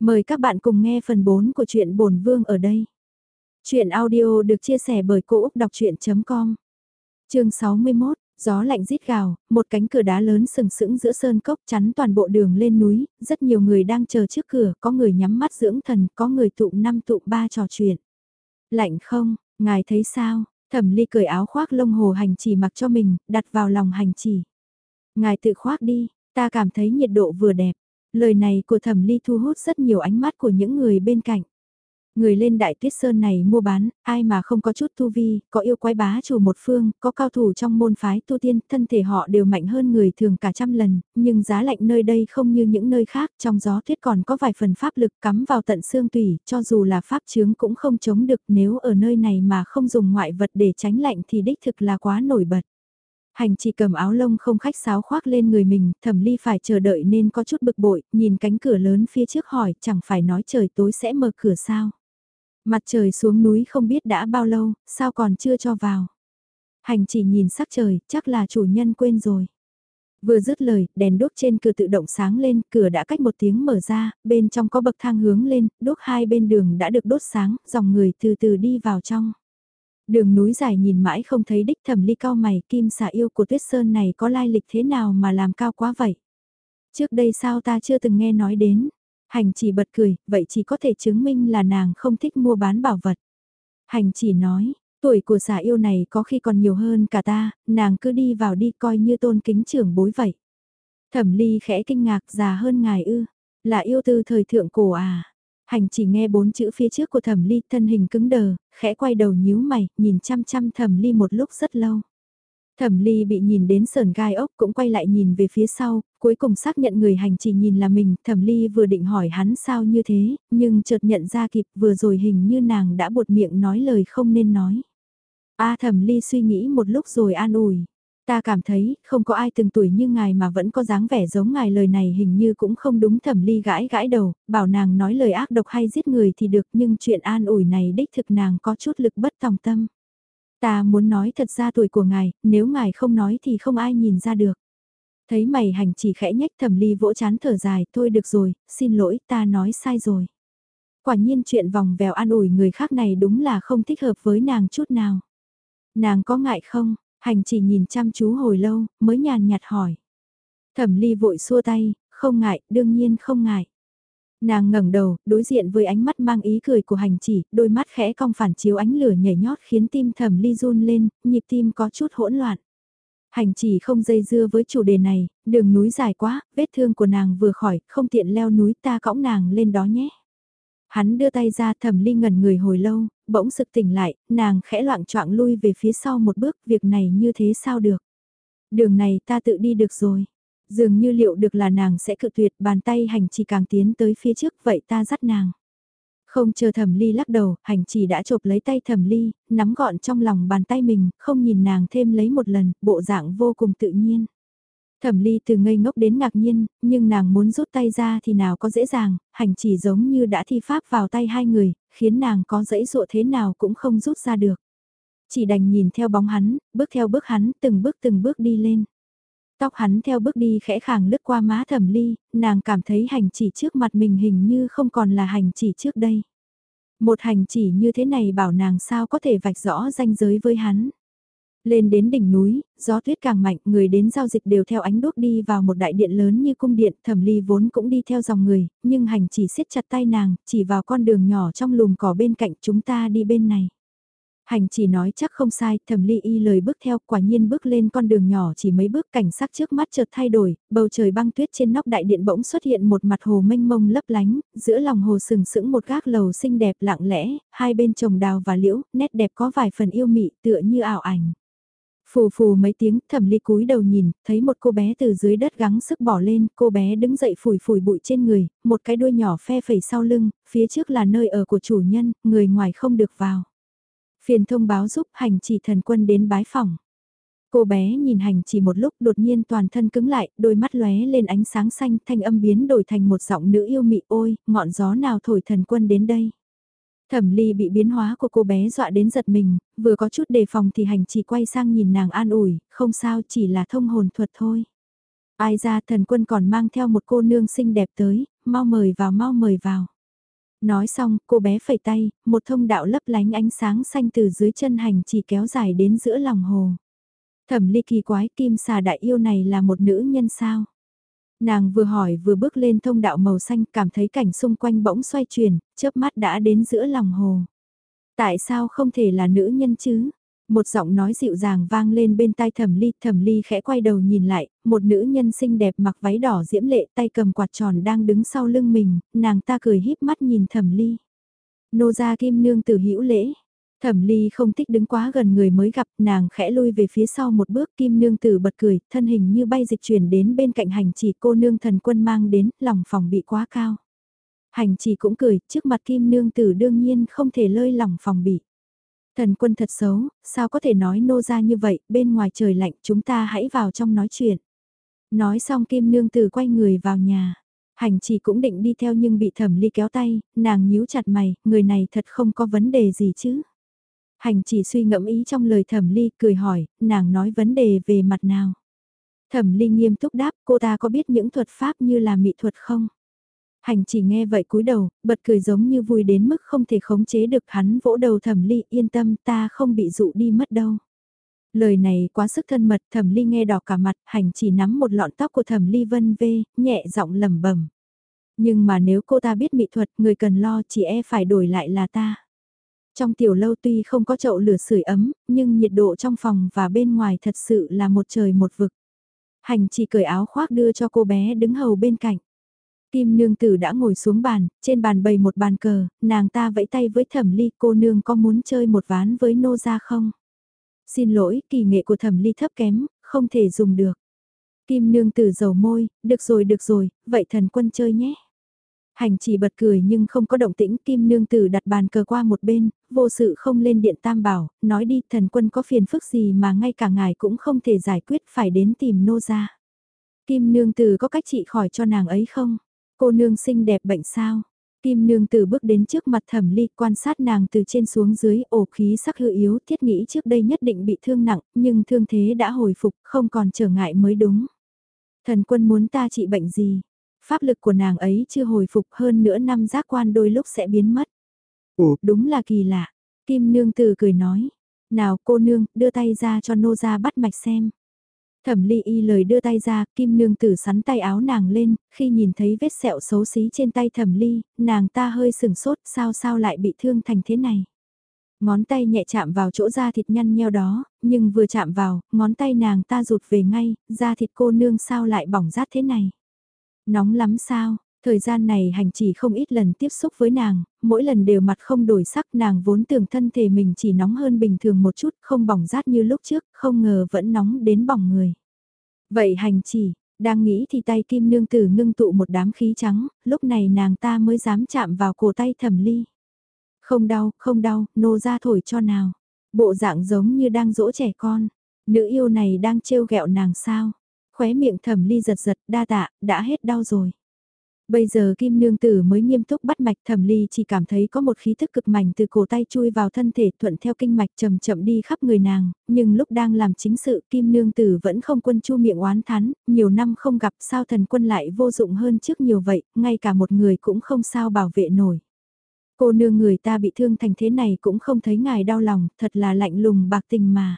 Mời các bạn cùng nghe phần 4 của truyện Bổn Vương ở đây. Chuyện audio được chia sẻ bởi Cô Úc Đọc Chuyện.com Trường 61, gió lạnh rít gào, một cánh cửa đá lớn sừng sững giữa sơn cốc chắn toàn bộ đường lên núi, rất nhiều người đang chờ trước cửa, có người nhắm mắt dưỡng thần, có người tụ năm tụ ba trò chuyện. Lạnh không, ngài thấy sao, thẩm ly cởi áo khoác lông hồ hành chỉ mặc cho mình, đặt vào lòng hành chỉ. Ngài tự khoác đi, ta cảm thấy nhiệt độ vừa đẹp. Lời này của thẩm ly thu hút rất nhiều ánh mắt của những người bên cạnh. Người lên đại tuyết sơn này mua bán, ai mà không có chút tu vi, có yêu quái bá chủ một phương, có cao thủ trong môn phái tu tiên, thân thể họ đều mạnh hơn người thường cả trăm lần, nhưng giá lạnh nơi đây không như những nơi khác, trong gió tuyết còn có vài phần pháp lực cắm vào tận xương tủy, cho dù là pháp chướng cũng không chống được nếu ở nơi này mà không dùng ngoại vật để tránh lạnh thì đích thực là quá nổi bật. Hành chỉ cầm áo lông không khách sáo khoác lên người mình, thẩm ly phải chờ đợi nên có chút bực bội, nhìn cánh cửa lớn phía trước hỏi chẳng phải nói trời tối sẽ mở cửa sao. Mặt trời xuống núi không biết đã bao lâu, sao còn chưa cho vào. Hành chỉ nhìn sắc trời, chắc là chủ nhân quên rồi. Vừa dứt lời, đèn đốt trên cửa tự động sáng lên, cửa đã cách một tiếng mở ra, bên trong có bậc thang hướng lên, đốt hai bên đường đã được đốt sáng, dòng người từ từ đi vào trong. Đường núi dài nhìn mãi không thấy đích thẩm ly cao mày kim xà yêu của tuyết sơn này có lai lịch thế nào mà làm cao quá vậy. Trước đây sao ta chưa từng nghe nói đến. Hành chỉ bật cười, vậy chỉ có thể chứng minh là nàng không thích mua bán bảo vật. Hành chỉ nói, tuổi của xà yêu này có khi còn nhiều hơn cả ta, nàng cứ đi vào đi coi như tôn kính trưởng bối vậy. Thẩm ly khẽ kinh ngạc già hơn ngài ư, là yêu tư thời thượng cổ à. Hành chỉ nghe bốn chữ phía trước của thẩm ly thân hình cứng đờ, khẽ quay đầu nhíu mày, nhìn chăm chăm thẩm ly một lúc rất lâu. Thẩm ly bị nhìn đến sờn gai ốc cũng quay lại nhìn về phía sau, cuối cùng xác nhận người hành chỉ nhìn là mình, thẩm ly vừa định hỏi hắn sao như thế, nhưng chợt nhận ra kịp vừa rồi hình như nàng đã buột miệng nói lời không nên nói. A thẩm ly suy nghĩ một lúc rồi an ủi. Ta cảm thấy, không có ai từng tuổi như ngài mà vẫn có dáng vẻ giống ngài lời này hình như cũng không đúng thẩm ly gãi gãi đầu, bảo nàng nói lời ác độc hay giết người thì được nhưng chuyện an ủi này đích thực nàng có chút lực bất tòng tâm. Ta muốn nói thật ra tuổi của ngài, nếu ngài không nói thì không ai nhìn ra được. Thấy mày hành chỉ khẽ nhách thẩm ly vỗ chán thở dài, thôi được rồi, xin lỗi ta nói sai rồi. Quả nhiên chuyện vòng vèo an ủi người khác này đúng là không thích hợp với nàng chút nào. Nàng có ngại không, Hành chỉ nhìn chăm chú hồi lâu, mới nhàn nhạt hỏi. Thẩm ly vội xua tay, không ngại, đương nhiên không ngại. Nàng ngẩng đầu, đối diện với ánh mắt mang ý cười của hành chỉ, đôi mắt khẽ cong phản chiếu ánh lửa nhảy nhót khiến tim thẩm ly run lên, nhịp tim có chút hỗn loạn. Hành chỉ không dây dưa với chủ đề này, đường núi dài quá, vết thương của nàng vừa khỏi, không tiện leo núi ta cõng nàng lên đó nhé. Hắn đưa tay ra thẩm ly ngẩn người hồi lâu, bỗng sực tỉnh lại, nàng khẽ loạn choạng lui về phía sau một bước, việc này như thế sao được. Đường này ta tự đi được rồi. Dường như liệu được là nàng sẽ cự tuyệt bàn tay hành chỉ càng tiến tới phía trước vậy ta dắt nàng. Không chờ thẩm ly lắc đầu, hành chỉ đã chộp lấy tay thẩm ly, nắm gọn trong lòng bàn tay mình, không nhìn nàng thêm lấy một lần, bộ dạng vô cùng tự nhiên. Thẩm ly từ ngây ngốc đến ngạc nhiên, nhưng nàng muốn rút tay ra thì nào có dễ dàng, hành chỉ giống như đã thi pháp vào tay hai người, khiến nàng có dãy dụa thế nào cũng không rút ra được. Chỉ đành nhìn theo bóng hắn, bước theo bước hắn, từng bước từng bước đi lên. Tóc hắn theo bước đi khẽ khàng lướt qua má thẩm ly, nàng cảm thấy hành chỉ trước mặt mình hình như không còn là hành chỉ trước đây. Một hành chỉ như thế này bảo nàng sao có thể vạch rõ ranh giới với hắn. Lên đến đỉnh núi, gió tuyết càng mạnh, người đến giao dịch đều theo ánh đuốc đi vào một đại điện lớn như cung điện, thẩm ly vốn cũng đi theo dòng người, nhưng hành chỉ siết chặt tay nàng, chỉ vào con đường nhỏ trong lùm cỏ bên cạnh chúng ta đi bên này. Hành chỉ nói chắc không sai, thẩm ly y lời bước theo, quả nhiên bước lên con đường nhỏ chỉ mấy bước cảnh sắc trước mắt chợt thay đổi, bầu trời băng tuyết trên nóc đại điện bỗng xuất hiện một mặt hồ mênh mông lấp lánh, giữa lòng hồ sừng sững một gác lầu xinh đẹp lặng lẽ, hai bên trồng đào và liễu, nét đẹp có vài phần yêu mị tựa như ảo ảnh. Phù phù mấy tiếng, thẩm ly cúi đầu nhìn, thấy một cô bé từ dưới đất gắng sức bỏ lên, cô bé đứng dậy phủi phủi bụi trên người, một cái đuôi nhỏ phe phẩy sau lưng, phía trước là nơi ở của chủ nhân, người ngoài không được vào. Phiền thông báo giúp hành chỉ thần quân đến bái phòng. Cô bé nhìn hành chỉ một lúc đột nhiên toàn thân cứng lại, đôi mắt lóe lên ánh sáng xanh thanh âm biến đổi thành một giọng nữ yêu mị ôi, ngọn gió nào thổi thần quân đến đây. Thẩm ly bị biến hóa của cô bé dọa đến giật mình, vừa có chút đề phòng thì hành chỉ quay sang nhìn nàng an ủi, không sao chỉ là thông hồn thuật thôi. Ai ra thần quân còn mang theo một cô nương xinh đẹp tới, mau mời vào mau mời vào. Nói xong, cô bé phẩy tay, một thông đạo lấp lánh ánh sáng xanh từ dưới chân hành chỉ kéo dài đến giữa lòng hồ. Thẩm ly kỳ quái kim xà đại yêu này là một nữ nhân sao? Nàng vừa hỏi vừa bước lên thông đạo màu xanh cảm thấy cảnh xung quanh bỗng xoay chuyển, chớp mắt đã đến giữa lòng hồ. Tại sao không thể là nữ nhân chứ? Một giọng nói dịu dàng vang lên bên tai thẩm ly, thẩm ly khẽ quay đầu nhìn lại, một nữ nhân xinh đẹp mặc váy đỏ diễm lệ tay cầm quạt tròn đang đứng sau lưng mình, nàng ta cười híp mắt nhìn thẩm ly. Nô gia kim nương tử hữu lễ, Thẩm ly không thích đứng quá gần người mới gặp, nàng khẽ lui về phía sau một bước kim nương tử bật cười, thân hình như bay dịch chuyển đến bên cạnh hành chỉ cô nương thần quân mang đến, lòng phòng bị quá cao. Hành chỉ cũng cười, trước mặt kim nương tử đương nhiên không thể lơi lòng phòng bị. Thần quân thật xấu, sao có thể nói nô ra như vậy, bên ngoài trời lạnh chúng ta hãy vào trong nói chuyện. Nói xong kim nương tử quay người vào nhà. Hành chỉ cũng định đi theo nhưng bị thẩm ly kéo tay, nàng nhíu chặt mày, người này thật không có vấn đề gì chứ. Hành chỉ suy ngẫm ý trong lời thẩm ly cười hỏi, nàng nói vấn đề về mặt nào. Thẩm ly nghiêm túc đáp cô ta có biết những thuật pháp như là mỹ thuật không? Hành chỉ nghe vậy cúi đầu, bật cười giống như vui đến mức không thể khống chế được hắn vỗ đầu thẩm ly yên tâm ta không bị dụ đi mất đâu. Lời này quá sức thân mật thẩm ly nghe đỏ cả mặt hành chỉ nắm một lọn tóc của thẩm ly vân vê, nhẹ giọng lẩm bẩm Nhưng mà nếu cô ta biết mỹ thuật người cần lo chỉ e phải đổi lại là ta. Trong tiểu lâu tuy không có chậu lửa sưởi ấm, nhưng nhiệt độ trong phòng và bên ngoài thật sự là một trời một vực. Hành chỉ cởi áo khoác đưa cho cô bé đứng hầu bên cạnh. Kim nương tử đã ngồi xuống bàn, trên bàn bày một bàn cờ, nàng ta vẫy tay với thẩm ly cô nương có muốn chơi một ván với nô gia không? Xin lỗi, kỳ nghệ của thẩm ly thấp kém, không thể dùng được. Kim nương tử dầu môi, được rồi được rồi, vậy thần quân chơi nhé. Hành chỉ bật cười nhưng không có động tĩnh kim nương tử đặt bàn cờ qua một bên, vô sự không lên điện tam bảo, nói đi thần quân có phiền phức gì mà ngay cả ngài cũng không thể giải quyết phải đến tìm nô ra. Kim nương tử có cách trị khỏi cho nàng ấy không? Cô nương xinh đẹp bệnh sao? Kim nương tử bước đến trước mặt thẩm ly quan sát nàng từ trên xuống dưới ổ khí sắc hư yếu thiết nghĩ trước đây nhất định bị thương nặng nhưng thương thế đã hồi phục không còn trở ngại mới đúng. Thần quân muốn ta trị bệnh gì? Pháp lực của nàng ấy chưa hồi phục hơn nữa năm giác quan đôi lúc sẽ biến mất. Ồ, đúng là kỳ lạ. Kim nương tử cười nói. Nào cô nương, đưa tay ra cho nô ra bắt mạch xem. Thẩm ly y lời đưa tay ra, kim nương tử sắn tay áo nàng lên, khi nhìn thấy vết sẹo xấu xí trên tay thẩm ly, nàng ta hơi sừng sốt sao sao lại bị thương thành thế này. Ngón tay nhẹ chạm vào chỗ da thịt nhăn nheo đó, nhưng vừa chạm vào, ngón tay nàng ta rụt về ngay, da thịt cô nương sao lại bỏng rát thế này. Nóng lắm sao, Thời gian này hành chỉ không ít lần tiếp xúc với nàng, mỗi lần đều mặt không đổi sắc nàng vốn tưởng thân thể mình chỉ nóng hơn bình thường một chút, không bỏng rát như lúc trước, không ngờ vẫn nóng đến bỏng người. Vậy hành chỉ, đang nghĩ thì tay kim nương tử ngưng tụ một đám khí trắng, lúc này nàng ta mới dám chạm vào cổ tay thẩm ly. Không đau, không đau, nô ra thổi cho nào. Bộ dạng giống như đang dỗ trẻ con. Nữ yêu này đang trêu ghẹo nàng sao. Khóe miệng thẩm ly giật giật, đa tạ, đã hết đau rồi. Bây giờ Kim Nương Tử mới nghiêm túc bắt mạch thẩm ly chỉ cảm thấy có một khí thức cực mạnh từ cổ tay chui vào thân thể thuận theo kinh mạch chậm chậm đi khắp người nàng, nhưng lúc đang làm chính sự Kim Nương Tử vẫn không quân chu miệng oán thán, nhiều năm không gặp sao thần quân lại vô dụng hơn trước nhiều vậy, ngay cả một người cũng không sao bảo vệ nổi. Cô nương người ta bị thương thành thế này cũng không thấy ngài đau lòng, thật là lạnh lùng bạc tình mà.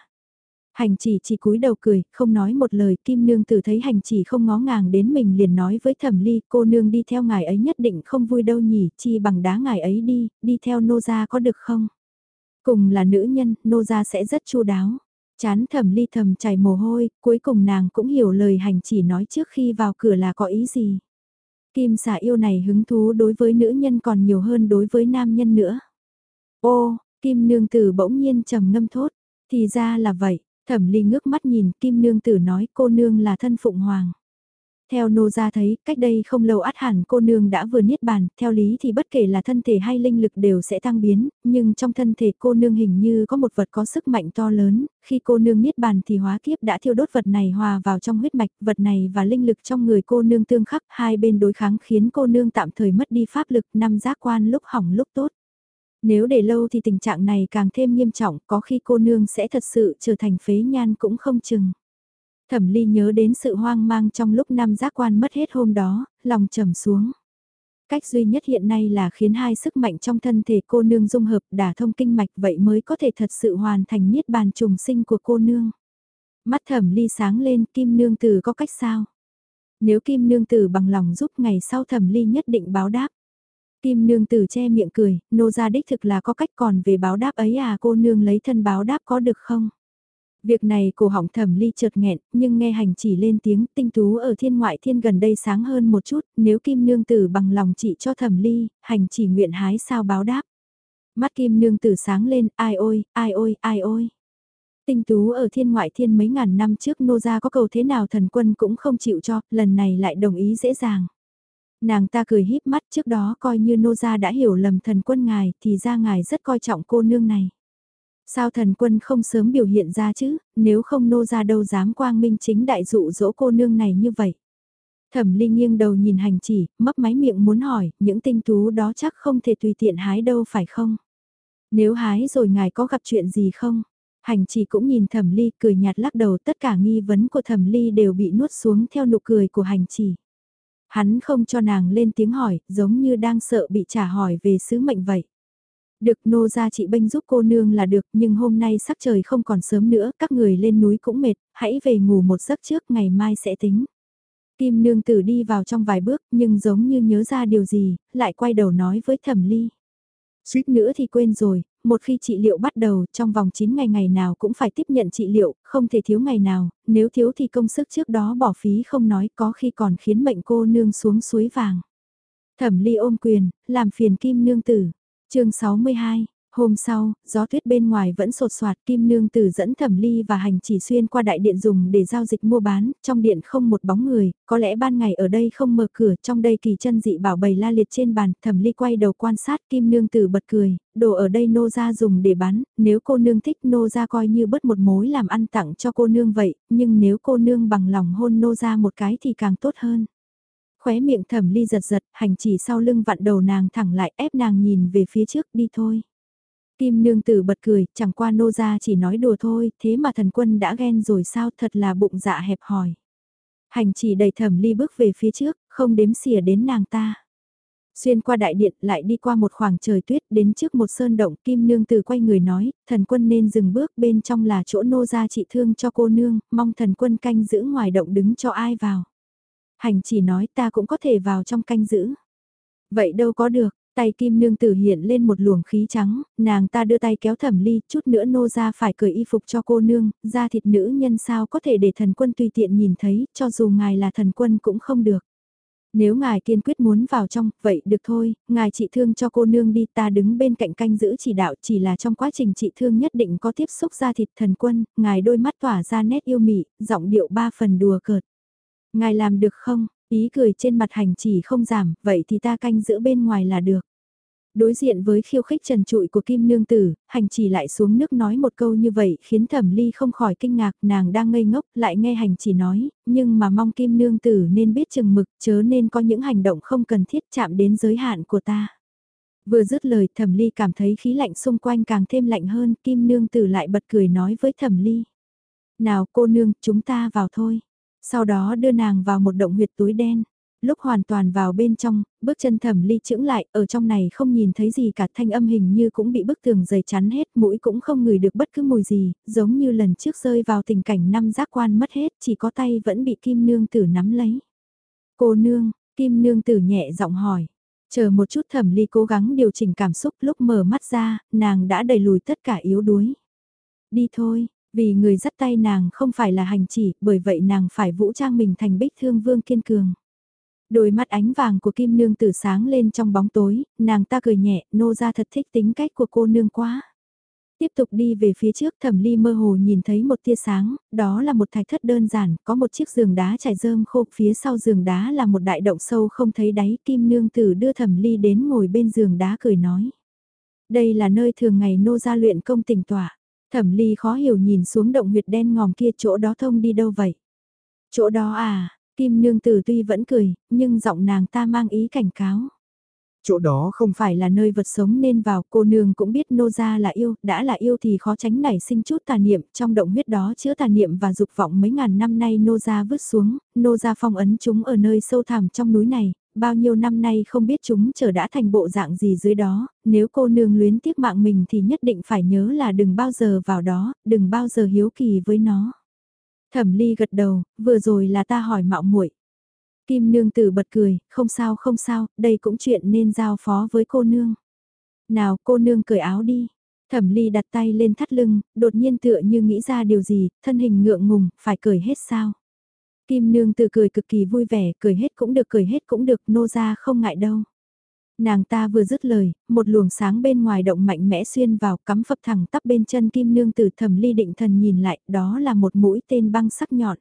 Hành chỉ chỉ cúi đầu cười, không nói một lời, kim nương tử thấy hành chỉ không ngó ngàng đến mình liền nói với thẩm ly, cô nương đi theo ngài ấy nhất định không vui đâu nhỉ, chi bằng đá ngài ấy đi, đi theo nô gia có được không? Cùng là nữ nhân, nô gia sẽ rất chu đáo. Chán thẩm ly thầm chảy mồ hôi, cuối cùng nàng cũng hiểu lời hành chỉ nói trước khi vào cửa là có ý gì. Kim xả yêu này hứng thú đối với nữ nhân còn nhiều hơn đối với nam nhân nữa. Ô, kim nương tử bỗng nhiên trầm ngâm thốt, thì ra là vậy, Thẩm ly ngước mắt nhìn Kim Nương Tử nói cô Nương là thân Phụng Hoàng. Theo nô ra thấy, cách đây không lâu át hẳn cô nương đã vừa niết bàn, theo lý thì bất kể là thân thể hay linh lực đều sẽ tăng biến, nhưng trong thân thể cô nương hình như có một vật có sức mạnh to lớn, khi cô nương niết bàn thì hóa kiếp đã thiêu đốt vật này hòa vào trong huyết mạch, vật này và linh lực trong người cô nương tương khắc, hai bên đối kháng khiến cô nương tạm thời mất đi pháp lực, năm giác quan lúc hỏng lúc tốt. Nếu để lâu thì tình trạng này càng thêm nghiêm trọng, có khi cô nương sẽ thật sự trở thành phế nhan cũng không chừng. Thẩm ly nhớ đến sự hoang mang trong lúc năm giác quan mất hết hôm đó, lòng trầm xuống. Cách duy nhất hiện nay là khiến hai sức mạnh trong thân thể cô nương dung hợp đả thông kinh mạch vậy mới có thể thật sự hoàn thành niết bàn trùng sinh của cô nương. Mắt thẩm ly sáng lên kim nương tử có cách sao? Nếu kim nương tử bằng lòng giúp ngày sau thẩm ly nhất định báo đáp. Kim nương tử che miệng cười, nô gia đích thực là có cách còn về báo đáp ấy à cô nương lấy thân báo đáp có được không? Việc này cổ họng thẩm ly chợt nghẹn, nhưng nghe hành chỉ lên tiếng tinh tú ở thiên ngoại thiên gần đây sáng hơn một chút, nếu kim nương tử bằng lòng chị cho thẩm ly, hành chỉ nguyện hái sao báo đáp. Mắt kim nương tử sáng lên, ai ôi, ai ôi, ai ôi. Tinh tú ở thiên ngoại thiên mấy ngàn năm trước nô gia có cầu thế nào thần quân cũng không chịu cho, lần này lại đồng ý dễ dàng. Nàng ta cười híp mắt trước đó coi như nô gia đã hiểu lầm thần quân ngài thì ra ngài rất coi trọng cô nương này. Sao thần quân không sớm biểu hiện ra chứ, nếu không nô gia đâu dám quang minh chính đại dụ dỗ cô nương này như vậy. Thẩm Ly nghiêng đầu nhìn hành chỉ, mấp máy miệng muốn hỏi, những tinh tú đó chắc không thể tùy tiện hái đâu phải không? Nếu hái rồi ngài có gặp chuyện gì không? Hành chỉ cũng nhìn Thẩm Ly cười nhạt lắc đầu tất cả nghi vấn của Thẩm Ly đều bị nuốt xuống theo nụ cười của hành chỉ. Hắn không cho nàng lên tiếng hỏi, giống như đang sợ bị trả hỏi về sứ mệnh vậy. Được nô ra chị bênh giúp cô nương là được nhưng hôm nay sắc trời không còn sớm nữa, các người lên núi cũng mệt, hãy về ngủ một giấc trước ngày mai sẽ tính. Kim nương tử đi vào trong vài bước nhưng giống như nhớ ra điều gì, lại quay đầu nói với thẩm ly. Suýt nữa thì quên rồi, một khi trị liệu bắt đầu trong vòng 9 ngày ngày nào cũng phải tiếp nhận trị liệu, không thể thiếu ngày nào, nếu thiếu thì công sức trước đó bỏ phí không nói có khi còn khiến mệnh cô nương xuống suối vàng. Thẩm ly ôm quyền, làm phiền kim nương tử chương 62, hôm sau, gió tuyết bên ngoài vẫn sột soạt kim nương tử dẫn thẩm ly và hành chỉ xuyên qua đại điện dùng để giao dịch mua bán, trong điện không một bóng người, có lẽ ban ngày ở đây không mở cửa, trong đây kỳ chân dị bảo bày la liệt trên bàn, thẩm ly quay đầu quan sát kim nương tử bật cười, đồ ở đây nô ra dùng để bán, nếu cô nương thích nô ra coi như bớt một mối làm ăn tặng cho cô nương vậy, nhưng nếu cô nương bằng lòng hôn nô ra một cái thì càng tốt hơn khóe miệng thẩm ly giật giật, hành chỉ sau lưng vặn đầu nàng thẳng lại ép nàng nhìn về phía trước đi thôi. Kim nương tử bật cười, chẳng qua nô ra chỉ nói đùa thôi, thế mà thần quân đã ghen rồi sao thật là bụng dạ hẹp hòi. Hành chỉ đầy thẩm ly bước về phía trước, không đếm xỉa đến nàng ta. Xuyên qua đại điện lại đi qua một khoảng trời tuyết đến trước một sơn động kim nương tử quay người nói, thần quân nên dừng bước bên trong là chỗ nô ra trị thương cho cô nương, mong thần quân canh giữ ngoài động đứng cho ai vào. Hành chỉ nói ta cũng có thể vào trong canh giữ. Vậy đâu có được, tay kim nương tử hiện lên một luồng khí trắng, nàng ta đưa tay kéo thẩm ly, chút nữa nô ra phải cởi y phục cho cô nương, da thịt nữ nhân sao có thể để thần quân tùy tiện nhìn thấy, cho dù ngài là thần quân cũng không được. Nếu ngài kiên quyết muốn vào trong, vậy được thôi, ngài trị thương cho cô nương đi ta đứng bên cạnh canh giữ chỉ đạo chỉ là trong quá trình trị thương nhất định có tiếp xúc da thịt thần quân, ngài đôi mắt tỏa ra nét yêu mị, giọng điệu ba phần đùa cợt. Ngài làm được không? Ý cười trên mặt hành chỉ không giảm, vậy thì ta canh giữ bên ngoài là được. Đối diện với khiêu khích trần trụi của Kim Nương Tử, hành chỉ lại xuống nước nói một câu như vậy khiến thẩm ly không khỏi kinh ngạc nàng đang ngây ngốc lại nghe hành chỉ nói, nhưng mà mong Kim Nương Tử nên biết chừng mực chớ nên có những hành động không cần thiết chạm đến giới hạn của ta. Vừa dứt lời thẩm ly cảm thấy khí lạnh xung quanh càng thêm lạnh hơn Kim Nương Tử lại bật cười nói với thẩm ly. Nào cô nương chúng ta vào thôi. Sau đó đưa nàng vào một động huyệt túi đen. Lúc hoàn toàn vào bên trong, bước chân thẩm ly chững lại, ở trong này không nhìn thấy gì cả thanh âm hình như cũng bị bức tường dày chắn hết, mũi cũng không ngửi được bất cứ mùi gì, giống như lần trước rơi vào tình cảnh năm giác quan mất hết, chỉ có tay vẫn bị kim nương tử nắm lấy. Cô nương, kim nương tử nhẹ giọng hỏi. Chờ một chút thẩm ly cố gắng điều chỉnh cảm xúc lúc mở mắt ra, nàng đã đẩy lùi tất cả yếu đuối. Đi thôi, vì người dắt tay nàng không phải là hành chỉ, bởi vậy nàng phải vũ trang mình thành bích thương vương kiên cường. Đôi mắt ánh vàng của kim nương tử sáng lên trong bóng tối, nàng ta cười nhẹ, nô ra thật thích tính cách của cô nương quá. Tiếp tục đi về phía trước thẩm ly mơ hồ nhìn thấy một tia sáng, đó là một thạch thất đơn giản, có một chiếc giường đá trải rơm khô, phía sau giường đá là một đại động sâu không thấy đáy, kim nương tử đưa thẩm ly đến ngồi bên giường đá cười nói. Đây là nơi thường ngày nô gia luyện công tỉnh tỏa. Thẩm ly khó hiểu nhìn xuống động huyệt đen ngòm kia chỗ đó thông đi đâu vậy? Chỗ đó à, Kim Nương Tử tuy vẫn cười, nhưng giọng nàng ta mang ý cảnh cáo. Chỗ đó không phải là nơi vật sống nên vào, cô nương cũng biết nô gia là yêu, đã là yêu thì khó tránh nảy sinh chút tà niệm, trong động huyết đó chứa tà niệm và dục vọng mấy ngàn năm nay nô gia vứt xuống, nô gia phong ấn chúng ở nơi sâu thẳm trong núi này, bao nhiêu năm nay không biết chúng chờ đã thành bộ dạng gì dưới đó, nếu cô nương luyến tiếc mạng mình thì nhất định phải nhớ là đừng bao giờ vào đó, đừng bao giờ hiếu kỳ với nó. Thẩm ly gật đầu, vừa rồi là ta hỏi mạo muội Kim nương tử bật cười, không sao không sao, đây cũng chuyện nên giao phó với cô nương. Nào cô nương cởi áo đi. Thẩm ly đặt tay lên thắt lưng, đột nhiên tựa như nghĩ ra điều gì, thân hình ngượng ngùng, phải cởi hết sao. Kim nương tử cười cực kỳ vui vẻ, cười hết cũng được cười hết cũng được, nô ra không ngại đâu. Nàng ta vừa dứt lời, một luồng sáng bên ngoài động mạnh mẽ xuyên vào cắm phập thẳng tắp bên chân kim nương tử thẩm ly định thần nhìn lại, đó là một mũi tên băng sắc nhọn.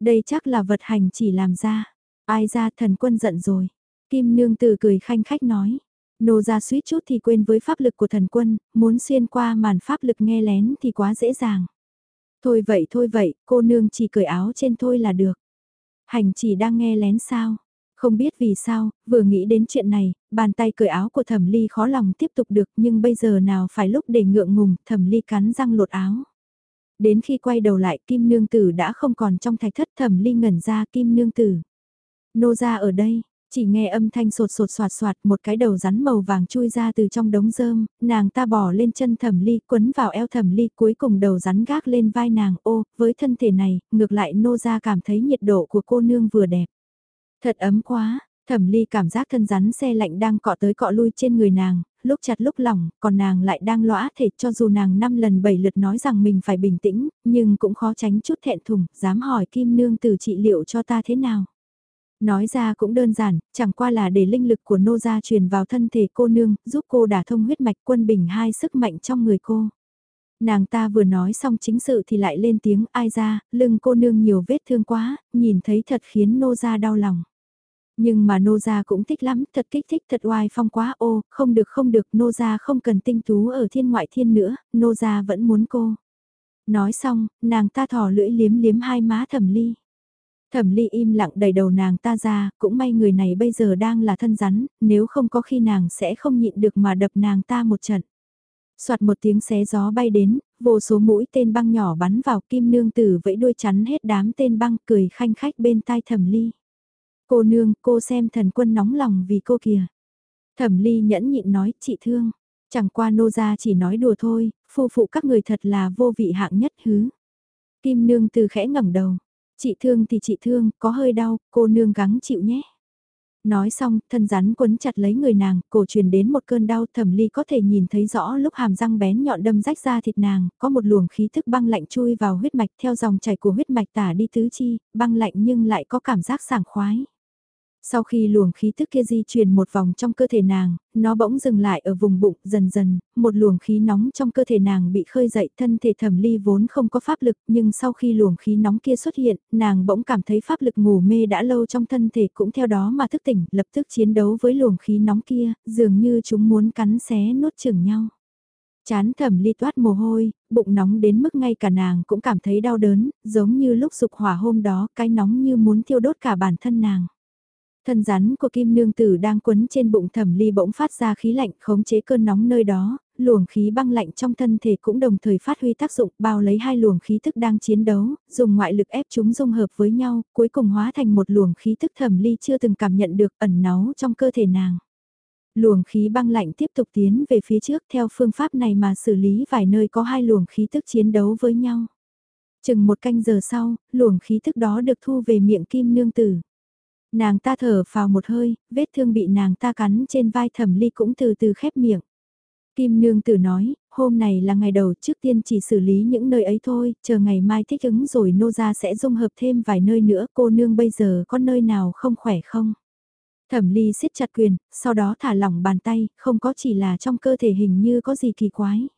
Đây chắc là vật hành chỉ làm ra. Ai ra thần quân giận rồi. Kim nương tử cười khanh khách nói. Nô ra suýt chút thì quên với pháp lực của thần quân, muốn xuyên qua màn pháp lực nghe lén thì quá dễ dàng. Thôi vậy thôi vậy, cô nương chỉ cởi áo trên thôi là được. Hành chỉ đang nghe lén sao? Không biết vì sao, vừa nghĩ đến chuyện này, bàn tay cởi áo của thẩm ly khó lòng tiếp tục được nhưng bây giờ nào phải lúc để ngượng ngùng, thẩm ly cắn răng lột áo. Đến khi quay đầu lại kim nương tử đã không còn trong thạch thất thẩm ly ngẩn ra kim nương tử. Nô ra ở đây, chỉ nghe âm thanh sột sột soạt soạt một cái đầu rắn màu vàng chui ra từ trong đống rơm, nàng ta bỏ lên chân thẩm ly quấn vào eo thẩm ly cuối cùng đầu rắn gác lên vai nàng ô, với thân thể này, ngược lại nô ra cảm thấy nhiệt độ của cô nương vừa đẹp. Thật ấm quá, thẩm ly cảm giác thân rắn xe lạnh đang cọ tới cọ lui trên người nàng, lúc chặt lúc lỏng, còn nàng lại đang lõa thể cho dù nàng năm lần bảy lượt nói rằng mình phải bình tĩnh, nhưng cũng khó tránh chút thẹn thùng, dám hỏi kim nương từ trị liệu cho ta thế nào. Nói ra cũng đơn giản, chẳng qua là để linh lực của nô gia truyền vào thân thể cô nương, giúp cô đả thông huyết mạch quân bình hai sức mạnh trong người cô. Nàng ta vừa nói xong chính sự thì lại lên tiếng ai ra, lưng cô nương nhiều vết thương quá, nhìn thấy thật khiến nô gia đau lòng. Nhưng mà nô gia cũng thích lắm, thật kích thích thật oai phong quá ô, không được không được, nô gia không cần tinh tú ở thiên ngoại thiên nữa, nô gia vẫn muốn cô. Nói xong, nàng ta thò lưỡi liếm liếm hai má thẩm ly. Thẩm ly im lặng đẩy đầu nàng ta ra, cũng may người này bây giờ đang là thân rắn, nếu không có khi nàng sẽ không nhịn được mà đập nàng ta một trận. Soạt một tiếng xé gió bay đến, vô số mũi tên băng nhỏ bắn vào kim nương tử vẫy đuôi chắn hết đám tên băng cười khanh khách bên tai thẩm ly. Cô nương, cô xem thần quân nóng lòng vì cô kìa. Thẩm ly nhẫn nhịn nói, chị thương. Chẳng qua nô gia chỉ nói đùa thôi, phu phụ các người thật là vô vị hạng nhất hứ. Kim nương từ khẽ ngẩng đầu, Chị thương thì chị thương, có hơi đau, cô nương gắng chịu nhé. Nói xong, thân rắn quấn chặt lấy người nàng, cổ truyền đến một cơn đau thẩm ly có thể nhìn thấy rõ lúc hàm răng bén nhọn đâm rách ra thịt nàng, có một luồng khí thức băng lạnh chui vào huyết mạch theo dòng chảy của huyết mạch tả đi tứ chi, băng lạnh nhưng lại có cảm giác sảng khoái. Sau khi luồng khí tức kia di chuyển một vòng trong cơ thể nàng, nó bỗng dừng lại ở vùng bụng dần dần, một luồng khí nóng trong cơ thể nàng bị khơi dậy thân thể thẩm ly vốn không có pháp lực nhưng sau khi luồng khí nóng kia xuất hiện, nàng bỗng cảm thấy pháp lực ngủ mê đã lâu trong thân thể cũng theo đó mà thức tỉnh, lập tức chiến đấu với luồng khí nóng kia, dường như chúng muốn cắn xé nuốt chửng nhau. Chán thẩm ly toát mồ hôi, bụng nóng đến mức ngay cả nàng cũng cảm thấy đau đớn, giống như lúc dục hỏa hôm đó cái nóng như muốn thiêu đốt cả bản thân nàng. Thân rắn của kim nương tử đang quấn trên bụng thẩm ly bỗng phát ra khí lạnh khống chế cơn nóng nơi đó, luồng khí băng lạnh trong thân thể cũng đồng thời phát huy tác dụng bao lấy hai luồng khí thức đang chiến đấu, dùng ngoại lực ép chúng dung hợp với nhau, cuối cùng hóa thành một luồng khí thức thẩm ly chưa từng cảm nhận được ẩn náu trong cơ thể nàng. Luồng khí băng lạnh tiếp tục tiến về phía trước theo phương pháp này mà xử lý vài nơi có hai luồng khí thức chiến đấu với nhau. Chừng một canh giờ sau, luồng khí thức đó được thu về miệng kim nương tử. Nàng ta thở vào một hơi, vết thương bị nàng ta cắn trên vai thẩm ly cũng từ từ khép miệng. Kim nương tử nói, hôm này là ngày đầu trước tiên chỉ xử lý những nơi ấy thôi, chờ ngày mai thích ứng rồi nô ra sẽ dung hợp thêm vài nơi nữa cô nương bây giờ có nơi nào không khỏe không? Thẩm ly siết chặt quyền, sau đó thả lỏng bàn tay, không có chỉ là trong cơ thể hình như có gì kỳ quái.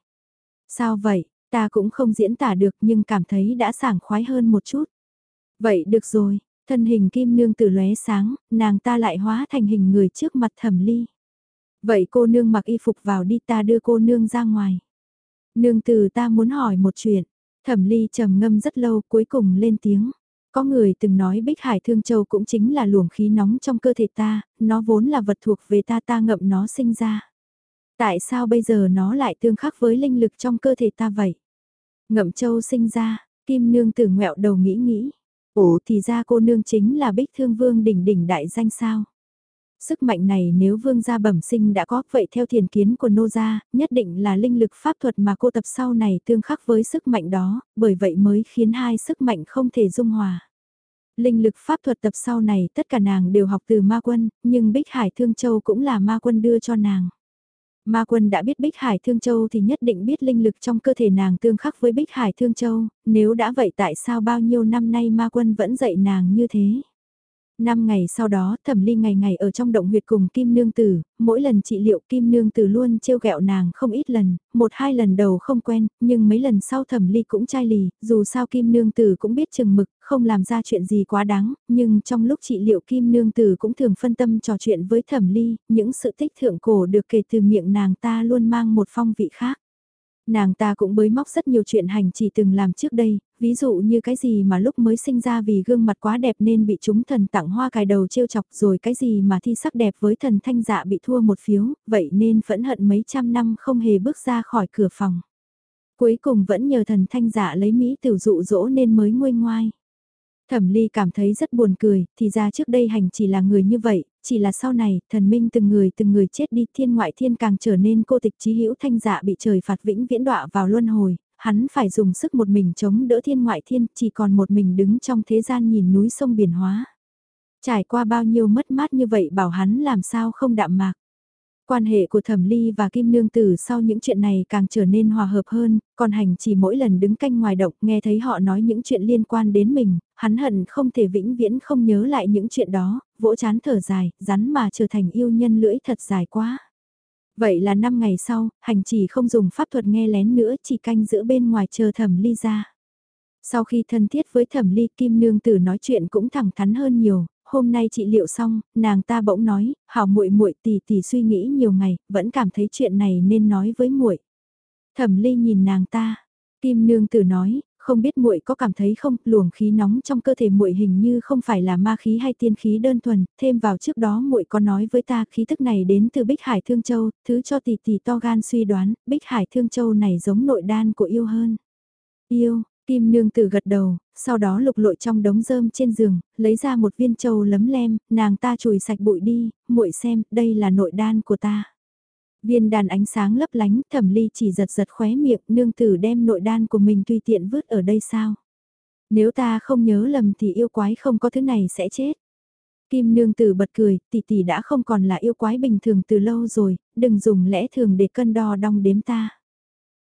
Sao vậy, ta cũng không diễn tả được nhưng cảm thấy đã sảng khoái hơn một chút. Vậy được rồi, Thân hình kim nương tử lóe sáng, nàng ta lại hóa thành hình người trước mặt thẩm ly. Vậy cô nương mặc y phục vào đi ta đưa cô nương ra ngoài. Nương tử ta muốn hỏi một chuyện. Thẩm ly trầm ngâm rất lâu cuối cùng lên tiếng. Có người từng nói Bích Hải Thương Châu cũng chính là luồng khí nóng trong cơ thể ta, nó vốn là vật thuộc về ta ta ngậm nó sinh ra. Tại sao bây giờ nó lại tương khắc với linh lực trong cơ thể ta vậy? Ngậm châu sinh ra, kim nương tử ngẹo đầu nghĩ nghĩ. Ồ thì ra cô nương chính là bích thương vương đỉnh đỉnh đại danh sao. Sức mạnh này nếu vương gia bẩm sinh đã có vậy theo thiền kiến của nô gia, nhất định là linh lực pháp thuật mà cô tập sau này tương khắc với sức mạnh đó, bởi vậy mới khiến hai sức mạnh không thể dung hòa. Linh lực pháp thuật tập sau này tất cả nàng đều học từ ma quân, nhưng Bích Hải Thương Châu cũng là ma quân đưa cho nàng. Ma quân đã biết Bích Hải Thương Châu thì nhất định biết linh lực trong cơ thể nàng tương khắc với Bích Hải Thương Châu, nếu đã vậy tại sao bao nhiêu năm nay ma quân vẫn dạy nàng như thế? Năm ngày sau đó, thẩm ly ngày ngày ở trong động huyệt cùng Kim Nương Tử, mỗi lần trị liệu Kim Nương Tử luôn trêu ghẹo nàng không ít lần, một hai lần đầu không quen, nhưng mấy lần sau thẩm ly cũng chai lì, dù sao Kim Nương Tử cũng biết chừng mực, không làm ra chuyện gì quá đáng, nhưng trong lúc trị liệu Kim Nương Tử cũng thường phân tâm trò chuyện với thẩm ly, những sự tích thượng cổ được kể từ miệng nàng ta luôn mang một phong vị khác. Nàng ta cũng bới móc rất nhiều chuyện hành chỉ từng làm trước đây, ví dụ như cái gì mà lúc mới sinh ra vì gương mặt quá đẹp nên bị chúng thần tặng hoa cài đầu trêu chọc rồi cái gì mà thi sắc đẹp với thần thanh dạ bị thua một phiếu, vậy nên phẫn hận mấy trăm năm không hề bước ra khỏi cửa phòng. Cuối cùng vẫn nhờ thần thanh dạ lấy Mỹ tiểu dụ dỗ nên mới nguôi ngoai. Thẩm Ly cảm thấy rất buồn cười, thì ra trước đây hành chỉ là người như vậy, chỉ là sau này, thần minh từng người từng người chết đi thiên ngoại thiên càng trở nên cô tịch trí hữu thanh dạ bị trời phạt vĩnh viễn đọa vào luân hồi, hắn phải dùng sức một mình chống đỡ thiên ngoại thiên, chỉ còn một mình đứng trong thế gian nhìn núi sông biển hóa. Trải qua bao nhiêu mất mát như vậy bảo hắn làm sao không đạm mạc. Quan hệ của Thẩm Ly và Kim Nương Tử sau những chuyện này càng trở nên hòa hợp hơn, còn hành chỉ mỗi lần đứng canh ngoài động nghe thấy họ nói những chuyện liên quan đến mình, hắn hận không thể vĩnh viễn không nhớ lại những chuyện đó, vỗ chán thở dài, rắn mà trở thành yêu nhân lưỡi thật dài quá. Vậy là năm ngày sau, hành chỉ không dùng pháp thuật nghe lén nữa chỉ canh giữa bên ngoài chờ Thẩm Ly ra. Sau khi thân thiết với Thẩm Ly Kim Nương Tử nói chuyện cũng thẳng thắn hơn nhiều, hôm nay trị liệu xong, nàng ta bỗng nói, hảo muội muội tỷ tỷ suy nghĩ nhiều ngày, vẫn cảm thấy chuyện này nên nói với muội. Thẩm Ly nhìn nàng ta, Kim Nương Tử nói, không biết muội có cảm thấy không, luồng khí nóng trong cơ thể muội hình như không phải là ma khí hay tiên khí đơn thuần, thêm vào trước đó muội có nói với ta khí thức này đến từ Bích Hải Thương Châu, thứ cho tỷ tỷ to gan suy đoán, Bích Hải Thương Châu này giống nội đan của yêu hơn. Yêu, Kim nương tử gật đầu, sau đó lục lội trong đống rơm trên giường, lấy ra một viên châu lấm lem, nàng ta chùi sạch bụi đi, muội xem, đây là nội đan của ta. Viên đàn ánh sáng lấp lánh, thẩm ly chỉ giật giật khóe miệng, nương tử đem nội đan của mình tùy tiện vứt ở đây sao. Nếu ta không nhớ lầm thì yêu quái không có thứ này sẽ chết. Kim nương tử bật cười, tỷ tỷ đã không còn là yêu quái bình thường từ lâu rồi, đừng dùng lẽ thường để cân đo đong đếm ta.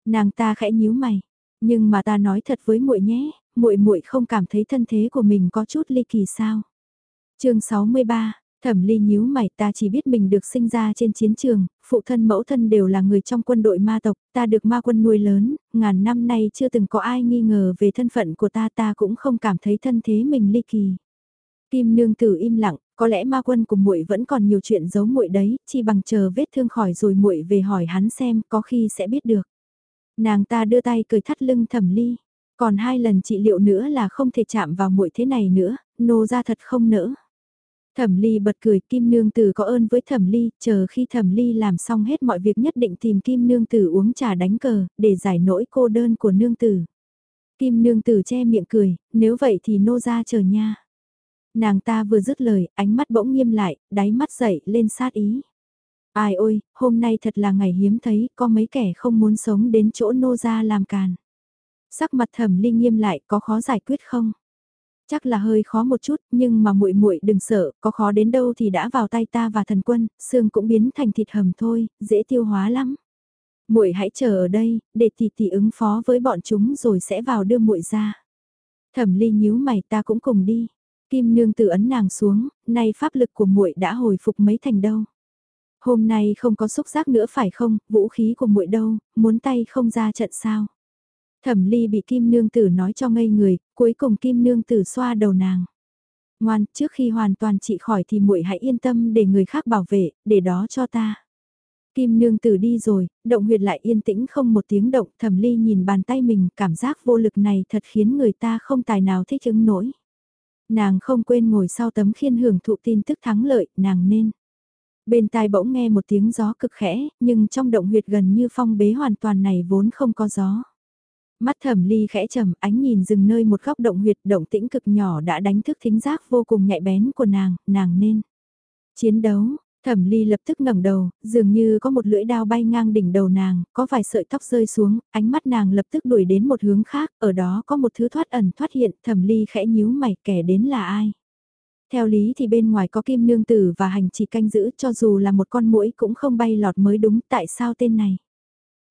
Nàng ta khẽ nhíu mày, nhưng mà ta nói thật với muội nhé, muội muội không cảm thấy thân thế của mình có chút ly kỳ sao? Chương 63 Thẩm ly nhíu mày ta chỉ biết mình được sinh ra trên chiến trường, phụ thân mẫu thân đều là người trong quân đội ma tộc, ta được ma quân nuôi lớn, ngàn năm nay chưa từng có ai nghi ngờ về thân phận của ta ta cũng không cảm thấy thân thế mình ly kỳ. Kim nương tử im lặng, có lẽ ma quân của muội vẫn còn nhiều chuyện giấu muội đấy, chỉ bằng chờ vết thương khỏi rồi muội về hỏi hắn xem có khi sẽ biết được. Nàng ta đưa tay cười thắt lưng thẩm ly. Còn hai lần trị liệu nữa là không thể chạm vào muội thế này nữa, nô ra thật không nỡ. Thẩm ly bật cười Kim Nương Tử có ơn với Thẩm ly, chờ khi Thẩm ly làm xong hết mọi việc nhất định tìm Kim Nương Tử uống trà đánh cờ, để giải nỗi cô đơn của Nương Tử. Kim Nương Tử che miệng cười, nếu vậy thì nô ra chờ nha. Nàng ta vừa dứt lời, ánh mắt bỗng nghiêm lại, đáy mắt dậy lên sát ý. Ai ôi, hôm nay thật là ngày hiếm thấy, có mấy kẻ không muốn sống đến chỗ nô gia làm càn. Sắc mặt thẩm ly nghiêm lại, có khó giải quyết không? Chắc là hơi khó một chút, nhưng mà muội muội đừng sợ, có khó đến đâu thì đã vào tay ta và thần quân, xương cũng biến thành thịt hầm thôi, dễ tiêu hóa lắm. Muội hãy chờ ở đây, để tỷ tỷ ứng phó với bọn chúng rồi sẽ vào đưa muội ra. Thẩm ly nhíu mày ta cũng cùng đi. Kim nương tự ấn nàng xuống, nay pháp lực của muội đã hồi phục mấy thành đâu. Hôm nay không có xúc giác nữa phải không, vũ khí của muội đâu, muốn tay không ra trận sao. Thẩm ly bị kim nương tử nói cho ngây người, cuối cùng kim nương tử xoa đầu nàng. Ngoan, trước khi hoàn toàn trị khỏi thì muội hãy yên tâm để người khác bảo vệ, để đó cho ta. Kim nương tử đi rồi, động huyệt lại yên tĩnh không một tiếng động, thẩm ly nhìn bàn tay mình, cảm giác vô lực này thật khiến người ta không tài nào thích ứng nổi. Nàng không quên ngồi sau tấm khiên hưởng thụ tin tức thắng lợi, nàng nên. Bên tai bỗng nghe một tiếng gió cực khẽ, nhưng trong động huyệt gần như phong bế hoàn toàn này vốn không có gió. Mắt thẩm ly khẽ trầm, ánh nhìn dừng nơi một góc động huyệt động tĩnh cực nhỏ đã đánh thức thính giác vô cùng nhạy bén của nàng, nàng nên. Chiến đấu, Thẩm Ly lập tức ngẩng đầu, dường như có một lưỡi đao bay ngang đỉnh đầu nàng, có vài sợi tóc rơi xuống, ánh mắt nàng lập tức đuổi đến một hướng khác, ở đó có một thứ thoát ẩn thoát hiện, Thẩm Ly khẽ nhíu mày, kẻ đến là ai? Theo lý thì bên ngoài có kim nương tử và hành chỉ canh giữ cho dù là một con muỗi cũng không bay lọt mới đúng tại sao tên này.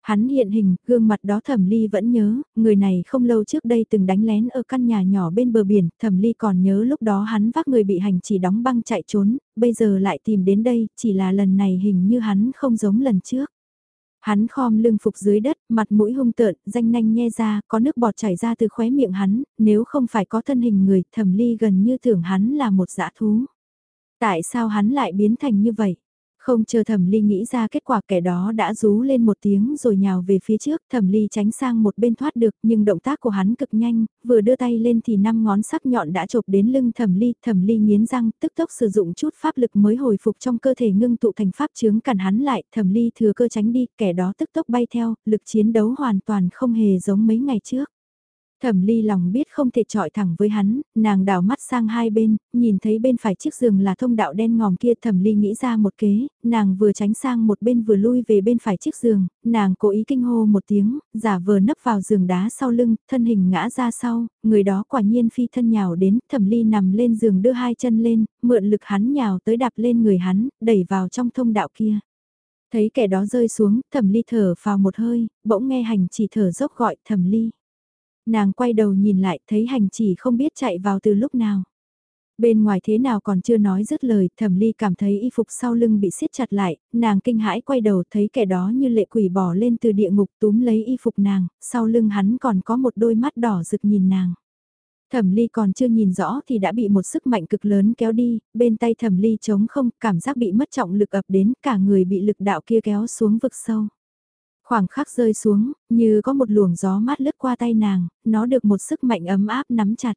Hắn hiện hình, gương mặt đó thẩm ly vẫn nhớ, người này không lâu trước đây từng đánh lén ở căn nhà nhỏ bên bờ biển, thẩm ly còn nhớ lúc đó hắn vác người bị hành chỉ đóng băng chạy trốn, bây giờ lại tìm đến đây, chỉ là lần này hình như hắn không giống lần trước. Hắn khom lưng phục dưới đất, mặt mũi hung tợn, danh nanh nhe ra, có nước bọt chảy ra từ khóe miệng hắn, nếu không phải có thân hình người, thẩm ly gần như tưởng hắn là một dã thú. Tại sao hắn lại biến thành như vậy? Không chờ thẩm ly nghĩ ra kết quả kẻ đó đã rú lên một tiếng rồi nhào về phía trước, thẩm ly tránh sang một bên thoát được nhưng động tác của hắn cực nhanh, vừa đưa tay lên thì năm ngón sắc nhọn đã chộp đến lưng thẩm ly, thẩm ly nghiến răng, tức tốc sử dụng chút pháp lực mới hồi phục trong cơ thể ngưng tụ thành pháp chướng cản hắn lại, thẩm ly thừa cơ tránh đi, kẻ đó tức tốc bay theo, lực chiến đấu hoàn toàn không hề giống mấy ngày trước. Thẩm ly lòng biết không thể trọi thẳng với hắn, nàng đảo mắt sang hai bên, nhìn thấy bên phải chiếc giường là thông đạo đen ngòm kia thẩm ly nghĩ ra một kế, nàng vừa tránh sang một bên vừa lui về bên phải chiếc giường, nàng cố ý kinh hô một tiếng, giả vờ nấp vào giường đá sau lưng, thân hình ngã ra sau, người đó quả nhiên phi thân nhào đến, thẩm ly nằm lên giường đưa hai chân lên, mượn lực hắn nhào tới đạp lên người hắn, đẩy vào trong thông đạo kia. Thấy kẻ đó rơi xuống, thẩm ly thở vào một hơi, bỗng nghe hành chỉ thở dốc gọi thẩm ly. Nàng quay đầu nhìn lại thấy hành chỉ không biết chạy vào từ lúc nào. Bên ngoài thế nào còn chưa nói dứt lời, thẩm ly cảm thấy y phục sau lưng bị siết chặt lại, nàng kinh hãi quay đầu thấy kẻ đó như lệ quỷ bỏ lên từ địa ngục túm lấy y phục nàng, sau lưng hắn còn có một đôi mắt đỏ rực nhìn nàng. Thẩm ly còn chưa nhìn rõ thì đã bị một sức mạnh cực lớn kéo đi, bên tay thẩm ly trống không, cảm giác bị mất trọng lực ập đến, cả người bị lực đạo kia kéo xuống vực sâu. Khoảng khắc rơi xuống, như có một luồng gió mát lướt qua tay nàng, nó được một sức mạnh ấm áp nắm chặt.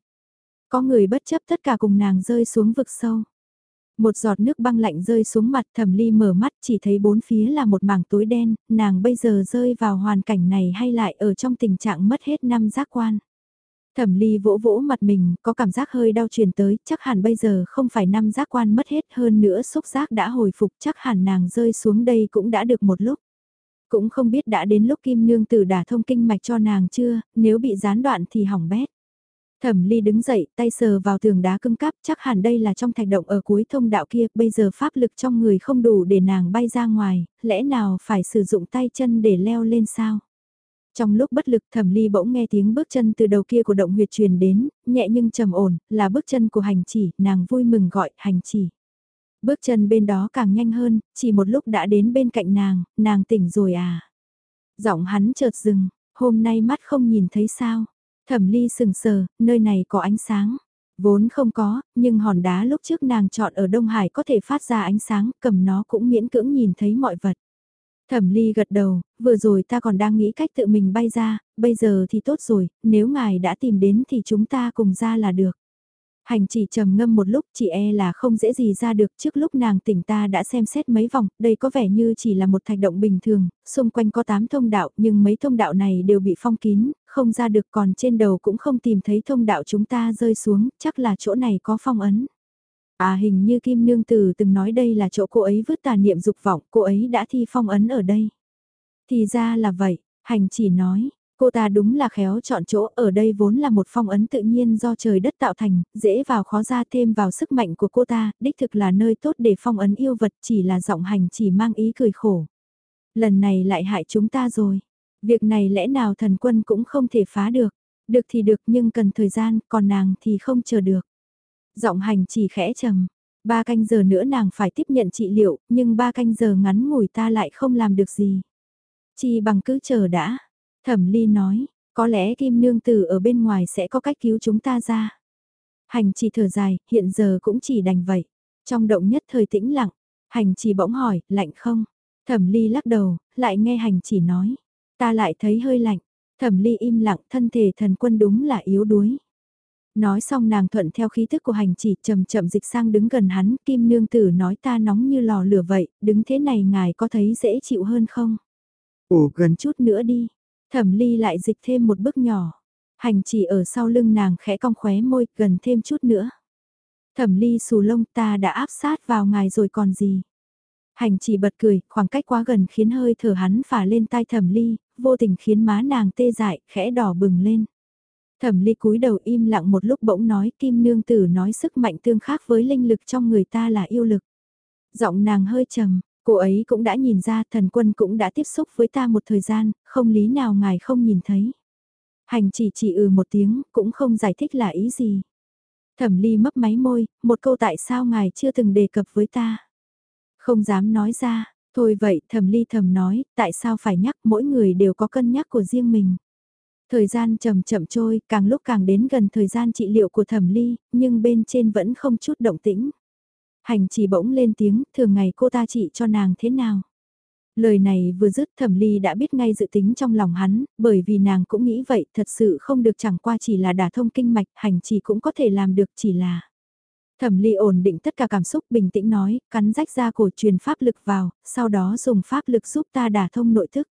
Có người bất chấp tất cả cùng nàng rơi xuống vực sâu. Một giọt nước băng lạnh rơi xuống mặt thẩm ly mở mắt chỉ thấy bốn phía là một mảng tối đen, nàng bây giờ rơi vào hoàn cảnh này hay lại ở trong tình trạng mất hết năm giác quan. Thẩm ly vỗ vỗ mặt mình, có cảm giác hơi đau truyền tới, chắc hẳn bây giờ không phải năm giác quan mất hết hơn nữa xúc giác đã hồi phục, chắc hẳn nàng rơi xuống đây cũng đã được một lúc. Cũng không biết đã đến lúc Kim Nương Tử đả thông kinh mạch cho nàng chưa, nếu bị gián đoạn thì hỏng bét. Thẩm Ly đứng dậy, tay sờ vào tường đá cứng cáp, chắc hẳn đây là trong thạch động ở cuối thông đạo kia, bây giờ pháp lực trong người không đủ để nàng bay ra ngoài, lẽ nào phải sử dụng tay chân để leo lên sao? Trong lúc bất lực thẩm ly bỗng nghe tiếng bước chân từ đầu kia của động huyệt truyền đến, nhẹ nhưng trầm ổn, là bước chân của hành chỉ, nàng vui mừng gọi hành chỉ. Bước chân bên đó càng nhanh hơn, chỉ một lúc đã đến bên cạnh nàng, nàng tỉnh rồi à. Giọng hắn chợt dừng, hôm nay mắt không nhìn thấy sao. Thẩm ly sừng sờ, nơi này có ánh sáng. Vốn không có, nhưng hòn đá lúc trước nàng chọn ở Đông Hải có thể phát ra ánh sáng, cầm nó cũng miễn cưỡng nhìn thấy mọi vật. Thẩm ly gật đầu, vừa rồi ta còn đang nghĩ cách tự mình bay ra, bây giờ thì tốt rồi, nếu ngài đã tìm đến thì chúng ta cùng ra là được. Hành chỉ trầm ngâm một lúc chỉ e là không dễ gì ra được trước lúc nàng tỉnh ta đã xem xét mấy vòng, đây có vẻ như chỉ là một thạch động bình thường, xung quanh có 8 thông đạo nhưng mấy thông đạo này đều bị phong kín, không ra được còn trên đầu cũng không tìm thấy thông đạo chúng ta rơi xuống, chắc là chỗ này có phong ấn. À hình như Kim Nương Tử từng nói đây là chỗ cô ấy vứt tà niệm dục vọng, cô ấy đã thi phong ấn ở đây. Thì ra là vậy, hành chỉ nói, Cô ta đúng là khéo chọn chỗ ở đây vốn là một phong ấn tự nhiên do trời đất tạo thành, dễ vào khó ra thêm vào sức mạnh của cô ta, đích thực là nơi tốt để phong ấn yêu vật chỉ là giọng hành chỉ mang ý cười khổ. Lần này lại hại chúng ta rồi. Việc này lẽ nào thần quân cũng không thể phá được. Được thì được nhưng cần thời gian, còn nàng thì không chờ được. Giọng hành chỉ khẽ trầm. Ba canh giờ nữa nàng phải tiếp nhận trị liệu, nhưng ba canh giờ ngắn ngủi ta lại không làm được gì. Chỉ bằng cứ chờ đã. Thẩm Ly nói, có lẽ Kim Nương Tử ở bên ngoài sẽ có cách cứu chúng ta ra. Hành chỉ thở dài, hiện giờ cũng chỉ đành vậy. Trong động nhất thời tĩnh lặng, hành chỉ bỗng hỏi, lạnh không? Thẩm Ly lắc đầu, lại nghe hành chỉ nói. Ta lại thấy hơi lạnh. Thẩm Ly im lặng, thân thể thần quân đúng là yếu đuối. Nói xong nàng thuận theo khí thức của hành chỉ chậm chậm dịch sang đứng gần hắn, kim nương tử nói ta nóng như lò lửa vậy, đứng thế này ngài có thấy dễ chịu hơn không? Ồ gần chút nữa đi, thẩm ly lại dịch thêm một bước nhỏ, hành chỉ ở sau lưng nàng khẽ cong khóe môi, gần thêm chút nữa. Thẩm ly xù lông ta đã áp sát vào ngài rồi còn gì? Hành chỉ bật cười, khoảng cách quá gần khiến hơi thở hắn phả lên tai thẩm ly, vô tình khiến má nàng tê dại, khẽ đỏ bừng lên. Thẩm ly cúi đầu im lặng một lúc bỗng nói kim nương tử nói sức mạnh tương khác với linh lực trong người ta là yêu lực. Giọng nàng hơi trầm, cô ấy cũng đã nhìn ra thần quân cũng đã tiếp xúc với ta một thời gian, không lý nào ngài không nhìn thấy. Hành chỉ chỉ ừ một tiếng, cũng không giải thích là ý gì. Thẩm ly mấp máy môi, một câu tại sao ngài chưa từng đề cập với ta. Không dám nói ra, thôi vậy thẩm ly thầm nói, tại sao phải nhắc mỗi người đều có cân nhắc của riêng mình. Thời gian chậm chậm trôi, càng lúc càng đến gần thời gian trị liệu của thẩm ly, nhưng bên trên vẫn không chút động tĩnh. Hành chỉ bỗng lên tiếng, thường ngày cô ta trị cho nàng thế nào? Lời này vừa dứt thẩm ly đã biết ngay dự tính trong lòng hắn, bởi vì nàng cũng nghĩ vậy, thật sự không được chẳng qua chỉ là đả thông kinh mạch, hành chỉ cũng có thể làm được chỉ là. Thẩm ly ổn định tất cả cảm xúc bình tĩnh nói, cắn rách ra cổ truyền pháp lực vào, sau đó dùng pháp lực giúp ta đả thông nội thức.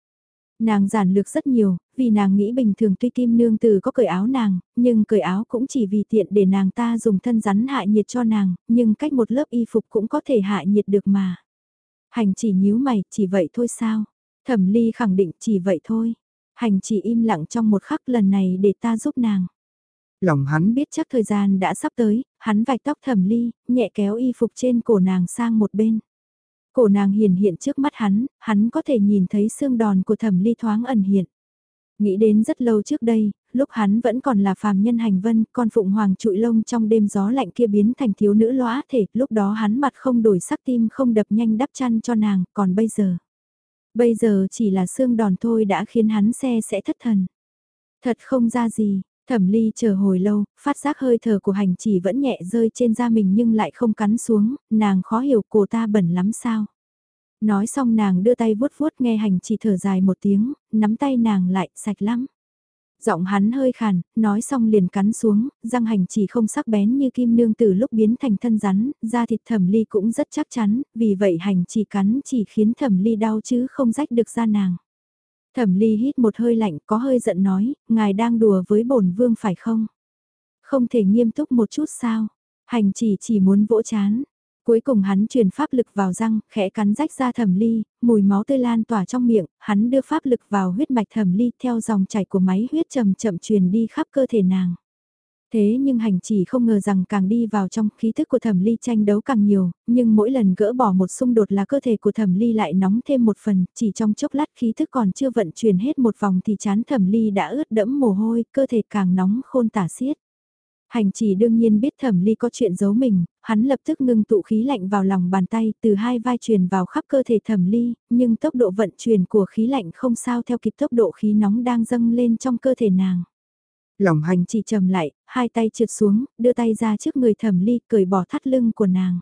Nàng giản lược rất nhiều, vì nàng nghĩ bình thường tuy kim nương từ có cởi áo nàng, nhưng cởi áo cũng chỉ vì tiện để nàng ta dùng thân rắn hạ nhiệt cho nàng, nhưng cách một lớp y phục cũng có thể hạ nhiệt được mà. Hành chỉ nhíu mày, chỉ vậy thôi sao? Thẩm ly khẳng định chỉ vậy thôi. Hành chỉ im lặng trong một khắc lần này để ta giúp nàng. Lòng hắn biết chắc thời gian đã sắp tới, hắn vạch tóc thẩm ly, nhẹ kéo y phục trên cổ nàng sang một bên. Cổ nàng hiền hiện trước mắt hắn, hắn có thể nhìn thấy xương đòn của thẩm ly thoáng ẩn hiện. Nghĩ đến rất lâu trước đây, lúc hắn vẫn còn là phàm nhân hành vân, con phụng hoàng trụi lông trong đêm gió lạnh kia biến thành thiếu nữ lõa thể, lúc đó hắn mặt không đổi sắc tim không đập nhanh đắp chăn cho nàng, còn bây giờ. Bây giờ chỉ là xương đòn thôi đã khiến hắn xe sẽ thất thần. Thật không ra gì, Thẩm ly chờ hồi lâu, phát giác hơi thở của hành chỉ vẫn nhẹ rơi trên da mình nhưng lại không cắn xuống, nàng khó hiểu cô ta bẩn lắm sao. Nói xong nàng đưa tay vuốt vuốt nghe hành chỉ thở dài một tiếng, nắm tay nàng lại, sạch lắm. Giọng hắn hơi khàn, nói xong liền cắn xuống, răng hành chỉ không sắc bén như kim nương từ lúc biến thành thân rắn, da thịt thẩm ly cũng rất chắc chắn, vì vậy hành chỉ cắn chỉ khiến thẩm ly đau chứ không rách được da nàng. Thẩm ly hít một hơi lạnh có hơi giận nói, ngài đang đùa với bổn vương phải không? Không thể nghiêm túc một chút sao? Hành chỉ chỉ muốn vỗ chán. Cuối cùng hắn truyền pháp lực vào răng, khẽ cắn rách ra thẩm ly, mùi máu tươi lan tỏa trong miệng, hắn đưa pháp lực vào huyết mạch thẩm ly theo dòng chảy của máy huyết chậm chậm truyền đi khắp cơ thể nàng. Thế nhưng hành chỉ không ngờ rằng càng đi vào trong khí thức của thẩm ly tranh đấu càng nhiều, nhưng mỗi lần gỡ bỏ một xung đột là cơ thể của thẩm ly lại nóng thêm một phần, chỉ trong chốc lát khí thức còn chưa vận chuyển hết một vòng thì chán thẩm ly đã ướt đẫm mồ hôi, cơ thể càng nóng khôn tả xiết. Hành chỉ đương nhiên biết thẩm ly có chuyện giấu mình, hắn lập tức ngưng tụ khí lạnh vào lòng bàn tay từ hai vai truyền vào khắp cơ thể thẩm ly, nhưng tốc độ vận chuyển của khí lạnh không sao theo kịp tốc độ khí nóng đang dâng lên trong cơ thể nàng. Lòng hành chỉ trầm lại, hai tay trượt xuống, đưa tay ra trước người thẩm ly, cởi bỏ thắt lưng của nàng.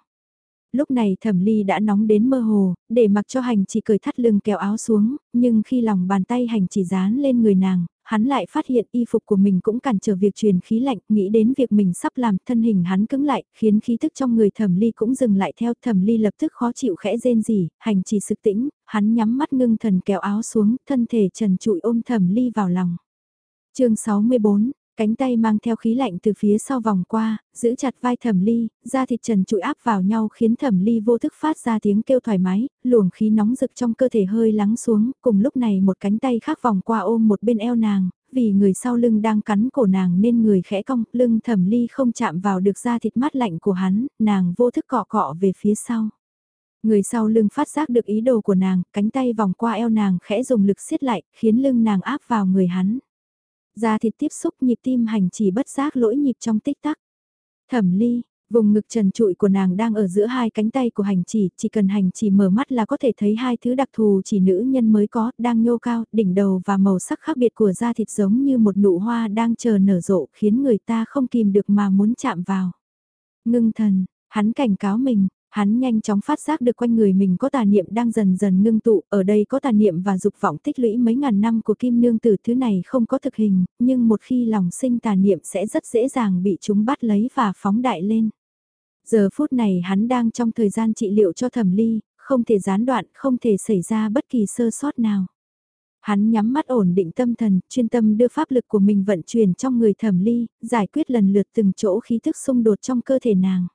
Lúc này thẩm ly đã nóng đến mơ hồ, để mặc cho hành chỉ cởi thắt lưng kéo áo xuống, nhưng khi lòng bàn tay hành chỉ dán lên người nàng, hắn lại phát hiện y phục của mình cũng cản trở việc truyền khí lạnh, nghĩ đến việc mình sắp làm, thân hình hắn cứng lại, khiến khí thức trong người thẩm ly cũng dừng lại theo thẩm ly lập tức khó chịu khẽ rên rỉ, hành chỉ sực tĩnh, hắn nhắm mắt ngưng thần kéo áo xuống, thân thể trần trụi ôm thẩm ly vào lòng chương 64, cánh tay mang theo khí lạnh từ phía sau vòng qua, giữ chặt vai thẩm ly, da thịt trần trụi áp vào nhau khiến thẩm ly vô thức phát ra tiếng kêu thoải mái, luồng khí nóng rực trong cơ thể hơi lắng xuống, cùng lúc này một cánh tay khác vòng qua ôm một bên eo nàng, vì người sau lưng đang cắn cổ nàng nên người khẽ cong, lưng thẩm ly không chạm vào được da thịt mát lạnh của hắn, nàng vô thức cọ cọ về phía sau. Người sau lưng phát giác được ý đồ của nàng, cánh tay vòng qua eo nàng khẽ dùng lực siết lại, khiến lưng nàng áp vào người hắn. Da thịt tiếp xúc nhịp tim hành chỉ bất giác lỗi nhịp trong tích tắc. Thẩm ly, vùng ngực trần trụi của nàng đang ở giữa hai cánh tay của hành chỉ, chỉ cần hành chỉ mở mắt là có thể thấy hai thứ đặc thù chỉ nữ nhân mới có, đang nhô cao, đỉnh đầu và màu sắc khác biệt của da thịt giống như một nụ hoa đang chờ nở rộ khiến người ta không kìm được mà muốn chạm vào. Ngưng thần, hắn cảnh cáo mình, Hắn nhanh chóng phát giác được quanh người mình có tà niệm đang dần dần ngưng tụ, ở đây có tà niệm và dục vọng tích lũy mấy ngàn năm của kim nương tử thứ này không có thực hình, nhưng một khi lòng sinh tà niệm sẽ rất dễ dàng bị chúng bắt lấy và phóng đại lên. Giờ phút này hắn đang trong thời gian trị liệu cho thẩm ly, không thể gián đoạn, không thể xảy ra bất kỳ sơ sót nào. Hắn nhắm mắt ổn định tâm thần, chuyên tâm đưa pháp lực của mình vận chuyển trong người thẩm ly, giải quyết lần lượt từng chỗ khí thức xung đột trong cơ thể nàng.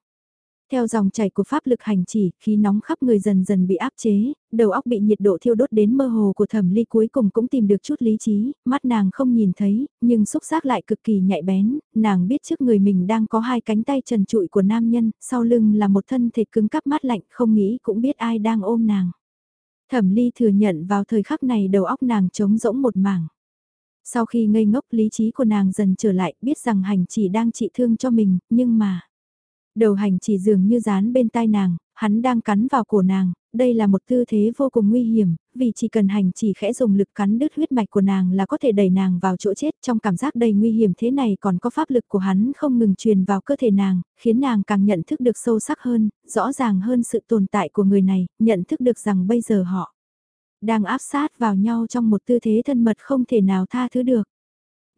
Theo dòng chảy của pháp lực hành chỉ, khí nóng khắp người dần dần bị áp chế, đầu óc bị nhiệt độ thiêu đốt đến mơ hồ của thẩm ly cuối cùng cũng tìm được chút lý trí, mắt nàng không nhìn thấy, nhưng xúc giác lại cực kỳ nhạy bén, nàng biết trước người mình đang có hai cánh tay trần trụi của nam nhân, sau lưng là một thân thể cứng cắp mát lạnh, không nghĩ cũng biết ai đang ôm nàng. Thẩm ly thừa nhận vào thời khắc này đầu óc nàng trống rỗng một mảng. Sau khi ngây ngốc lý trí của nàng dần trở lại biết rằng hành chỉ đang trị thương cho mình, nhưng mà... Đầu hành chỉ dường như dán bên tai nàng, hắn đang cắn vào cổ nàng, đây là một tư thế vô cùng nguy hiểm, vì chỉ cần hành chỉ khẽ dùng lực cắn đứt huyết mạch của nàng là có thể đẩy nàng vào chỗ chết trong cảm giác đầy nguy hiểm thế này còn có pháp lực của hắn không ngừng truyền vào cơ thể nàng, khiến nàng càng nhận thức được sâu sắc hơn, rõ ràng hơn sự tồn tại của người này, nhận thức được rằng bây giờ họ đang áp sát vào nhau trong một tư thế thân mật không thể nào tha thứ được.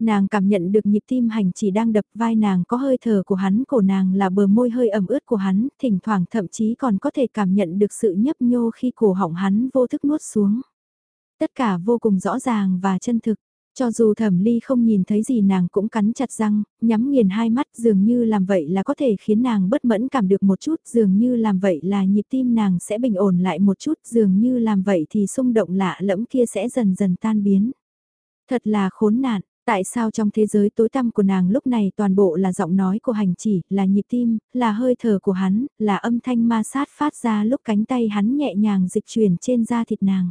Nàng cảm nhận được nhịp tim hành chỉ đang đập vai nàng có hơi thở của hắn, cổ nàng là bờ môi hơi ẩm ướt của hắn, thỉnh thoảng thậm chí còn có thể cảm nhận được sự nhấp nhô khi cổ họng hắn vô thức nuốt xuống. Tất cả vô cùng rõ ràng và chân thực. Cho dù thẩm ly không nhìn thấy gì nàng cũng cắn chặt răng, nhắm nghiền hai mắt dường như làm vậy là có thể khiến nàng bất mẫn cảm được một chút, dường như làm vậy là nhịp tim nàng sẽ bình ổn lại một chút, dường như làm vậy thì xung động lạ lẫm kia sẽ dần dần tan biến. Thật là khốn nạn, Tại sao trong thế giới tối tăm của nàng lúc này toàn bộ là giọng nói của hành chỉ, là nhịp tim, là hơi thở của hắn, là âm thanh ma sát phát ra lúc cánh tay hắn nhẹ nhàng dịch chuyển trên da thịt nàng.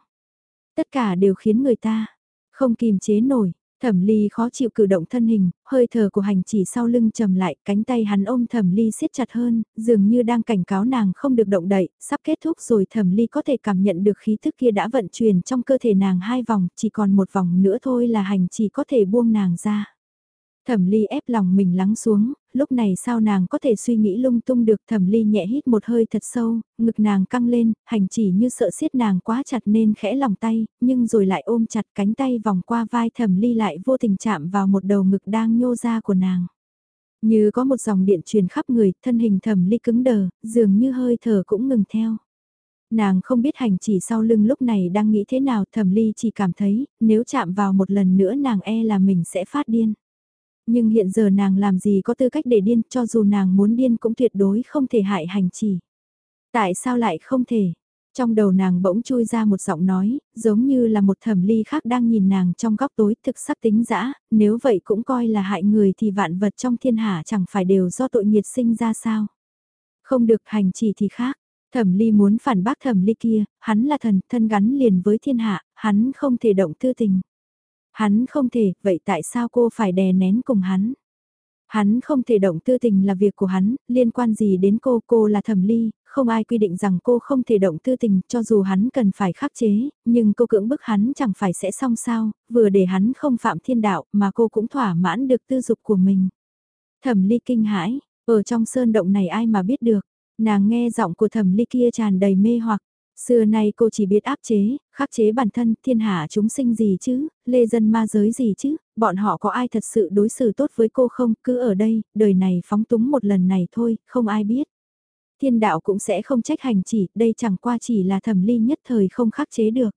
Tất cả đều khiến người ta không kìm chế nổi, Thẩm Ly khó chịu cử động thân hình, hơi thở của hành chỉ sau lưng trầm lại, cánh tay hắn ôm Thẩm Ly siết chặt hơn, dường như đang cảnh cáo nàng không được động đậy, sắp kết thúc rồi Thẩm Ly có thể cảm nhận được khí thức kia đã vận chuyển trong cơ thể nàng hai vòng, chỉ còn một vòng nữa thôi là hành chỉ có thể buông nàng ra. Thẩm ly ép lòng mình lắng xuống, lúc này sao nàng có thể suy nghĩ lung tung được thẩm ly nhẹ hít một hơi thật sâu, ngực nàng căng lên, hành chỉ như sợ siết nàng quá chặt nên khẽ lòng tay, nhưng rồi lại ôm chặt cánh tay vòng qua vai thẩm ly lại vô tình chạm vào một đầu ngực đang nhô ra của nàng. Như có một dòng điện truyền khắp người, thân hình thẩm ly cứng đờ, dường như hơi thở cũng ngừng theo. Nàng không biết hành chỉ sau lưng lúc này đang nghĩ thế nào thẩm ly chỉ cảm thấy, nếu chạm vào một lần nữa nàng e là mình sẽ phát điên. Nhưng hiện giờ nàng làm gì có tư cách để điên cho dù nàng muốn điên cũng tuyệt đối không thể hại hành chỉ. Tại sao lại không thể? Trong đầu nàng bỗng chui ra một giọng nói, giống như là một thẩm ly khác đang nhìn nàng trong góc tối thực sắc tính dã nếu vậy cũng coi là hại người thì vạn vật trong thiên hạ chẳng phải đều do tội nhiệt sinh ra sao. Không được hành chỉ thì khác, thẩm ly muốn phản bác thẩm ly kia, hắn là thần, thân gắn liền với thiên hạ, hắn không thể động tư tình. Hắn không thể, vậy tại sao cô phải đè nén cùng hắn? Hắn không thể động tư tình là việc của hắn, liên quan gì đến cô, cô là thẩm ly, không ai quy định rằng cô không thể động tư tình cho dù hắn cần phải khắc chế, nhưng cô cưỡng bức hắn chẳng phải sẽ xong sao, vừa để hắn không phạm thiên đạo mà cô cũng thỏa mãn được tư dục của mình. Thẩm ly kinh hãi, ở trong sơn động này ai mà biết được, nàng nghe giọng của thẩm ly kia tràn đầy mê hoặc, Xưa nay cô chỉ biết áp chế, khắc chế bản thân, thiên hạ chúng sinh gì chứ, lê dân ma giới gì chứ, bọn họ có ai thật sự đối xử tốt với cô không, cứ ở đây, đời này phóng túng một lần này thôi, không ai biết. Thiên đạo cũng sẽ không trách hành chỉ, đây chẳng qua chỉ là thẩm ly nhất thời không khắc chế được.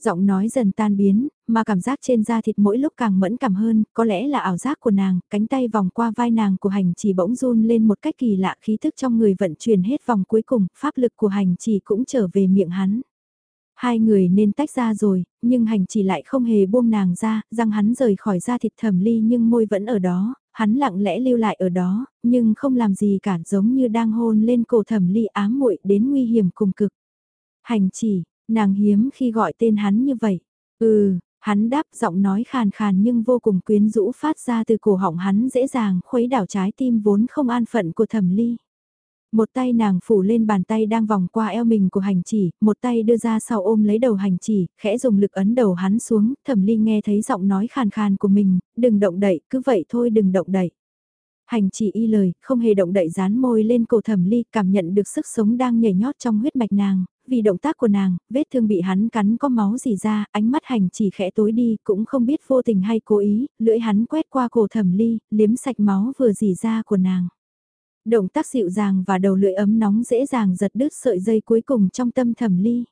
Giọng nói dần tan biến, mà cảm giác trên da thịt mỗi lúc càng mẫn cảm hơn, có lẽ là ảo giác của nàng, cánh tay vòng qua vai nàng của hành chỉ bỗng run lên một cách kỳ lạ khí thức trong người vận chuyển hết vòng cuối cùng, pháp lực của hành chỉ cũng trở về miệng hắn. Hai người nên tách ra rồi, nhưng hành chỉ lại không hề buông nàng ra, răng hắn rời khỏi da thịt thẩm ly nhưng môi vẫn ở đó, hắn lặng lẽ lưu lại ở đó, nhưng không làm gì cả giống như đang hôn lên cổ thẩm ly ám muội đến nguy hiểm cùng cực. Hành chỉ, Nàng hiếm khi gọi tên hắn như vậy. Ừ, hắn đáp giọng nói khàn khàn nhưng vô cùng quyến rũ phát ra từ cổ họng hắn dễ dàng khuấy đảo trái tim vốn không an phận của thẩm ly. Một tay nàng phủ lên bàn tay đang vòng qua eo mình của hành chỉ, một tay đưa ra sau ôm lấy đầu hành chỉ, khẽ dùng lực ấn đầu hắn xuống, thẩm ly nghe thấy giọng nói khàn khàn của mình, đừng động đậy, cứ vậy thôi đừng động đậy. Hành chỉ y lời, không hề động đậy dán môi lên cổ thẩm ly, cảm nhận được sức sống đang nhảy nhót trong huyết mạch nàng, vì động tác của nàng, vết thương bị hắn cắn có máu gì ra, ánh mắt hành chỉ khẽ tối đi, cũng không biết vô tình hay cố ý, lưỡi hắn quét qua cổ thẩm ly, liếm sạch máu vừa dì ra của nàng. Động tác dịu dàng và đầu lưỡi ấm nóng dễ dàng giật đứt sợi dây cuối cùng trong tâm thẩm ly.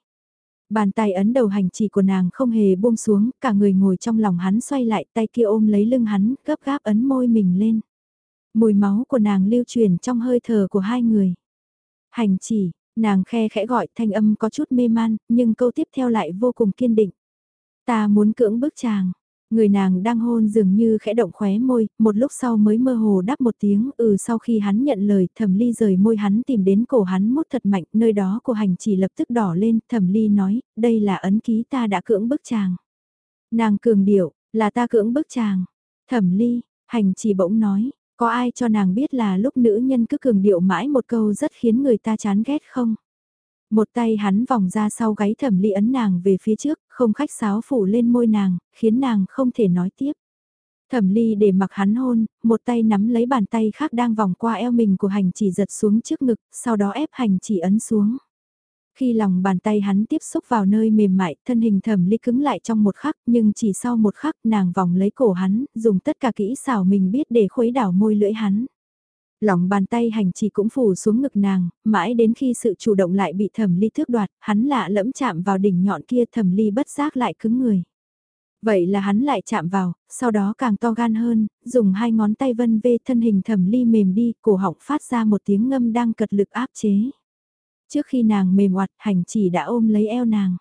Bàn tay ấn đầu hành chỉ của nàng không hề buông xuống, cả người ngồi trong lòng hắn xoay lại tay kia ôm lấy lưng hắn, gấp gáp ấn môi mình lên. Mùi máu của nàng lưu truyền trong hơi thở của hai người. Hành chỉ, nàng khe khẽ gọi thanh âm có chút mê man, nhưng câu tiếp theo lại vô cùng kiên định. Ta muốn cưỡng bức chàng. Người nàng đang hôn dường như khẽ động khóe môi, một lúc sau mới mơ hồ đáp một tiếng ừ sau khi hắn nhận lời thẩm ly rời môi hắn tìm đến cổ hắn mút thật mạnh nơi đó của hành chỉ lập tức đỏ lên thẩm ly nói đây là ấn ký ta đã cưỡng bức chàng. Nàng cường điệu là ta cưỡng bức chàng. Thẩm ly, hành chỉ bỗng nói, có ai cho nàng biết là lúc nữ nhân cứ cường điệu mãi một câu rất khiến người ta chán ghét không? Một tay hắn vòng ra sau gáy thẩm ly ấn nàng về phía trước, không khách sáo phủ lên môi nàng, khiến nàng không thể nói tiếp. Thẩm ly để mặc hắn hôn, một tay nắm lấy bàn tay khác đang vòng qua eo mình của hành chỉ giật xuống trước ngực, sau đó ép hành chỉ ấn xuống. Khi lòng bàn tay hắn tiếp xúc vào nơi mềm mại, thân hình thẩm ly cứng lại trong một khắc, nhưng chỉ sau một khắc nàng vòng lấy cổ hắn, dùng tất cả kỹ xảo mình biết để khuấy đảo môi lưỡi hắn. Lòng bàn tay hành chỉ cũng phủ xuống ngực nàng, mãi đến khi sự chủ động lại bị thẩm ly thước đoạt, hắn lạ lẫm chạm vào đỉnh nhọn kia thẩm ly bất giác lại cứng người. Vậy là hắn lại chạm vào, sau đó càng to gan hơn, dùng hai ngón tay vân vê thân hình thẩm ly mềm đi, cổ họng phát ra một tiếng ngâm đang cật lực áp chế. Trước khi nàng mềm oặt, hành chỉ đã ôm lấy eo nàng.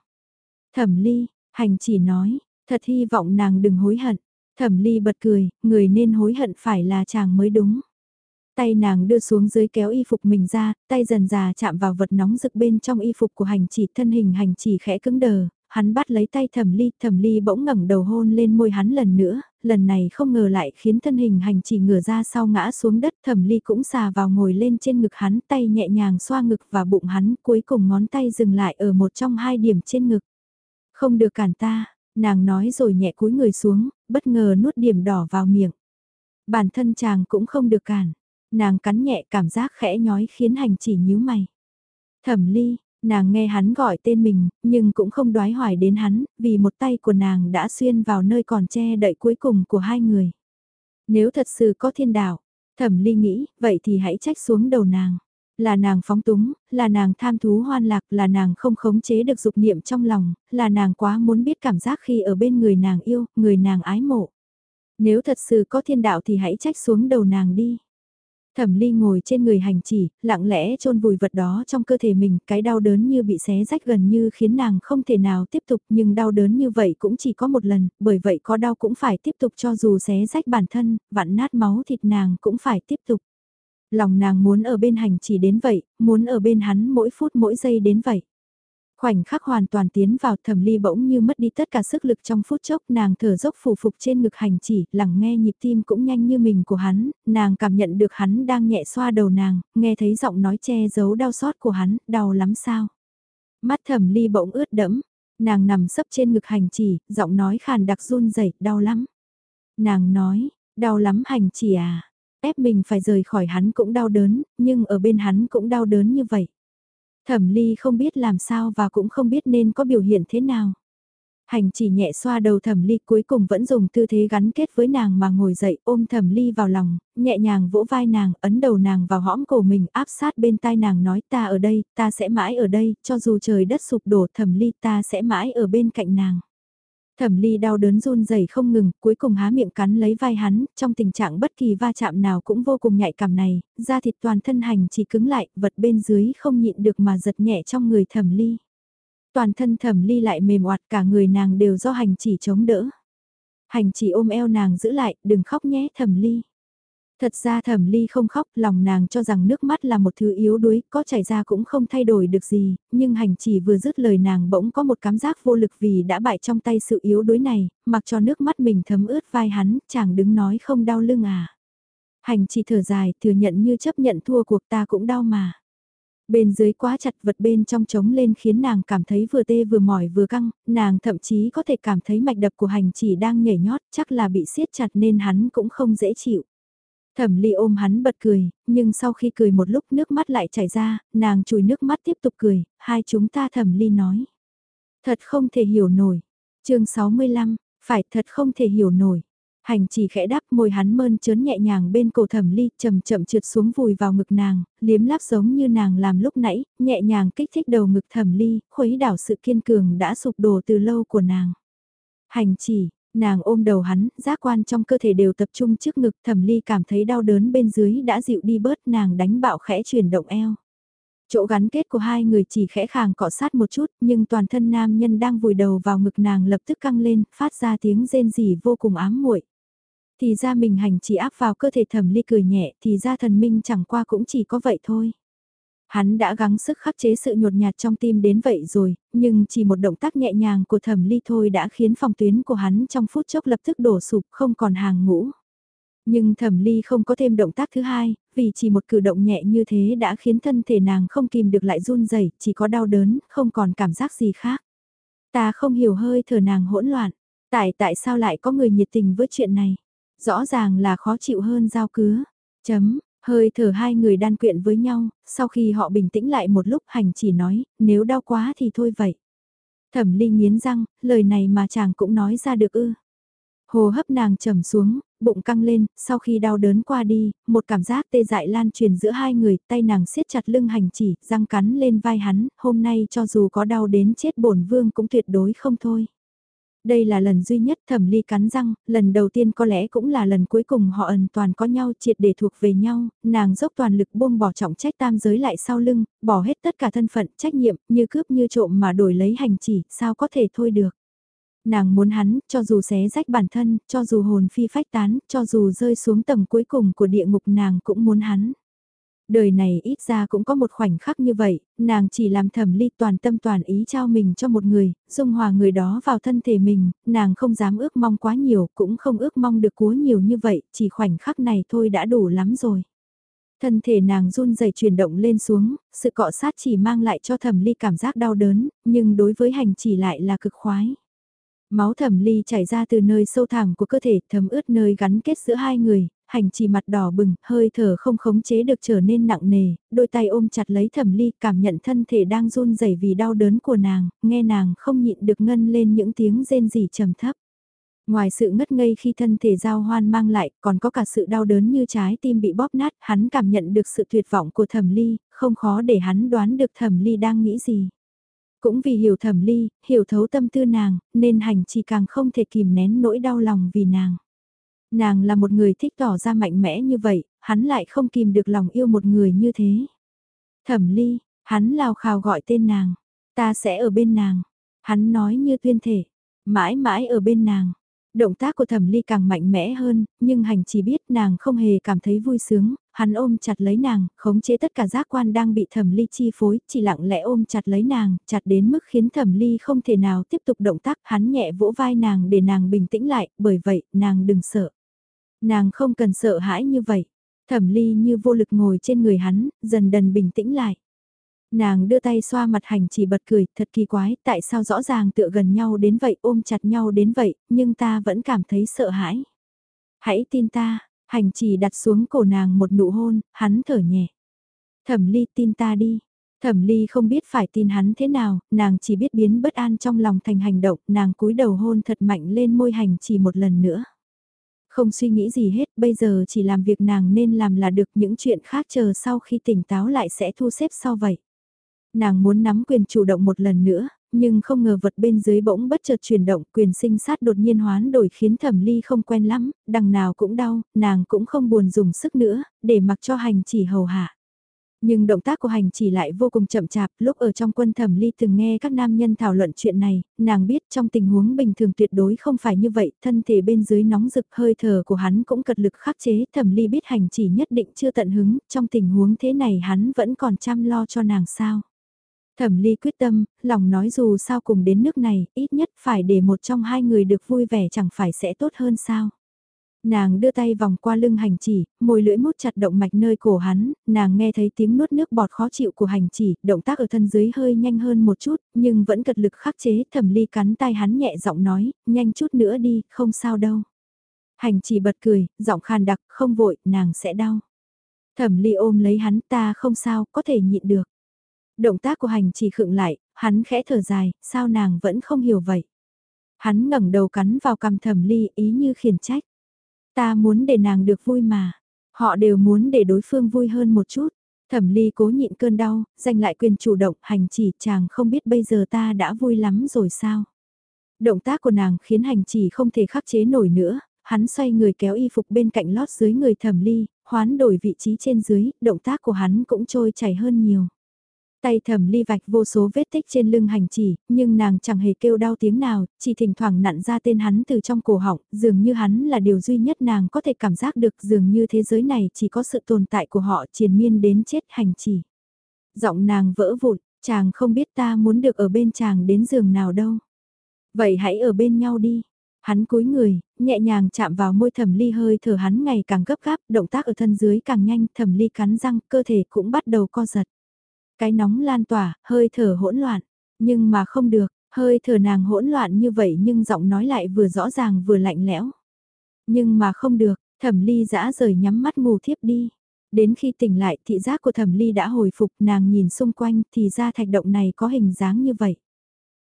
Thẩm ly, hành chỉ nói, thật hy vọng nàng đừng hối hận. Thẩm ly bật cười, người nên hối hận phải là chàng mới đúng. Tay nàng đưa xuống dưới kéo y phục mình ra, tay dần già chạm vào vật nóng rực bên trong y phục của hành chỉ thân hình hành chỉ khẽ cứng đờ, hắn bắt lấy tay thẩm ly, thẩm ly bỗng ngẩng đầu hôn lên môi hắn lần nữa, lần này không ngờ lại khiến thân hình hành chỉ ngửa ra sau ngã xuống đất, thẩm ly cũng xà vào ngồi lên trên ngực hắn, tay nhẹ nhàng xoa ngực và bụng hắn, cuối cùng ngón tay dừng lại ở một trong hai điểm trên ngực. Không được cản ta, nàng nói rồi nhẹ cúi người xuống, bất ngờ nuốt điểm đỏ vào miệng. Bản thân chàng cũng không được cản nàng cắn nhẹ cảm giác khẽ nhói khiến hành chỉ nhíu mày. Thẩm ly, nàng nghe hắn gọi tên mình, nhưng cũng không đoái hoài đến hắn, vì một tay của nàng đã xuyên vào nơi còn che đậy cuối cùng của hai người. Nếu thật sự có thiên đạo, thẩm ly nghĩ, vậy thì hãy trách xuống đầu nàng. Là nàng phóng túng, là nàng tham thú hoan lạc, là nàng không khống chế được dục niệm trong lòng, là nàng quá muốn biết cảm giác khi ở bên người nàng yêu, người nàng ái mộ. Nếu thật sự có thiên đạo thì hãy trách xuống đầu nàng đi. Thẩm ly ngồi trên người hành chỉ, lặng lẽ chôn vùi vật đó trong cơ thể mình, cái đau đớn như bị xé rách gần như khiến nàng không thể nào tiếp tục, nhưng đau đớn như vậy cũng chỉ có một lần, bởi vậy có đau cũng phải tiếp tục cho dù xé rách bản thân, vặn nát máu thịt nàng cũng phải tiếp tục. Lòng nàng muốn ở bên hành chỉ đến vậy, muốn ở bên hắn mỗi phút mỗi giây đến vậy. Khoảnh khắc hoàn toàn tiến vào thẩm ly bỗng như mất đi tất cả sức lực trong phút chốc nàng thở dốc phù phục trên ngực hành chỉ, lặng nghe nhịp tim cũng nhanh như mình của hắn, nàng cảm nhận được hắn đang nhẹ xoa đầu nàng, nghe thấy giọng nói che giấu đau xót của hắn, đau lắm sao. Mắt thẩm ly bỗng ướt đẫm, nàng nằm sấp trên ngực hành chỉ, giọng nói khàn đặc run rẩy đau lắm. Nàng nói, đau lắm hành chỉ à, ép mình phải rời khỏi hắn cũng đau đớn, nhưng ở bên hắn cũng đau đớn như vậy. Thẩm ly không biết làm sao và cũng không biết nên có biểu hiện thế nào. Hành chỉ nhẹ xoa đầu thẩm ly cuối cùng vẫn dùng tư thế gắn kết với nàng mà ngồi dậy ôm thẩm ly vào lòng, nhẹ nhàng vỗ vai nàng, ấn đầu nàng vào hõm cổ mình áp sát bên tai nàng nói ta ở đây, ta sẽ mãi ở đây, cho dù trời đất sụp đổ thẩm ly ta sẽ mãi ở bên cạnh nàng. Thẩm ly đau đớn run rẩy không ngừng, cuối cùng há miệng cắn lấy vai hắn, trong tình trạng bất kỳ va chạm nào cũng vô cùng nhạy cảm này, da thịt toàn thân hành chỉ cứng lại, vật bên dưới không nhịn được mà giật nhẹ trong người thẩm ly. Toàn thân thẩm ly lại mềm oạt cả người nàng đều do hành chỉ chống đỡ. Hành chỉ ôm eo nàng giữ lại, đừng khóc nhé thẩm ly. Thật ra thẩm ly không khóc, lòng nàng cho rằng nước mắt là một thứ yếu đuối, có chảy ra cũng không thay đổi được gì, nhưng hành chỉ vừa dứt lời nàng bỗng có một cảm giác vô lực vì đã bại trong tay sự yếu đuối này, mặc cho nước mắt mình thấm ướt vai hắn, chàng đứng nói không đau lưng à. Hành chỉ thở dài, thừa nhận như chấp nhận thua cuộc ta cũng đau mà. Bên dưới quá chặt vật bên trong trống lên khiến nàng cảm thấy vừa tê vừa mỏi vừa căng, nàng thậm chí có thể cảm thấy mạch đập của hành chỉ đang nhảy nhót chắc là bị siết chặt nên hắn cũng không dễ chịu. Thẩm ly ôm hắn bật cười, nhưng sau khi cười một lúc nước mắt lại chảy ra, nàng chùi nước mắt tiếp tục cười, hai chúng ta thẩm ly nói. Thật không thể hiểu nổi. chương 65, phải thật không thể hiểu nổi. Hành chỉ khẽ đáp môi hắn mơn trớn nhẹ nhàng bên cổ thẩm ly chậm chậm trượt xuống vùi vào ngực nàng, liếm láp giống như nàng làm lúc nãy, nhẹ nhàng kích thích đầu ngực thẩm ly, khuấy đảo sự kiên cường đã sụp đổ từ lâu của nàng. Hành chỉ, nàng ôm đầu hắn, giác quan trong cơ thể đều tập trung trước ngực thẩm ly cảm thấy đau đớn bên dưới đã dịu đi bớt nàng đánh bạo khẽ chuyển động eo. Chỗ gắn kết của hai người chỉ khẽ khàng cọ sát một chút, nhưng toàn thân nam nhân đang vùi đầu vào ngực nàng lập tức căng lên, phát ra tiếng rên rỉ vô cùng ám muội. Thì ra mình hành chỉ áp vào cơ thể thẩm ly cười nhẹ, thì ra thần minh chẳng qua cũng chỉ có vậy thôi. Hắn đã gắng sức khắc chế sự nhột nhạt trong tim đến vậy rồi, nhưng chỉ một động tác nhẹ nhàng của thẩm ly thôi đã khiến phòng tuyến của hắn trong phút chốc lập tức đổ sụp không còn hàng ngũ. Nhưng thẩm ly không có thêm động tác thứ hai, vì chỉ một cử động nhẹ như thế đã khiến thân thể nàng không kìm được lại run rẩy chỉ có đau đớn, không còn cảm giác gì khác. Ta không hiểu hơi thở nàng hỗn loạn, tại tại sao lại có người nhiệt tình với chuyện này. Rõ ràng là khó chịu hơn giao cứa. Chấm, hơi thở hai người đan quyện với nhau, sau khi họ bình tĩnh lại một lúc hành chỉ nói, nếu đau quá thì thôi vậy. Thẩm ly nghiến răng, lời này mà chàng cũng nói ra được ư. Hồ hấp nàng trầm xuống, bụng căng lên, sau khi đau đớn qua đi, một cảm giác tê dại lan truyền giữa hai người, tay nàng siết chặt lưng hành chỉ, răng cắn lên vai hắn, hôm nay cho dù có đau đến chết bổn vương cũng tuyệt đối không thôi. Đây là lần duy nhất thẩm ly cắn răng, lần đầu tiên có lẽ cũng là lần cuối cùng họ ẩn toàn có nhau triệt để thuộc về nhau, nàng dốc toàn lực buông bỏ trọng trách tam giới lại sau lưng, bỏ hết tất cả thân phận, trách nhiệm, như cướp như trộm mà đổi lấy hành chỉ, sao có thể thôi được. Nàng muốn hắn, cho dù xé rách bản thân, cho dù hồn phi phách tán, cho dù rơi xuống tầng cuối cùng của địa ngục nàng cũng muốn hắn. Đời này ít ra cũng có một khoảnh khắc như vậy, nàng chỉ làm thẩm ly toàn tâm toàn ý trao mình cho một người, dung hòa người đó vào thân thể mình, nàng không dám ước mong quá nhiều, cũng không ước mong được cúa nhiều như vậy, chỉ khoảnh khắc này thôi đã đủ lắm rồi. Thân thể nàng run rẩy chuyển động lên xuống, sự cọ sát chỉ mang lại cho thẩm ly cảm giác đau đớn, nhưng đối với hành chỉ lại là cực khoái. Máu thẩm ly chảy ra từ nơi sâu thẳm của cơ thể thấm ướt nơi gắn kết giữa hai người, hành chỉ mặt đỏ bừng, hơi thở không khống chế được trở nên nặng nề, đôi tay ôm chặt lấy thẩm ly cảm nhận thân thể đang run rẩy vì đau đớn của nàng, nghe nàng không nhịn được ngân lên những tiếng rên rỉ trầm thấp. Ngoài sự ngất ngây khi thân thể giao hoan mang lại, còn có cả sự đau đớn như trái tim bị bóp nát, hắn cảm nhận được sự tuyệt vọng của thẩm ly, không khó để hắn đoán được thẩm ly đang nghĩ gì. Cũng vì hiểu thẩm ly, hiểu thấu tâm tư nàng, nên hành chỉ càng không thể kìm nén nỗi đau lòng vì nàng. Nàng là một người thích tỏ ra mạnh mẽ như vậy, hắn lại không kìm được lòng yêu một người như thế. Thẩm ly, hắn lao khào gọi tên nàng, ta sẽ ở bên nàng. Hắn nói như tuyên thể, mãi mãi ở bên nàng. Động tác của thẩm ly càng mạnh mẽ hơn, nhưng hành chỉ biết nàng không hề cảm thấy vui sướng, hắn ôm chặt lấy nàng, khống chế tất cả giác quan đang bị thẩm ly chi phối, chỉ lặng lẽ ôm chặt lấy nàng, chặt đến mức khiến thẩm ly không thể nào tiếp tục động tác, hắn nhẹ vỗ vai nàng để nàng bình tĩnh lại, bởi vậy, nàng đừng sợ. Nàng không cần sợ hãi như vậy, thẩm ly như vô lực ngồi trên người hắn, dần dần bình tĩnh lại. Nàng đưa tay xoa mặt hành chỉ bật cười, thật kỳ quái, tại sao rõ ràng tựa gần nhau đến vậy, ôm chặt nhau đến vậy, nhưng ta vẫn cảm thấy sợ hãi. Hãy tin ta, hành chỉ đặt xuống cổ nàng một nụ hôn, hắn thở nhẹ. Thẩm ly tin ta đi. Thẩm ly không biết phải tin hắn thế nào, nàng chỉ biết biến bất an trong lòng thành hành động, nàng cúi đầu hôn thật mạnh lên môi hành chỉ một lần nữa. Không suy nghĩ gì hết, bây giờ chỉ làm việc nàng nên làm là được những chuyện khác chờ sau khi tỉnh táo lại sẽ thu xếp sau vậy. Nàng muốn nắm quyền chủ động một lần nữa, nhưng không ngờ vật bên dưới bỗng bất chợt chuyển động quyền sinh sát đột nhiên hoán đổi khiến thẩm ly không quen lắm, đằng nào cũng đau, nàng cũng không buồn dùng sức nữa, để mặc cho hành chỉ hầu hạ. Nhưng động tác của hành chỉ lại vô cùng chậm chạp, lúc ở trong quân thẩm ly từng nghe các nam nhân thảo luận chuyện này, nàng biết trong tình huống bình thường tuyệt đối không phải như vậy, thân thể bên dưới nóng rực hơi thở của hắn cũng cật lực khắc chế, thẩm ly biết hành chỉ nhất định chưa tận hứng, trong tình huống thế này hắn vẫn còn chăm lo cho nàng sao. Thẩm ly quyết tâm, lòng nói dù sao cùng đến nước này, ít nhất phải để một trong hai người được vui vẻ chẳng phải sẽ tốt hơn sao. Nàng đưa tay vòng qua lưng hành chỉ, môi lưỡi mút chặt động mạch nơi cổ hắn, nàng nghe thấy tiếng nuốt nước bọt khó chịu của hành chỉ, động tác ở thân dưới hơi nhanh hơn một chút, nhưng vẫn cật lực khắc chế, thẩm ly cắn tay hắn nhẹ giọng nói, nhanh chút nữa đi, không sao đâu. Hành chỉ bật cười, giọng khàn đặc, không vội, nàng sẽ đau. Thẩm ly ôm lấy hắn ta không sao, có thể nhịn được. Động tác của hành chỉ khựng lại, hắn khẽ thở dài, sao nàng vẫn không hiểu vậy. Hắn ngẩng đầu cắn vào cằm thẩm ly ý như khiển trách. Ta muốn để nàng được vui mà. Họ đều muốn để đối phương vui hơn một chút. Thẩm ly cố nhịn cơn đau, giành lại quyền chủ động, hành chỉ chàng không biết bây giờ ta đã vui lắm rồi sao. Động tác của nàng khiến hành chỉ không thể khắc chế nổi nữa, hắn xoay người kéo y phục bên cạnh lót dưới người thẩm ly, hoán đổi vị trí trên dưới, động tác của hắn cũng trôi chảy hơn nhiều. Tay thẩm ly vạch vô số vết tích trên lưng hành chỉ, nhưng nàng chẳng hề kêu đau tiếng nào, chỉ thỉnh thoảng nặn ra tên hắn từ trong cổ họng, dường như hắn là điều duy nhất nàng có thể cảm giác được dường như thế giới này chỉ có sự tồn tại của họ triền miên đến chết hành chỉ. Giọng nàng vỡ vụn, chàng không biết ta muốn được ở bên chàng đến giường nào đâu. Vậy hãy ở bên nhau đi. Hắn cúi người, nhẹ nhàng chạm vào môi thẩm ly hơi thở hắn ngày càng gấp gáp, động tác ở thân dưới càng nhanh, thẩm ly cắn răng, cơ thể cũng bắt đầu co giật. Cái nóng lan tỏa, hơi thở hỗn loạn, nhưng mà không được, hơi thở nàng hỗn loạn như vậy nhưng giọng nói lại vừa rõ ràng vừa lạnh lẽo. Nhưng mà không được, thẩm ly dã rời nhắm mắt ngủ thiếp đi. Đến khi tỉnh lại thị giác của thẩm ly đã hồi phục nàng nhìn xung quanh thì ra thạch động này có hình dáng như vậy.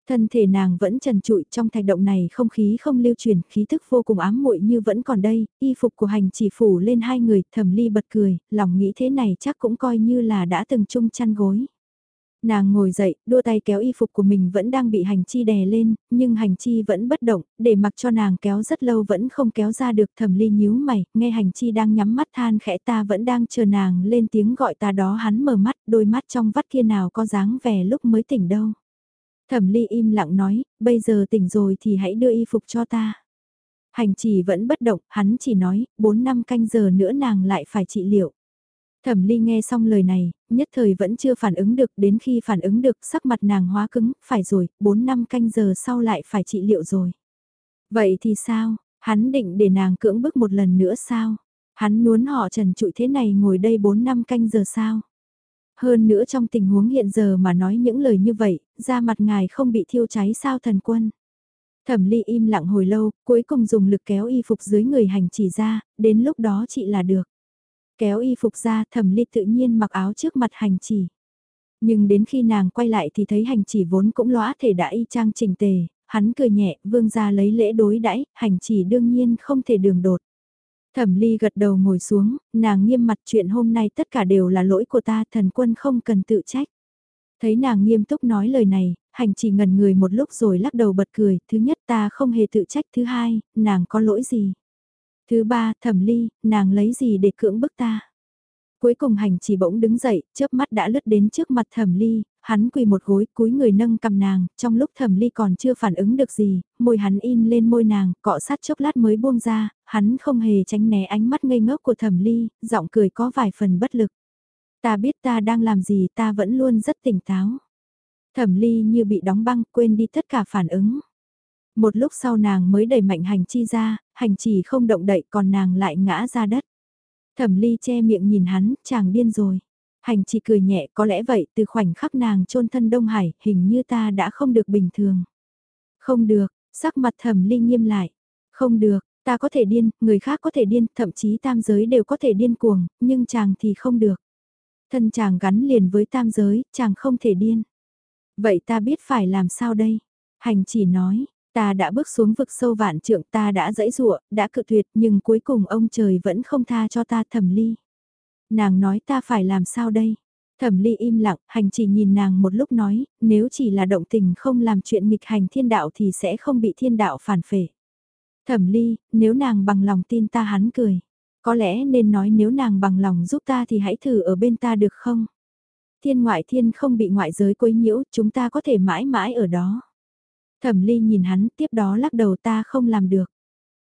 Thân thể nàng vẫn trần trụi trong thạch động này không khí không lưu truyền, khí thức vô cùng ám muội như vẫn còn đây, y phục của hành chỉ phủ lên hai người, thẩm ly bật cười, lòng nghĩ thế này chắc cũng coi như là đã từng chung chăn gối. Nàng ngồi dậy, đua tay kéo y phục của mình vẫn đang bị hành chi đè lên, nhưng hành chi vẫn bất động, để mặc cho nàng kéo rất lâu vẫn không kéo ra được thẩm ly nhíu mày, nghe hành chi đang nhắm mắt than khẽ ta vẫn đang chờ nàng lên tiếng gọi ta đó hắn mở mắt, đôi mắt trong vắt kia nào có dáng vẻ lúc mới tỉnh đâu. Thẩm ly im lặng nói, bây giờ tỉnh rồi thì hãy đưa y phục cho ta. Hành chỉ vẫn bất động, hắn chỉ nói, 4 năm canh giờ nữa nàng lại phải trị liệu. Thẩm ly nghe xong lời này, nhất thời vẫn chưa phản ứng được, đến khi phản ứng được sắc mặt nàng hóa cứng, phải rồi, 4 năm canh giờ sau lại phải trị liệu rồi. Vậy thì sao, hắn định để nàng cưỡng bức một lần nữa sao? Hắn nuốn họ trần trụi thế này ngồi đây 4 năm canh giờ sao? Hơn nữa trong tình huống hiện giờ mà nói những lời như vậy, da mặt ngài không bị thiêu cháy sao thần quân. Thẩm ly im lặng hồi lâu, cuối cùng dùng lực kéo y phục dưới người hành chỉ ra, đến lúc đó chị là được. Kéo y phục ra thẩm ly tự nhiên mặc áo trước mặt hành chỉ. Nhưng đến khi nàng quay lại thì thấy hành chỉ vốn cũng lõa thể đã y trang chỉnh tề, hắn cười nhẹ, vương ra lấy lễ đối đãi hành chỉ đương nhiên không thể đường đột. Thẩm ly gật đầu ngồi xuống, nàng nghiêm mặt chuyện hôm nay tất cả đều là lỗi của ta, thần quân không cần tự trách. Thấy nàng nghiêm túc nói lời này, hành chỉ ngần người một lúc rồi lắc đầu bật cười, thứ nhất ta không hề tự trách, thứ hai, nàng có lỗi gì. Thứ ba, thẩm ly, nàng lấy gì để cưỡng bức ta. Cuối cùng hành chỉ bỗng đứng dậy, chớp mắt đã lướt đến trước mặt thẩm ly, hắn quỳ một gối, cúi người nâng cầm nàng, trong lúc thẩm ly còn chưa phản ứng được gì, môi hắn in lên môi nàng, cọ sát chốc lát mới buông ra, hắn không hề tránh né ánh mắt ngây ngốc của thẩm ly, giọng cười có vài phần bất lực. Ta biết ta đang làm gì ta vẫn luôn rất tỉnh táo. Thẩm ly như bị đóng băng quên đi tất cả phản ứng. Một lúc sau nàng mới đẩy mạnh hành chi ra, hành chỉ không động đậy còn nàng lại ngã ra đất. Thẩm ly che miệng nhìn hắn, chàng điên rồi. Hành chỉ cười nhẹ có lẽ vậy từ khoảnh khắc nàng trôn thân Đông Hải hình như ta đã không được bình thường. Không được, sắc mặt thẩm ly nghiêm lại. Không được, ta có thể điên, người khác có thể điên, thậm chí tam giới đều có thể điên cuồng, nhưng chàng thì không được. Thân chàng gắn liền với tam giới, chàng không thể điên. Vậy ta biết phải làm sao đây? Hành chỉ nói, ta đã bước xuống vực sâu vạn trượng ta đã dãy rụa, đã cự tuyệt nhưng cuối cùng ông trời vẫn không tha cho ta thẩm ly. Nàng nói ta phải làm sao đây? Thẩm ly im lặng, hành chỉ nhìn nàng một lúc nói, nếu chỉ là động tình không làm chuyện nghịch hành thiên đạo thì sẽ không bị thiên đạo phản phệ. Thẩm ly, nếu nàng bằng lòng tin ta hắn cười. Có lẽ nên nói nếu nàng bằng lòng giúp ta thì hãy thử ở bên ta được không? Thiên ngoại thiên không bị ngoại giới quấy nhiễu, chúng ta có thể mãi mãi ở đó. Thẩm ly nhìn hắn tiếp đó lắc đầu ta không làm được.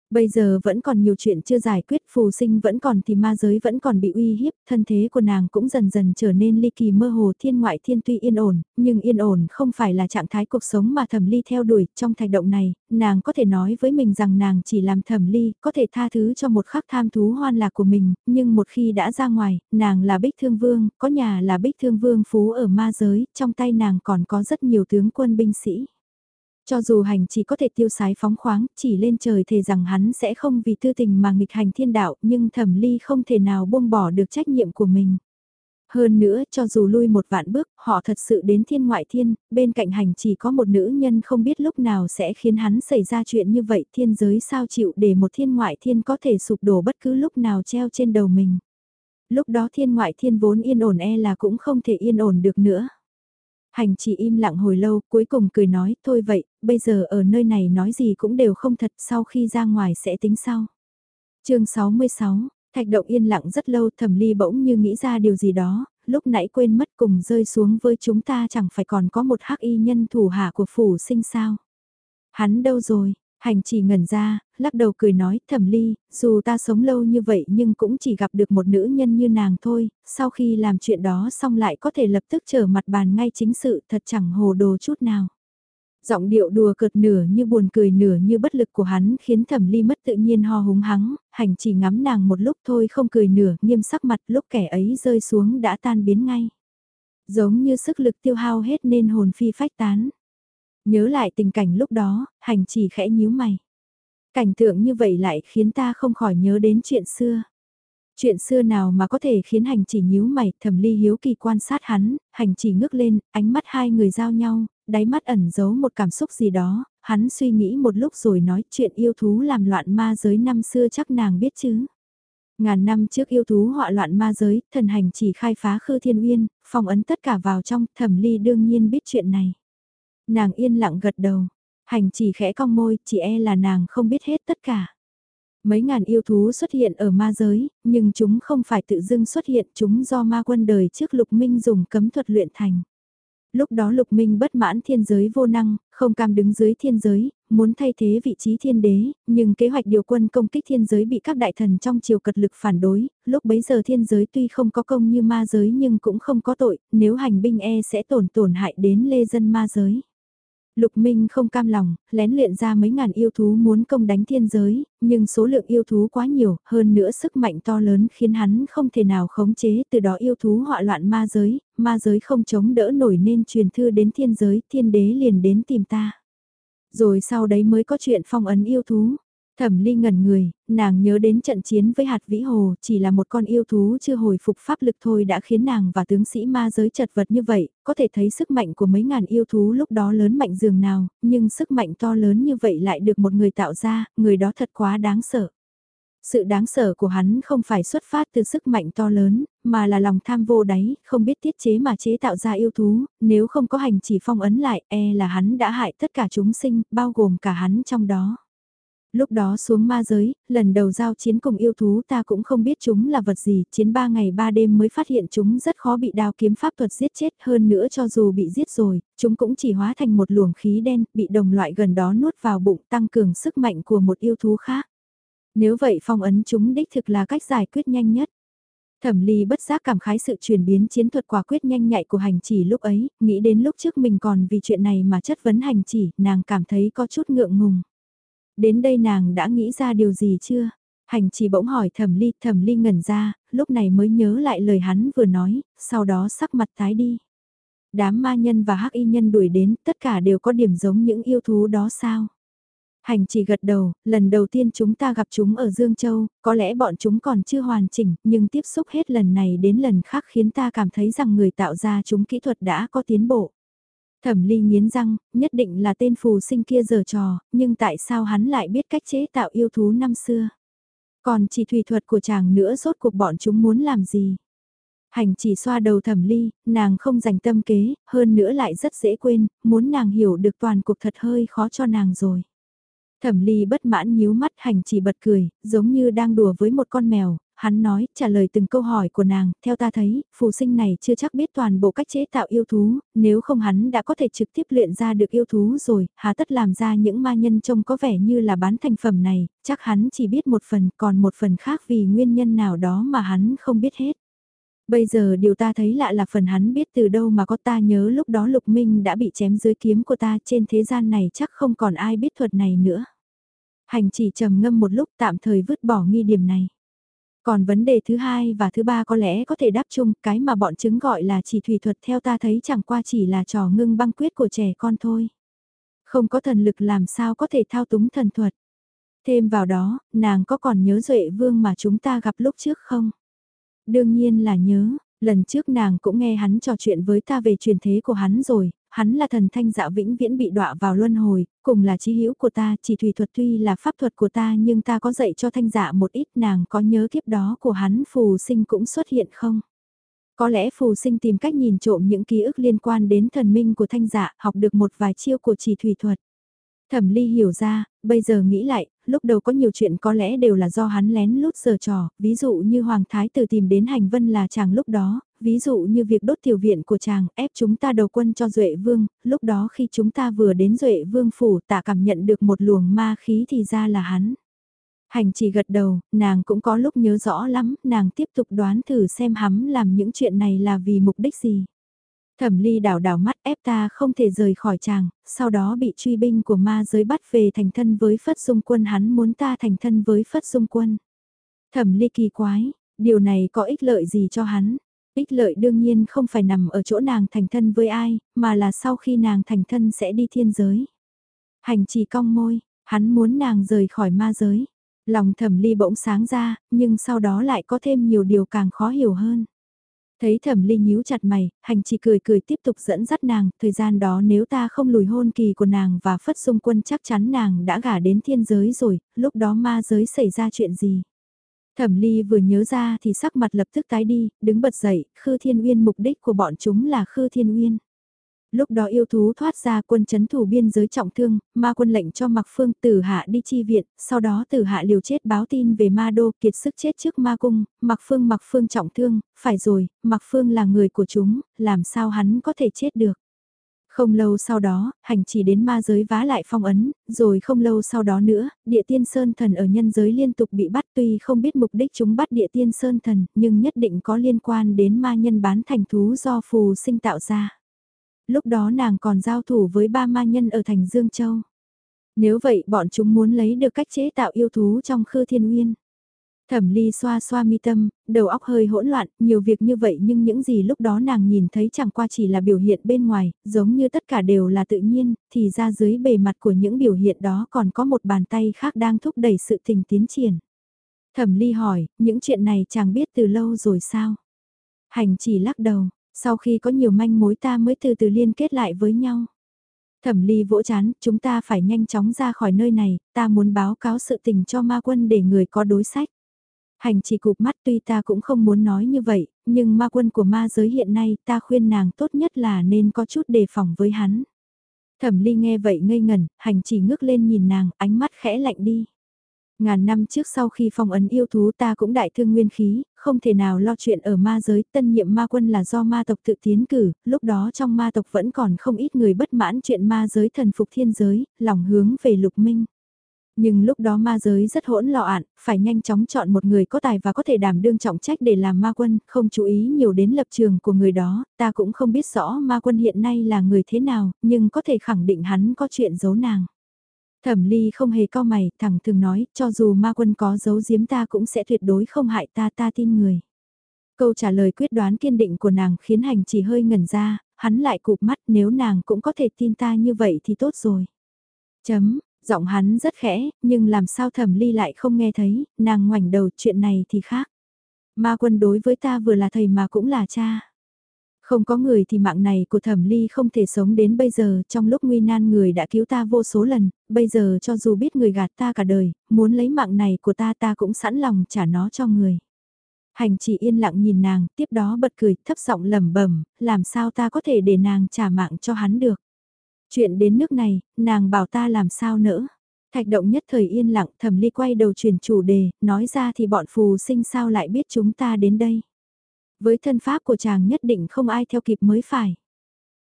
Bây giờ vẫn còn nhiều chuyện chưa giải quyết, phù sinh vẫn còn thì ma giới vẫn còn bị uy hiếp, thân thế của nàng cũng dần dần trở nên ly kỳ mơ hồ thiên ngoại thiên tuy yên ổn, nhưng yên ổn không phải là trạng thái cuộc sống mà thẩm ly theo đuổi, trong thạch động này, nàng có thể nói với mình rằng nàng chỉ làm thẩm ly, có thể tha thứ cho một khắc tham thú hoan lạc của mình, nhưng một khi đã ra ngoài, nàng là bích thương vương, có nhà là bích thương vương phú ở ma giới, trong tay nàng còn có rất nhiều tướng quân binh sĩ. Cho dù hành chỉ có thể tiêu sái phóng khoáng, chỉ lên trời thề rằng hắn sẽ không vì tư tình mà nghịch hành thiên đạo, nhưng thẩm ly không thể nào buông bỏ được trách nhiệm của mình. Hơn nữa, cho dù lui một vạn bước, họ thật sự đến thiên ngoại thiên, bên cạnh hành chỉ có một nữ nhân không biết lúc nào sẽ khiến hắn xảy ra chuyện như vậy, thiên giới sao chịu để một thiên ngoại thiên có thể sụp đổ bất cứ lúc nào treo trên đầu mình. Lúc đó thiên ngoại thiên vốn yên ổn e là cũng không thể yên ổn được nữa. Hành chỉ im lặng hồi lâu, cuối cùng cười nói, thôi vậy, bây giờ ở nơi này nói gì cũng đều không thật, sau khi ra ngoài sẽ tính sau. chương 66, Thạch động yên lặng rất lâu thẩm ly bỗng như nghĩ ra điều gì đó, lúc nãy quên mất cùng rơi xuống với chúng ta chẳng phải còn có một hắc y nhân thủ hạ của phủ sinh sao. Hắn đâu rồi, hành chỉ ngẩn ra, lắc đầu cười nói thẩm ly, dù ta sống lâu như vậy nhưng cũng chỉ gặp được một nữ nhân như nàng thôi, sau khi làm chuyện đó xong lại có thể lập tức trở mặt bàn ngay chính sự thật chẳng hồ đồ chút nào. Giọng điệu đùa cợt nửa như buồn cười nửa như bất lực của hắn khiến thẩm ly mất tự nhiên ho húng hắng, hành chỉ ngắm nàng một lúc thôi không cười nửa, nghiêm sắc mặt lúc kẻ ấy rơi xuống đã tan biến ngay. Giống như sức lực tiêu hao hết nên hồn phi phách tán. Nhớ lại tình cảnh lúc đó, hành chỉ khẽ nhíu mày. Cảnh tượng như vậy lại khiến ta không khỏi nhớ đến chuyện xưa. Chuyện xưa nào mà có thể khiến hành chỉ nhíu mày, thẩm ly hiếu kỳ quan sát hắn, hành chỉ ngước lên, ánh mắt hai người giao nhau, đáy mắt ẩn giấu một cảm xúc gì đó, hắn suy nghĩ một lúc rồi nói chuyện yêu thú làm loạn ma giới năm xưa chắc nàng biết chứ. Ngàn năm trước yêu thú họa loạn ma giới, thần hành chỉ khai phá khư thiên uyên, phong ấn tất cả vào trong, thẩm ly đương nhiên biết chuyện này. Nàng yên lặng gật đầu, hành chỉ khẽ cong môi, chỉ e là nàng không biết hết tất cả. Mấy ngàn yêu thú xuất hiện ở ma giới, nhưng chúng không phải tự dưng xuất hiện, chúng do ma quân đời trước lục minh dùng cấm thuật luyện thành. Lúc đó lục minh bất mãn thiên giới vô năng, không cam đứng dưới thiên giới, muốn thay thế vị trí thiên đế, nhưng kế hoạch điều quân công kích thiên giới bị các đại thần trong triều cật lực phản đối, lúc bấy giờ thiên giới tuy không có công như ma giới nhưng cũng không có tội, nếu hành binh e sẽ tổn tổn hại đến lê dân ma giới. Lục Minh không cam lòng, lén luyện ra mấy ngàn yêu thú muốn công đánh thiên giới, nhưng số lượng yêu thú quá nhiều, hơn nữa sức mạnh to lớn khiến hắn không thể nào khống chế, từ đó yêu thú họa loạn ma giới, ma giới không chống đỡ nổi nên truyền thư đến thiên giới, thiên đế liền đến tìm ta. Rồi sau đấy mới có chuyện phong ấn yêu thú. Thẩm Ly ngẩn người, nàng nhớ đến trận chiến với hạt vĩ hồ, chỉ là một con yêu thú chưa hồi phục pháp lực thôi đã khiến nàng và tướng sĩ ma giới chật vật như vậy, có thể thấy sức mạnh của mấy ngàn yêu thú lúc đó lớn mạnh dường nào, nhưng sức mạnh to lớn như vậy lại được một người tạo ra, người đó thật quá đáng sợ. Sự đáng sợ của hắn không phải xuất phát từ sức mạnh to lớn, mà là lòng tham vô đáy, không biết tiết chế mà chế tạo ra yêu thú, nếu không có hành chỉ phong ấn lại, e là hắn đã hại tất cả chúng sinh, bao gồm cả hắn trong đó. Lúc đó xuống ma giới, lần đầu giao chiến cùng yêu thú ta cũng không biết chúng là vật gì, chiến ba ngày ba đêm mới phát hiện chúng rất khó bị đao kiếm pháp thuật giết chết hơn nữa cho dù bị giết rồi, chúng cũng chỉ hóa thành một luồng khí đen, bị đồng loại gần đó nuốt vào bụng tăng cường sức mạnh của một yêu thú khác. Nếu vậy phong ấn chúng đích thực là cách giải quyết nhanh nhất. Thẩm ly bất giác cảm khái sự chuyển biến chiến thuật quả quyết nhanh nhạy của hành chỉ lúc ấy, nghĩ đến lúc trước mình còn vì chuyện này mà chất vấn hành chỉ, nàng cảm thấy có chút ngượng ngùng. Đến đây nàng đã nghĩ ra điều gì chưa? Hành chỉ bỗng hỏi thẩm ly, thẩm ly ngẩn ra, lúc này mới nhớ lại lời hắn vừa nói, sau đó sắc mặt tái đi. Đám ma nhân và hắc y nhân đuổi đến, tất cả đều có điểm giống những yêu thú đó sao? Hành chỉ gật đầu, lần đầu tiên chúng ta gặp chúng ở Dương Châu, có lẽ bọn chúng còn chưa hoàn chỉnh, nhưng tiếp xúc hết lần này đến lần khác khiến ta cảm thấy rằng người tạo ra chúng kỹ thuật đã có tiến bộ. Thẩm ly nghiến răng, nhất định là tên phù sinh kia giờ trò, nhưng tại sao hắn lại biết cách chế tạo yêu thú năm xưa? Còn chỉ thủy thuật của chàng nữa rốt cuộc bọn chúng muốn làm gì? Hành chỉ xoa đầu thẩm ly, nàng không dành tâm kế, hơn nữa lại rất dễ quên, muốn nàng hiểu được toàn cuộc thật hơi khó cho nàng rồi. Thẩm ly bất mãn nhíu mắt hành chỉ bật cười, giống như đang đùa với một con mèo, hắn nói, trả lời từng câu hỏi của nàng, theo ta thấy, phù sinh này chưa chắc biết toàn bộ cách chế tạo yêu thú, nếu không hắn đã có thể trực tiếp luyện ra được yêu thú rồi, hà tất làm ra những ma nhân trông có vẻ như là bán thành phẩm này, chắc hắn chỉ biết một phần, còn một phần khác vì nguyên nhân nào đó mà hắn không biết hết. Bây giờ điều ta thấy lạ là phần hắn biết từ đâu mà có ta nhớ lúc đó Lục Minh đã bị chém dưới kiếm của ta trên thế gian này chắc không còn ai biết thuật này nữa. Hành chỉ trầm ngâm một lúc tạm thời vứt bỏ nghi điểm này. Còn vấn đề thứ hai và thứ ba có lẽ có thể đáp chung, cái mà bọn chứng gọi là chỉ thủy thuật theo ta thấy chẳng qua chỉ là trò ngưng băng quyết của trẻ con thôi. Không có thần lực làm sao có thể thao túng thần thuật. Thêm vào đó, nàng có còn nhớ Duệ Vương mà chúng ta gặp lúc trước không? Đương nhiên là nhớ, lần trước nàng cũng nghe hắn trò chuyện với ta về truyền thế của hắn rồi, hắn là thần thanh dạ vĩnh viễn bị đọa vào luân hồi, cùng là trí hữu của ta, chỉ thủy thuật tuy là pháp thuật của ta nhưng ta có dạy cho thanh dạ một ít nàng có nhớ kiếp đó của hắn phù sinh cũng xuất hiện không? Có lẽ phù sinh tìm cách nhìn trộm những ký ức liên quan đến thần minh của thanh dạ, học được một vài chiêu của chỉ thủy thuật. Thẩm ly hiểu ra, bây giờ nghĩ lại, lúc đầu có nhiều chuyện có lẽ đều là do hắn lén lút giờ trò, ví dụ như Hoàng Thái tử tìm đến hành vân là chàng lúc đó, ví dụ như việc đốt tiểu viện của chàng ép chúng ta đầu quân cho Duệ Vương, lúc đó khi chúng ta vừa đến Duệ Vương phủ tạ cảm nhận được một luồng ma khí thì ra là hắn. Hành chỉ gật đầu, nàng cũng có lúc nhớ rõ lắm, nàng tiếp tục đoán thử xem hắn làm những chuyện này là vì mục đích gì. Thẩm ly đảo đảo mắt ép ta không thể rời khỏi chàng, sau đó bị truy binh của ma giới bắt về thành thân với Phất Dung Quân hắn muốn ta thành thân với Phất Dung Quân. Thẩm ly kỳ quái, điều này có ích lợi gì cho hắn? Ích lợi đương nhiên không phải nằm ở chỗ nàng thành thân với ai, mà là sau khi nàng thành thân sẽ đi thiên giới. Hành chỉ cong môi, hắn muốn nàng rời khỏi ma giới. Lòng thẩm ly bỗng sáng ra, nhưng sau đó lại có thêm nhiều điều càng khó hiểu hơn. Thấy thẩm ly nhíu chặt mày, hành chỉ cười cười tiếp tục dẫn dắt nàng, thời gian đó nếu ta không lùi hôn kỳ của nàng và phất xung quân chắc chắn nàng đã gả đến thiên giới rồi, lúc đó ma giới xảy ra chuyện gì. Thẩm ly vừa nhớ ra thì sắc mặt lập tức tái đi, đứng bật dậy, Khư Thiên Uyên mục đích của bọn chúng là Khư Thiên Uyên. Lúc đó yêu thú thoát ra quân chấn thủ biên giới trọng thương, ma quân lệnh cho Mạc Phương tử hạ đi chi viện, sau đó tử hạ liều chết báo tin về ma đô kiệt sức chết trước ma cung, Mạc Phương Mạc Phương trọng thương, phải rồi, Mạc Phương là người của chúng, làm sao hắn có thể chết được. Không lâu sau đó, hành chỉ đến ma giới vá lại phong ấn, rồi không lâu sau đó nữa, địa tiên sơn thần ở nhân giới liên tục bị bắt tuy không biết mục đích chúng bắt địa tiên sơn thần, nhưng nhất định có liên quan đến ma nhân bán thành thú do phù sinh tạo ra lúc đó nàng còn giao thủ với ba ma nhân ở thành Dương Châu. Nếu vậy bọn chúng muốn lấy được cách chế tạo yêu thú trong khư thiên uyên. Thẩm ly xoa xoa mi tâm, đầu óc hơi hỗn loạn, nhiều việc như vậy nhưng những gì lúc đó nàng nhìn thấy chẳng qua chỉ là biểu hiện bên ngoài, giống như tất cả đều là tự nhiên, thì ra dưới bề mặt của những biểu hiện đó còn có một bàn tay khác đang thúc đẩy sự tình tiến triển. Thẩm ly hỏi, những chuyện này chàng biết từ lâu rồi sao? Hành chỉ lắc đầu, sau khi có nhiều manh mối ta mới từ từ liên kết lại với nhau. Thẩm ly vỗ chán, chúng ta phải nhanh chóng ra khỏi nơi này, ta muốn báo cáo sự tình cho ma quân để người có đối sách. Hành chỉ cụp mắt tuy ta cũng không muốn nói như vậy, nhưng ma quân của ma giới hiện nay ta khuyên nàng tốt nhất là nên có chút đề phòng với hắn. Thẩm ly nghe vậy ngây ngẩn, hành chỉ ngước lên nhìn nàng, ánh mắt khẽ lạnh đi. Ngàn năm trước sau khi phong ấn yêu thú ta cũng đại thương nguyên khí, không thể nào lo chuyện ở ma giới, tân nhiệm ma quân là do ma tộc tự tiến cử, lúc đó trong ma tộc vẫn còn không ít người bất mãn chuyện ma giới thần phục thiên giới, lòng hướng về lục minh. Nhưng lúc đó ma giới rất hỗn loạn, phải nhanh chóng chọn một người có tài và có thể đảm đương trọng trách để làm ma quân, không chú ý nhiều đến lập trường của người đó, ta cũng không biết rõ ma quân hiện nay là người thế nào, nhưng có thể khẳng định hắn có chuyện giấu nàng. Thẩm ly không hề co mày, thẳng thường nói, cho dù ma quân có giấu giếm ta cũng sẽ tuyệt đối không hại ta ta tin người. Câu trả lời quyết đoán kiên định của nàng khiến hành chỉ hơi ngẩn ra, hắn lại cụp mắt nếu nàng cũng có thể tin ta như vậy thì tốt rồi. Chấm, giọng hắn rất khẽ, nhưng làm sao thẩm ly lại không nghe thấy, nàng ngoảnh đầu chuyện này thì khác. Ma quân đối với ta vừa là thầy mà cũng là cha. Không có người thì mạng này của thẩm ly không thể sống đến bây giờ, trong lúc nguy nan người đã cứu ta vô số lần, bây giờ cho dù biết người gạt ta cả đời, muốn lấy mạng này của ta ta cũng sẵn lòng trả nó cho người. Hành chỉ yên lặng nhìn nàng, tiếp đó bật cười, thấp giọng lẩm bẩm, làm sao ta có thể để nàng trả mạng cho hắn được. Chuyện đến nước này, nàng bảo ta làm sao nữa. Thạch động nhất thời yên lặng, thẩm ly quay đầu chuyển chủ đề, nói ra thì bọn phù sinh sao lại biết chúng ta đến đây. Với thân pháp của chàng nhất định không ai theo kịp mới phải.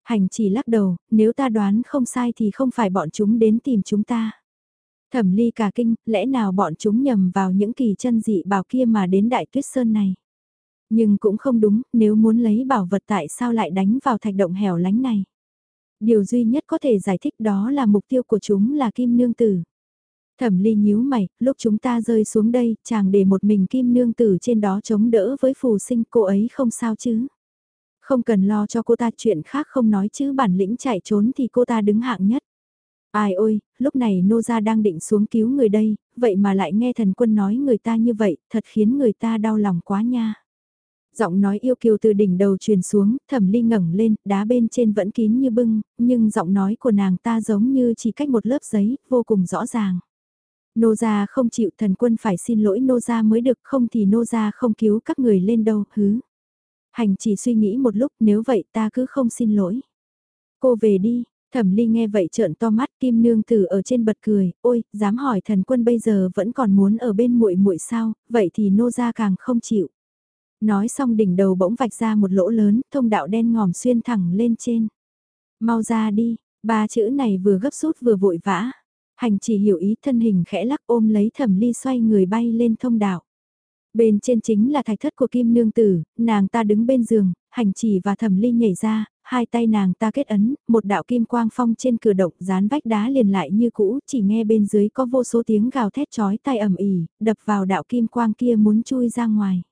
Hành chỉ lắc đầu, nếu ta đoán không sai thì không phải bọn chúng đến tìm chúng ta. Thẩm ly cả kinh, lẽ nào bọn chúng nhầm vào những kỳ chân dị bảo kia mà đến đại tuyết sơn này. Nhưng cũng không đúng, nếu muốn lấy bảo vật tại sao lại đánh vào thạch động hẻo lánh này. Điều duy nhất có thể giải thích đó là mục tiêu của chúng là kim nương tử. Thẩm ly nhíu mày, lúc chúng ta rơi xuống đây, chàng để một mình kim nương tử trên đó chống đỡ với phù sinh cô ấy không sao chứ. Không cần lo cho cô ta chuyện khác không nói chứ bản lĩnh chạy trốn thì cô ta đứng hạng nhất. Ai ôi, lúc này nô gia đang định xuống cứu người đây, vậy mà lại nghe thần quân nói người ta như vậy, thật khiến người ta đau lòng quá nha. Giọng nói yêu kiều từ đỉnh đầu truyền xuống, thẩm ly ngẩng lên, đá bên trên vẫn kín như bưng, nhưng giọng nói của nàng ta giống như chỉ cách một lớp giấy, vô cùng rõ ràng. Nô gia không chịu thần quân phải xin lỗi nô gia mới được không thì nô gia không cứu các người lên đâu, hứ. Hành chỉ suy nghĩ một lúc nếu vậy ta cứ không xin lỗi. Cô về đi, Thẩm Ly nghe vậy trợn to mắt, Kim Nương Tử ở trên bật cười, "Ôi, dám hỏi thần quân bây giờ vẫn còn muốn ở bên muội muội sao? Vậy thì nô gia càng không chịu." Nói xong đỉnh đầu bỗng vạch ra một lỗ lớn, thông đạo đen ngòm xuyên thẳng lên trên. "Mau ra đi." Ba chữ này vừa gấp rút vừa vội vã. Hành chỉ hiểu ý thân hình khẽ lắc ôm lấy Thẩm Ly xoay người bay lên thông đạo. Bên trên chính là thạch thất của Kim Nương Tử, nàng ta đứng bên giường, hành chỉ và thẩm ly nhảy ra, hai tay nàng ta kết ấn, một đạo kim quang phong trên cửa động dán vách đá liền lại như cũ, chỉ nghe bên dưới có vô số tiếng gào thét chói tai ầm ỉ, đập vào đạo kim quang kia muốn chui ra ngoài.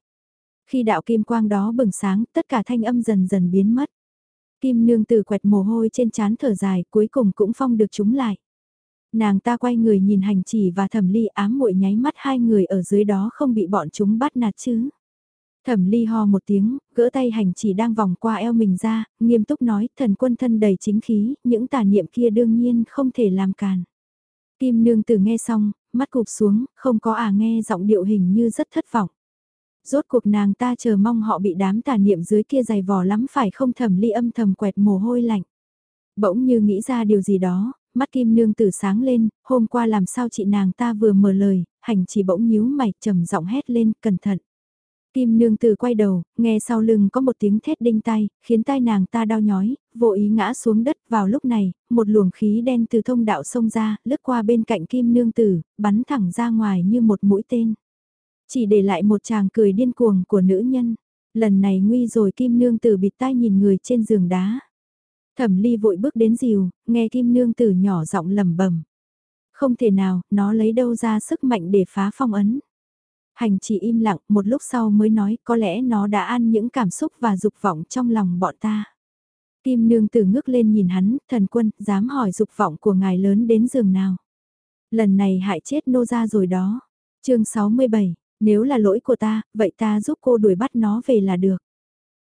Khi đạo kim quang đó bừng sáng, tất cả thanh âm dần dần biến mất. Kim nương tử quẹt mồ hôi trên trán thở dài, cuối cùng cũng phong được chúng lại. Nàng ta quay người nhìn hành chỉ và thẩm ly ám muội nháy mắt hai người ở dưới đó không bị bọn chúng bắt nạt chứ. Thẩm ly ho một tiếng, gỡ tay hành chỉ đang vòng qua eo mình ra, nghiêm túc nói thần quân thân đầy chính khí, những tà niệm kia đương nhiên không thể làm càn. Kim nương tử nghe xong, mắt cụp xuống, không có à nghe giọng điệu hình như rất thất vọng. Rốt cuộc nàng ta chờ mong họ bị đám tà niệm dưới kia dày vò lắm phải không thẩm ly âm thầm quẹt mồ hôi lạnh. Bỗng như nghĩ ra điều gì đó, mắt kim nương tử sáng lên, hôm qua làm sao chị nàng ta vừa mở lời, hành chỉ bỗng nhíu mày trầm giọng hét lên, cẩn thận. Kim nương tử quay đầu, nghe sau lưng có một tiếng thét đinh tai, khiến tai nàng ta đau nhói, vô ý ngã xuống đất vào lúc này, một luồng khí đen từ thông đạo sông ra, lướt qua bên cạnh kim nương tử, bắn thẳng ra ngoài như một mũi tên. Chỉ để lại một chàng cười điên cuồng của nữ nhân. Lần này nguy rồi kim nương tử bịt tai nhìn người trên giường đá. Thẩm ly vội bước đến dìu, nghe kim nương tử nhỏ giọng lầm bẩm Không thể nào, nó lấy đâu ra sức mạnh để phá phong ấn. Hành chỉ im lặng một lúc sau mới nói có lẽ nó đã ăn những cảm xúc và dục vọng trong lòng bọn ta. Kim nương tử ngước lên nhìn hắn, thần quân, dám hỏi dục vọng của ngài lớn đến giường nào. Lần này hại chết nô ra rồi đó. chương 67, nếu là lỗi của ta, vậy ta giúp cô đuổi bắt nó về là được.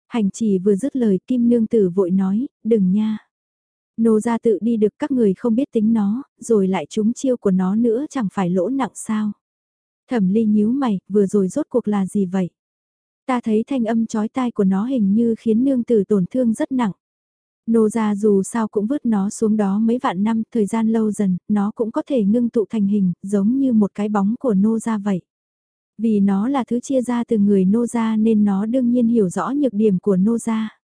Hành chỉ vừa dứt lời kim nương tử vội nói, đừng nha. Nô ra tự đi được các người không biết tính nó, rồi lại trúng chiêu của nó nữa chẳng phải lỗ nặng sao. Thẩm ly nhíu mày, vừa rồi rốt cuộc là gì vậy? Ta thấy thanh âm chói tai của nó hình như khiến nương tử tổn thương rất nặng. Nô ra dù sao cũng vứt nó xuống đó mấy vạn năm, thời gian lâu dần, nó cũng có thể ngưng tụ thành hình, giống như một cái bóng của nô ra vậy. Vì nó là thứ chia ra từ người nô gia nên nó đương nhiên hiểu rõ nhược điểm của nô gia.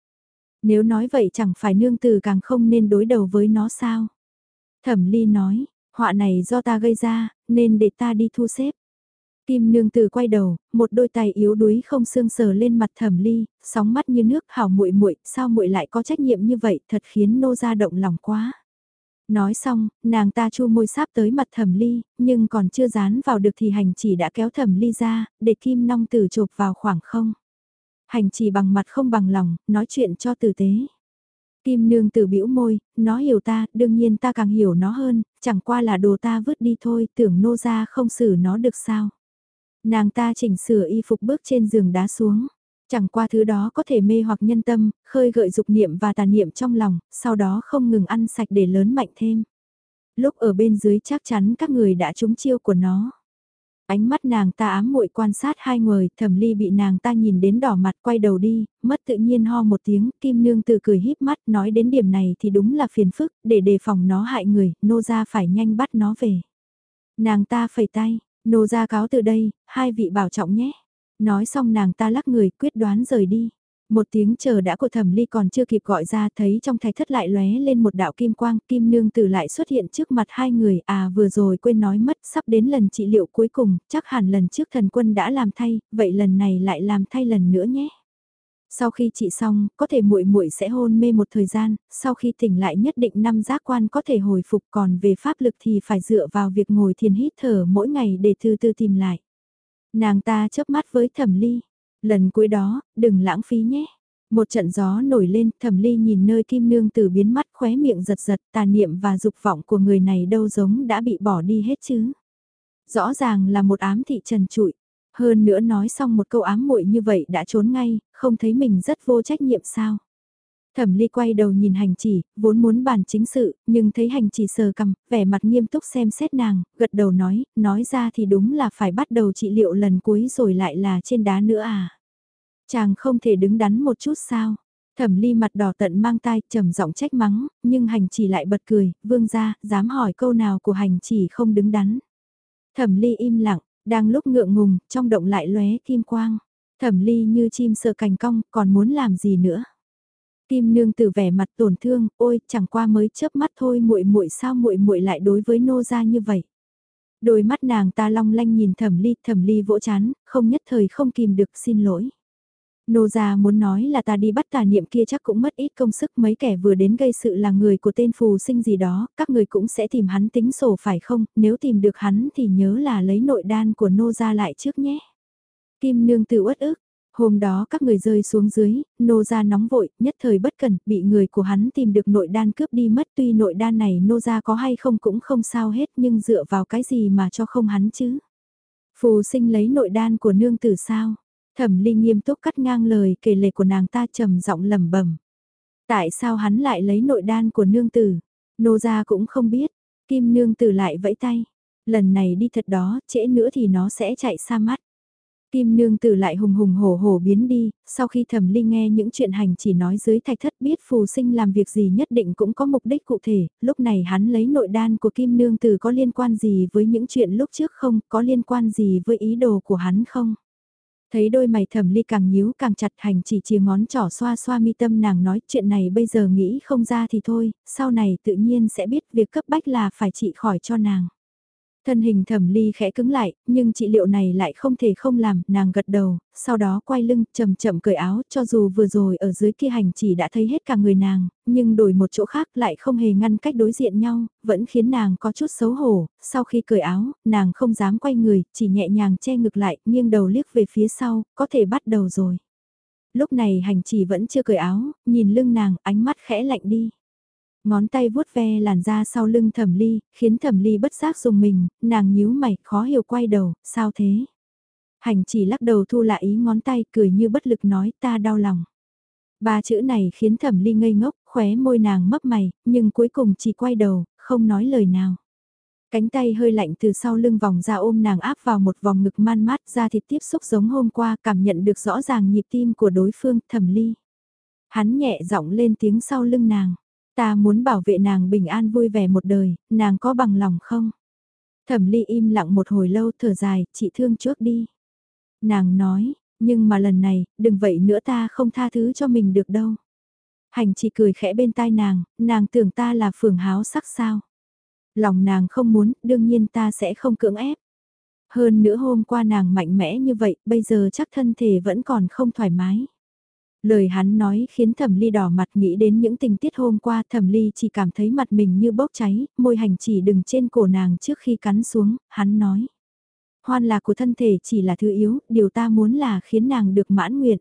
Nếu nói vậy chẳng phải nương tử càng không nên đối đầu với nó sao? Thẩm ly nói, họa này do ta gây ra, nên để ta đi thu xếp. Kim nương tử quay đầu, một đôi tay yếu đuối không xương sờ lên mặt thẩm ly, sóng mắt như nước hảo muội muội sao muội lại có trách nhiệm như vậy thật khiến nô gia động lòng quá. Nói xong, nàng ta chu môi sáp tới mặt thẩm ly, nhưng còn chưa dán vào được thì hành chỉ đã kéo thẩm ly ra, để kim nong tử chộp vào khoảng không. Hành chỉ bằng mặt không bằng lòng, nói chuyện cho tử tế. Kim nương tử bĩu môi, nó hiểu ta, đương nhiên ta càng hiểu nó hơn, chẳng qua là đồ ta vứt đi thôi, tưởng nô ra không xử nó được sao. Nàng ta chỉnh sửa y phục bước trên giường đá xuống. Chẳng qua thứ đó có thể mê hoặc nhân tâm, khơi gợi dục niệm và tà niệm trong lòng, sau đó không ngừng ăn sạch để lớn mạnh thêm. Lúc ở bên dưới chắc chắn các người đã trúng chiêu của nó. Ánh mắt nàng ta ám muội quan sát hai người, thẩm ly bị nàng ta nhìn đến đỏ mặt quay đầu đi, mất tự nhiên ho một tiếng, kim nương từ cười híp mắt nói đến điểm này thì đúng là phiền phức, để đề phòng nó hại người, nô ra phải nhanh bắt nó về. Nàng ta phẩy tay, nô ra cáo từ đây, hai vị bảo trọng nhé. Nói xong nàng ta lắc người quyết đoán rời đi. Một tiếng chờ đã của thẩm ly còn chưa kịp gọi ra thấy trong thái thất lại lóe lên một đạo kim quang, kim nương tử lại xuất hiện trước mặt hai người, à vừa rồi quên nói mất, sắp đến lần trị liệu cuối cùng, chắc hẳn lần trước thần quân đã làm thay, vậy lần này lại làm thay lần nữa nhé. Sau khi trị xong, có thể muội muội sẽ hôn mê một thời gian, sau khi tỉnh lại nhất định năm giác quan có thể hồi phục còn về pháp lực thì phải dựa vào việc ngồi thiền hít thở mỗi ngày để từ từ tìm lại. Nàng ta chớp mắt với thẩm ly. Lần cuối đó, đừng lãng phí nhé. Một trận gió nổi lên, thẩm ly nhìn nơi kim nương tử biến mắt khóe miệng giật giật, tà niệm và dục vọng của người này đâu giống đã bị bỏ đi hết chứ. Rõ ràng là một ám thị trần trụi, hơn nữa nói xong một câu ám muội như vậy đã trốn ngay, không thấy mình rất vô trách nhiệm sao. Thẩm ly quay đầu nhìn hành chỉ, vốn muốn bàn chính sự, nhưng thấy hành chỉ sờ cầm, vẻ mặt nghiêm túc xem xét nàng, gật đầu nói, nói ra thì đúng là phải bắt đầu trị liệu lần cuối rồi lại là trên đá nữa à. Chàng không thể đứng đắn một chút sao. Thẩm ly mặt đỏ tận mang tai trầm giọng trách mắng, nhưng hành chỉ lại bật cười, vương ra, dám hỏi câu nào của hành chỉ không đứng đắn. Thẩm ly im lặng, đang lúc ngượng ngùng, trong động lại lóe kim quang. Thẩm ly như chim sợ cành cong, còn muốn làm gì nữa. Kim nương tử vẻ mặt tổn thương, ôi, chẳng qua mới chớp mắt thôi muội muội sao muội muội lại đối với nô gia như vậy. Đôi mắt nàng ta long lanh nhìn thẩm ly, thẩm ly vỗ chán, không nhất thời không kìm được xin lỗi. Nô gia muốn nói là ta đi bắt tà niệm kia chắc cũng mất ít công sức mấy kẻ vừa đến gây sự là người của tên phù sinh gì đó, các người cũng sẽ tìm hắn tính sổ phải không, nếu tìm được hắn thì nhớ là lấy nội đan của nô gia lại trước nhé. Kim nương tự uất ức, hôm đó các người rơi xuống dưới, nô gia nóng vội, nhất thời bất cẩn bị người của hắn tìm được nội đan cướp đi mất tuy nội đan này nô gia có hay không cũng không sao hết nhưng dựa vào cái gì mà cho không hắn chứ. Phù sinh lấy nội đan của nương tử sao? Thẩm Ly nghiêm túc cắt ngang lời kể lể của nàng ta trầm giọng lẩm bẩm. Tại sao hắn lại lấy nội đan của nương tử? Nô gia cũng không biết. Kim nương tử lại vẫy tay. Lần này đi thật đó, trễ nữa thì nó sẽ chạy xa mắt. Kim nương tử lại hùng hùng hổ hổ biến đi, sau khi thẩm ly nghe những chuyện hành chỉ nói dưới thạch thất biết phù sinh làm việc gì nhất định cũng có mục đích cụ thể, lúc này hắn lấy nội đan của kim nương tử có liên quan gì với những chuyện lúc trước không, có liên quan gì với ý đồ của hắn không? Thấy đôi mày thẩm ly càng nhíu càng chặt hành chỉ chia ngón trỏ xoa xoa mi tâm nàng nói chuyện này bây giờ nghĩ không ra thì thôi, sau này tự nhiên sẽ biết việc cấp bách là phải trị khỏi cho nàng. Thân hình thẩm ly khẽ cứng lại, nhưng trị liệu này lại không thể không làm, nàng gật đầu, sau đó quay lưng, chậm chậm cởi áo, cho dù vừa rồi ở dưới kia hành chỉ đã thấy hết cả người nàng, nhưng đổi một chỗ khác lại không hề ngăn cách đối diện nhau, vẫn khiến nàng có chút xấu hổ, sau khi cởi áo, nàng không dám quay người, chỉ nhẹ nhàng che ngực lại, nghiêng đầu liếc về phía sau, có thể bắt đầu rồi. Lúc này hành chỉ vẫn chưa cởi áo, nhìn lưng nàng, ánh mắt khẽ lạnh đi. Ngón tay vuốt ve làn da sau lưng thẩm ly, khiến thẩm ly bất giác dùng mình, nàng nhíu mày, khó hiểu quay đầu, sao thế? Hành chỉ lắc đầu thu lại ý ngón tay, cười như bất lực nói ta đau lòng. Ba chữ này khiến thẩm ly ngây ngốc, khóe môi nàng mấp mày, nhưng cuối cùng chỉ quay đầu, không nói lời nào. Cánh tay hơi lạnh từ sau lưng vòng ra ôm nàng áp vào một vòng ngực man mát ra thịt tiếp xúc giống hôm qua cảm nhận được rõ ràng nhịp tim của đối phương thẩm ly. Hắn nhẹ giọng lên tiếng sau lưng nàng. Ta muốn bảo vệ nàng bình an vui vẻ một đời, nàng có bằng lòng không? Thẩm ly im lặng một hồi lâu thở dài, chị thương trước đi. Nàng nói, nhưng mà lần này, đừng vậy nữa ta không tha thứ cho mình được đâu. Hành chỉ cười khẽ bên tai nàng, nàng tưởng ta là phường háo sắc sao. Lòng nàng không muốn, đương nhiên ta sẽ không cưỡng ép. Hơn nữa hôm qua nàng mạnh mẽ như vậy, bây giờ chắc thân thể vẫn còn không thoải mái. Lời hắn nói khiến thẩm ly đỏ mặt nghĩ đến những tình tiết hôm qua thẩm ly chỉ cảm thấy mặt mình như bốc cháy, môi hành chỉ đừng trên cổ nàng trước khi cắn xuống, hắn nói. Hoan lạc của thân thể chỉ là thứ yếu, điều ta muốn là khiến nàng được mãn nguyện.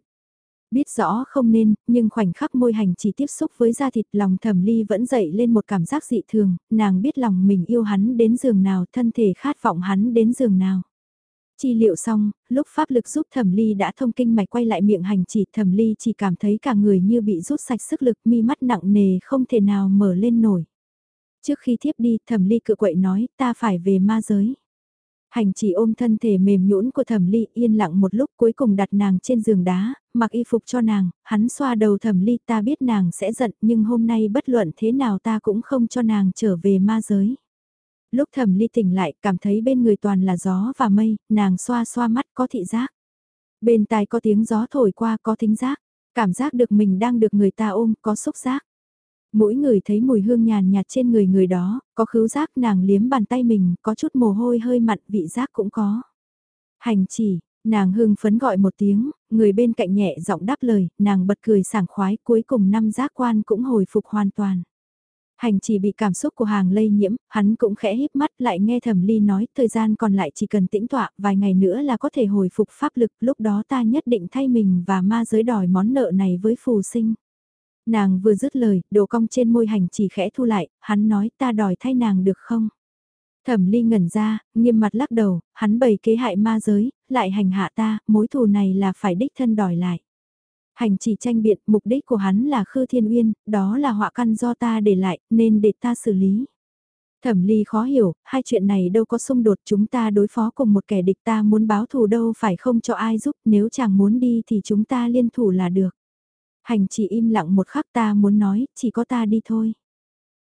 Biết rõ không nên, nhưng khoảnh khắc môi hành chỉ tiếp xúc với da thịt lòng thẩm ly vẫn dậy lên một cảm giác dị thường, nàng biết lòng mình yêu hắn đến giường nào, thân thể khát vọng hắn đến giường nào. Chi liệu xong, lúc pháp lực giúp thẩm ly đã thông kinh mạch quay lại miệng hành chỉ thẩm ly chỉ cảm thấy cả người như bị rút sạch sức lực mi mắt nặng nề không thể nào mở lên nổi. Trước khi thiếp đi thẩm ly cự quậy nói ta phải về ma giới. Hành chỉ ôm thân thể mềm nhũn của thẩm ly yên lặng một lúc cuối cùng đặt nàng trên giường đá, mặc y phục cho nàng, hắn xoa đầu thẩm ly ta biết nàng sẽ giận nhưng hôm nay bất luận thế nào ta cũng không cho nàng trở về ma giới lúc thẩm ly tỉnh lại cảm thấy bên người toàn là gió và mây, nàng xoa xoa mắt có thị giác. Bên tai có tiếng gió thổi qua có thính giác, cảm giác được mình đang được người ta ôm có xúc giác. Mỗi người thấy mùi hương nhàn nhạt trên người người đó, có khứu giác nàng liếm bàn tay mình, có chút mồ hôi hơi mặn vị giác cũng có. Hành chỉ, nàng hưng phấn gọi một tiếng, người bên cạnh nhẹ giọng đáp lời, nàng bật cười sảng khoái cuối cùng năm giác quan cũng hồi phục hoàn toàn. Hành chỉ bị cảm xúc của hàng lây nhiễm, hắn cũng khẽ híp mắt lại nghe thẩm ly nói thời gian còn lại chỉ cần tĩnh tọa vài ngày nữa là có thể hồi phục pháp lực lúc đó ta nhất định thay mình và ma giới đòi món nợ này với phù sinh. Nàng vừa dứt lời, đồ cong trên môi hành chỉ khẽ thu lại, hắn nói ta đòi thay nàng được không? Thẩm ly ngẩn ra, nghiêm mặt lắc đầu, hắn bày kế hại ma giới, lại hành hạ ta, mối thù này là phải đích thân đòi lại. Hành chỉ tranh biện, mục đích của hắn là Khư Thiên Uyên, đó là họa căn do ta để lại, nên để ta xử lý. Thẩm ly khó hiểu, hai chuyện này đâu có xung đột chúng ta đối phó cùng một kẻ địch ta muốn báo thù đâu phải không cho ai giúp, nếu chàng muốn đi thì chúng ta liên thủ là được. Hành chỉ im lặng một khắc ta muốn nói, chỉ có ta đi thôi.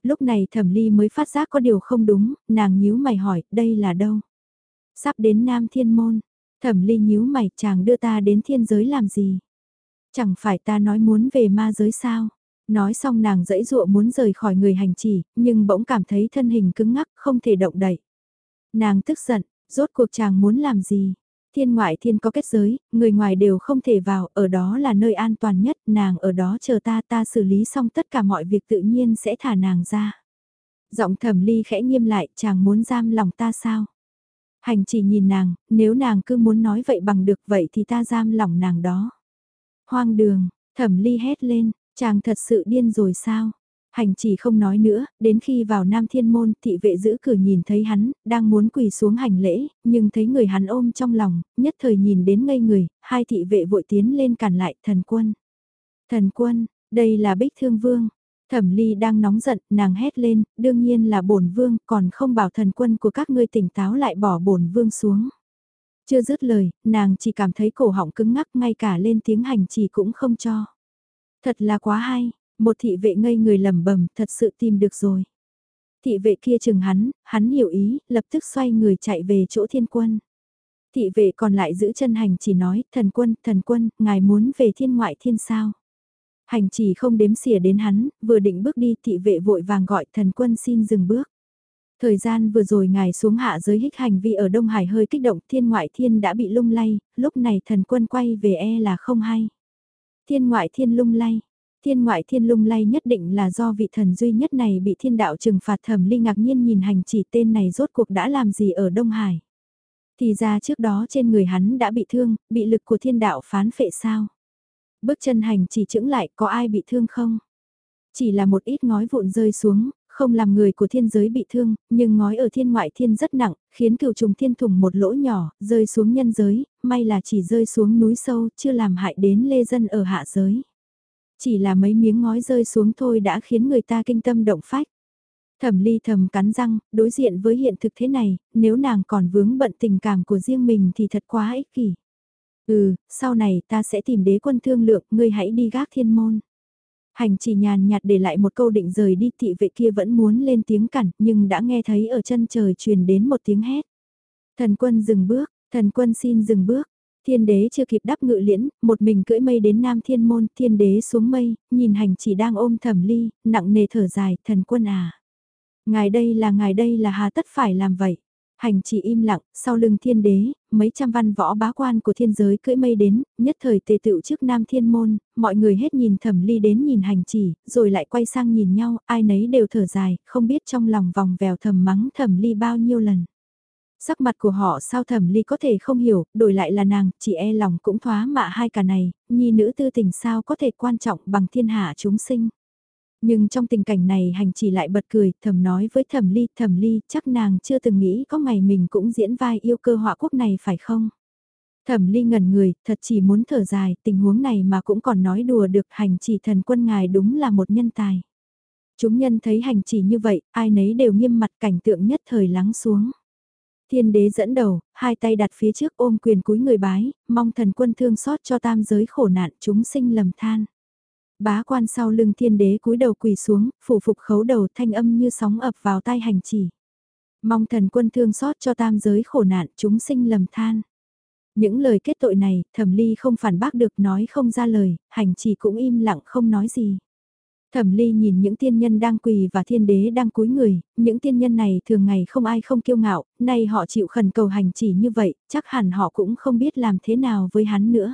Lúc này thẩm ly mới phát giác có điều không đúng, nàng nhíu mày hỏi, đây là đâu? Sắp đến Nam Thiên Môn, thẩm ly nhíu mày, chàng đưa ta đến thiên giới làm gì? Chẳng phải ta nói muốn về ma giới sao? Nói xong nàng dẫy dụa muốn rời khỏi người hành chỉ, nhưng bỗng cảm thấy thân hình cứng ngắc, không thể động đậy. Nàng tức giận, rốt cuộc chàng muốn làm gì? Thiên ngoại thiên có kết giới, người ngoài đều không thể vào, ở đó là nơi an toàn nhất, nàng ở đó chờ ta ta xử lý xong tất cả mọi việc tự nhiên sẽ thả nàng ra. Giọng thẩm ly khẽ nghiêm lại, chàng muốn giam lòng ta sao? Hành chỉ nhìn nàng, nếu nàng cứ muốn nói vậy bằng được vậy thì ta giam lòng nàng đó. Hoang đường, thẩm ly hét lên, chàng thật sự điên rồi sao? Hành chỉ không nói nữa, đến khi vào Nam Thiên Môn, thị vệ giữ cửa nhìn thấy hắn, đang muốn quỳ xuống hành lễ, nhưng thấy người hắn ôm trong lòng, nhất thời nhìn đến ngây người, hai thị vệ vội tiến lên cản lại, thần quân. Thần quân, đây là bích thương vương. Thẩm ly đang nóng giận, nàng hét lên, đương nhiên là bổn vương, còn không bảo thần quân của các ngươi tỉnh táo lại bỏ bổn vương xuống. Chưa dứt lời, nàng chỉ cảm thấy cổ họng cứng ngắc ngay cả lên tiếng hành chỉ cũng không cho. Thật là quá hay, một thị vệ ngây người lẩm bẩm, thật sự tìm được rồi. Thị vệ kia chừng hắn, hắn hiểu ý, lập tức xoay người chạy về chỗ thiên quân. Thị vệ còn lại giữ chân hành chỉ nói, thần quân, thần quân, ngài muốn về thiên ngoại thiên sao. Hành chỉ không đếm xỉa đến hắn, vừa định bước đi thị vệ vội vàng gọi thần quân xin dừng bước. Thời gian vừa rồi ngài xuống hạ giới hích hành vi ở Đông Hải hơi kích động thiên ngoại thiên đã bị lung lay, lúc này thần quân quay về e là không hay. Thiên ngoại thiên lung lay, thiên ngoại thiên lung lay nhất định là do vị thần duy nhất này bị thiên đạo trừng phạt thẩm ly ngạc nhiên nhìn hành chỉ tên này rốt cuộc đã làm gì ở Đông Hải. Thì ra trước đó trên người hắn đã bị thương, bị lực của thiên đạo phán phệ sao. Bước chân hành chỉ chững lại có ai bị thương không? Chỉ là một ít ngói vụn rơi xuống, không làm người của thiên giới bị thương, nhưng ngói ở thiên ngoại thiên rất nặng, khiến cửu trùng thiên thủng một lỗ nhỏ, rơi xuống nhân giới, may là chỉ rơi xuống núi sâu, chưa làm hại đến lê dân ở hạ giới. Chỉ là mấy miếng ngói rơi xuống thôi đã khiến người ta kinh tâm động phách. Thẩm ly thầm cắn răng, đối diện với hiện thực thế này, nếu nàng còn vướng bận tình cảm của riêng mình thì thật quá ích kỷ. Ừ, sau này ta sẽ tìm đế quân thương lượng, ngươi hãy đi gác thiên môn. Hành chỉ nhàn nhạt để lại một câu định rời đi thị vệ kia vẫn muốn lên tiếng cản nhưng đã nghe thấy ở chân trời truyền đến một tiếng hét. Thần quân dừng bước, thần quân xin dừng bước. Thiên đế chưa kịp đáp ngự liễn, một mình cưỡi mây đến Nam Thiên Môn, thiên đế xuống mây, nhìn hành chỉ đang ôm thẩm ly, nặng nề thở dài, thần quân à. Ngài đây là ngài đây là hà tất phải làm vậy. Hành chỉ im lặng, sau lưng thiên đế, mấy trăm văn võ bá quan của thiên giới cưỡi mây đến, nhất thời tề tựu trước nam thiên môn, mọi người hết nhìn thẩm ly đến nhìn hành chỉ, rồi lại quay sang nhìn nhau, ai nấy đều thở dài, không biết trong lòng vòng vèo thầm mắng thẩm ly bao nhiêu lần. Sắc mặt của họ sao thẩm ly có thể không hiểu, đổi lại là nàng, chỉ e lòng cũng thoá mạ hai cả này, nhi nữ tư tình sao có thể quan trọng bằng thiên hạ chúng sinh. Nhưng trong tình cảnh này hành chỉ lại bật cười, thầm nói với thẩm ly, thẩm ly, chắc nàng chưa từng nghĩ có ngày mình cũng diễn vai yêu cơ họa quốc này phải không? Thẩm ly ngẩn người, thật chỉ muốn thở dài, tình huống này mà cũng còn nói đùa được hành chỉ thần quân ngài đúng là một nhân tài. Chúng nhân thấy hành chỉ như vậy, ai nấy đều nghiêm mặt cảnh tượng nhất thời lắng xuống. Thiên đế dẫn đầu, hai tay đặt phía trước ôm quyền cúi người bái, mong thần quân thương xót cho tam giới khổ nạn chúng sinh lầm than. Bá quan sau lưng thiên đế cúi đầu quỳ xuống, phủ phục khấu đầu thanh âm như sóng ập vào tai hành chỉ. Mong thần quân thương xót cho tam giới khổ nạn chúng sinh lầm than. Những lời kết tội này, thẩm ly không phản bác được nói không ra lời, hành chỉ cũng im lặng không nói gì. Thẩm ly nhìn những tiên nhân đang quỳ và thiên đế đang cúi người, những tiên nhân này thường ngày không ai không kiêu ngạo, nay họ chịu khẩn cầu hành chỉ như vậy, chắc hẳn họ cũng không biết làm thế nào với hắn nữa.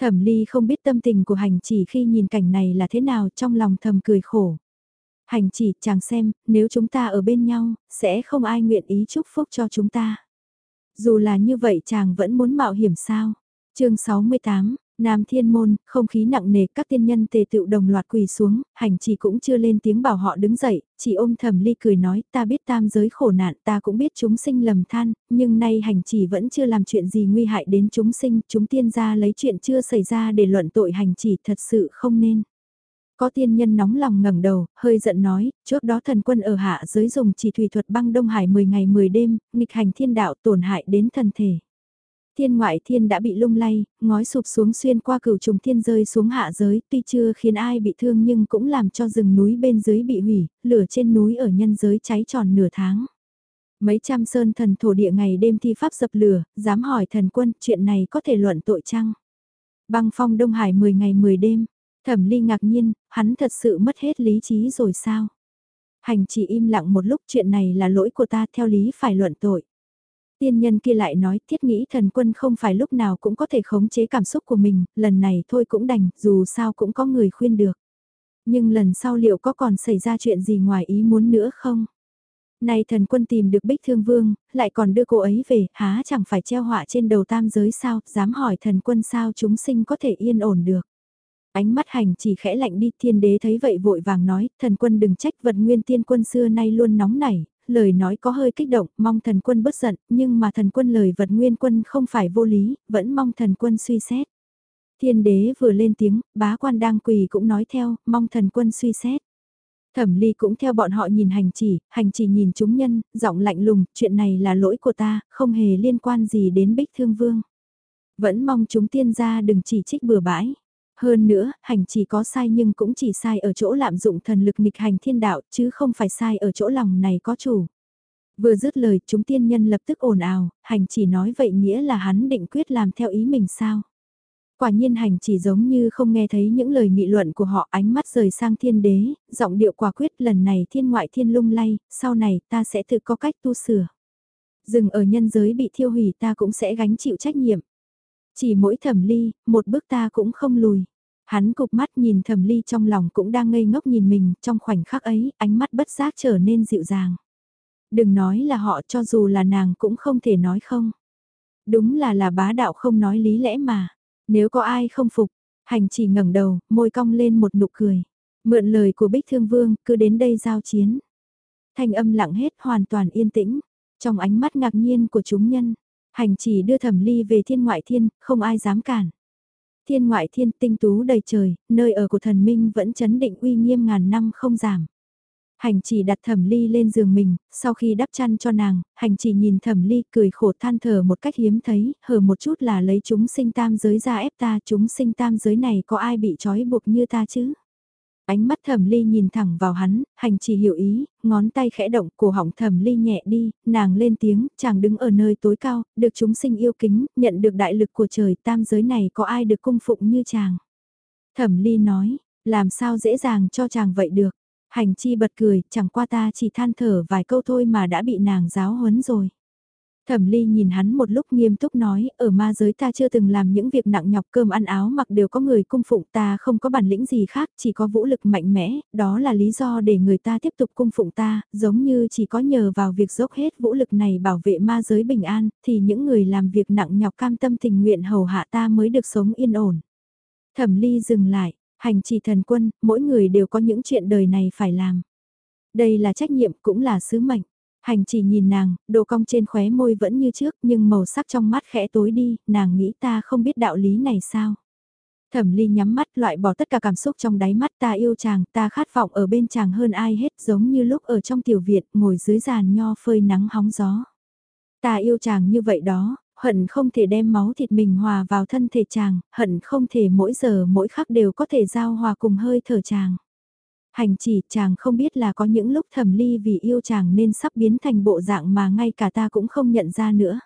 Thẩm ly không biết tâm tình của hành chỉ khi nhìn cảnh này là thế nào trong lòng thầm cười khổ. Hành chỉ chàng xem, nếu chúng ta ở bên nhau, sẽ không ai nguyện ý chúc phúc cho chúng ta. Dù là như vậy chàng vẫn muốn mạo hiểm sao. chương 68, Nam Thiên Môn, không khí nặng nề, các tiên nhân tề tựu đồng loạt quỳ xuống, hành chỉ cũng chưa lên tiếng bảo họ đứng dậy, chỉ ôm thầm ly cười nói, ta biết tam giới khổ nạn, ta cũng biết chúng sinh lầm than, nhưng nay hành chỉ vẫn chưa làm chuyện gì nguy hại đến chúng sinh, chúng tiên gia lấy chuyện chưa xảy ra để luận tội hành chỉ thật sự không nên. Có tiên nhân nóng lòng ngẩng đầu, hơi giận nói, trước đó thần quân ở hạ giới dùng chỉ thủy thuật băng Đông Hải 10 ngày 10 đêm, nghịch hành thiên đạo tổn hại đến thần thể. Thiên ngoại thiên đã bị lung lay, ngói sụp xuống xuyên qua cửu trùng thiên rơi xuống hạ giới, tuy chưa khiến ai bị thương nhưng cũng làm cho rừng núi bên dưới bị hủy, lửa trên núi ở nhân giới cháy tròn nửa tháng. Mấy trăm sơn thần thổ địa ngày đêm thi pháp dập lửa, dám hỏi thần quân chuyện này có thể luận tội chăng? Băng phong Đông Hải 10 ngày 10 đêm, thẩm ly ngạc nhiên, hắn thật sự mất hết lý trí rồi sao? Hành chỉ im lặng một lúc chuyện này là lỗi của ta theo lý phải luận tội. Tiên nhân kia lại nói thiết nghĩ thần quân không phải lúc nào cũng có thể khống chế cảm xúc của mình, lần này thôi cũng đành, dù sao cũng có người khuyên được. Nhưng lần sau liệu có còn xảy ra chuyện gì ngoài ý muốn nữa không? Này thần quân tìm được bích thương vương, lại còn đưa cô ấy về, há chẳng phải treo họa trên đầu tam giới sao, dám hỏi thần quân sao chúng sinh có thể yên ổn được. Ánh mắt hành chỉ khẽ lạnh đi thiên đế thấy vậy vội vàng nói, thần quân đừng trách vật nguyên tiên quân xưa nay luôn nóng nảy, lời nói có hơi kích động, mong thần quân bất giận, nhưng mà thần quân lời vật nguyên quân không phải vô lý, vẫn mong thần quân suy xét. Thiên đế vừa lên tiếng, bá quan đang quỳ cũng nói theo, mong thần quân suy xét. Thẩm ly cũng theo bọn họ nhìn hành chỉ, hành chỉ nhìn chúng nhân, giọng lạnh lùng, chuyện này là lỗi của ta, không hề liên quan gì đến bích thương vương. Vẫn mong chúng tiên gia đừng chỉ trích bừa bãi. Hơn nữa, hành chỉ có sai nhưng cũng chỉ sai ở chỗ lạm dụng thần lực nghịch hành thiên đạo chứ không phải sai ở chỗ lòng này có chủ. Vừa dứt lời chúng tiên nhân lập tức ồn ào, hành chỉ nói vậy nghĩa là hắn định quyết làm theo ý mình sao. Quả nhiên hành chỉ giống như không nghe thấy những lời nghị luận của họ ánh mắt rời sang thiên đế, giọng điệu quả quyết lần này thiên ngoại thiên lung lay, sau này ta sẽ tự có cách tu sửa. Dừng ở nhân giới bị thiêu hủy ta cũng sẽ gánh chịu trách nhiệm. Chỉ mỗi thẩm ly, một bước ta cũng không lùi. Hắn cục mắt nhìn thẩm ly trong lòng cũng đang ngây ngốc nhìn mình, trong khoảnh khắc ấy, ánh mắt bất giác trở nên dịu dàng. Đừng nói là họ cho dù là nàng cũng không thể nói không. Đúng là là bá đạo không nói lý lẽ mà. Nếu có ai không phục, hành chỉ ngẩng đầu, môi cong lên một nụ cười. Mượn lời của Bích Thương Vương, cứ đến đây giao chiến. Thanh âm lặng hết hoàn toàn yên tĩnh. Trong ánh mắt ngạc nhiên của chúng nhân, Hành chỉ đưa thẩm ly về thiên ngoại thiên, không ai dám cản. Thiên ngoại thiên tinh tú đầy trời, nơi ở của thần minh vẫn chấn định uy nghiêm ngàn năm không giảm. Hành chỉ đặt thẩm ly lên giường mình, sau khi đắp chăn cho nàng, hành chỉ nhìn thẩm ly cười khổ than thở một cách hiếm thấy, hờ một chút là lấy chúng sinh tam giới ra ép ta, chúng sinh tam giới này có ai bị trói buộc như ta chứ? Ánh mắt thẩm ly nhìn thẳng vào hắn, hành chỉ hiểu ý, ngón tay khẽ động, cổ họng thẩm ly nhẹ đi, nàng lên tiếng, chàng đứng ở nơi tối cao, được chúng sinh yêu kính, nhận được đại lực của trời tam giới này có ai được cung phụng như chàng. Thẩm ly nói, làm sao dễ dàng cho chàng vậy được. Hành chi bật cười, chẳng qua ta chỉ than thở vài câu thôi mà đã bị nàng giáo huấn rồi. Thẩm Ly nhìn hắn một lúc nghiêm túc nói, ở ma giới ta chưa từng làm những việc nặng nhọc cơm ăn áo mặc đều có người cung phụng ta không có bản lĩnh gì khác, chỉ có vũ lực mạnh mẽ, đó là lý do để người ta tiếp tục cung phụng ta, giống như chỉ có nhờ vào việc dốc hết vũ lực này bảo vệ ma giới bình an, thì những người làm việc nặng nhọc cam tâm tình nguyện hầu hạ ta mới được sống yên ổn. Thẩm Ly dừng lại, hành trì thần quân, mỗi người đều có những chuyện đời này phải làm. Đây là trách nhiệm cũng là sứ mệnh. Hành chỉ nhìn nàng, đồ cong trên khóe môi vẫn như trước nhưng màu sắc trong mắt khẽ tối đi, nàng nghĩ ta không biết đạo lý này sao. Thẩm ly nhắm mắt loại bỏ tất cả cảm xúc trong đáy mắt ta yêu chàng, ta khát vọng ở bên chàng hơn ai hết giống như lúc ở trong tiểu viện ngồi dưới giàn nho phơi nắng hóng gió. Ta yêu chàng như vậy đó, hận không thể đem máu thịt mình hòa vào thân thể chàng, hận không thể mỗi giờ mỗi khắc đều có thể giao hòa cùng hơi thở chàng. Hành chỉ chàng không biết là có những lúc thẩm ly vì yêu chàng nên sắp biến thành bộ dạng mà ngay cả ta cũng không nhận ra nữa.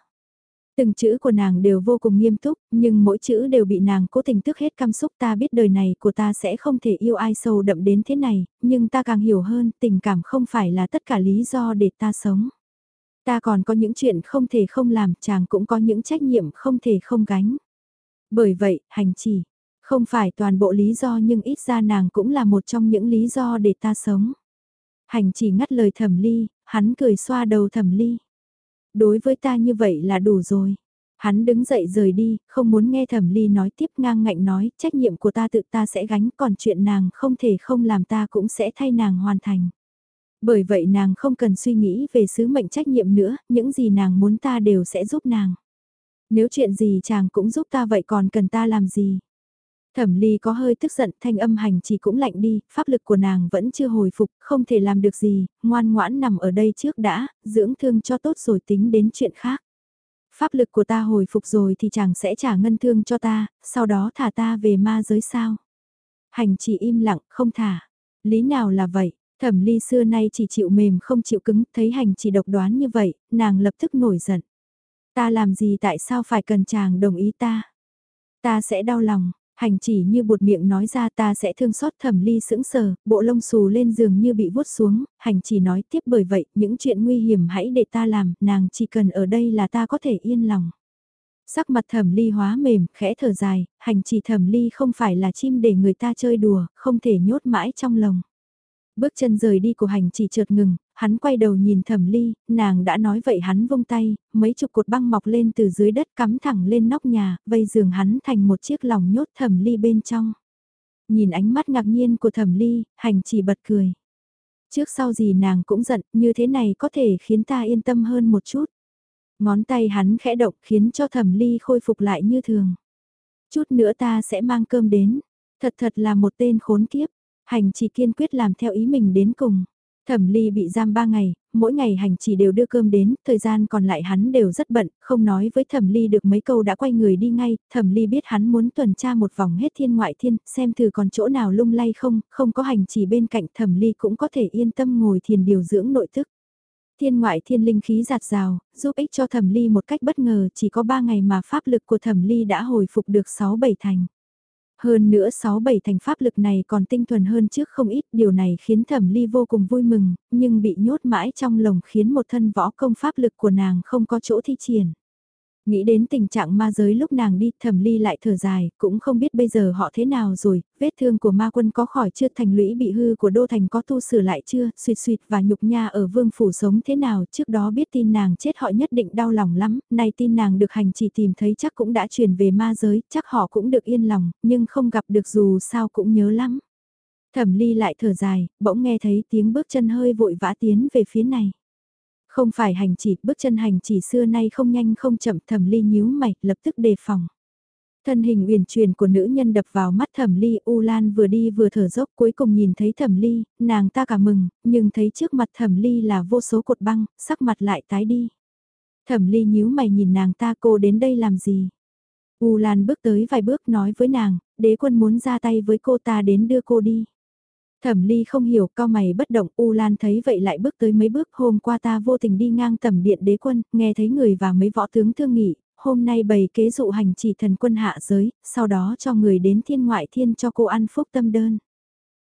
Từng chữ của nàng đều vô cùng nghiêm túc, nhưng mỗi chữ đều bị nàng cố tình tức hết cảm xúc ta biết đời này của ta sẽ không thể yêu ai sâu đậm đến thế này, nhưng ta càng hiểu hơn tình cảm không phải là tất cả lý do để ta sống. Ta còn có những chuyện không thể không làm, chàng cũng có những trách nhiệm không thể không gánh. Bởi vậy, hành chỉ, không phải toàn bộ lý do nhưng ít ra nàng cũng là một trong những lý do để ta sống. Hành chỉ ngắt lời thẩm ly, hắn cười xoa đầu thẩm ly. Đối với ta như vậy là đủ rồi. Hắn đứng dậy rời đi, không muốn nghe thẩm ly nói tiếp ngang ngạnh nói, trách nhiệm của ta tự ta sẽ gánh, còn chuyện nàng không thể không làm ta cũng sẽ thay nàng hoàn thành. Bởi vậy nàng không cần suy nghĩ về sứ mệnh trách nhiệm nữa, những gì nàng muốn ta đều sẽ giúp nàng. Nếu chuyện gì chàng cũng giúp ta vậy còn cần ta làm gì? Thẩm ly có hơi tức giận, thanh âm hành chỉ cũng lạnh đi, pháp lực của nàng vẫn chưa hồi phục, không thể làm được gì, ngoan ngoãn nằm ở đây trước đã, dưỡng thương cho tốt rồi tính đến chuyện khác. Pháp lực của ta hồi phục rồi thì chàng sẽ trả ngân thương cho ta, sau đó thả ta về ma giới sao. Hành chỉ im lặng, không thả. Lý nào là vậy? Thẩm ly xưa nay chỉ chịu mềm không chịu cứng, thấy hành chỉ độc đoán như vậy, nàng lập tức nổi giận. Ta làm gì tại sao phải cần chàng đồng ý ta? Ta sẽ đau lòng, hành chỉ như bột miệng nói ra ta sẽ thương xót thẩm ly sững sờ, bộ lông xù lên giường như bị vuốt xuống, hành chỉ nói tiếp bởi vậy, những chuyện nguy hiểm hãy để ta làm, nàng chỉ cần ở đây là ta có thể yên lòng. Sắc mặt thẩm ly hóa mềm, khẽ thở dài, hành chỉ thẩm ly không phải là chim để người ta chơi đùa, không thể nhốt mãi trong lòng. Bước chân rời đi của hành chỉ chợt ngừng, hắn quay đầu nhìn thẩm ly, nàng đã nói vậy hắn vung tay, mấy chục cột băng mọc lên từ dưới đất cắm thẳng lên nóc nhà, vây giường hắn thành một chiếc lòng nhốt thẩm ly bên trong. Nhìn ánh mắt ngạc nhiên của thẩm ly, hành chỉ bật cười. Trước sau gì nàng cũng giận, như thế này có thể khiến ta yên tâm hơn một chút. Ngón tay hắn khẽ động khiến cho thẩm ly khôi phục lại như thường. Chút nữa ta sẽ mang cơm đến. Thật thật là một tên khốn kiếp. Hành chỉ kiên quyết làm theo ý mình đến cùng. Thẩm Ly bị giam 3 ngày, mỗi ngày hành chỉ đều đưa cơm đến, thời gian còn lại hắn đều rất bận, không nói với Thẩm Ly được mấy câu đã quay người đi ngay, Thẩm Ly biết hắn muốn tuần tra một vòng hết thiên ngoại thiên, xem thử còn chỗ nào lung lay không, không có hành chỉ bên cạnh Thẩm Ly cũng có thể yên tâm ngồi thiền điều dưỡng nội thức. Thiên ngoại thiên linh khí giạt rào, giúp ích cho Thẩm Ly một cách bất ngờ, chỉ có 3 ngày mà pháp lực của Thẩm Ly đã hồi phục được 6-7 thành. Hơn nữa 6-7 thành pháp lực này còn tinh thuần hơn trước không ít, điều này khiến thẩm ly vô cùng vui mừng, nhưng bị nhốt mãi trong lồng khiến một thân võ công pháp lực của nàng không có chỗ thi triển. Nghĩ đến tình trạng ma giới lúc nàng đi, thẩm ly lại thở dài, cũng không biết bây giờ họ thế nào rồi, vết thương của ma quân có khỏi chưa thành lũy bị hư của đô thành có tu sửa lại chưa, suyệt suyệt và nhục nha ở vương phủ sống thế nào, trước đó biết tin nàng chết họ nhất định đau lòng lắm, nay tin nàng được hành chỉ tìm thấy chắc cũng đã truyền về ma giới, chắc họ cũng được yên lòng, nhưng không gặp được dù sao cũng nhớ lắm. Thẩm ly lại thở dài, bỗng nghe thấy tiếng bước chân hơi vội vã tiến về phía này. Không phải hành chỉ, bước chân hành chỉ xưa nay không nhanh không chậm thẩm ly nhíu mày, lập tức đề phòng. Thân hình uyển chuyển của nữ nhân đập vào mắt thẩm ly U Lan vừa đi vừa thở dốc cuối cùng nhìn thấy thẩm ly, nàng ta cả mừng, nhưng thấy trước mặt thẩm ly là vô số cột băng, sắc mặt lại tái đi. Thẩm ly nhíu mày nhìn nàng ta cô đến đây làm gì? U Lan bước tới vài bước nói với nàng, đế quân muốn ra tay với cô ta đến đưa cô đi. Thẩm ly không hiểu cao mày bất động U Lan thấy vậy lại bước tới mấy bước hôm qua ta vô tình đi ngang tầm điện đế quân, nghe thấy người và mấy võ tướng thương nghị, hôm nay bày kế dụ hành chỉ thần quân hạ giới, sau đó cho người đến thiên ngoại thiên cho cô ăn phúc tâm đơn.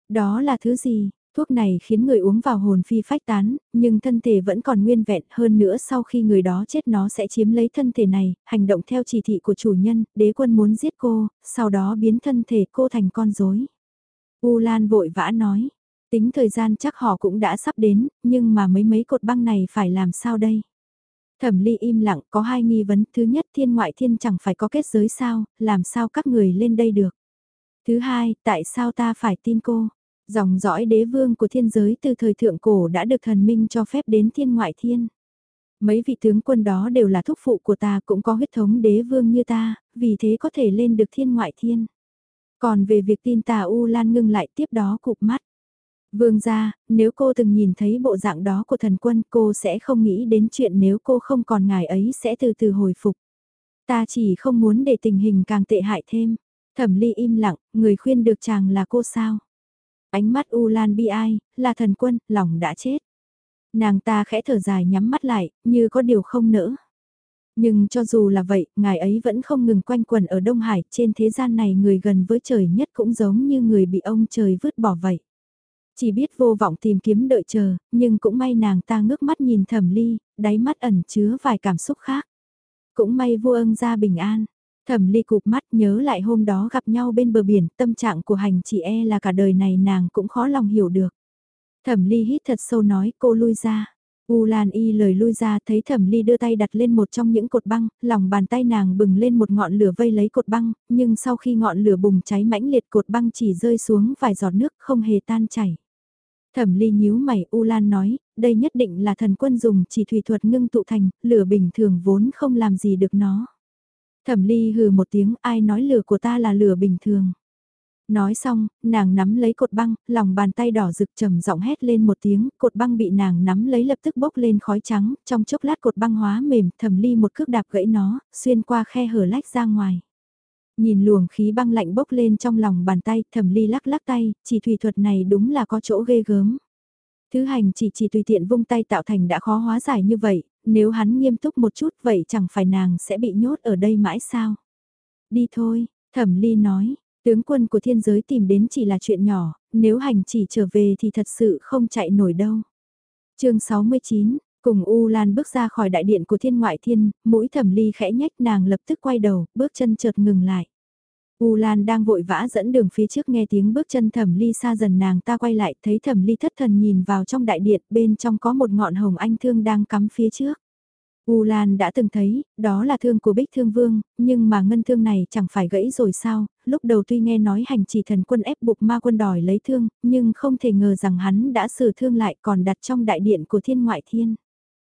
Đó là thứ gì? Thuốc này khiến người uống vào hồn phi phách tán, nhưng thân thể vẫn còn nguyên vẹn hơn nữa sau khi người đó chết nó sẽ chiếm lấy thân thể này, hành động theo chỉ thị của chủ nhân, đế quân muốn giết cô, sau đó biến thân thể cô thành con rối. U Lan vội vã nói, tính thời gian chắc họ cũng đã sắp đến, nhưng mà mấy mấy cột băng này phải làm sao đây? Thẩm ly im lặng có hai nghi vấn, thứ nhất thiên ngoại thiên chẳng phải có kết giới sao, làm sao các người lên đây được? Thứ hai, tại sao ta phải tin cô? Dòng dõi đế vương của thiên giới từ thời thượng cổ đã được thần minh cho phép đến thiên ngoại thiên. Mấy vị tướng quân đó đều là thúc phụ của ta cũng có huyết thống đế vương như ta, vì thế có thể lên được thiên ngoại thiên. Còn về việc tin tà U Lan ngưng lại tiếp đó cụp mắt. Vương gia, nếu cô từng nhìn thấy bộ dạng đó của thần quân cô sẽ không nghĩ đến chuyện nếu cô không còn ngài ấy sẽ từ từ hồi phục. Ta chỉ không muốn để tình hình càng tệ hại thêm. Thẩm ly im lặng, người khuyên được chàng là cô sao? Ánh mắt U Lan bi ai, là thần quân, lòng đã chết. Nàng ta khẽ thở dài nhắm mắt lại, như có điều không nỡ. Nhưng cho dù là vậy, ngài ấy vẫn không ngừng quanh quẩn ở Đông Hải, trên thế gian này người gần với trời nhất cũng giống như người bị ông trời vứt bỏ vậy. Chỉ biết vô vọng tìm kiếm đợi chờ, nhưng cũng may nàng ta ngước mắt nhìn thẩm ly, đáy mắt ẩn chứa vài cảm xúc khác. Cũng may vua ân ra bình an. Thẩm ly cụp mắt nhớ lại hôm đó gặp nhau bên bờ biển, tâm trạng của hành chị e là cả đời này nàng cũng khó lòng hiểu được. Thẩm ly hít thật sâu nói cô lui ra. U Lan Y lời lui ra thấy Thẩm Ly đưa tay đặt lên một trong những cột băng, lòng bàn tay nàng bừng lên một ngọn lửa vây lấy cột băng, nhưng sau khi ngọn lửa bùng cháy mãnh liệt cột băng chỉ rơi xuống vài giọt nước không hề tan chảy. Thẩm Ly nhíu mày U Lan nói, đây nhất định là thần quân dùng chỉ thủy thuật ngưng tụ thành, lửa bình thường vốn không làm gì được nó. Thẩm Ly hừ một tiếng, ai nói lửa của ta là lửa bình thường. Nói xong, nàng nắm lấy cột băng, lòng bàn tay đỏ rực trầm giọng hét lên một tiếng, cột băng bị nàng nắm lấy lập tức bốc lên khói trắng, trong chốc lát cột băng hóa mềm, thẩm ly một cước đạp gãy nó, xuyên qua khe hở lách ra ngoài. Nhìn luồng khí băng lạnh bốc lên trong lòng bàn tay, thẩm ly lắc lắc tay, chỉ thủy thuật này đúng là có chỗ ghê gớm. Thứ hành chỉ chỉ tùy tiện vung tay tạo thành đã khó hóa giải như vậy, nếu hắn nghiêm túc một chút vậy chẳng phải nàng sẽ bị nhốt ở đây mãi sao. Đi thôi, thẩm ly nói, Tướng quân của thiên giới tìm đến chỉ là chuyện nhỏ, nếu hành chỉ trở về thì thật sự không chạy nổi đâu. chương 69, cùng U Lan bước ra khỏi đại điện của thiên ngoại thiên, mũi thẩm ly khẽ nhách nàng lập tức quay đầu, bước chân chợt ngừng lại. U Lan đang vội vã dẫn đường phía trước nghe tiếng bước chân thẩm ly xa dần nàng ta quay lại thấy thẩm ly thất thần nhìn vào trong đại điện bên trong có một ngọn hồng anh thương đang cắm phía trước. U Lan đã từng thấy, đó là thương của Bích Thương Vương, nhưng mà ngân thương này chẳng phải gãy rồi sao, lúc đầu tuy nghe nói hành chỉ thần quân ép buộc ma quân đòi lấy thương, nhưng không thể ngờ rằng hắn đã xử thương lại còn đặt trong đại điện của thiên ngoại thiên.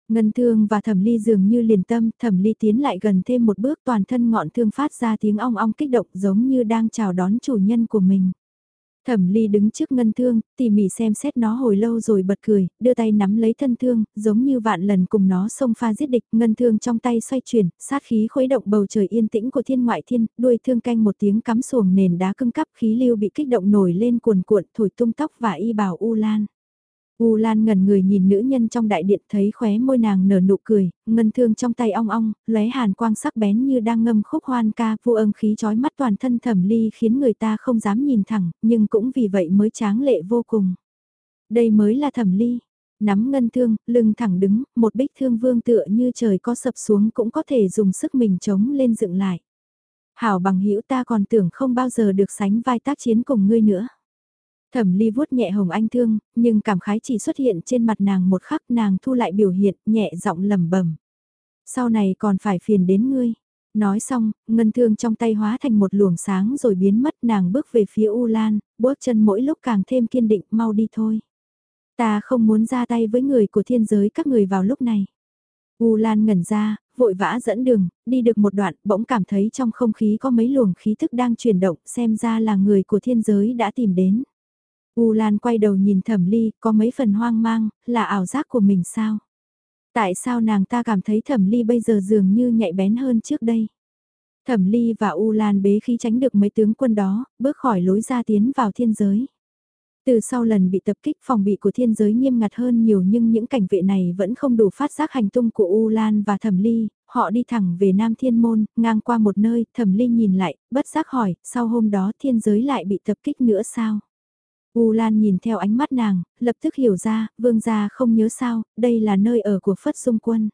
Ngân thương và thẩm ly dường như liền tâm, thẩm ly tiến lại gần thêm một bước toàn thân ngọn thương phát ra tiếng ong ong kích động giống như đang chào đón chủ nhân của mình. Thẩm ly đứng trước ngân thương, tỉ mỉ xem xét nó hồi lâu rồi bật cười, đưa tay nắm lấy thân thương, giống như vạn lần cùng nó xông pha giết địch, ngân thương trong tay xoay chuyển, sát khí khuấy động bầu trời yên tĩnh của thiên ngoại thiên, đuôi thương canh một tiếng cắm xuồng nền đá cưng cắp khí lưu bị kích động nổi lên cuồn cuộn thổi tung tóc và y bào u lan. U Lan ngẩn người nhìn nữ nhân trong đại điện thấy khóe môi nàng nở nụ cười, ngân thương trong tay ong ong, lóe hàn quang sắc bén như đang ngâm khúc hoan ca, vô âm khí chói mắt toàn thân thẩm ly khiến người ta không dám nhìn thẳng, nhưng cũng vì vậy mới tráng lệ vô cùng. Đây mới là thẩm ly, nắm ngân thương, lưng thẳng đứng, một bích thương vương tựa như trời có sập xuống cũng có thể dùng sức mình chống lên dựng lại. Hảo bằng hữu ta còn tưởng không bao giờ được sánh vai tác chiến cùng ngươi nữa. Thẩm ly vuốt nhẹ hồng anh thương, nhưng cảm khái chỉ xuất hiện trên mặt nàng một khắc nàng thu lại biểu hiện nhẹ giọng lẩm bẩm. Sau này còn phải phiền đến ngươi. Nói xong, ngân thương trong tay hóa thành một luồng sáng rồi biến mất nàng bước về phía U Lan, bước chân mỗi lúc càng thêm kiên định mau đi thôi. Ta không muốn ra tay với người của thiên giới các người vào lúc này. U Lan ngẩn ra, vội vã dẫn đường, đi được một đoạn, bỗng cảm thấy trong không khí có mấy luồng khí thức đang chuyển động, xem ra là người của thiên giới đã tìm đến. U Lan quay đầu nhìn Thẩm Ly, có mấy phần hoang mang, là ảo giác của mình sao? Tại sao nàng ta cảm thấy Thẩm Ly bây giờ dường như nhạy bén hơn trước đây? Thẩm Ly và U Lan bế khi tránh được mấy tướng quân đó, bước khỏi lối ra tiến vào thiên giới. Từ sau lần bị tập kích phòng bị của thiên giới nghiêm ngặt hơn nhiều nhưng những cảnh vệ này vẫn không đủ phát giác hành tung của U Lan và Thẩm Ly, họ đi thẳng về Nam Thiên Môn, ngang qua một nơi, Thẩm Ly nhìn lại, bất giác hỏi, sau hôm đó thiên giới lại bị tập kích nữa sao? U Lan nhìn theo ánh mắt nàng, lập tức hiểu ra, vương gia không nhớ sao, đây là nơi ở của Phất Dung Quân.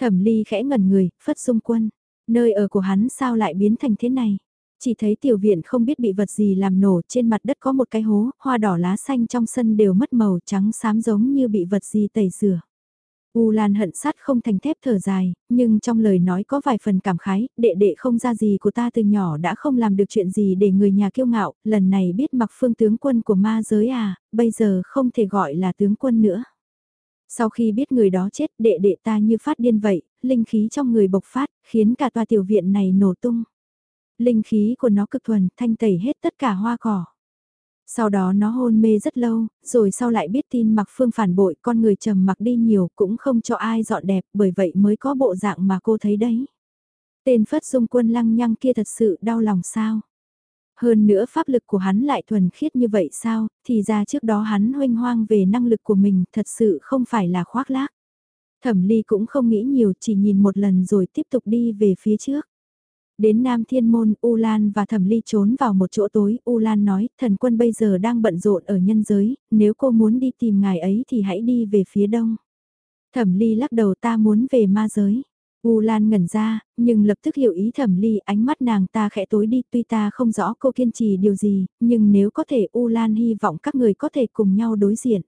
Thẩm Ly khẽ ngẩn người, Phất Dung Quân, nơi ở của hắn sao lại biến thành thế này? Chỉ thấy tiểu viện không biết bị vật gì làm nổ, trên mặt đất có một cái hố, hoa đỏ lá xanh trong sân đều mất màu trắng xám giống như bị vật gì tẩy rửa. U Lan hận sắt không thành thép thở dài, nhưng trong lời nói có vài phần cảm khái, đệ đệ không ra gì của ta từ nhỏ đã không làm được chuyện gì để người nhà kiêu ngạo, lần này biết mặc phương tướng quân của ma giới à, bây giờ không thể gọi là tướng quân nữa. Sau khi biết người đó chết đệ đệ ta như phát điên vậy, linh khí trong người bộc phát, khiến cả tòa tiểu viện này nổ tung. Linh khí của nó cực thuần, thanh tẩy hết tất cả hoa cỏ. Sau đó nó hôn mê rất lâu, rồi sau lại biết tin mặc phương phản bội con người trầm mặc đi nhiều cũng không cho ai dọn đẹp bởi vậy mới có bộ dạng mà cô thấy đấy. Tên phất dung quân lăng nhăng kia thật sự đau lòng sao? Hơn nữa pháp lực của hắn lại thuần khiết như vậy sao, thì ra trước đó hắn hoanh hoang về năng lực của mình thật sự không phải là khoác lác. Thẩm ly cũng không nghĩ nhiều chỉ nhìn một lần rồi tiếp tục đi về phía trước. Đến Nam Thiên Môn, U Lan và Thẩm Ly trốn vào một chỗ tối, U Lan nói, thần quân bây giờ đang bận rộn ở nhân giới, nếu cô muốn đi tìm ngài ấy thì hãy đi về phía đông. Thẩm Ly lắc đầu ta muốn về ma giới. U Lan ngẩn ra, nhưng lập tức hiểu ý Thẩm Ly, ánh mắt nàng ta khẽ tối đi, tuy ta không rõ cô kiên trì điều gì, nhưng nếu có thể U Lan hy vọng các người có thể cùng nhau đối diện.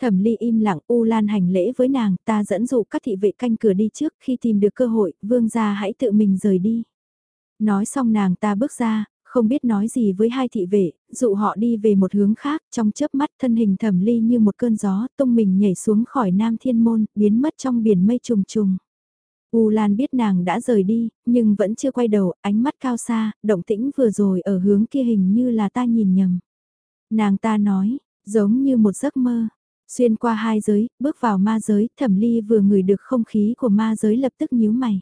Thẩm ly im lặng U Lan hành lễ với nàng ta dẫn dụ các thị vệ canh cửa đi trước khi tìm được cơ hội vương gia hãy tự mình rời đi. Nói xong nàng ta bước ra, không biết nói gì với hai thị vệ, dụ họ đi về một hướng khác, trong chớp mắt thân hình thẩm ly như một cơn gió, tung mình nhảy xuống khỏi nam thiên môn, biến mất trong biển mây trùng trùng. U Lan biết nàng đã rời đi, nhưng vẫn chưa quay đầu, ánh mắt cao xa, động tĩnh vừa rồi ở hướng kia hình như là ta nhìn nhầm. Nàng ta nói, giống như một giấc mơ. Xuyên qua hai giới, bước vào ma giới, thẩm ly vừa ngửi được không khí của ma giới lập tức nhíu mày.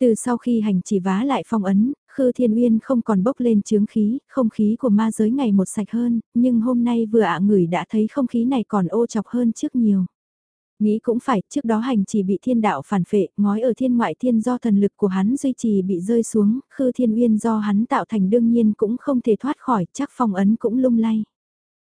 Từ sau khi hành chỉ vá lại phong ấn, Khư Thiên Uyên không còn bốc lên chướng khí, không khí của ma giới ngày một sạch hơn, nhưng hôm nay vừa ạ ngửi đã thấy không khí này còn ô chọc hơn trước nhiều. Nghĩ cũng phải, trước đó hành chỉ bị thiên đạo phản phệ, ngói ở thiên ngoại thiên do thần lực của hắn duy trì bị rơi xuống, Khư Thiên Uyên do hắn tạo thành đương nhiên cũng không thể thoát khỏi, chắc phong ấn cũng lung lay.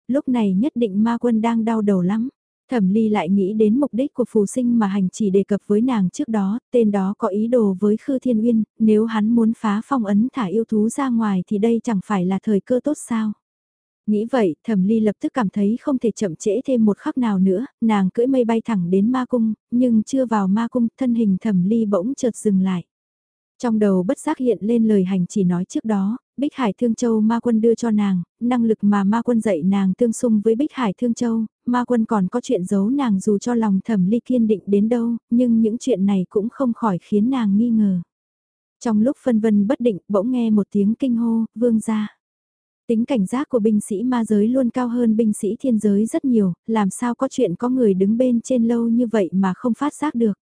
Lúc này nhất định ma quân đang đau đầu lắm. Thẩm Ly lại nghĩ đến mục đích của phù sinh mà hành chỉ đề cập với nàng trước đó, tên đó có ý đồ với Khư Thiên Uyên, nếu hắn muốn phá phong ấn thả yêu thú ra ngoài thì đây chẳng phải là thời cơ tốt sao. Nghĩ vậy, Thẩm Ly lập tức cảm thấy không thể chậm trễ thêm một khắc nào nữa, nàng cưỡi mây bay thẳng đến ma cung, nhưng chưa vào ma cung, thân hình Thẩm Ly bỗng chợt dừng lại. Trong đầu bất giác hiện lên lời hành chỉ nói trước đó, Bích Hải Thương Châu ma quân đưa cho nàng, năng lực mà ma quân dạy nàng tương xung với Bích Hải Thương Châu, ma quân còn có chuyện giấu nàng dù cho lòng thẩm ly kiên định đến đâu, nhưng những chuyện này cũng không khỏi khiến nàng nghi ngờ. Trong lúc phân vân bất định, bỗng nghe một tiếng kinh hô, vương ra. Tính cảnh giác của binh sĩ ma giới luôn cao hơn binh sĩ thiên giới rất nhiều, làm sao có chuyện có người đứng bên trên lâu như vậy mà không phát giác được.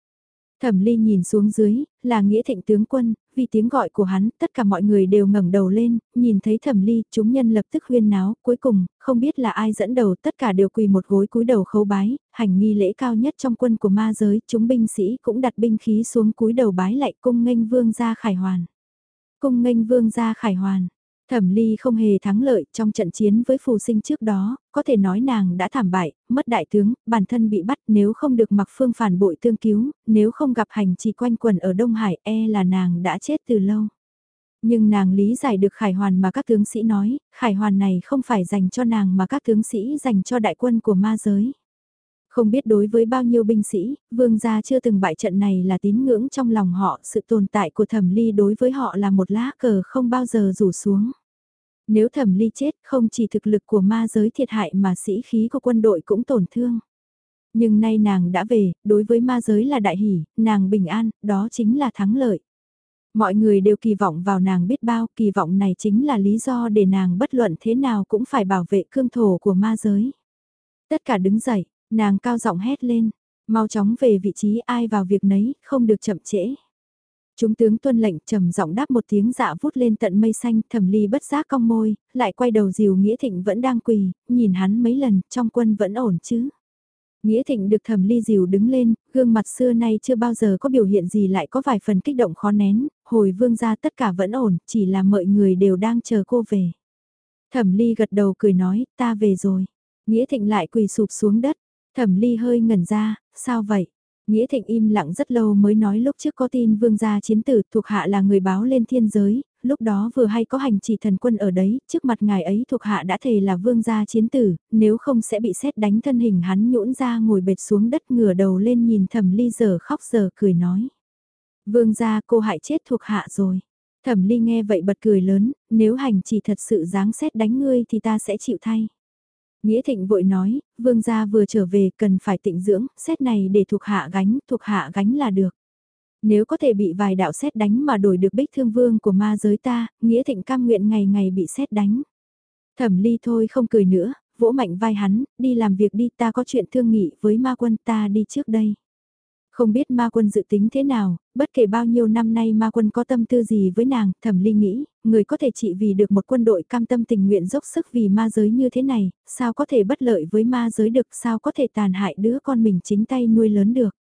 Thẩm Ly nhìn xuống dưới, là Nghĩa Thịnh tướng quân, vì tiếng gọi của hắn, tất cả mọi người đều ngẩng đầu lên, nhìn thấy Thẩm Ly, chúng nhân lập tức huyên náo, cuối cùng, không biết là ai dẫn đầu, tất cả đều quỳ một gối cúi đầu khấu bái, hành nghi lễ cao nhất trong quân của ma giới, chúng binh sĩ cũng đặt binh khí xuống cúi đầu bái lại cung nghênh vương gia khải hoàn. Cung nghênh vương gia khải hoàn. Thẩm Ly không hề thắng lợi trong trận chiến với phù sinh trước đó, có thể nói nàng đã thảm bại, mất đại tướng, bản thân bị bắt nếu không được mặc phương phản bội tương cứu, nếu không gặp hành trì quanh quần ở Đông Hải e là nàng đã chết từ lâu. Nhưng nàng lý giải được khải hoàn mà các tướng sĩ nói, khải hoàn này không phải dành cho nàng mà các tướng sĩ dành cho đại quân của ma giới. Không biết đối với bao nhiêu binh sĩ, vương gia chưa từng bại trận này là tín ngưỡng trong lòng họ, sự tồn tại của thẩm ly đối với họ là một lá cờ không bao giờ rủ xuống. Nếu thẩm ly chết không chỉ thực lực của ma giới thiệt hại mà sĩ khí của quân đội cũng tổn thương. Nhưng nay nàng đã về, đối với ma giới là đại hỷ, nàng bình an, đó chính là thắng lợi. Mọi người đều kỳ vọng vào nàng biết bao, kỳ vọng này chính là lý do để nàng bất luận thế nào cũng phải bảo vệ cương thổ của ma giới. Tất cả đứng dậy, Nàng cao giọng hét lên, mau chóng về vị trí ai vào việc nấy, không được chậm trễ. Chúng tướng tuân lệnh trầm giọng đáp một tiếng dạ vút lên tận mây xanh, thẩm ly bất giác cong môi, lại quay đầu dìu Nghĩa Thịnh vẫn đang quỳ, nhìn hắn mấy lần, trong quân vẫn ổn chứ. Nghĩa Thịnh được thẩm ly dìu đứng lên, gương mặt xưa nay chưa bao giờ có biểu hiện gì lại có vài phần kích động khó nén, hồi vương ra tất cả vẫn ổn, chỉ là mọi người đều đang chờ cô về. Thẩm ly gật đầu cười nói, ta về rồi. Nghĩa Thịnh lại quỳ sụp xuống đất, Thẩm ly hơi ngẩn ra, sao vậy? Nghĩa Thịnh im lặng rất lâu mới nói lúc trước có tin vương gia chiến tử thuộc hạ là người báo lên thiên giới, lúc đó vừa hay có hành chỉ thần quân ở đấy, trước mặt ngài ấy thuộc hạ đã thề là vương gia chiến tử, nếu không sẽ bị xét đánh thân hình hắn nhũn ra ngồi bệt xuống đất ngửa đầu lên nhìn thẩm ly giờ khóc giờ cười nói. Vương gia cô hại chết thuộc hạ rồi. Thẩm ly nghe vậy bật cười lớn, nếu hành chỉ thật sự dáng xét đánh ngươi thì ta sẽ chịu thay. Nghĩa Thịnh vội nói, vương gia vừa trở về cần phải tịnh dưỡng, xét này để thuộc hạ gánh, thuộc hạ gánh là được. Nếu có thể bị vài đạo xét đánh mà đổi được bích thương vương của ma giới ta, Nghĩa Thịnh cam nguyện ngày ngày bị xét đánh. Thẩm ly thôi không cười nữa, vỗ mạnh vai hắn, đi làm việc đi ta có chuyện thương nghị với ma quân ta đi trước đây. Không biết ma quân dự tính thế nào, bất kể bao nhiêu năm nay ma quân có tâm tư gì với nàng, thẩm ly nghĩ, người có thể trị vì được một quân đội cam tâm tình nguyện dốc sức vì ma giới như thế này, sao có thể bất lợi với ma giới được, sao có thể tàn hại đứa con mình chính tay nuôi lớn được.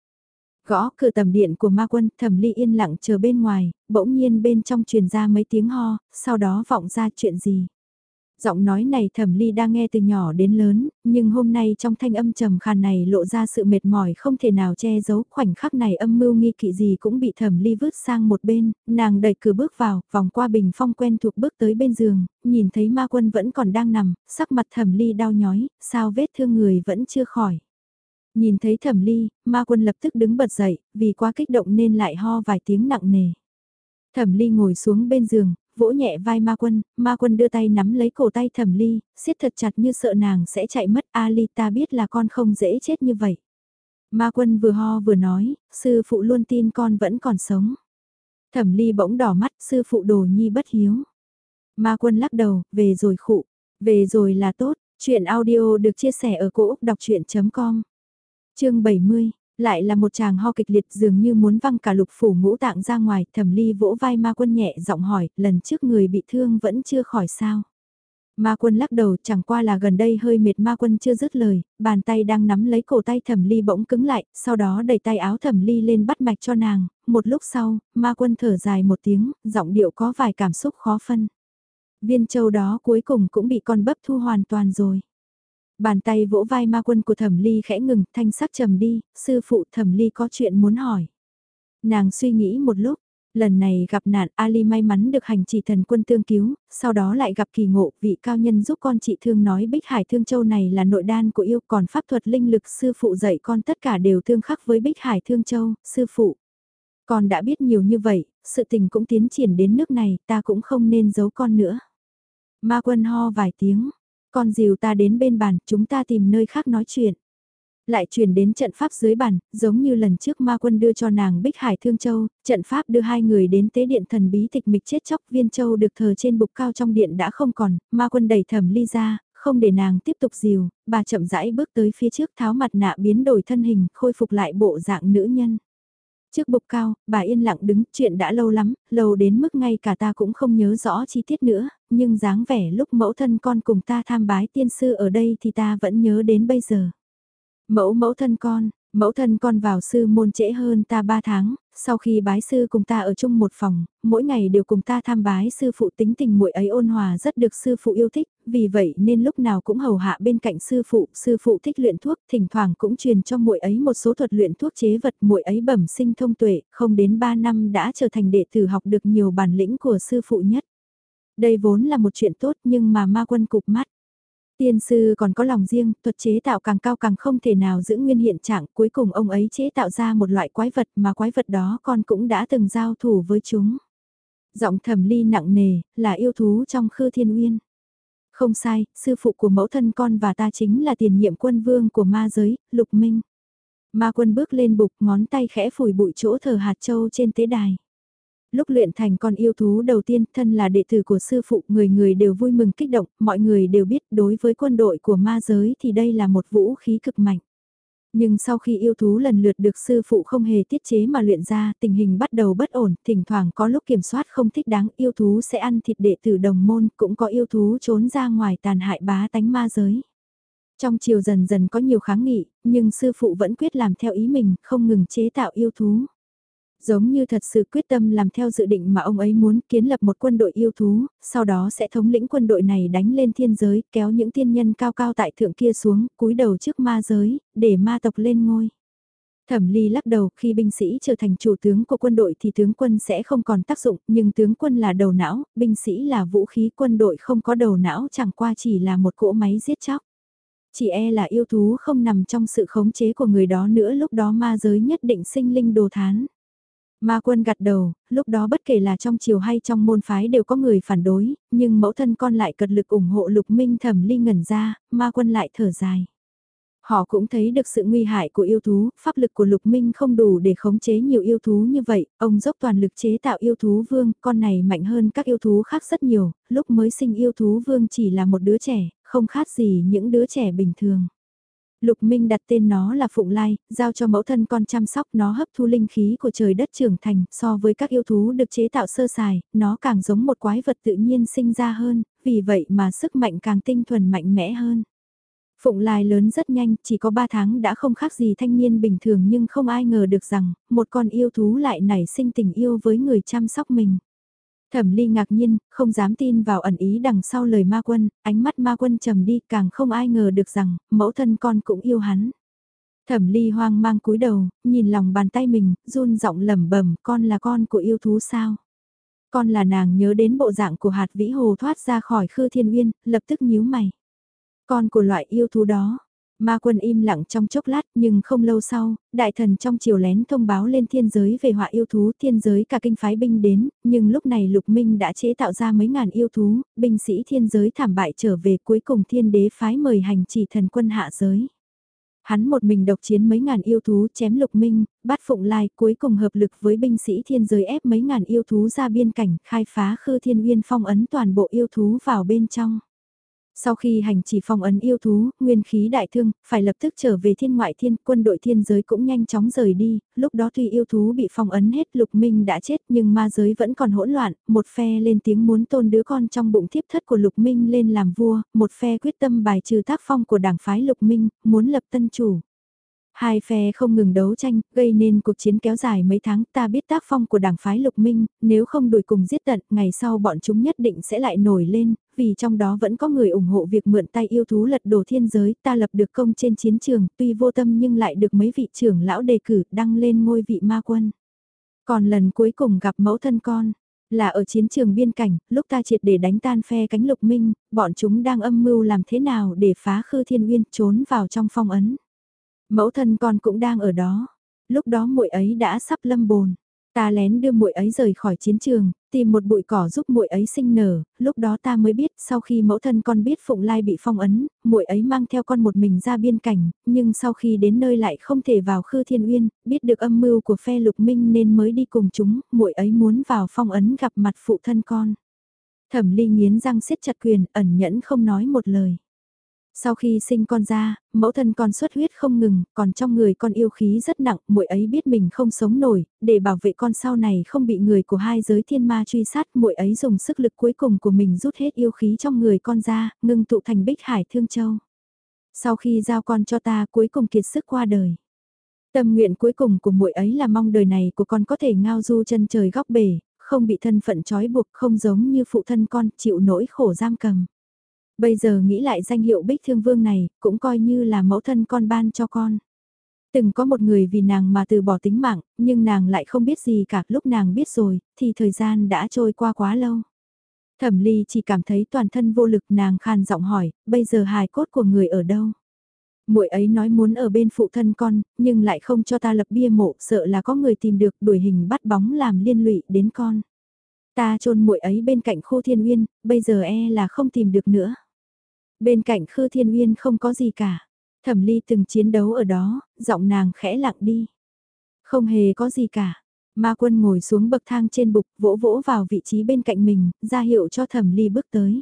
Gõ cửa tầm điện của ma quân, thẩm ly yên lặng chờ bên ngoài, bỗng nhiên bên trong truyền ra mấy tiếng ho, sau đó vọng ra chuyện gì. Giọng nói này thẩm ly đang nghe từ nhỏ đến lớn, nhưng hôm nay trong thanh âm trầm khàn này lộ ra sự mệt mỏi không thể nào che giấu khoảnh khắc này âm mưu nghi kỵ gì cũng bị thẩm ly vứt sang một bên, nàng đẩy cửa bước vào, vòng qua bình phong quen thuộc bước tới bên giường, nhìn thấy ma quân vẫn còn đang nằm, sắc mặt thẩm ly đau nhói, sao vết thương người vẫn chưa khỏi. Nhìn thấy thẩm ly, ma quân lập tức đứng bật dậy, vì quá kích động nên lại ho vài tiếng nặng nề. Thẩm ly ngồi xuống bên giường, vỗ nhẹ vai ma quân, ma quân đưa tay nắm lấy cổ tay thẩm ly, siết thật chặt như sợ nàng sẽ chạy mất Ali ta biết là con không dễ chết như vậy. Ma quân vừa ho vừa nói, sư phụ luôn tin con vẫn còn sống. Thẩm ly bỗng đỏ mắt, sư phụ đồ nhi bất hiếu. Ma quân lắc đầu, về rồi khụ, về rồi là tốt, chuyện audio được chia sẻ ở cỗ đọc chuyện.com. Chương 70 lại là một chàng ho kịch liệt dường như muốn văng cả lục phủ ngũ tạng ra ngoài, thẩm ly vỗ vai ma quân nhẹ giọng hỏi, lần trước người bị thương vẫn chưa khỏi sao. Ma quân lắc đầu chẳng qua là gần đây hơi mệt ma quân chưa dứt lời, bàn tay đang nắm lấy cổ tay thẩm ly bỗng cứng lại, sau đó đẩy tay áo thẩm ly lên bắt mạch cho nàng, một lúc sau, ma quân thở dài một tiếng, giọng điệu có vài cảm xúc khó phân. Viên châu đó cuối cùng cũng bị con bấp thu hoàn toàn rồi. Bàn tay vỗ vai ma quân của thẩm ly khẽ ngừng, thanh sắc trầm đi, sư phụ thẩm ly có chuyện muốn hỏi. Nàng suy nghĩ một lúc, lần này gặp nạn Ali may mắn được hành chỉ thần quân tương cứu, sau đó lại gặp kỳ ngộ, vị cao nhân giúp con chị thương nói Bích Hải Thương Châu này là nội đan của yêu còn pháp thuật linh lực sư phụ dạy con tất cả đều tương khắc với Bích Hải Thương Châu, sư phụ. Con đã biết nhiều như vậy, sự tình cũng tiến triển đến nước này, ta cũng không nên giấu con nữa. Ma quân ho vài tiếng, con dìu ta đến bên bàn, chúng ta tìm nơi khác nói chuyện. Lại chuyển đến trận pháp dưới bàn, giống như lần trước ma quân đưa cho nàng Bích Hải Thương Châu, trận pháp đưa hai người đến tế điện thần bí tịch mịch chết chóc viên châu được thờ trên bục cao trong điện đã không còn, ma quân đẩy thẩm ly ra, không để nàng tiếp tục dìu, bà chậm rãi bước tới phía trước tháo mặt nạ biến đổi thân hình, khôi phục lại bộ dạng nữ nhân. Trước bục cao, bà yên lặng đứng, chuyện đã lâu lắm, lâu đến mức ngay cả ta cũng không nhớ rõ chi tiết nữa, nhưng dáng vẻ lúc mẫu thân con cùng ta tham bái tiên sư ở đây thì ta vẫn nhớ đến bây giờ. Mẫu mẫu thân con, mẫu thân con vào sư môn trễ hơn ta 3 tháng, sau khi bái sư cùng ta ở chung một phòng, mỗi ngày đều cùng ta tham bái sư phụ tính tình muội ấy ôn hòa rất được sư phụ yêu thích, vì vậy nên lúc nào cũng hầu hạ bên cạnh sư phụ, sư phụ thích luyện thuốc, thỉnh thoảng cũng truyền cho muội ấy một số thuật luyện thuốc chế vật, muội ấy bẩm sinh thông tuệ, không đến 3 năm đã trở thành đệ tử học được nhiều bản lĩnh của sư phụ nhất. Đây vốn là một chuyện tốt nhưng mà ma quân cục mắt. Tiên sư còn có lòng riêng, thuật chế tạo càng cao càng không thể nào giữ nguyên hiện trạng, cuối cùng ông ấy chế tạo ra một loại quái vật mà quái vật đó con cũng đã từng giao thủ với chúng. Giọng thẩm ly nặng nề, là yêu thú trong khư thiên uyên. Không sai, sư phụ của mẫu thân con và ta chính là tiền nhiệm quân vương của ma giới, Lục Minh. Ma quân bước lên bục ngón tay khẽ phủi bụi chỗ thờ hạt châu trên tế đài lúc luyện thành con yêu thú đầu tiên, thân là đệ tử của sư phụ, người người đều vui mừng kích động, mọi người đều biết đối với quân đội của ma giới thì đây là một vũ khí cực mạnh. Nhưng sau khi yêu thú lần lượt được sư phụ không hề tiết chế mà luyện ra, tình hình bắt đầu bất ổn, thỉnh thoảng có lúc kiểm soát không thích đáng, yêu thú sẽ ăn thịt đệ tử đồng môn, cũng có yêu thú trốn ra ngoài tàn hại bá tánh ma giới. Trong chiều dần dần có nhiều kháng nghị, nhưng sư phụ vẫn quyết làm theo ý mình, không ngừng chế tạo yêu thú giống như thật sự quyết tâm làm theo dự định mà ông ấy muốn kiến lập một quân đội yêu thú, sau đó sẽ thống lĩnh quân đội này đánh lên thiên giới, kéo những thiên nhân cao cao tại thượng kia xuống, cúi đầu trước ma giới, để ma tộc lên ngôi. Thẩm Ly lắc đầu, khi binh sĩ trở thành chủ tướng của quân đội thì tướng quân sẽ không còn tác dụng, nhưng tướng quân là đầu não, binh sĩ là vũ khí, quân đội không có đầu não chẳng qua chỉ là một cỗ máy giết chóc. Chỉ e là yêu thú không nằm trong sự khống chế của người đó nữa lúc đó ma giới nhất định sinh linh đồ thán. Ma quân gật đầu, lúc đó bất kể là trong triều hay trong môn phái đều có người phản đối, nhưng mẫu thân con lại cật lực ủng hộ lục minh thẩm ly ngẩn ra, ma quân lại thở dài. Họ cũng thấy được sự nguy hại của yêu thú, pháp lực của lục minh không đủ để khống chế nhiều yêu thú như vậy, ông dốc toàn lực chế tạo yêu thú vương, con này mạnh hơn các yêu thú khác rất nhiều, lúc mới sinh yêu thú vương chỉ là một đứa trẻ, không khác gì những đứa trẻ bình thường. Lục Minh đặt tên nó là Phụng Lai, giao cho mẫu thân con chăm sóc nó hấp thu linh khí của trời đất trưởng thành, so với các yêu thú được chế tạo sơ sài, nó càng giống một quái vật tự nhiên sinh ra hơn, vì vậy mà sức mạnh càng tinh thuần mạnh mẽ hơn. Phụng Lai lớn rất nhanh, chỉ có 3 tháng đã không khác gì thanh niên bình thường nhưng không ai ngờ được rằng, một con yêu thú lại nảy sinh tình yêu với người chăm sóc mình. Thẩm ly ngạc nhiên, không dám tin vào ẩn ý đằng sau lời ma quân, ánh mắt ma quân trầm đi càng không ai ngờ được rằng, mẫu thân con cũng yêu hắn. Thẩm ly hoang mang cúi đầu, nhìn lòng bàn tay mình, run giọng lẩm bẩm con là con của yêu thú sao? Con là nàng nhớ đến bộ dạng của hạt vĩ hồ thoát ra khỏi khư thiên uyên, lập tức nhíu mày. Con của loại yêu thú đó, Ma quân im lặng trong chốc lát nhưng không lâu sau, đại thần trong chiều lén thông báo lên thiên giới về họa yêu thú thiên giới cả kinh phái binh đến, nhưng lúc này lục minh đã chế tạo ra mấy ngàn yêu thú, binh sĩ thiên giới thảm bại trở về cuối cùng thiên đế phái mời hành chỉ thần quân hạ giới. Hắn một mình độc chiến mấy ngàn yêu thú chém lục minh, bắt phụng lai cuối cùng hợp lực với binh sĩ thiên giới ép mấy ngàn yêu thú ra biên cảnh khai phá khư thiên uyên phong ấn toàn bộ yêu thú vào bên trong. Sau khi hành chỉ phong ấn yêu thú, nguyên khí đại thương, phải lập tức trở về thiên ngoại thiên, quân đội thiên giới cũng nhanh chóng rời đi, lúc đó tuy yêu thú bị phong ấn hết lục minh đã chết nhưng ma giới vẫn còn hỗn loạn, một phe lên tiếng muốn tôn đứa con trong bụng thiếp thất của lục minh lên làm vua, một phe quyết tâm bài trừ tác phong của đảng phái lục minh, muốn lập tân chủ. Hai phe không ngừng đấu tranh, gây nên cuộc chiến kéo dài mấy tháng ta biết tác phong của đảng phái lục minh, nếu không đuổi cùng giết tận, ngày sau bọn chúng nhất định sẽ lại nổi lên, vì trong đó vẫn có người ủng hộ việc mượn tay yêu thú lật đổ thiên giới, ta lập được công trên chiến trường, tuy vô tâm nhưng lại được mấy vị trưởng lão đề cử đăng lên ngôi vị ma quân. Còn lần cuối cùng gặp mẫu thân con, là ở chiến trường biên cảnh, lúc ta triệt để đánh tan phe cánh lục minh, bọn chúng đang âm mưu làm thế nào để phá khư thiên uyên trốn vào trong phong ấn. Mẫu thân con cũng đang ở đó. Lúc đó muội ấy đã sắp lâm bồn. Ta lén đưa muội ấy rời khỏi chiến trường, tìm một bụi cỏ giúp muội ấy sinh nở, lúc đó ta mới biết sau khi mẫu thân con biết Phụng Lai bị phong ấn, muội ấy mang theo con một mình ra biên cảnh, nhưng sau khi đến nơi lại không thể vào Khư Thiên Uyên, biết được âm mưu của phe Lục Minh nên mới đi cùng chúng, muội ấy muốn vào phong ấn gặp mặt phụ thân con. Thẩm Ly nghiến răng siết chặt quyền, ẩn nhẫn không nói một lời. Sau khi sinh con ra, mẫu thân con xuất huyết không ngừng, còn trong người con yêu khí rất nặng, muội ấy biết mình không sống nổi, để bảo vệ con sau này không bị người của hai giới thiên ma truy sát, muội ấy dùng sức lực cuối cùng của mình rút hết yêu khí trong người con ra, ngưng tụ thành bích hải thương châu. Sau khi giao con cho ta cuối cùng kiệt sức qua đời. Tâm nguyện cuối cùng của muội ấy là mong đời này của con có thể ngao du chân trời góc bể, không bị thân phận trói buộc, không giống như phụ thân con chịu nỗi khổ giam cầm. Bây giờ nghĩ lại danh hiệu Bích Thương Vương này, cũng coi như là mẫu thân con ban cho con. Từng có một người vì nàng mà từ bỏ tính mạng, nhưng nàng lại không biết gì cả, lúc nàng biết rồi, thì thời gian đã trôi qua quá lâu. Thẩm Ly chỉ cảm thấy toàn thân vô lực nàng khàn giọng hỏi, bây giờ hài cốt của người ở đâu? Muội ấy nói muốn ở bên phụ thân con, nhưng lại không cho ta lập bia mộ, sợ là có người tìm được đuổi hình bắt bóng làm liên lụy đến con. Ta chôn muội ấy bên cạnh khu thiên uyên, bây giờ e là không tìm được nữa. Bên cạnh Khư Thiên Uyên không có gì cả. Thẩm Ly từng chiến đấu ở đó, giọng nàng khẽ lặng đi. Không hề có gì cả. Ma quân ngồi xuống bậc thang trên bục, vỗ vỗ vào vị trí bên cạnh mình, ra hiệu cho Thẩm Ly bước tới.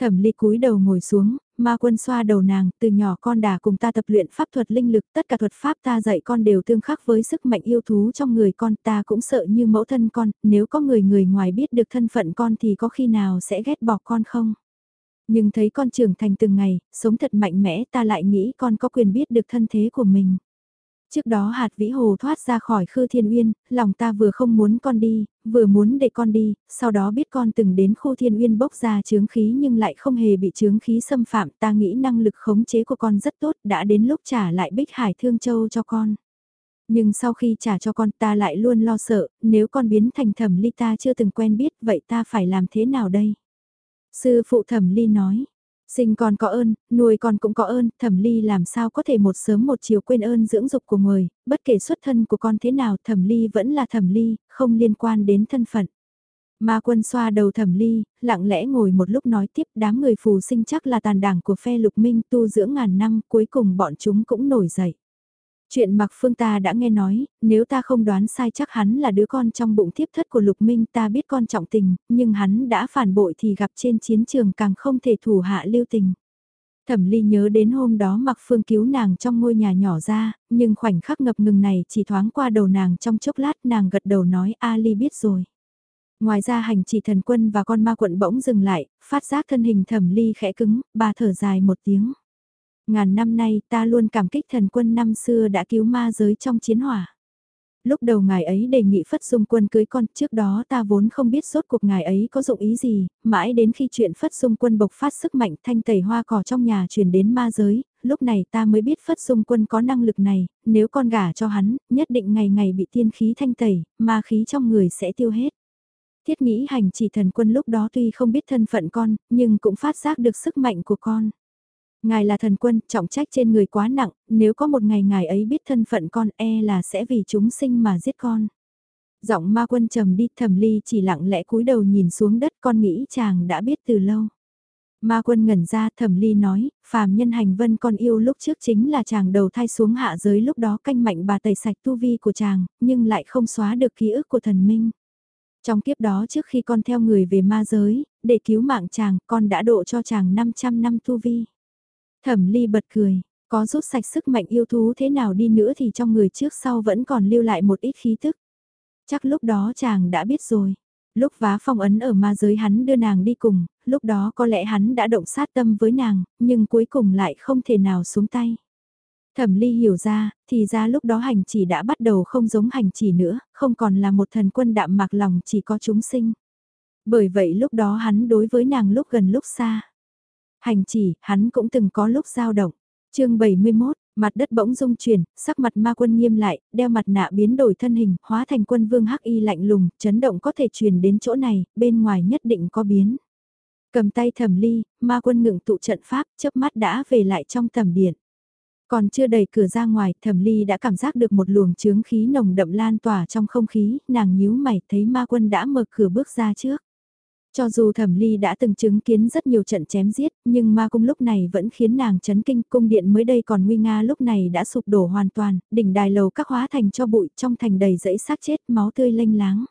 Thẩm Ly cúi đầu ngồi xuống, ma quân xoa đầu nàng, từ nhỏ con đã cùng ta tập luyện pháp thuật linh lực, tất cả thuật pháp ta dạy con đều tương khắc với sức mạnh yêu thú trong người con, ta cũng sợ như mẫu thân con, nếu có người người ngoài biết được thân phận con thì có khi nào sẽ ghét bỏ con không? Nhưng thấy con trưởng thành từng ngày, sống thật mạnh mẽ ta lại nghĩ con có quyền biết được thân thế của mình. Trước đó hạt vĩ hồ thoát ra khỏi khư thiên uyên, lòng ta vừa không muốn con đi, vừa muốn để con đi, sau đó biết con từng đến khu thiên uyên bốc ra chướng khí nhưng lại không hề bị chướng khí xâm phạm ta nghĩ năng lực khống chế của con rất tốt đã đến lúc trả lại bích hải thương châu cho con. Nhưng sau khi trả cho con ta lại luôn lo sợ, nếu con biến thành thẩm ly ta chưa từng quen biết vậy ta phải làm thế nào đây? Sư phụ thẩm ly nói, sinh con có ơn, nuôi con cũng có ơn, thẩm ly làm sao có thể một sớm một chiều quên ơn dưỡng dục của người, bất kể xuất thân của con thế nào thẩm ly vẫn là thẩm ly, không liên quan đến thân phận. Ma quân xoa đầu thẩm ly, lặng lẽ ngồi một lúc nói tiếp đám người phù sinh chắc là tàn đảng của phe lục minh tu dưỡng ngàn năm cuối cùng bọn chúng cũng nổi dậy. Chuyện mặc phương ta đã nghe nói, nếu ta không đoán sai chắc hắn là đứa con trong bụng thiếp thất của Lục Minh ta biết con trọng tình, nhưng hắn đã phản bội thì gặp trên chiến trường càng không thể thủ hạ lưu tình. Thẩm Ly nhớ đến hôm đó mặc phương cứu nàng trong ngôi nhà nhỏ ra, nhưng khoảnh khắc ngập ngừng này chỉ thoáng qua đầu nàng trong chốc lát nàng gật đầu nói A Ly biết rồi. Ngoài ra hành chỉ thần quân và con ma quận bỗng dừng lại, phát giác thân hình thẩm ly khẽ cứng, bà thở dài một tiếng. Ngàn năm nay ta luôn cảm kích thần quân năm xưa đã cứu ma giới trong chiến hỏa. Lúc đầu ngài ấy đề nghị Phất Dung Quân cưới con, trước đó ta vốn không biết rốt cuộc ngài ấy có dụng ý gì, mãi đến khi chuyện Phất Dung Quân bộc phát sức mạnh thanh tẩy hoa cỏ trong nhà truyền đến ma giới, lúc này ta mới biết Phất Dung Quân có năng lực này, nếu con gả cho hắn, nhất định ngày ngày bị tiên khí thanh tẩy, ma khí trong người sẽ tiêu hết. Thiết nghĩ hành chỉ thần quân lúc đó tuy không biết thân phận con, nhưng cũng phát giác được sức mạnh của con. Ngài là thần quân, trọng trách trên người quá nặng, nếu có một ngày ngài ấy biết thân phận con e là sẽ vì chúng sinh mà giết con. Giọng ma quân trầm đi thầm ly chỉ lặng lẽ cúi đầu nhìn xuống đất con nghĩ chàng đã biết từ lâu. Ma quân ngẩn ra thẩm ly nói, phàm nhân hành vân con yêu lúc trước chính là chàng đầu thai xuống hạ giới lúc đó canh mạnh bà tẩy sạch tu vi của chàng, nhưng lại không xóa được ký ức của thần minh. Trong kiếp đó trước khi con theo người về ma giới, để cứu mạng chàng, con đã độ cho chàng 500 năm tu vi. Thẩm ly bật cười, có rút sạch sức mạnh yêu thú thế nào đi nữa thì trong người trước sau vẫn còn lưu lại một ít khí thức. Chắc lúc đó chàng đã biết rồi. Lúc vá phong ấn ở ma giới hắn đưa nàng đi cùng, lúc đó có lẽ hắn đã động sát tâm với nàng, nhưng cuối cùng lại không thể nào xuống tay. Thẩm ly hiểu ra, thì ra lúc đó hành chỉ đã bắt đầu không giống hành chỉ nữa, không còn là một thần quân đạm mạc lòng chỉ có chúng sinh. Bởi vậy lúc đó hắn đối với nàng lúc gần lúc xa. Hành chỉ, hắn cũng từng có lúc dao động. chương 71, mặt đất bỗng rung chuyển, sắc mặt ma quân nghiêm lại, đeo mặt nạ biến đổi thân hình, hóa thành quân vương hắc y lạnh lùng, chấn động có thể truyền đến chỗ này, bên ngoài nhất định có biến. Cầm tay thẩm ly, ma quân ngựng tụ trận pháp, chớp mắt đã về lại trong tầm điện. Còn chưa đẩy cửa ra ngoài, thẩm ly đã cảm giác được một luồng chướng khí nồng đậm lan tỏa trong không khí, nàng nhíu mày thấy ma quân đã mở cửa bước ra trước. Cho dù thẩm ly đã từng chứng kiến rất nhiều trận chém giết, nhưng ma cung lúc này vẫn khiến nàng chấn kinh cung điện mới đây còn nguy nga lúc này đã sụp đổ hoàn toàn, đỉnh đài lầu các hóa thành cho bụi trong thành đầy dãy xác chết máu tươi lênh láng.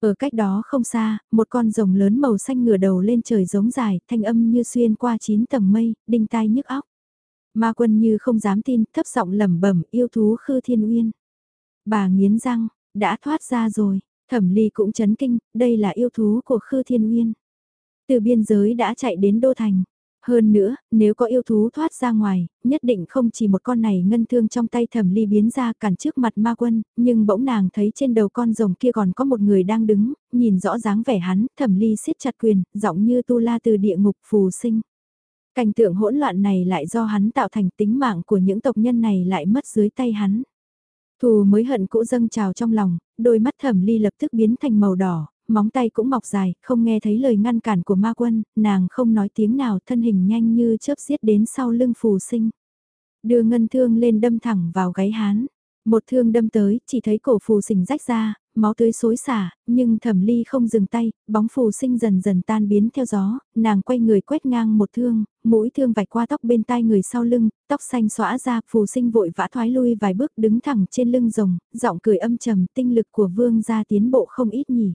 Ở cách đó không xa, một con rồng lớn màu xanh ngửa đầu lên trời giống dài, thanh âm như xuyên qua chín tầng mây, đinh tai nhức óc. Ma quân như không dám tin, thấp giọng lẩm bẩm yêu thú khư thiên uyên. Bà nghiến răng, đã thoát ra rồi, Thẩm Ly cũng chấn kinh, đây là yêu thú của Khư Thiên Uyên. Từ biên giới đã chạy đến Đô Thành. Hơn nữa, nếu có yêu thú thoát ra ngoài, nhất định không chỉ một con này ngân thương trong tay thẩm ly biến ra cản trước mặt ma quân, nhưng bỗng nàng thấy trên đầu con rồng kia còn có một người đang đứng, nhìn rõ dáng vẻ hắn, thẩm ly siết chặt quyền, giọng như tu la từ địa ngục phù sinh. Cảnh tượng hỗn loạn này lại do hắn tạo thành tính mạng của những tộc nhân này lại mất dưới tay hắn. Thù mới hận cũ dâng trào trong lòng, đôi mắt thẩm ly lập tức biến thành màu đỏ, móng tay cũng mọc dài, không nghe thấy lời ngăn cản của ma quân, nàng không nói tiếng nào thân hình nhanh như chớp xiết đến sau lưng phù sinh. Đưa ngân thương lên đâm thẳng vào gáy hán. Một thương đâm tới, chỉ thấy cổ phù sinh rách ra, máu tươi xối xả, nhưng thẩm ly không dừng tay, bóng phù sinh dần dần tan biến theo gió, nàng quay người quét ngang một thương, mũi thương vạch qua tóc bên tai người sau lưng, tóc xanh xóa ra, phù sinh vội vã thoái lui vài bước đứng thẳng trên lưng rồng, giọng cười âm trầm tinh lực của vương gia tiến bộ không ít nhỉ.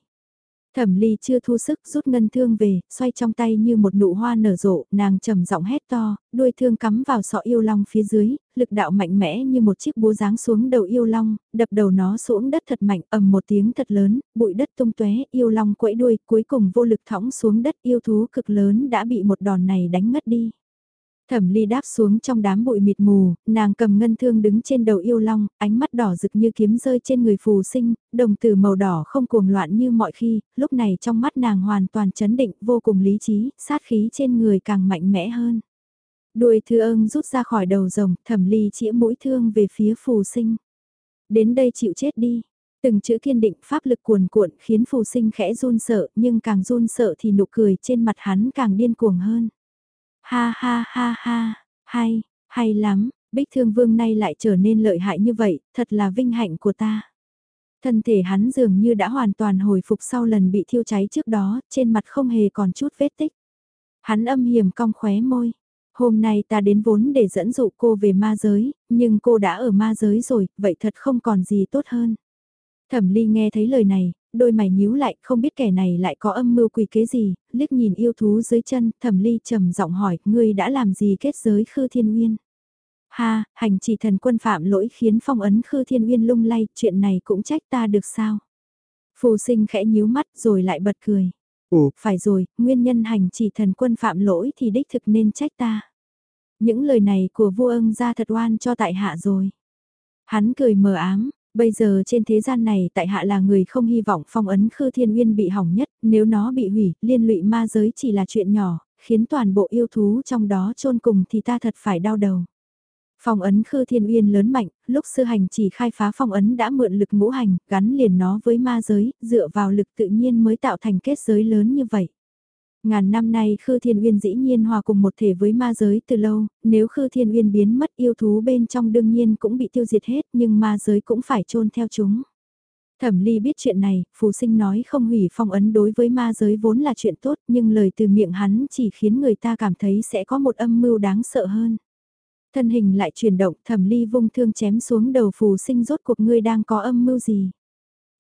Thẩm ly chưa thu sức rút ngân thương về, xoay trong tay như một nụ hoa nở rộ, nàng trầm giọng hét to, đuôi thương cắm vào sọ yêu long phía dưới, lực đạo mạnh mẽ như một chiếc búa giáng xuống đầu yêu long, đập đầu nó xuống đất thật mạnh, ầm một tiếng thật lớn, bụi đất tung tóe, yêu long quẫy đuôi, cuối cùng vô lực thõng xuống đất yêu thú cực lớn đã bị một đòn này đánh ngất đi. Thẩm ly đáp xuống trong đám bụi mịt mù, nàng cầm ngân thương đứng trên đầu yêu long, ánh mắt đỏ rực như kiếm rơi trên người phù sinh, đồng tử màu đỏ không cuồng loạn như mọi khi, lúc này trong mắt nàng hoàn toàn chấn định, vô cùng lý trí, sát khí trên người càng mạnh mẽ hơn. Đuôi thư ương rút ra khỏi đầu rồng, thẩm ly chĩa mũi thương về phía phù sinh. Đến đây chịu chết đi. Từng chữ kiên định pháp lực cuồn cuộn khiến phù sinh khẽ run sợ, nhưng càng run sợ thì nụ cười trên mặt hắn càng điên cuồng hơn. Ha ha ha ha, hay, hay lắm, bích thương vương nay lại trở nên lợi hại như vậy, thật là vinh hạnh của ta. Thân thể hắn dường như đã hoàn toàn hồi phục sau lần bị thiêu cháy trước đó, trên mặt không hề còn chút vết tích. Hắn âm hiểm cong khóe môi. Hôm nay ta đến vốn để dẫn dụ cô về ma giới, nhưng cô đã ở ma giới rồi, vậy thật không còn gì tốt hơn. Thẩm Ly nghe thấy lời này, đôi mày nhíu lại, không biết kẻ này lại có âm mưu quỷ kế gì, liếc nhìn yêu thú dưới chân, Thẩm Ly trầm giọng hỏi, ngươi đã làm gì kết giới Khư Thiên Uyên? Ha, hành chỉ thần quân phạm lỗi khiến phong ấn Khư Thiên Uyên lung lay, chuyện này cũng trách ta được sao? Phù sinh khẽ nhíu mắt rồi lại bật cười. Ồ, phải rồi, nguyên nhân hành chỉ thần quân phạm lỗi thì đích thực nên trách ta. Những lời này của vua ân ra thật oan cho tại hạ rồi. Hắn cười mờ ám, Bây giờ trên thế gian này tại hạ là người không hy vọng phong ấn Khư Thiên Uyên bị hỏng nhất, nếu nó bị hủy, liên lụy ma giới chỉ là chuyện nhỏ, khiến toàn bộ yêu thú trong đó chôn cùng thì ta thật phải đau đầu. Phong ấn Khư Thiên Uyên lớn mạnh, lúc sư hành chỉ khai phá phong ấn đã mượn lực ngũ hành, gắn liền nó với ma giới, dựa vào lực tự nhiên mới tạo thành kết giới lớn như vậy. Ngàn năm nay Khư Thiên Uyên dĩ nhiên hòa cùng một thể với ma giới từ lâu, nếu Khư Thiên Uyên biến mất yêu thú bên trong đương nhiên cũng bị tiêu diệt hết nhưng ma giới cũng phải chôn theo chúng. Thẩm Ly biết chuyện này, Phù Sinh nói không hủy phong ấn đối với ma giới vốn là chuyện tốt nhưng lời từ miệng hắn chỉ khiến người ta cảm thấy sẽ có một âm mưu đáng sợ hơn. Thân hình lại chuyển động, Thẩm Ly vung thương chém xuống đầu Phù Sinh rốt cuộc ngươi đang có âm mưu gì?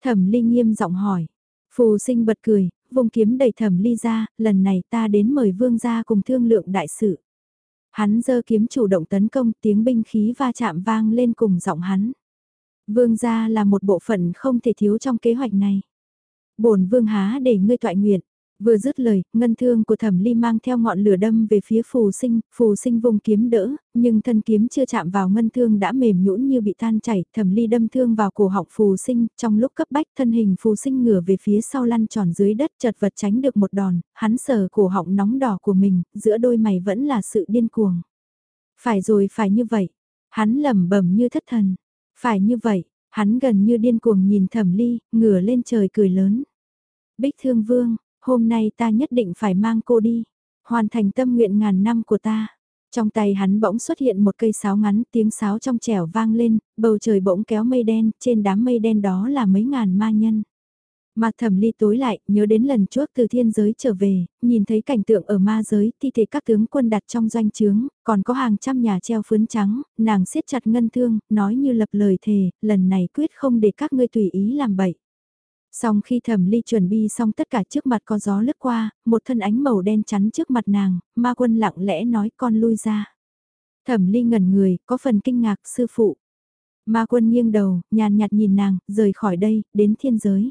Thẩm Ly nghiêm giọng hỏi. Phù Sinh bật cười, vùng kiếm đẩy thẩm ly ra, lần này ta đến mời vương gia cùng thương lượng đại sự. Hắn giơ kiếm chủ động tấn công tiếng binh khí va chạm vang lên cùng giọng hắn. Vương gia là một bộ phận không thể thiếu trong kế hoạch này. bổn vương há để ngươi toại nguyện, Vừa dứt lời, ngân thương của thẩm ly mang theo ngọn lửa đâm về phía phù sinh, phù sinh vùng kiếm đỡ, nhưng thân kiếm chưa chạm vào ngân thương đã mềm nhũn như bị tan chảy, thẩm ly đâm thương vào cổ họng phù sinh, trong lúc cấp bách thân hình phù sinh ngửa về phía sau lăn tròn dưới đất chật vật tránh được một đòn, hắn sờ cổ họng nóng đỏ của mình, giữa đôi mày vẫn là sự điên cuồng. Phải rồi phải như vậy, hắn lẩm bẩm như thất thần, phải như vậy, hắn gần như điên cuồng nhìn thẩm ly, ngửa lên trời cười lớn. Bích thương vương, hôm nay ta nhất định phải mang cô đi, hoàn thành tâm nguyện ngàn năm của ta. Trong tay hắn bỗng xuất hiện một cây sáo ngắn, tiếng sáo trong trẻo vang lên, bầu trời bỗng kéo mây đen, trên đám mây đen đó là mấy ngàn ma nhân. Mặt thẩm ly tối lại, nhớ đến lần trước từ thiên giới trở về, nhìn thấy cảnh tượng ở ma giới, thi thể các tướng quân đặt trong doanh trướng, còn có hàng trăm nhà treo phướn trắng, nàng siết chặt ngân thương, nói như lập lời thề, lần này quyết không để các ngươi tùy ý làm bậy. Xong khi thẩm ly chuẩn bị xong tất cả trước mặt có gió lướt qua, một thân ánh màu đen chắn trước mặt nàng, ma quân lặng lẽ nói con lui ra. Thẩm ly ngẩn người, có phần kinh ngạc sư phụ. Ma quân nghiêng đầu, nhàn nhạt nhìn nàng, rời khỏi đây, đến thiên giới.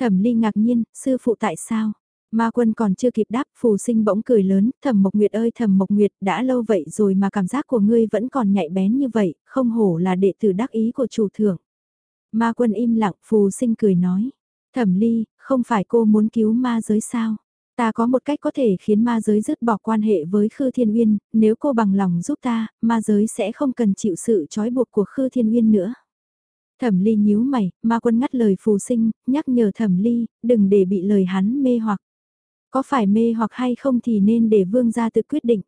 Thẩm ly ngạc nhiên, sư phụ tại sao? Ma quân còn chưa kịp đáp, phù sinh bỗng cười lớn, thẩm mộc nguyệt ơi thẩm mộc nguyệt, đã lâu vậy rồi mà cảm giác của ngươi vẫn còn nhạy bén như vậy, không hổ là đệ tử đắc ý của chủ thượng. Ma quân im lặng, phù sinh cười nói. Thẩm ly, không phải cô muốn cứu ma giới sao? Ta có một cách có thể khiến ma giới dứt bỏ quan hệ với Khư Thiên Uyên, nếu cô bằng lòng giúp ta, ma giới sẽ không cần chịu sự trói buộc của Khư Thiên Uyên nữa. Thẩm ly nhíu mày, ma quân ngắt lời phù sinh, nhắc nhở thẩm ly, đừng để bị lời hắn mê hoặc. Có phải mê hoặc hay không thì nên để vương gia tự quyết định.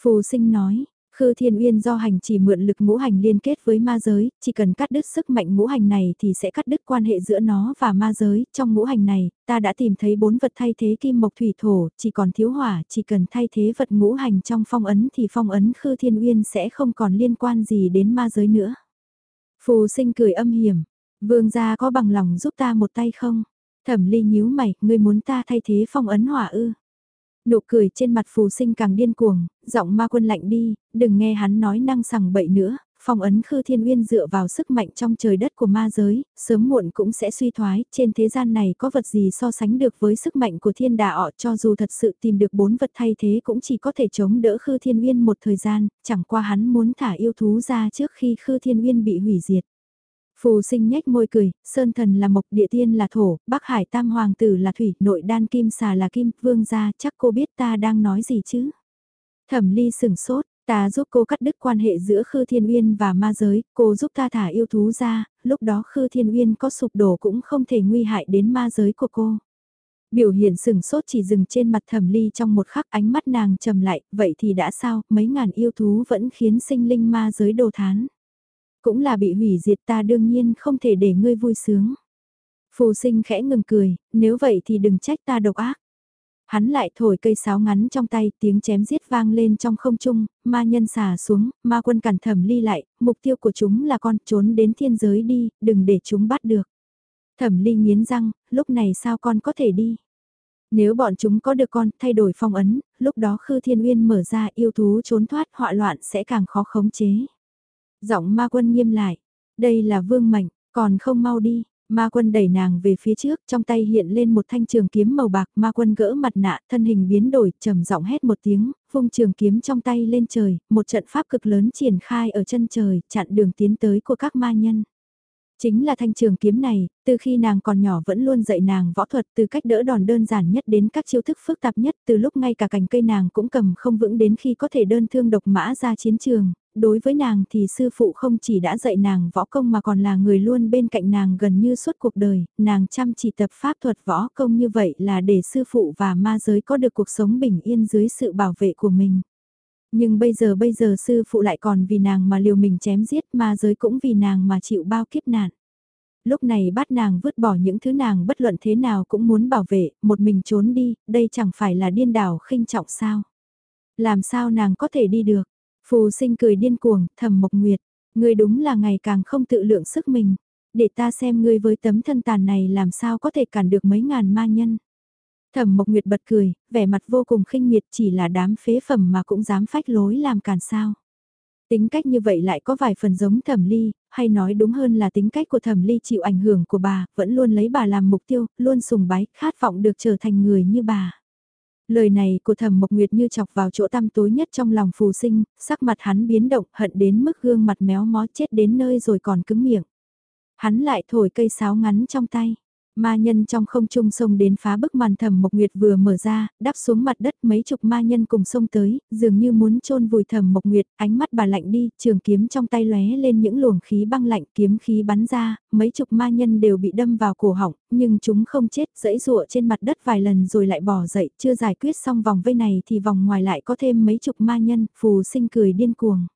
Phù sinh nói, Khư Thiên Uyên do hành chỉ mượn lực ngũ hành liên kết với ma giới, chỉ cần cắt đứt sức mạnh ngũ hành này thì sẽ cắt đứt quan hệ giữa nó và ma giới. Trong ngũ hành này, ta đã tìm thấy bốn vật thay thế kim mộc thủy thổ, chỉ còn thiếu hỏa, chỉ cần thay thế vật ngũ hành trong phong ấn thì phong ấn Khư Thiên Uyên sẽ không còn liên quan gì đến ma giới nữa. Phù sinh cười âm hiểm, vương gia có bằng lòng giúp ta một tay không? Thẩm ly nhíu mày, ngươi muốn ta thay thế phong ấn hỏa ư? Nụ cười trên mặt phù sinh càng điên cuồng, giọng ma quân lạnh đi, đừng nghe hắn nói năng sằng bậy nữa, phong ấn khư thiên uyên dựa vào sức mạnh trong trời đất của ma giới, sớm muộn cũng sẽ suy thoái, trên thế gian này có vật gì so sánh được với sức mạnh của thiên đà ọ cho dù thật sự tìm được bốn vật thay thế cũng chỉ có thể chống đỡ khư thiên uyên một thời gian, chẳng qua hắn muốn thả yêu thú ra trước khi khư thiên uyên bị hủy diệt. Phù sinh nhếch môi cười, sơn thần là mộc địa tiên là thổ, bắc hải tam hoàng tử là thủy, nội đan kim xà là kim, vương gia chắc cô biết ta đang nói gì chứ. Thẩm ly sừng sốt, ta giúp cô cắt đứt quan hệ giữa Khư Thiên Uyên và ma giới, cô giúp ta thả yêu thú ra, lúc đó Khư Thiên Uyên có sụp đổ cũng không thể nguy hại đến ma giới của cô. Biểu hiện sừng sốt chỉ dừng trên mặt thẩm ly trong một khắc ánh mắt nàng trầm lại, vậy thì đã sao, mấy ngàn yêu thú vẫn khiến sinh linh ma giới đồ thán cũng là bị hủy diệt ta đương nhiên không thể để ngươi vui sướng. Phù sinh khẽ ngừng cười, nếu vậy thì đừng trách ta độc ác. Hắn lại thổi cây sáo ngắn trong tay, tiếng chém giết vang lên trong không trung, ma nhân xả xuống, ma quân cản thẩm ly lại, mục tiêu của chúng là con trốn đến thiên giới đi, đừng để chúng bắt được. Thẩm ly nghiến răng, lúc này sao con có thể đi? Nếu bọn chúng có được con, thay đổi phong ấn, lúc đó Khư Thiên Uyên mở ra yêu thú trốn thoát họa loạn sẽ càng khó khống chế. Giọng ma quân nghiêm lại, đây là vương mệnh, còn không mau đi, ma quân đẩy nàng về phía trước, trong tay hiện lên một thanh trường kiếm màu bạc, ma quân gỡ mặt nạ, thân hình biến đổi, trầm giọng hét một tiếng, vung trường kiếm trong tay lên trời, một trận pháp cực lớn triển khai ở chân trời, chặn đường tiến tới của các ma nhân. Chính là thanh trường kiếm này, từ khi nàng còn nhỏ vẫn luôn dạy nàng võ thuật từ cách đỡ đòn đơn giản nhất đến các chiêu thức phức tạp nhất từ lúc ngay cả cành cây nàng cũng cầm không vững đến khi có thể đơn thương độc mã ra chiến trường. Đối với nàng thì sư phụ không chỉ đã dạy nàng võ công mà còn là người luôn bên cạnh nàng gần như suốt cuộc đời, nàng chăm chỉ tập pháp thuật võ công như vậy là để sư phụ và ma giới có được cuộc sống bình yên dưới sự bảo vệ của mình. Nhưng bây giờ bây giờ sư phụ lại còn vì nàng mà liều mình chém giết ma giới cũng vì nàng mà chịu bao kiếp nạn. Lúc này bắt nàng vứt bỏ những thứ nàng bất luận thế nào cũng muốn bảo vệ, một mình trốn đi, đây chẳng phải là điên đảo khinh trọng sao. Làm sao nàng có thể đi được? Phù sinh cười điên cuồng, thầm mộc nguyệt, ngươi đúng là ngày càng không tự lượng sức mình. Để ta xem ngươi với tấm thân tàn này làm sao có thể cản được mấy ngàn ma nhân. Thẩm Mộc Nguyệt bật cười, vẻ mặt vô cùng khinh miệt chỉ là đám phế phẩm mà cũng dám phách lối làm càn sao. Tính cách như vậy lại có vài phần giống thẩm ly, hay nói đúng hơn là tính cách của thẩm ly chịu ảnh hưởng của bà, vẫn luôn lấy bà làm mục tiêu, luôn sùng bái, khát vọng được trở thành người như bà. Lời này của thẩm mộc nguyệt như chọc vào chỗ tăm tối nhất trong lòng phù sinh, sắc mặt hắn biến động hận đến mức gương mặt méo mó chết đến nơi rồi còn cứng miệng. Hắn lại thổi cây sáo ngắn trong tay. Ma nhân trong không trung sông đến phá bức màn thầm Mộc Nguyệt vừa mở ra, đắp xuống mặt đất mấy chục ma nhân cùng sông tới, dường như muốn chôn vùi thầm Mộc Nguyệt, ánh mắt bà lạnh đi, trường kiếm trong tay lóe lên những luồng khí băng lạnh kiếm khí bắn ra, mấy chục ma nhân đều bị đâm vào cổ họng, nhưng chúng không chết, dẫy rụa trên mặt đất vài lần rồi lại bỏ dậy, chưa giải quyết xong vòng vây này thì vòng ngoài lại có thêm mấy chục ma nhân, phù sinh cười điên cuồng.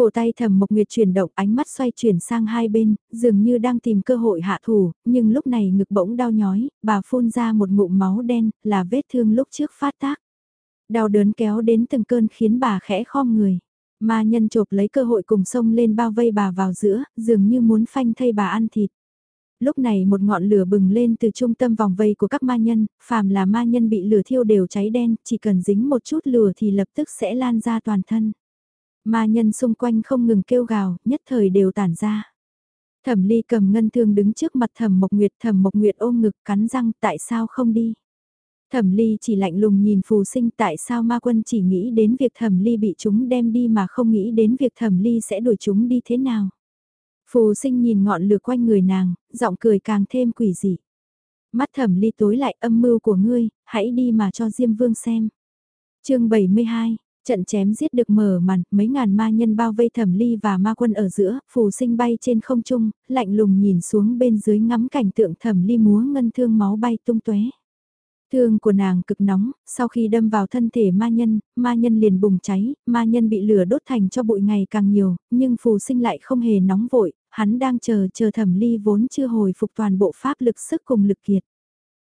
Cổ tay thầm mộc nguyệt chuyển động ánh mắt xoay chuyển sang hai bên, dường như đang tìm cơ hội hạ thủ, nhưng lúc này ngực bỗng đau nhói, bà phun ra một ngụm máu đen, là vết thương lúc trước phát tác. Đau đớn kéo đến từng cơn khiến bà khẽ khom người. Ma nhân chộp lấy cơ hội cùng sông lên bao vây bà vào giữa, dường như muốn phanh thay bà ăn thịt. Lúc này một ngọn lửa bừng lên từ trung tâm vòng vây của các ma nhân, phàm là ma nhân bị lửa thiêu đều cháy đen, chỉ cần dính một chút lửa thì lập tức sẽ lan ra toàn thân. Ma nhân xung quanh không ngừng kêu gào, nhất thời đều tản ra. Thẩm ly cầm ngân thương đứng trước mặt thẩm mộc nguyệt, thẩm mộc nguyệt ôm ngực cắn răng tại sao không đi. Thẩm ly chỉ lạnh lùng nhìn phù sinh tại sao ma quân chỉ nghĩ đến việc thẩm ly bị chúng đem đi mà không nghĩ đến việc thẩm ly sẽ đuổi chúng đi thế nào. Phù sinh nhìn ngọn lửa quanh người nàng, giọng cười càng thêm quỷ dị. Mắt thẩm ly tối lại âm mưu của ngươi, hãy đi mà cho Diêm Vương xem. chương 72, Trận chém giết được mở màn, mấy ngàn ma nhân bao vây thẩm ly và ma quân ở giữa, phù sinh bay trên không trung, lạnh lùng nhìn xuống bên dưới ngắm cảnh tượng thẩm ly múa ngân thương máu bay tung tóe. Thương của nàng cực nóng, sau khi đâm vào thân thể ma nhân, ma nhân liền bùng cháy, ma nhân bị lửa đốt thành cho bụi ngày càng nhiều, nhưng phù sinh lại không hề nóng vội, hắn đang chờ chờ thẩm ly vốn chưa hồi phục toàn bộ pháp lực sức cùng lực kiệt.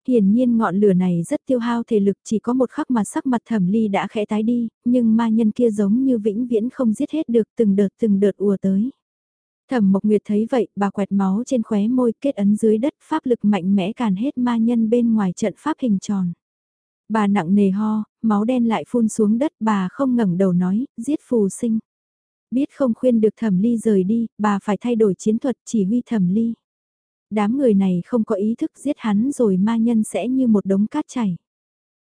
Hiển nhiên ngọn lửa này rất tiêu hao thể lực chỉ có một khắc mà sắc mặt thẩm ly đã khẽ tái đi, nhưng ma nhân kia giống như vĩnh viễn không giết hết được từng đợt từng đợt ùa tới. Thẩm Mộc Nguyệt thấy vậy, bà quẹt máu trên khóe môi kết ấn dưới đất pháp lực mạnh mẽ càn hết ma nhân bên ngoài trận pháp hình tròn. Bà nặng nề ho, máu đen lại phun xuống đất bà không ngẩng đầu nói, giết phù sinh. Biết không khuyên được thẩm ly rời đi, bà phải thay đổi chiến thuật chỉ huy thẩm ly đám người này không có ý thức giết hắn rồi ma nhân sẽ như một đống cát chảy.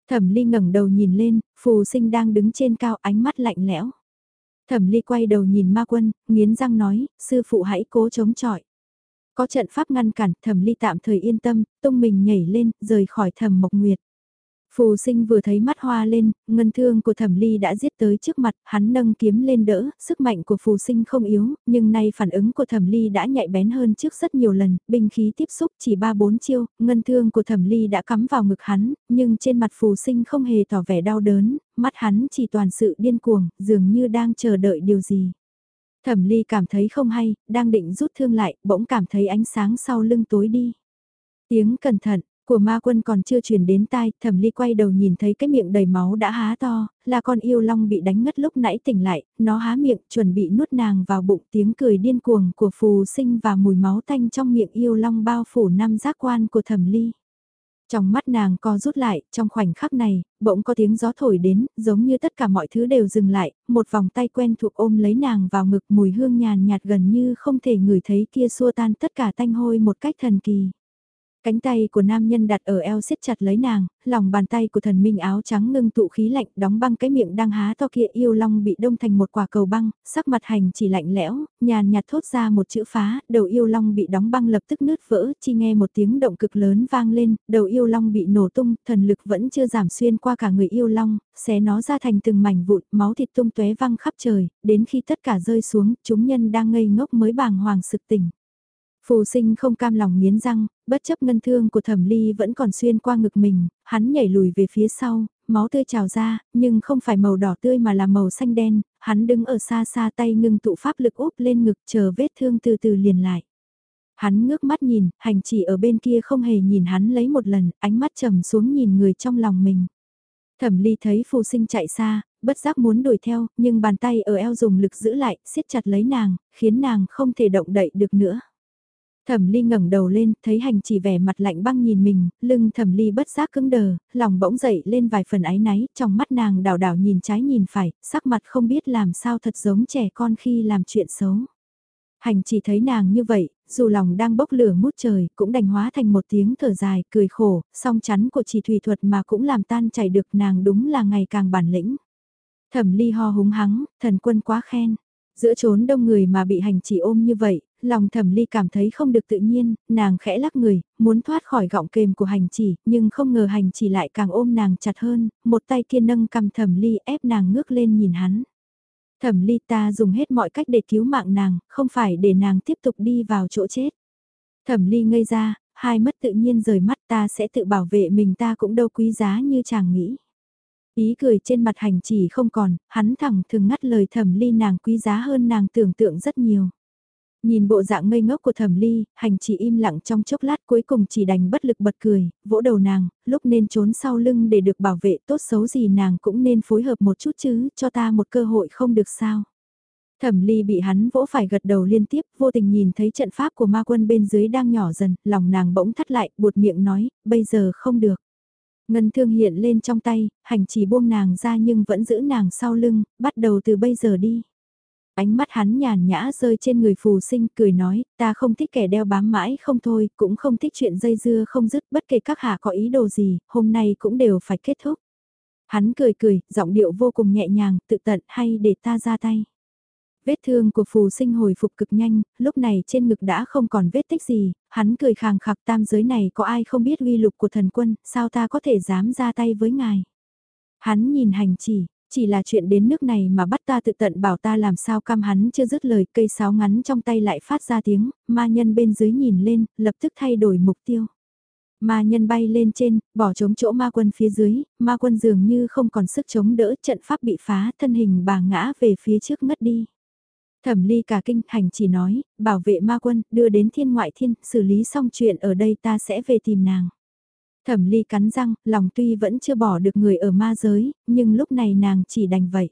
Thẩm Ly ngẩng đầu nhìn lên, phù sinh đang đứng trên cao ánh mắt lạnh lẽo. Thẩm Ly quay đầu nhìn ma quân, nghiến răng nói, sư phụ hãy cố chống chọi. Có trận pháp ngăn cản, Thẩm Ly tạm thời yên tâm, tung mình nhảy lên, rời khỏi Thẩm Mộc Nguyệt. Phù sinh vừa thấy mắt hoa lên, ngân thương của thẩm ly đã giết tới trước mặt, hắn nâng kiếm lên đỡ, sức mạnh của phù sinh không yếu, nhưng nay phản ứng của thẩm ly đã nhạy bén hơn trước rất nhiều lần, binh khí tiếp xúc chỉ 3-4 chiêu, ngân thương của thẩm ly đã cắm vào ngực hắn, nhưng trên mặt phù sinh không hề tỏ vẻ đau đớn, mắt hắn chỉ toàn sự điên cuồng, dường như đang chờ đợi điều gì. Thẩm ly cảm thấy không hay, đang định rút thương lại, bỗng cảm thấy ánh sáng sau lưng tối đi. Tiếng cẩn thận, của ma quân còn chưa truyền đến tai, thẩm ly quay đầu nhìn thấy cái miệng đầy máu đã há to, là con yêu long bị đánh ngất lúc nãy tỉnh lại, nó há miệng chuẩn bị nuốt nàng vào bụng tiếng cười điên cuồng của phù sinh và mùi máu tanh trong miệng yêu long bao phủ năm giác quan của thẩm ly. Trong mắt nàng co rút lại, trong khoảnh khắc này, bỗng có tiếng gió thổi đến, giống như tất cả mọi thứ đều dừng lại, một vòng tay quen thuộc ôm lấy nàng vào ngực mùi hương nhàn nhạt gần như không thể ngửi thấy kia xua tan tất cả tanh hôi một cách thần kỳ. Cánh tay của nam nhân đặt ở eo siết chặt lấy nàng, lòng bàn tay của thần minh áo trắng ngưng tụ khí lạnh đóng băng cái miệng đang há to kia yêu long bị đông thành một quả cầu băng, sắc mặt hành chỉ lạnh lẽo, nhàn nhạt thốt ra một chữ phá, đầu yêu long bị đóng băng lập tức nứt vỡ, chi nghe một tiếng động cực lớn vang lên, đầu yêu long bị nổ tung, thần lực vẫn chưa giảm xuyên qua cả người yêu long, xé nó ra thành từng mảnh vụn, máu thịt tung tóe văng khắp trời, đến khi tất cả rơi xuống, chúng nhân đang ngây ngốc mới bàng hoàng sực tỉnh. Phù sinh không cam lòng miến răng, bất chấp ngân thương của thẩm ly vẫn còn xuyên qua ngực mình, hắn nhảy lùi về phía sau, máu tươi trào ra, nhưng không phải màu đỏ tươi mà là màu xanh đen, hắn đứng ở xa xa tay ngưng tụ pháp lực úp lên ngực chờ vết thương từ từ liền lại. Hắn ngước mắt nhìn, hành chỉ ở bên kia không hề nhìn hắn lấy một lần, ánh mắt trầm xuống nhìn người trong lòng mình. Thẩm ly thấy phù sinh chạy xa, bất giác muốn đuổi theo, nhưng bàn tay ở eo dùng lực giữ lại, siết chặt lấy nàng, khiến nàng không thể động đậy được nữa. Thẩm Ly ngẩng đầu lên, thấy hành chỉ vẻ mặt lạnh băng nhìn mình, lưng Thẩm Ly bất giác cứng đờ, lòng bỗng dậy lên vài phần áy náy, trong mắt nàng đảo đảo nhìn trái nhìn phải, sắc mặt không biết làm sao thật giống trẻ con khi làm chuyện xấu. Hành chỉ thấy nàng như vậy, dù lòng đang bốc lửa mút trời, cũng đành hóa thành một tiếng thở dài, cười khổ, song chắn của chỉ thủy thuật mà cũng làm tan chảy được nàng đúng là ngày càng bản lĩnh. Thẩm Ly ho húng hắng, thần quân quá khen. Giữa chốn đông người mà bị hành chỉ ôm như vậy, lòng thẩm ly cảm thấy không được tự nhiên, nàng khẽ lắc người, muốn thoát khỏi gọng kềm của hành chỉ, nhưng không ngờ hành chỉ lại càng ôm nàng chặt hơn, một tay kia nâng cầm thẩm ly ép nàng ngước lên nhìn hắn. Thẩm ly ta dùng hết mọi cách để cứu mạng nàng, không phải để nàng tiếp tục đi vào chỗ chết. Thẩm ly ngây ra, hai mất tự nhiên rời mắt ta sẽ tự bảo vệ mình ta cũng đâu quý giá như chàng nghĩ. Ý cười trên mặt hành chỉ không còn, hắn thẳng thường ngắt lời thẩm ly nàng quý giá hơn nàng tưởng tượng rất nhiều. Nhìn bộ dạng ngây ngốc của thẩm ly, hành chỉ im lặng trong chốc lát cuối cùng chỉ đành bất lực bật cười, vỗ đầu nàng, lúc nên trốn sau lưng để được bảo vệ tốt xấu gì nàng cũng nên phối hợp một chút chứ, cho ta một cơ hội không được sao. Thẩm ly bị hắn vỗ phải gật đầu liên tiếp, vô tình nhìn thấy trận pháp của ma quân bên dưới đang nhỏ dần, lòng nàng bỗng thắt lại, buột miệng nói, bây giờ không được. Ngân thương hiện lên trong tay, hành chỉ buông nàng ra nhưng vẫn giữ nàng sau lưng, bắt đầu từ bây giờ đi. Ánh mắt hắn nhàn nhã rơi trên người phù sinh cười nói, ta không thích kẻ đeo bám mãi không thôi, cũng không thích chuyện dây dưa không dứt bất kể các hạ có ý đồ gì, hôm nay cũng đều phải kết thúc. Hắn cười cười, giọng điệu vô cùng nhẹ nhàng, tự tận hay để ta ra tay. Vết thương của phù sinh hồi phục cực nhanh, lúc này trên ngực đã không còn vết tích gì, hắn cười khàng khạc tam giới này có ai không biết uy lục của thần quân, sao ta có thể dám ra tay với ngài. Hắn nhìn hành chỉ, chỉ là chuyện đến nước này mà bắt ta tự tận bảo ta làm sao cam hắn chưa dứt lời cây sáo ngắn trong tay lại phát ra tiếng, ma nhân bên dưới nhìn lên, lập tức thay đổi mục tiêu. Ma nhân bay lên trên, bỏ trống chỗ ma quân phía dưới, ma quân dường như không còn sức chống đỡ trận pháp bị phá, thân hình bà ngã về phía trước ngất đi. Thẩm ly cả kinh hành chỉ nói, bảo vệ ma quân, đưa đến thiên ngoại thiên, xử lý xong chuyện ở đây ta sẽ về tìm nàng. Thẩm ly cắn răng, lòng tuy vẫn chưa bỏ được người ở ma giới, nhưng lúc này nàng chỉ đành vậy.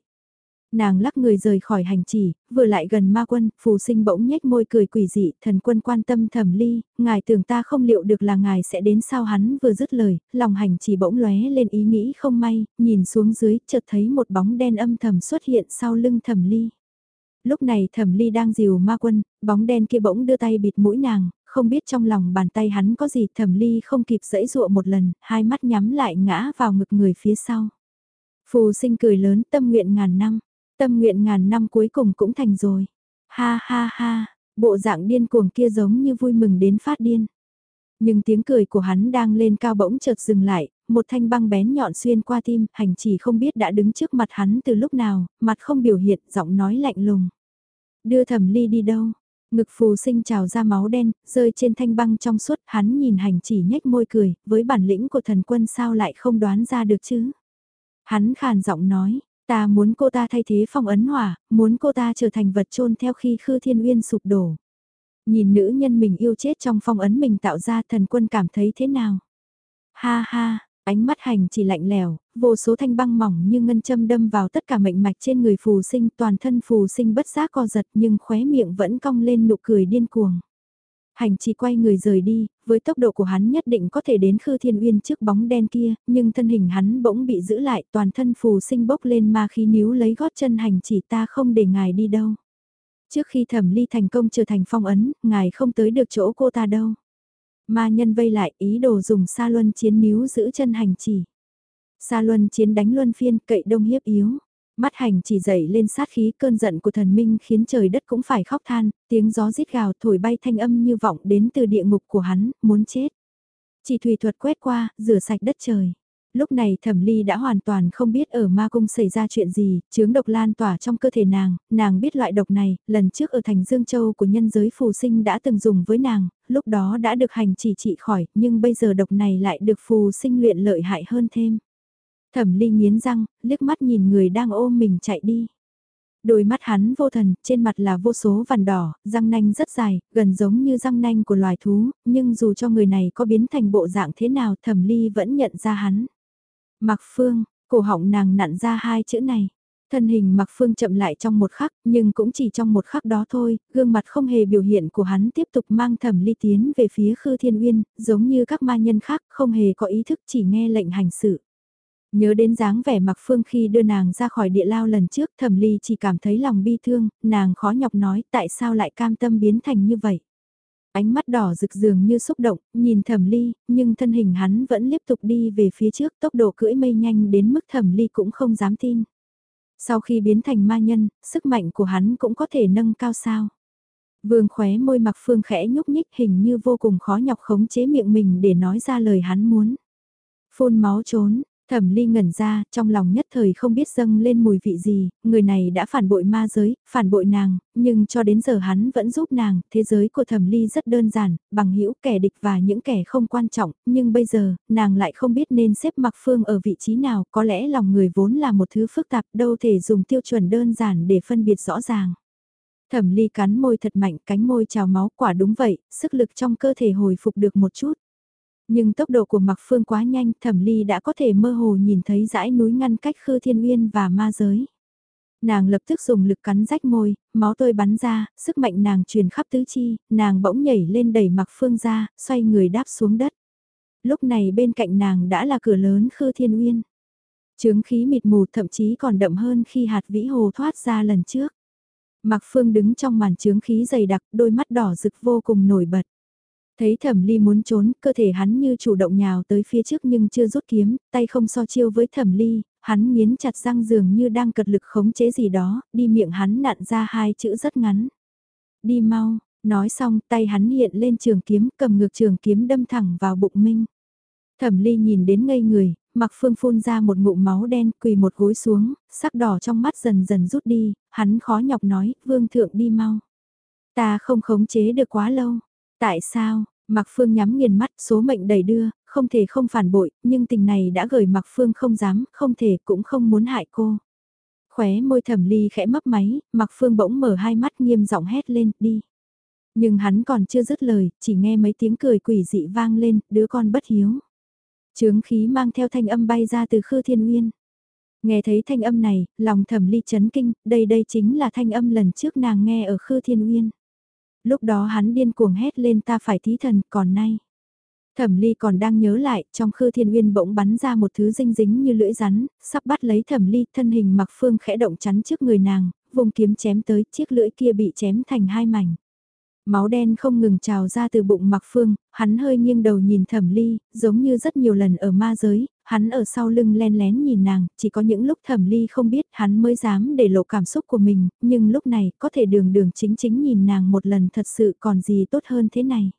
Nàng lắc người rời khỏi hành chỉ, vừa lại gần ma quân, phù sinh bỗng nhếch môi cười quỷ dị, thần quân quan tâm thẩm ly, ngài tưởng ta không liệu được là ngài sẽ đến sao hắn vừa dứt lời, lòng hành chỉ bỗng lóe lên ý nghĩ không may, nhìn xuống dưới, chợt thấy một bóng đen âm thầm xuất hiện sau lưng thẩm ly lúc này thẩm ly đang dìu ma quân, bóng đen kia bỗng đưa tay bịt mũi nàng, không biết trong lòng bàn tay hắn có gì thẩm ly không kịp dẫy dụa một lần, hai mắt nhắm lại ngã vào ngực người phía sau. Phù sinh cười lớn tâm nguyện ngàn năm, tâm nguyện ngàn năm cuối cùng cũng thành rồi. Ha ha ha, bộ dạng điên cuồng kia giống như vui mừng đến phát điên. Nhưng tiếng cười của hắn đang lên cao bỗng chợt dừng lại, một thanh băng bén nhọn xuyên qua tim, hành chỉ không biết đã đứng trước mặt hắn từ lúc nào, mặt không biểu hiện, giọng nói lạnh lùng. Đưa thẩm ly đi đâu? Ngực phù sinh trào ra máu đen, rơi trên thanh băng trong suốt, hắn nhìn hành chỉ nhếch môi cười, với bản lĩnh của thần quân sao lại không đoán ra được chứ? Hắn khàn giọng nói, ta muốn cô ta thay thế phong ấn hỏa, muốn cô ta trở thành vật chôn theo khi Khư Thiên Uyên sụp đổ. Nhìn nữ nhân mình yêu chết trong phong ấn mình tạo ra thần quân cảm thấy thế nào? Ha ha, Ánh mắt hành chỉ lạnh lèo, vô số thanh băng mỏng như ngân châm đâm vào tất cả mệnh mạch trên người phù sinh toàn thân phù sinh bất giác co giật nhưng khóe miệng vẫn cong lên nụ cười điên cuồng. Hành chỉ quay người rời đi, với tốc độ của hắn nhất định có thể đến Khư Thiên Uyên trước bóng đen kia, nhưng thân hình hắn bỗng bị giữ lại toàn thân phù sinh bốc lên ma khí níu lấy gót chân hành chỉ ta không để ngài đi đâu. Trước khi thẩm ly thành công trở thành phong ấn, ngài không tới được chỗ cô ta đâu. Ma nhân vây lại ý đồ dùng sa luân chiến níu giữ chân hành chỉ. Sa luân chiến đánh luân phiên cậy đông hiếp yếu. Mắt hành chỉ dậy lên sát khí cơn giận của thần minh khiến trời đất cũng phải khóc than, tiếng gió rít gào thổi bay thanh âm như vọng đến từ địa ngục của hắn, muốn chết. Chỉ thủy thuật quét qua, rửa sạch đất trời. Lúc này thẩm ly đã hoàn toàn không biết ở ma cung xảy ra chuyện gì, chướng độc lan tỏa trong cơ thể nàng, nàng biết loại độc này, lần trước ở thành Dương Châu của nhân giới phù sinh đã từng dùng với nàng, lúc đó đã được hành chỉ trị khỏi, nhưng bây giờ độc này lại được phù sinh luyện lợi hại hơn thêm. Thẩm ly nghiến răng, liếc mắt nhìn người đang ôm mình chạy đi. Đôi mắt hắn vô thần, trên mặt là vô số vằn đỏ, răng nanh rất dài, gần giống như răng nanh của loài thú, nhưng dù cho người này có biến thành bộ dạng thế nào thẩm ly vẫn nhận ra hắn. Mặc phương, cổ họng nàng nặn ra hai chữ này. Thân hình mặc phương chậm lại trong một khắc, nhưng cũng chỉ trong một khắc đó thôi, gương mặt không hề biểu hiện của hắn tiếp tục mang thẩm ly tiến về phía Khư Thiên Uyên, giống như các ma nhân khác không hề có ý thức chỉ nghe lệnh hành sự. Nhớ đến dáng vẻ mặc phương khi đưa nàng ra khỏi địa lao lần trước thẩm ly chỉ cảm thấy lòng bi thương, nàng khó nhọc nói tại sao lại cam tâm biến thành như vậy. Ánh mắt đỏ rực dường như xúc động, nhìn thẩm ly, nhưng thân hình hắn vẫn tiếp tục đi về phía trước tốc độ cưỡi mây nhanh đến mức thẩm ly cũng không dám tin. Sau khi biến thành ma nhân, sức mạnh của hắn cũng có thể nâng cao sao. Vương khóe môi mặc phương khẽ nhúc nhích hình như vô cùng khó nhọc khống chế miệng mình để nói ra lời hắn muốn. Phun máu trốn, Thẩm ly ngẩn ra, trong lòng nhất thời không biết dâng lên mùi vị gì, người này đã phản bội ma giới, phản bội nàng, nhưng cho đến giờ hắn vẫn giúp nàng, thế giới của thẩm ly rất đơn giản, bằng hữu kẻ địch và những kẻ không quan trọng, nhưng bây giờ, nàng lại không biết nên xếp mặc phương ở vị trí nào, có lẽ lòng người vốn là một thứ phức tạp, đâu thể dùng tiêu chuẩn đơn giản để phân biệt rõ ràng. Thẩm ly cắn môi thật mạnh, cánh môi trào máu, quả đúng vậy, sức lực trong cơ thể hồi phục được một chút. Nhưng tốc độ của Mạc Phương quá nhanh, Thẩm Ly đã có thể mơ hồ nhìn thấy dãy núi ngăn cách Khư Thiên Uyên và ma giới. Nàng lập tức dùng lực cắn rách môi, máu tươi bắn ra, sức mạnh nàng truyền khắp tứ chi, nàng bỗng nhảy lên đẩy Mạc Phương ra, xoay người đáp xuống đất. Lúc này bên cạnh nàng đã là cửa lớn Khư Thiên Uyên. Trướng khí mịt mù thậm chí còn đậm hơn khi hạt vĩ hồ thoát ra lần trước. Mạc Phương đứng trong màn trướng khí dày đặc, đôi mắt đỏ rực vô cùng nổi bật. Thấy thẩm ly muốn trốn, cơ thể hắn như chủ động nhào tới phía trước nhưng chưa rút kiếm, tay không so chiêu với thẩm ly, hắn nghiến chặt răng dường như đang cật lực khống chế gì đó, đi miệng hắn nặn ra hai chữ rất ngắn. Đi mau, nói xong tay hắn hiện lên trường kiếm cầm ngược trường kiếm đâm thẳng vào bụng Minh. Thẩm ly nhìn đến ngây người, mặc phương phun ra một ngụm máu đen quỳ một gối xuống, sắc đỏ trong mắt dần dần rút đi, hắn khó nhọc nói, vương thượng đi mau. Ta không khống chế được quá lâu, Tại sao, Mạc Phương nhắm nghiền mắt số mệnh đầy đưa, không thể không phản bội, nhưng tình này đã gửi Mạc Phương không dám, không thể cũng không muốn hại cô. Khóe môi thẩm ly khẽ mấp máy, Mạc Phương bỗng mở hai mắt nghiêm giọng hét lên, đi. Nhưng hắn còn chưa dứt lời, chỉ nghe mấy tiếng cười quỷ dị vang lên, đứa con bất hiếu. Trướng khí mang theo thanh âm bay ra từ khư thiên uyên. Nghe thấy thanh âm này, lòng thẩm ly chấn kinh, đây đây chính là thanh âm lần trước nàng nghe ở khư thiên uyên lúc đó hắn điên cuồng hét lên ta phải thí thần, còn nay. Thẩm ly còn đang nhớ lại, trong khư thiên uyên bỗng bắn ra một thứ dinh dính như lưỡi rắn, sắp bắt lấy thẩm ly, thân hình mặc phương khẽ động chắn trước người nàng, vùng kiếm chém tới, chiếc lưỡi kia bị chém thành hai mảnh. Máu đen không ngừng trào ra từ bụng mặc phương, hắn hơi nghiêng đầu nhìn thẩm ly, giống như rất nhiều lần ở ma giới, hắn ở sau lưng len lén nhìn nàng, chỉ có những lúc thẩm ly không biết hắn mới dám để lộ cảm xúc của mình, nhưng lúc này có thể đường đường chính chính nhìn nàng một lần thật sự còn gì tốt hơn thế này.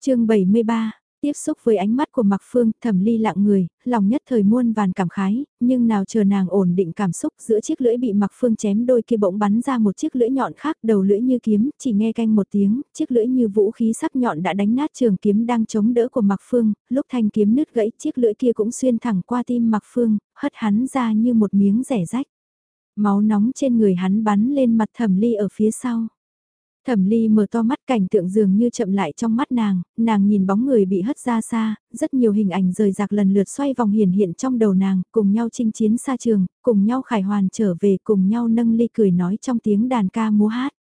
chương 73 Tiếp xúc với ánh mắt của Mạc Phương, thẩm ly lặng người, lòng nhất thời muôn vàn cảm khái, nhưng nào chờ nàng ổn định cảm xúc giữa chiếc lưỡi bị Mạc Phương chém đôi kia bỗng bắn ra một chiếc lưỡi nhọn khác đầu lưỡi như kiếm, chỉ nghe canh một tiếng, chiếc lưỡi như vũ khí sắc nhọn đã đánh nát trường kiếm đang chống đỡ của Mạc Phương, lúc thanh kiếm nứt gãy chiếc lưỡi kia cũng xuyên thẳng qua tim Mạc Phương, hất hắn ra như một miếng rẻ rách. Máu nóng trên người hắn bắn lên mặt thẩm ly ở phía sau. Thẩm ly mở to mắt cảnh tượng dường như chậm lại trong mắt nàng, nàng nhìn bóng người bị hất ra xa, rất nhiều hình ảnh rời rạc lần lượt xoay vòng hiển hiện trong đầu nàng, cùng nhau chinh chiến xa trường, cùng nhau khải hoàn trở về, cùng nhau nâng ly cười nói trong tiếng đàn ca múa hát.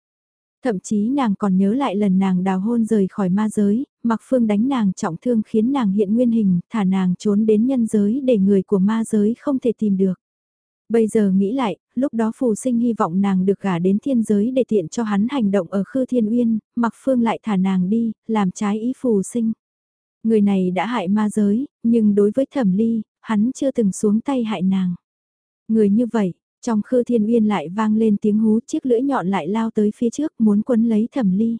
Thậm chí nàng còn nhớ lại lần nàng đào hôn rời khỏi ma giới, mặc phương đánh nàng trọng thương khiến nàng hiện nguyên hình, thả nàng trốn đến nhân giới để người của ma giới không thể tìm được. Bây giờ nghĩ lại, lúc đó phù sinh hy vọng nàng được gả đến thiên giới để tiện cho hắn hành động ở khư thiên uyên, mặc phương lại thả nàng đi, làm trái ý phù sinh. Người này đã hại ma giới, nhưng đối với thẩm ly, hắn chưa từng xuống tay hại nàng. Người như vậy, trong khư thiên uyên lại vang lên tiếng hú chiếc lưỡi nhọn lại lao tới phía trước muốn quấn lấy thẩm ly.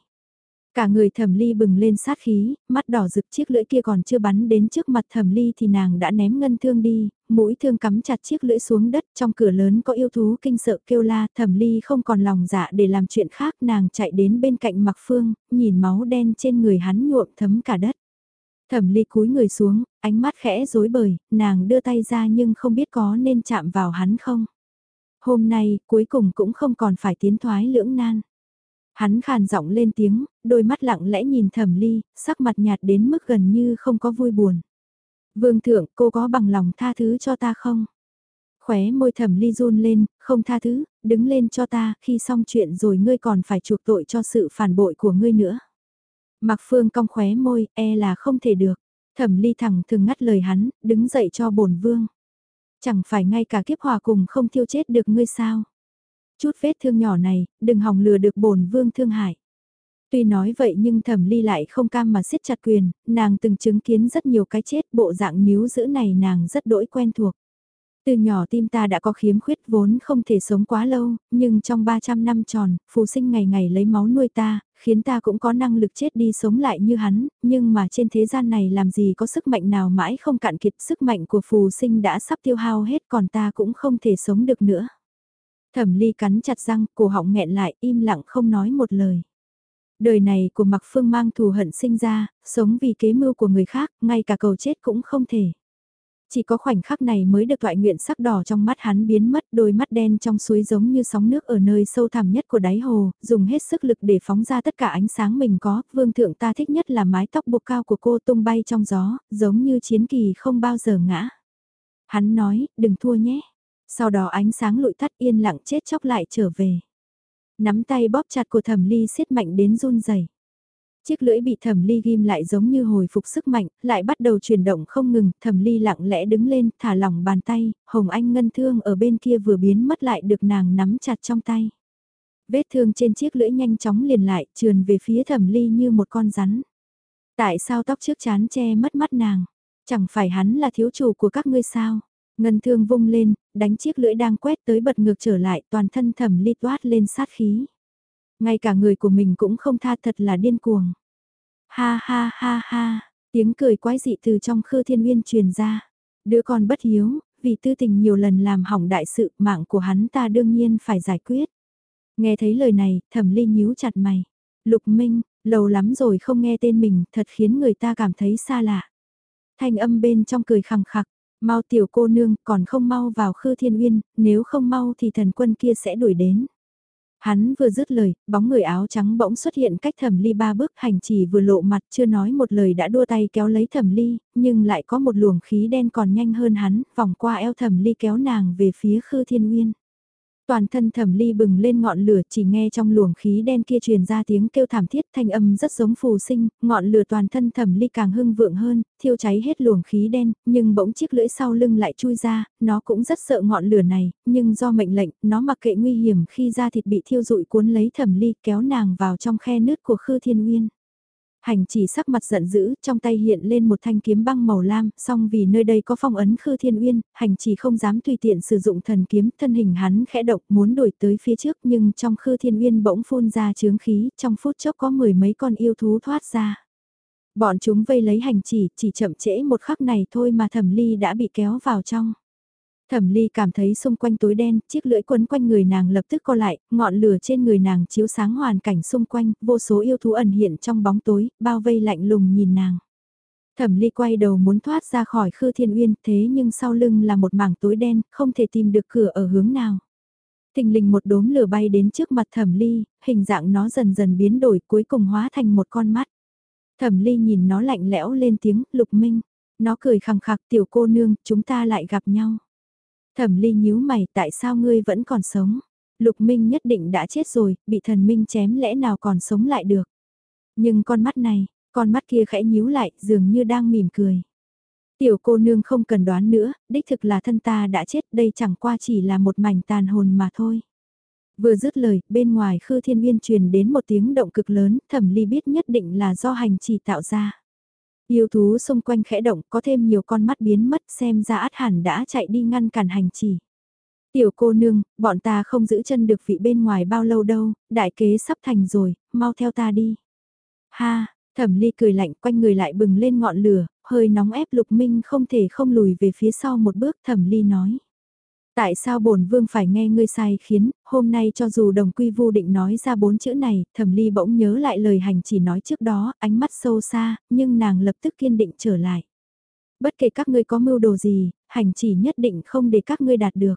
Cả người thẩm ly bừng lên sát khí, mắt đỏ rực chiếc lưỡi kia còn chưa bắn đến trước mặt thẩm ly thì nàng đã ném ngân thương đi, mũi thương cắm chặt chiếc lưỡi xuống đất trong cửa lớn có yêu thú kinh sợ kêu la thẩm ly không còn lòng dạ để làm chuyện khác nàng chạy đến bên cạnh mặc phương, nhìn máu đen trên người hắn nhuộm thấm cả đất. Thẩm ly cúi người xuống, ánh mắt khẽ rối bời, nàng đưa tay ra nhưng không biết có nên chạm vào hắn không. Hôm nay, cuối cùng cũng không còn phải tiến thoái lưỡng nan. Hắn khàn giọng lên tiếng, đôi mắt lặng lẽ nhìn thẩm ly, sắc mặt nhạt đến mức gần như không có vui buồn. Vương thượng, cô có bằng lòng tha thứ cho ta không? Khóe môi thẩm ly run lên, không tha thứ, đứng lên cho ta, khi xong chuyện rồi ngươi còn phải chuộc tội cho sự phản bội của ngươi nữa. Mặc phương cong khóe môi, e là không thể được. Thẩm ly thẳng thường ngắt lời hắn, đứng dậy cho bổn vương. Chẳng phải ngay cả kiếp hòa cùng không thiêu chết được ngươi sao? Chút vết thương nhỏ này, đừng hòng lừa được bổn vương thương hại. Tuy nói vậy nhưng thẩm ly lại không cam mà siết chặt quyền, nàng từng chứng kiến rất nhiều cái chết bộ dạng níu giữ này nàng rất đỗi quen thuộc. Từ nhỏ tim ta đã có khiếm khuyết vốn không thể sống quá lâu, nhưng trong 300 năm tròn, phù sinh ngày ngày lấy máu nuôi ta, khiến ta cũng có năng lực chết đi sống lại như hắn, nhưng mà trên thế gian này làm gì có sức mạnh nào mãi không cạn kiệt sức mạnh của phù sinh đã sắp tiêu hao hết còn ta cũng không thể sống được nữa. Thẩm ly cắn chặt răng, cổ họng nghẹn lại, im lặng không nói một lời. Đời này của Mạc Phương mang thù hận sinh ra, sống vì kế mưu của người khác, ngay cả cầu chết cũng không thể. Chỉ có khoảnh khắc này mới được thoại nguyện sắc đỏ trong mắt hắn biến mất đôi mắt đen trong suối giống như sóng nước ở nơi sâu thẳm nhất của đáy hồ, dùng hết sức lực để phóng ra tất cả ánh sáng mình có, vương thượng ta thích nhất là mái tóc buộc cao của cô tung bay trong gió, giống như chiến kỳ không bao giờ ngã. Hắn nói, đừng thua nhé. Sau đó ánh sáng lụi tắt yên lặng chết chóc lại trở về. Nắm tay bóp chặt của thẩm ly siết mạnh đến run rẩy Chiếc lưỡi bị thẩm ly ghim lại giống như hồi phục sức mạnh, lại bắt đầu chuyển động không ngừng, thẩm ly lặng lẽ đứng lên, thả lỏng bàn tay, hồng anh ngân thương ở bên kia vừa biến mất lại được nàng nắm chặt trong tay. Vết thương trên chiếc lưỡi nhanh chóng liền lại, trườn về phía thẩm ly như một con rắn. Tại sao tóc trước chán che mất mắt nàng? Chẳng phải hắn là thiếu chủ của các ngươi sao? Ngân thương vung lên, đánh chiếc lưỡi đang quét tới bật ngược trở lại toàn thân thẩm ly toát lên sát khí. Ngay cả người của mình cũng không tha thật là điên cuồng. Ha ha ha ha, tiếng cười quái dị từ trong khư thiên nguyên truyền ra. Đứa con bất hiếu, vì tư tình nhiều lần làm hỏng đại sự mạng của hắn ta đương nhiên phải giải quyết. Nghe thấy lời này, thẩm ly nhíu chặt mày. Lục Minh, lâu lắm rồi không nghe tên mình, thật khiến người ta cảm thấy xa lạ. Thanh âm bên trong cười khẳng khặc, mau tiểu cô nương, còn không mau vào khư thiên uyên, nếu không mau thì thần quân kia sẽ đuổi đến. Hắn vừa dứt lời, bóng người áo trắng bỗng xuất hiện cách thẩm ly ba bước hành chỉ vừa lộ mặt chưa nói một lời đã đua tay kéo lấy thẩm ly, nhưng lại có một luồng khí đen còn nhanh hơn hắn, vòng qua eo thẩm ly kéo nàng về phía khư thiên uyên. Toàn thân thẩm ly bừng lên ngọn lửa chỉ nghe trong luồng khí đen kia truyền ra tiếng kêu thảm thiết thanh âm rất giống phù sinh, ngọn lửa toàn thân thẩm ly càng hưng vượng hơn, thiêu cháy hết luồng khí đen, nhưng bỗng chiếc lưỡi sau lưng lại chui ra, nó cũng rất sợ ngọn lửa này, nhưng do mệnh lệnh, nó mặc kệ nguy hiểm khi da thịt bị thiêu rụi cuốn lấy thẩm ly kéo nàng vào trong khe nứt của khư thiên nguyên. Hành chỉ sắc mặt giận dữ, trong tay hiện lên một thanh kiếm băng màu lam, song vì nơi đây có phong ấn khư thiên uyên, hành chỉ không dám tùy tiện sử dụng thần kiếm, thân hình hắn khẽ động muốn đuổi tới phía trước nhưng trong khư thiên uyên bỗng phun ra chướng khí, trong phút chốc có mười mấy con yêu thú thoát ra. Bọn chúng vây lấy hành chỉ, chỉ chậm trễ một khắc này thôi mà thẩm ly đã bị kéo vào trong. Thẩm ly cảm thấy xung quanh tối đen, chiếc lưỡi quấn quanh người nàng lập tức co lại, ngọn lửa trên người nàng chiếu sáng hoàn cảnh xung quanh, vô số yêu thú ẩn hiện trong bóng tối, bao vây lạnh lùng nhìn nàng. Thẩm ly quay đầu muốn thoát ra khỏi khư thiên uyên, thế nhưng sau lưng là một mảng tối đen, không thể tìm được cửa ở hướng nào. Thình lình một đốm lửa bay đến trước mặt thẩm ly, hình dạng nó dần dần biến đổi cuối cùng hóa thành một con mắt. Thẩm ly nhìn nó lạnh lẽo lên tiếng, lục minh. Nó cười khẳng khặc tiểu cô nương, chúng ta lại gặp nhau. Thẩm ly nhíu mày tại sao ngươi vẫn còn sống? Lục Minh nhất định đã chết rồi, bị thần Minh chém lẽ nào còn sống lại được. Nhưng con mắt này, con mắt kia khẽ nhíu lại, dường như đang mỉm cười. Tiểu cô nương không cần đoán nữa, đích thực là thân ta đã chết, đây chẳng qua chỉ là một mảnh tàn hồn mà thôi. Vừa dứt lời, bên ngoài khư thiên viên truyền đến một tiếng động cực lớn, thẩm ly biết nhất định là do hành chỉ tạo ra. Yêu thú xung quanh khẽ động có thêm nhiều con mắt biến mất xem ra át hẳn đã chạy đi ngăn cản hành chỉ. Tiểu cô nương, bọn ta không giữ chân được vị bên ngoài bao lâu đâu, đại kế sắp thành rồi, mau theo ta đi. Ha, thẩm ly cười lạnh quanh người lại bừng lên ngọn lửa, hơi nóng ép lục minh không thể không lùi về phía sau một bước thẩm ly nói. Tại sao bổn vương phải nghe ngươi sai khiến, hôm nay cho dù đồng quy vu định nói ra bốn chữ này, thẩm ly bỗng nhớ lại lời hành chỉ nói trước đó, ánh mắt sâu xa, nhưng nàng lập tức kiên định trở lại. Bất kể các ngươi có mưu đồ gì, hành chỉ nhất định không để các ngươi đạt được.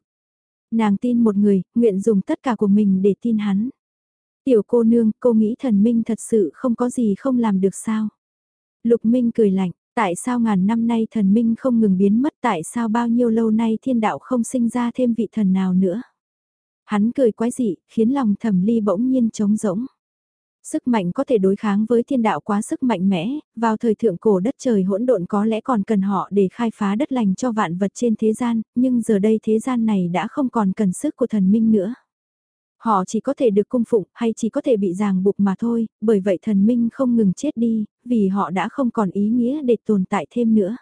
Nàng tin một người, nguyện dùng tất cả của mình để tin hắn. Tiểu cô nương, cô nghĩ thần minh thật sự không có gì không làm được sao? Lục Minh cười lạnh, tại sao ngàn năm nay thần minh không ngừng biến mất tại sao bao nhiêu lâu nay thiên đạo không sinh ra thêm vị thần nào nữa? Hắn cười quái dị, khiến lòng thẩm ly bỗng nhiên trống rỗng. Sức mạnh có thể đối kháng với thiên đạo quá sức mạnh mẽ, vào thời thượng cổ đất trời hỗn độn có lẽ còn cần họ để khai phá đất lành cho vạn vật trên thế gian, nhưng giờ đây thế gian này đã không còn cần sức của thần minh nữa. Họ chỉ có thể được cung phụng hay chỉ có thể bị ràng buộc mà thôi, bởi vậy thần minh không ngừng chết đi, vì họ đã không còn ý nghĩa để tồn tại thêm nữa.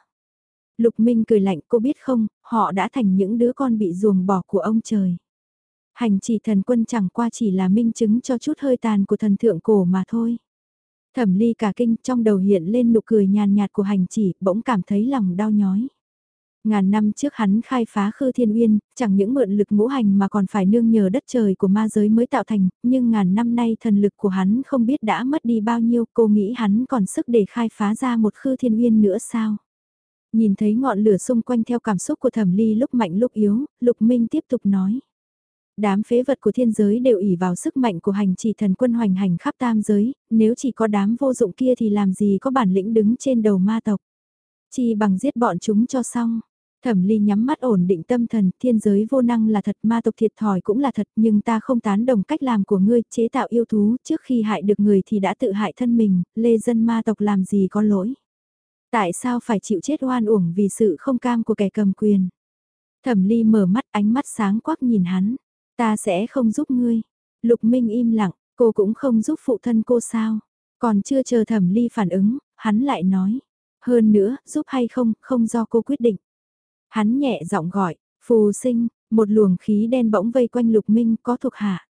Lục Minh cười lạnh cô biết không, họ đã thành những đứa con bị ruồng bỏ của ông trời. Hành chỉ thần quân chẳng qua chỉ là minh chứng cho chút hơi tàn của thần thượng cổ mà thôi. Thẩm ly cả kinh trong đầu hiện lên nụ cười nhàn nhạt của hành chỉ, bỗng cảm thấy lòng đau nhói. Ngàn năm trước hắn khai phá khư thiên uyên, chẳng những mượn lực ngũ hành mà còn phải nương nhờ đất trời của ma giới mới tạo thành, nhưng ngàn năm nay thần lực của hắn không biết đã mất đi bao nhiêu, cô nghĩ hắn còn sức để khai phá ra một khư thiên uyên nữa sao? Nhìn thấy ngọn lửa xung quanh theo cảm xúc của thẩm ly lúc mạnh lúc yếu, lục minh tiếp tục nói. Đám phế vật của thiên giới đều ỉ vào sức mạnh của hành chỉ thần quân hoành hành khắp tam giới, nếu chỉ có đám vô dụng kia thì làm gì có bản lĩnh đứng trên đầu ma tộc. Chỉ bằng giết bọn chúng cho xong. Thẩm ly nhắm mắt ổn định tâm thần, thiên giới vô năng là thật, ma tộc thiệt thòi cũng là thật, nhưng ta không tán đồng cách làm của ngươi, chế tạo yêu thú, trước khi hại được người thì đã tự hại thân mình, lê dân ma tộc làm gì có lỗi. Tại sao phải chịu chết oan uổng vì sự không cam của kẻ cầm quyền? Thẩm ly mở mắt ánh mắt sáng quắc nhìn hắn. Ta sẽ không giúp ngươi. Lục Minh im lặng, cô cũng không giúp phụ thân cô sao. Còn chưa chờ thẩm ly phản ứng, hắn lại nói. Hơn nữa, giúp hay không, không do cô quyết định. Hắn nhẹ giọng gọi, phù sinh, một luồng khí đen bỗng vây quanh lục minh có thuộc hạ.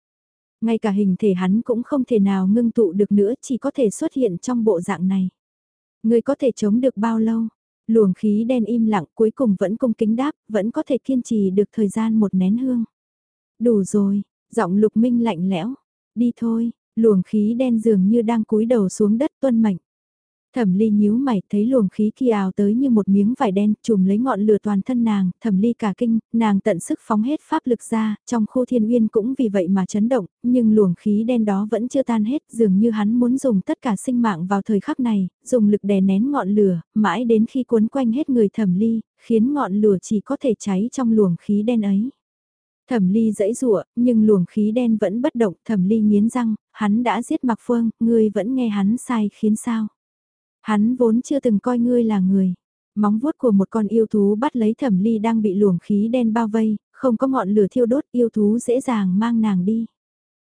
Ngay cả hình thể hắn cũng không thể nào ngưng tụ được nữa chỉ có thể xuất hiện trong bộ dạng này. Người có thể chống được bao lâu? Luồng khí đen im lặng cuối cùng vẫn cung kính đáp, vẫn có thể kiên trì được thời gian một nén hương. Đủ rồi, giọng lục minh lạnh lẽo. Đi thôi, luồng khí đen dường như đang cúi đầu xuống đất tuân mệnh. Thẩm ly nhíu mày thấy luồng khí kia ào tới như một miếng vải đen trùm lấy ngọn lửa toàn thân nàng, thẩm ly cả kinh, nàng tận sức phóng hết pháp lực ra, trong khu thiên uyên cũng vì vậy mà chấn động, nhưng luồng khí đen đó vẫn chưa tan hết, dường như hắn muốn dùng tất cả sinh mạng vào thời khắc này, dùng lực đè nén ngọn lửa, mãi đến khi cuốn quanh hết người thẩm ly, khiến ngọn lửa chỉ có thể cháy trong luồng khí đen ấy. Thẩm ly dãy rụa, nhưng luồng khí đen vẫn bất động, thẩm ly nghiến răng, hắn đã giết Mạc Phương, ngươi vẫn nghe hắn sai khiến sao. Hắn vốn chưa từng coi ngươi là người. Móng vuốt của một con yêu thú bắt lấy thẩm ly đang bị luồng khí đen bao vây, không có ngọn lửa thiêu đốt yêu thú dễ dàng mang nàng đi.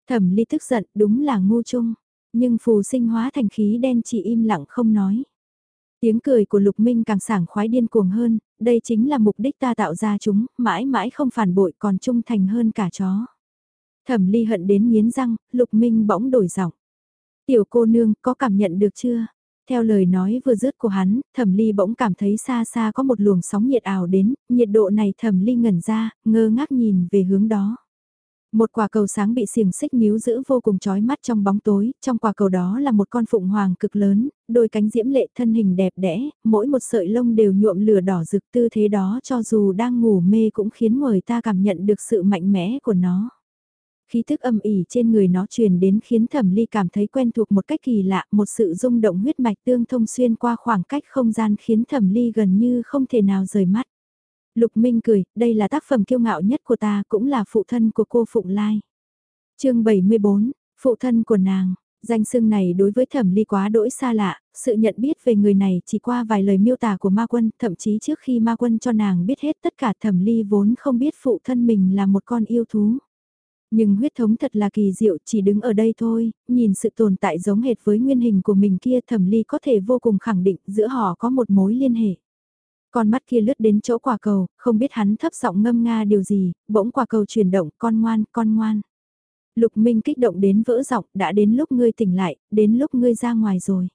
Thẩm ly tức giận đúng là ngu chung, nhưng phù sinh hóa thành khí đen chỉ im lặng không nói. Tiếng cười của Lục Minh càng sảng khoái điên cuồng hơn, đây chính là mục đích ta tạo ra chúng, mãi mãi không phản bội còn trung thành hơn cả chó. Thẩm ly hận đến miến răng, Lục Minh bỗng đổi giọng. Tiểu cô nương có cảm nhận được chưa? Theo lời nói vừa dứt của hắn, thẩm ly bỗng cảm thấy xa xa có một luồng sóng nhiệt ảo đến, nhiệt độ này thẩm ly ngẩn ra, ngơ ngác nhìn về hướng đó. Một quả cầu sáng bị xiềng xích níu giữ vô cùng chói mắt trong bóng tối, trong quả cầu đó là một con phụng hoàng cực lớn, đôi cánh diễm lệ thân hình đẹp đẽ, mỗi một sợi lông đều nhuộm lửa đỏ rực tư thế đó cho dù đang ngủ mê cũng khiến người ta cảm nhận được sự mạnh mẽ của nó. Khí thức âm ỉ trên người nó truyền đến khiến thẩm ly cảm thấy quen thuộc một cách kỳ lạ, một sự rung động huyết mạch tương thông xuyên qua khoảng cách không gian khiến thẩm ly gần như không thể nào rời mắt. Lục Minh cười, đây là tác phẩm kiêu ngạo nhất của ta, cũng là phụ thân của cô Phụng Lai. chương 74, phụ thân của nàng, danh xưng này đối với thẩm ly quá đỗi xa lạ, sự nhận biết về người này chỉ qua vài lời miêu tả của ma quân, thậm chí trước khi ma quân cho nàng biết hết tất cả thẩm ly vốn không biết phụ thân mình là một con yêu thú. Nhưng huyết thống thật là kỳ diệu chỉ đứng ở đây thôi, nhìn sự tồn tại giống hệt với nguyên hình của mình kia thẩm ly có thể vô cùng khẳng định giữa họ có một mối liên hệ. Con mắt kia lướt đến chỗ quả cầu, không biết hắn thấp giọng ngâm nga điều gì, bỗng quả cầu chuyển động, con ngoan, con ngoan. Lục Minh kích động đến vỡ giọng, đã đến lúc ngươi tỉnh lại, đến lúc ngươi ra ngoài rồi.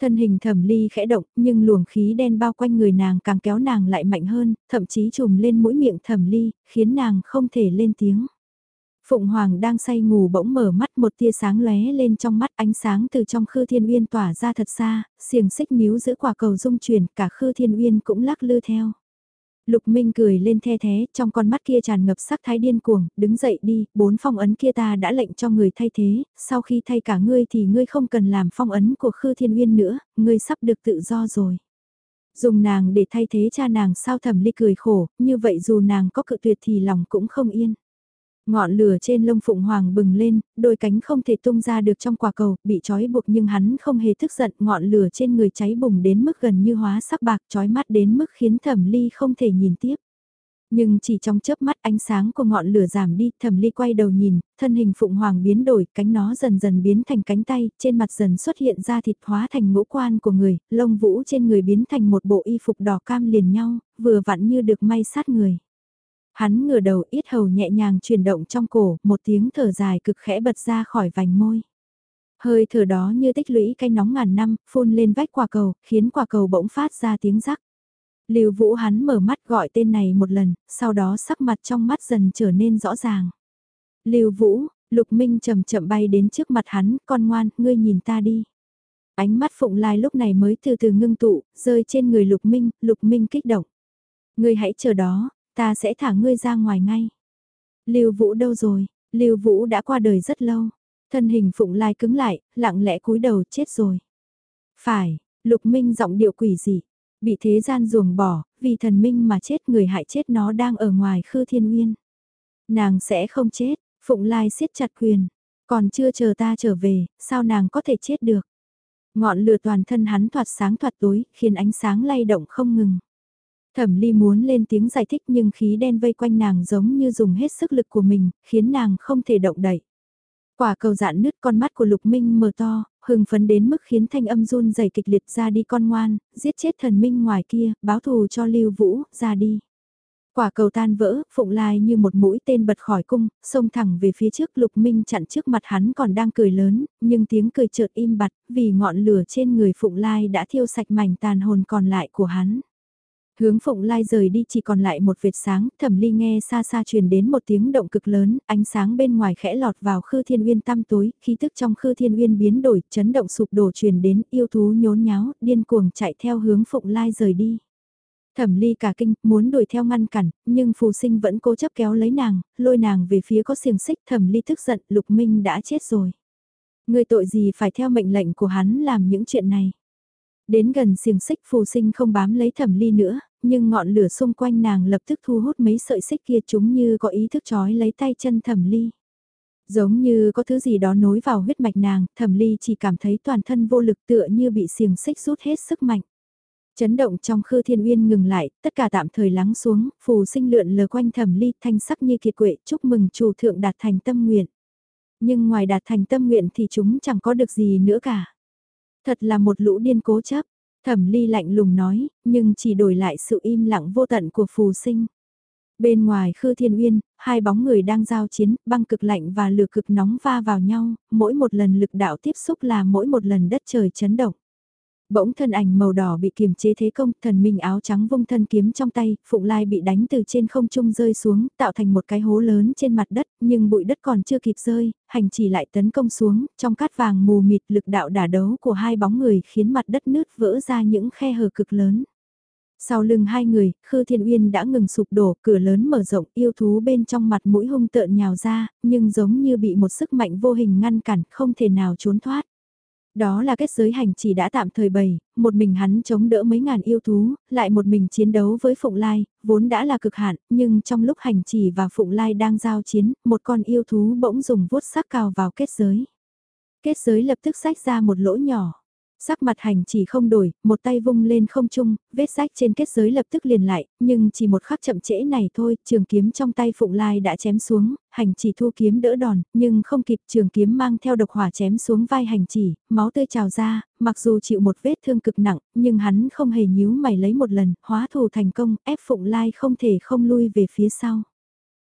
Thân hình thẩm ly khẽ động, nhưng luồng khí đen bao quanh người nàng càng kéo nàng lại mạnh hơn, thậm chí trùm lên mũi miệng thẩm ly, khiến nàng không thể lên tiếng. Phụng Hoàng đang say ngủ bỗng mở mắt một tia sáng lóe lên trong mắt ánh sáng từ trong khư thiên uyên tỏa ra thật xa, xiềng xích níu giữ quả cầu dung chuyển cả khư thiên uyên cũng lắc lư theo. Lục Minh cười lên the thế, trong con mắt kia tràn ngập sắc thái điên cuồng, đứng dậy đi, bốn phong ấn kia ta đã lệnh cho người thay thế, sau khi thay cả ngươi thì ngươi không cần làm phong ấn của Khư Thiên Uyên nữa, ngươi sắp được tự do rồi. Dùng nàng để thay thế cha nàng sao thẩm ly cười khổ, như vậy dù nàng có cự tuyệt thì lòng cũng không yên. Ngọn lửa trên lông phụng hoàng bừng lên, đôi cánh không thể tung ra được trong quả cầu, bị trói buộc nhưng hắn không hề tức giận, ngọn lửa trên người cháy bùng đến mức gần như hóa sắc bạc trói mắt đến mức khiến thẩm ly không thể nhìn tiếp. Nhưng chỉ trong chớp mắt ánh sáng của ngọn lửa giảm đi, thẩm ly quay đầu nhìn, thân hình phụng hoàng biến đổi, cánh nó dần dần biến thành cánh tay, trên mặt dần xuất hiện ra thịt hóa thành ngũ quan của người, lông vũ trên người biến thành một bộ y phục đỏ cam liền nhau, vừa vặn như được may sát người. Hắn ngửa đầu ít hầu nhẹ nhàng chuyển động trong cổ, một tiếng thở dài cực khẽ bật ra khỏi vành môi. Hơi thở đó như tích lũy cái nóng ngàn năm, phun lên vách quả cầu, khiến quả cầu bỗng phát ra tiếng rắc. Lưu Vũ hắn mở mắt gọi tên này một lần, sau đó sắc mặt trong mắt dần trở nên rõ ràng. Lưu Vũ, Lục Minh chậm chậm bay đến trước mặt hắn, con ngoan, ngươi nhìn ta đi. Ánh mắt Phụng Lai lúc này mới từ từ ngưng tụ, rơi trên người Lục Minh, Lục Minh kích động. Ngươi hãy chờ đó, Ta sẽ thả ngươi ra ngoài ngay. Lưu Vũ đâu rồi? Lưu Vũ đã qua đời rất lâu. Thân hình Phụng Lai cứng lại, lặng lẽ cúi đầu chết rồi. Phải, Lục Minh giọng điệu quỷ dị, bị thế gian ruồng bỏ, vì thần minh mà chết người hại chết nó đang ở ngoài khư thiên nguyên. Nàng sẽ không chết, Phụng Lai siết chặt quyền, còn chưa chờ ta trở về, sao nàng có thể chết được. Ngọn lửa toàn thân hắn thoạt sáng thoạt tối, khiến ánh sáng lay động không ngừng. Thẩm ly muốn lên tiếng giải thích nhưng khí đen vây quanh nàng giống như dùng hết sức lực của mình, khiến nàng không thể động đậy. Quả cầu dạn nứt con mắt của Lục Minh mở to, hừng phấn đến mức khiến thanh âm run dày kịch liệt ra đi con ngoan, giết chết thần minh ngoài kia, báo thù cho Lưu Vũ, ra đi. Quả cầu tan vỡ, Phụng Lai như một mũi tên bật khỏi cung, xông thẳng về phía trước Lục Minh chặn trước mặt hắn còn đang cười lớn, nhưng tiếng cười chợt im bặt, vì ngọn lửa trên người Phụng Lai đã thiêu sạch mảnh tàn hồn còn lại của hắn. Hướng Phụng Lai rời đi chỉ còn lại một vệt sáng, thẩm ly nghe xa xa truyền đến một tiếng động cực lớn, ánh sáng bên ngoài khẽ lọt vào khư thiên uyên tăm tối, khí tức trong khư thiên uyên biến đổi, chấn động sụp đổ truyền đến, yêu thú nhốn nháo, điên cuồng chạy theo hướng Phụng Lai rời đi. Thẩm ly cả kinh, muốn đuổi theo ngăn cản, nhưng phù sinh vẫn cố chấp kéo lấy nàng, lôi nàng về phía có xiềng xích thẩm ly tức giận, lục minh đã chết rồi. Người tội gì phải theo mệnh lệnh của hắn làm những chuyện này. Đến gần xiềng xích phù sinh không bám lấy thẩm ly nữa, nhưng ngọn lửa xung quanh nàng lập tức thu hút mấy sợi xích kia chúng như có ý thức trói lấy tay chân thẩm ly. Giống như có thứ gì đó nối vào huyết mạch nàng, thẩm ly chỉ cảm thấy toàn thân vô lực tựa như bị xiềng xích rút hết sức mạnh. Chấn động trong khư thiên uyên ngừng lại, tất cả tạm thời lắng xuống, phù sinh lượn lờ quanh thẩm ly thanh sắc như kiệt quệ chúc mừng chủ thượng đạt thành tâm nguyện. Nhưng ngoài đạt thành tâm nguyện thì chúng chẳng có được gì nữa cả. Thật là một lũ điên cố chấp, thẩm ly lạnh lùng nói, nhưng chỉ đổi lại sự im lặng vô tận của phù sinh. Bên ngoài khư thiên uyên, hai bóng người đang giao chiến, băng cực lạnh và lửa cực nóng va vào nhau, mỗi một lần lực đạo tiếp xúc là mỗi một lần đất trời chấn động. Bỗng thân ảnh màu đỏ bị kiềm chế thế công, thần minh áo trắng vung thân kiếm trong tay, Phụng Lai bị đánh từ trên không trung rơi xuống, tạo thành một cái hố lớn trên mặt đất, nhưng bụi đất còn chưa kịp rơi, hành chỉ lại tấn công xuống, trong cát vàng mù mịt lực đạo đả đấu của hai bóng người khiến mặt đất nứt vỡ ra những khe hở cực lớn. Sau lưng hai người, Khư Thiên Uyên đã ngừng sụp đổ, cửa lớn mở rộng, yêu thú bên trong mặt mũi hung tợn nhào ra, nhưng giống như bị một sức mạnh vô hình ngăn cản, không thể nào trốn thoát. Đó là kết giới hành chỉ đã tạm thời bày, một mình hắn chống đỡ mấy ngàn yêu thú, lại một mình chiến đấu với Phụng Lai, vốn đã là cực hạn, nhưng trong lúc hành chỉ và Phụng Lai đang giao chiến, một con yêu thú bỗng dùng vuốt sắc cào vào kết giới. Kết giới lập tức sách ra một lỗ nhỏ. Sắc mặt hành chỉ không đổi, một tay vung lên không trung, vết rách trên kết giới lập tức liền lại, nhưng chỉ một khắc chậm trễ này thôi, trường kiếm trong tay Phụng Lai đã chém xuống, hành chỉ thu kiếm đỡ đòn, nhưng không kịp trường kiếm mang theo độc hỏa chém xuống vai hành chỉ, máu tươi trào ra, mặc dù chịu một vết thương cực nặng, nhưng hắn không hề nhíu mày lấy một lần, hóa thù thành công, ép Phụng Lai không thể không lui về phía sau.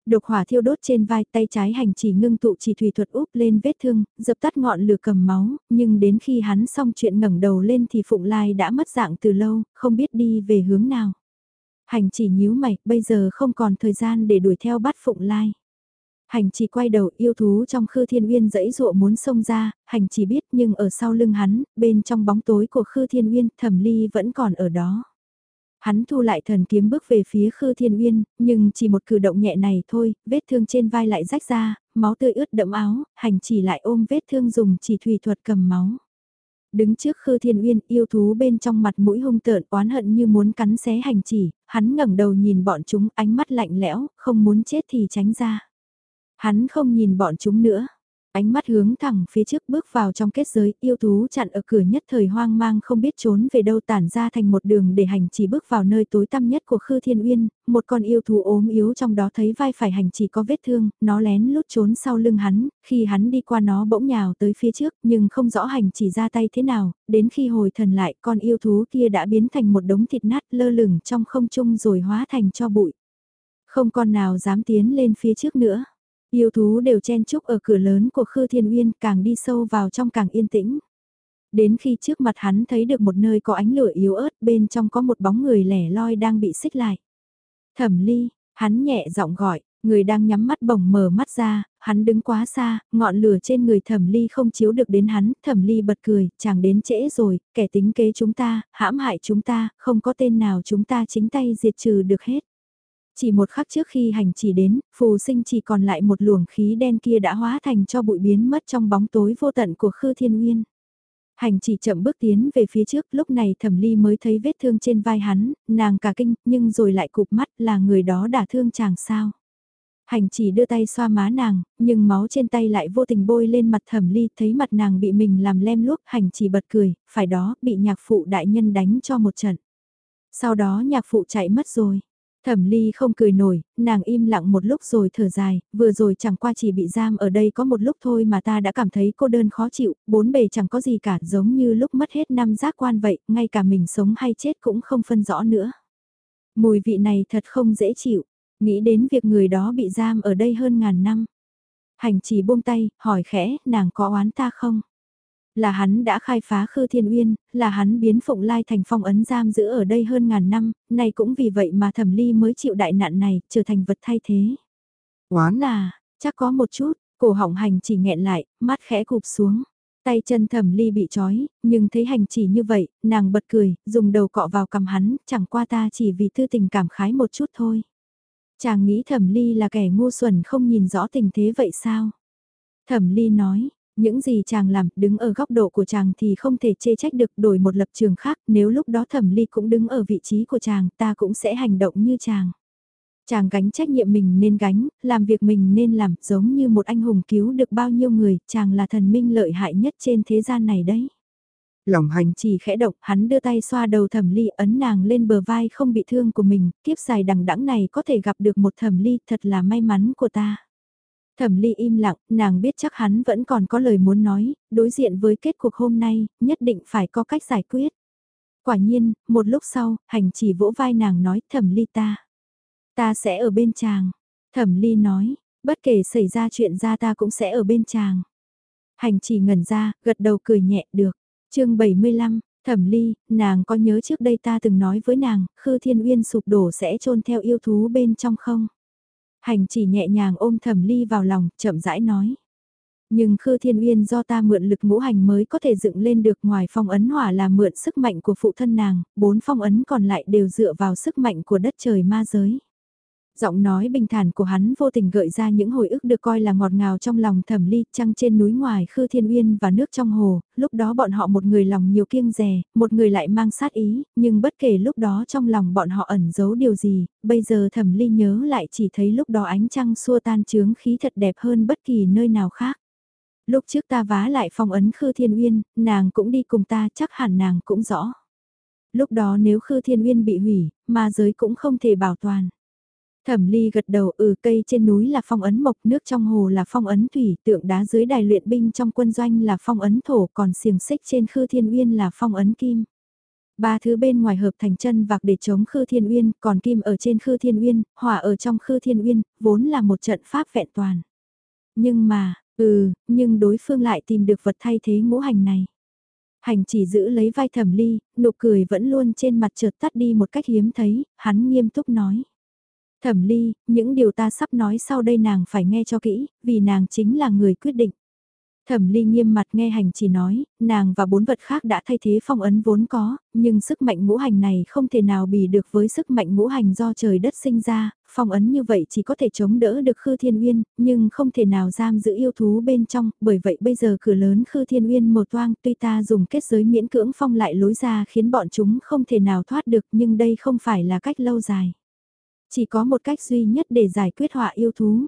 Độc hỏa thiêu đốt trên vai tay trái hành chỉ ngưng tụ chỉ thủy thuật úp lên vết thương, dập tắt ngọn lửa cầm máu, nhưng đến khi hắn xong chuyện ngẩng đầu lên thì Phụng Lai đã mất dạng từ lâu, không biết đi về hướng nào. Hành chỉ nhíu mày, bây giờ không còn thời gian để đuổi theo bắt Phụng Lai. Hành chỉ quay đầu yêu thú trong khư thiên uyên dẫy dụa muốn xông ra, hành chỉ biết nhưng ở sau lưng hắn, bên trong bóng tối của khư thiên uyên, thẩm ly vẫn còn ở đó. Hắn thu lại thần kiếm bước về phía Khư Thiên Uyên, nhưng chỉ một cử động nhẹ này thôi, vết thương trên vai lại rách ra, máu tươi ướt đẫm áo, hành chỉ lại ôm vết thương dùng chỉ thủy thuật cầm máu. Đứng trước Khư Thiên Uyên, yêu thú bên trong mặt mũi hung tợn oán hận như muốn cắn xé hành chỉ, hắn ngẩng đầu nhìn bọn chúng ánh mắt lạnh lẽo, không muốn chết thì tránh ra. Hắn không nhìn bọn chúng nữa ánh mắt hướng thẳng phía trước bước vào trong kết giới, yêu thú chặn ở cửa nhất thời hoang mang không biết trốn về đâu tản ra thành một đường để hành chỉ bước vào nơi tối tăm nhất của Khư Thiên Uyên, một con yêu thú ốm yếu trong đó thấy vai phải hành chỉ có vết thương, nó lén lút trốn sau lưng hắn, khi hắn đi qua nó bỗng nhào tới phía trước nhưng không rõ hành chỉ ra tay thế nào, đến khi hồi thần lại con yêu thú kia đã biến thành một đống thịt nát lơ lửng trong không trung rồi hóa thành cho bụi. Không con nào dám tiến lên phía trước nữa. Yêu thú đều chen chúc ở cửa lớn của Khư Thiên Uyên càng đi sâu vào trong càng yên tĩnh. Đến khi trước mặt hắn thấy được một nơi có ánh lửa yếu ớt bên trong có một bóng người lẻ loi đang bị xích lại. Thẩm ly, hắn nhẹ giọng gọi, người đang nhắm mắt bồng mở mắt ra, hắn đứng quá xa, ngọn lửa trên người thẩm ly không chiếu được đến hắn, thẩm ly bật cười, chàng đến trễ rồi, kẻ tính kế chúng ta, hãm hại chúng ta, không có tên nào chúng ta chính tay diệt trừ được hết. Chỉ một khắc trước khi hành chỉ đến, phù sinh chỉ còn lại một luồng khí đen kia đã hóa thành cho bụi biến mất trong bóng tối vô tận của Khư Thiên Nguyên. Hành chỉ chậm bước tiến về phía trước, lúc này thẩm ly mới thấy vết thương trên vai hắn, nàng cả kinh, nhưng rồi lại cụp mắt là người đó đã thương chàng sao. Hành chỉ đưa tay xoa má nàng, nhưng máu trên tay lại vô tình bôi lên mặt thẩm ly, thấy mặt nàng bị mình làm lem luốc, hành chỉ bật cười, phải đó, bị nhạc phụ đại nhân đánh cho một trận. Sau đó nhạc phụ chạy mất rồi. Thẩm ly không cười nổi, nàng im lặng một lúc rồi thở dài, vừa rồi chẳng qua chỉ bị giam ở đây có một lúc thôi mà ta đã cảm thấy cô đơn khó chịu, bốn bề chẳng có gì cả giống như lúc mất hết năm giác quan vậy, ngay cả mình sống hay chết cũng không phân rõ nữa. Mùi vị này thật không dễ chịu, nghĩ đến việc người đó bị giam ở đây hơn ngàn năm. Hành chỉ buông tay, hỏi khẽ, nàng có oán ta không? Là hắn đã khai phá Khư Thiên Uyên, là hắn biến Phụng Lai thành phong ấn giam giữ ở đây hơn ngàn năm, nay cũng vì vậy mà Thẩm Ly mới chịu đại nạn này, trở thành vật thay thế. Oán à, chắc có một chút, cổ họng hành chỉ nghẹn lại, mắt khẽ cụp xuống. Tay chân Thẩm Ly bị trói, nhưng thấy hành chỉ như vậy, nàng bật cười, dùng đầu cọ vào cầm hắn, chẳng qua ta chỉ vì tư tình cảm khái một chút thôi. Chàng nghĩ Thẩm Ly là kẻ ngu xuẩn không nhìn rõ tình thế vậy sao? Thẩm Ly nói, những gì chàng làm, đứng ở góc độ của chàng thì không thể chê trách được đổi một lập trường khác, nếu lúc đó thẩm ly cũng đứng ở vị trí của chàng, ta cũng sẽ hành động như chàng. Chàng gánh trách nhiệm mình nên gánh, làm việc mình nên làm, giống như một anh hùng cứu được bao nhiêu người, chàng là thần minh lợi hại nhất trên thế gian này đấy. Lòng hành chỉ khẽ động, hắn đưa tay xoa đầu thẩm ly ấn nàng lên bờ vai không bị thương của mình, kiếp dài đằng đẵng này có thể gặp được một thẩm ly thật là may mắn của ta. Thẩm ly im lặng, nàng biết chắc hắn vẫn còn có lời muốn nói, đối diện với kết cuộc hôm nay, nhất định phải có cách giải quyết. Quả nhiên, một lúc sau, hành chỉ vỗ vai nàng nói thẩm ly ta. Ta sẽ ở bên chàng. Thẩm ly nói, bất kể xảy ra chuyện ra ta cũng sẽ ở bên chàng. Hành chỉ ngẩn ra, gật đầu cười nhẹ được. chương 75, Thẩm Ly, nàng có nhớ trước đây ta từng nói với nàng, Khư Thiên Uyên sụp đổ sẽ trôn theo yêu thú bên trong không? Hành chỉ nhẹ nhàng ôm thẩm ly vào lòng, chậm rãi nói. Nhưng Khư Thiên Uyên do ta mượn lực ngũ hành mới có thể dựng lên được ngoài phong ấn hỏa là mượn sức mạnh của phụ thân nàng, bốn phong ấn còn lại đều dựa vào sức mạnh của đất trời ma giới. Giọng nói bình thản của hắn vô tình gợi ra những hồi ức được coi là ngọt ngào trong lòng thẩm ly, trăng trên núi ngoài khư thiên uyên và nước trong hồ, lúc đó bọn họ một người lòng nhiều kiêng rè, một người lại mang sát ý, nhưng bất kể lúc đó trong lòng bọn họ ẩn giấu điều gì, bây giờ thẩm ly nhớ lại chỉ thấy lúc đó ánh trăng xua tan chướng khí thật đẹp hơn bất kỳ nơi nào khác. Lúc trước ta vá lại phong ấn Khư Thiên Uyên, nàng cũng đi cùng ta chắc hẳn nàng cũng rõ. Lúc đó nếu Khư Thiên Uyên bị hủy, ma giới cũng không thể bảo toàn. Thẩm ly gật đầu ừ cây trên núi là phong ấn mộc, nước trong hồ là phong ấn thủy, tượng đá dưới đài luyện binh trong quân doanh là phong ấn thổ, còn xiềng xích trên khư thiên uyên là phong ấn kim. Ba thứ bên ngoài hợp thành chân vạc để chống khư thiên uyên, còn kim ở trên khư thiên uyên, hỏa ở trong khư thiên uyên, vốn là một trận pháp vẹn toàn. Nhưng mà, ừ, nhưng đối phương lại tìm được vật thay thế ngũ hành này. Hành chỉ giữ lấy vai thẩm ly, nụ cười vẫn luôn trên mặt trượt tắt đi một cách hiếm thấy, hắn nghiêm túc nói. Thẩm ly, những điều ta sắp nói sau đây nàng phải nghe cho kỹ, vì nàng chính là người quyết định. Thẩm ly nghiêm mặt nghe hành chỉ nói, nàng và bốn vật khác đã thay thế phong ấn vốn có, nhưng sức mạnh ngũ hành này không thể nào bì được với sức mạnh ngũ hành do trời đất sinh ra, phong ấn như vậy chỉ có thể chống đỡ được Khư Thiên Uyên, nhưng không thể nào giam giữ yêu thú bên trong, bởi vậy bây giờ cửa lớn Khư Thiên Uyên một toang tuy ta dùng kết giới miễn cưỡng phong lại lối ra khiến bọn chúng không thể nào thoát được nhưng đây không phải là cách lâu dài. Chỉ có một cách duy nhất để giải quyết họa yêu thú.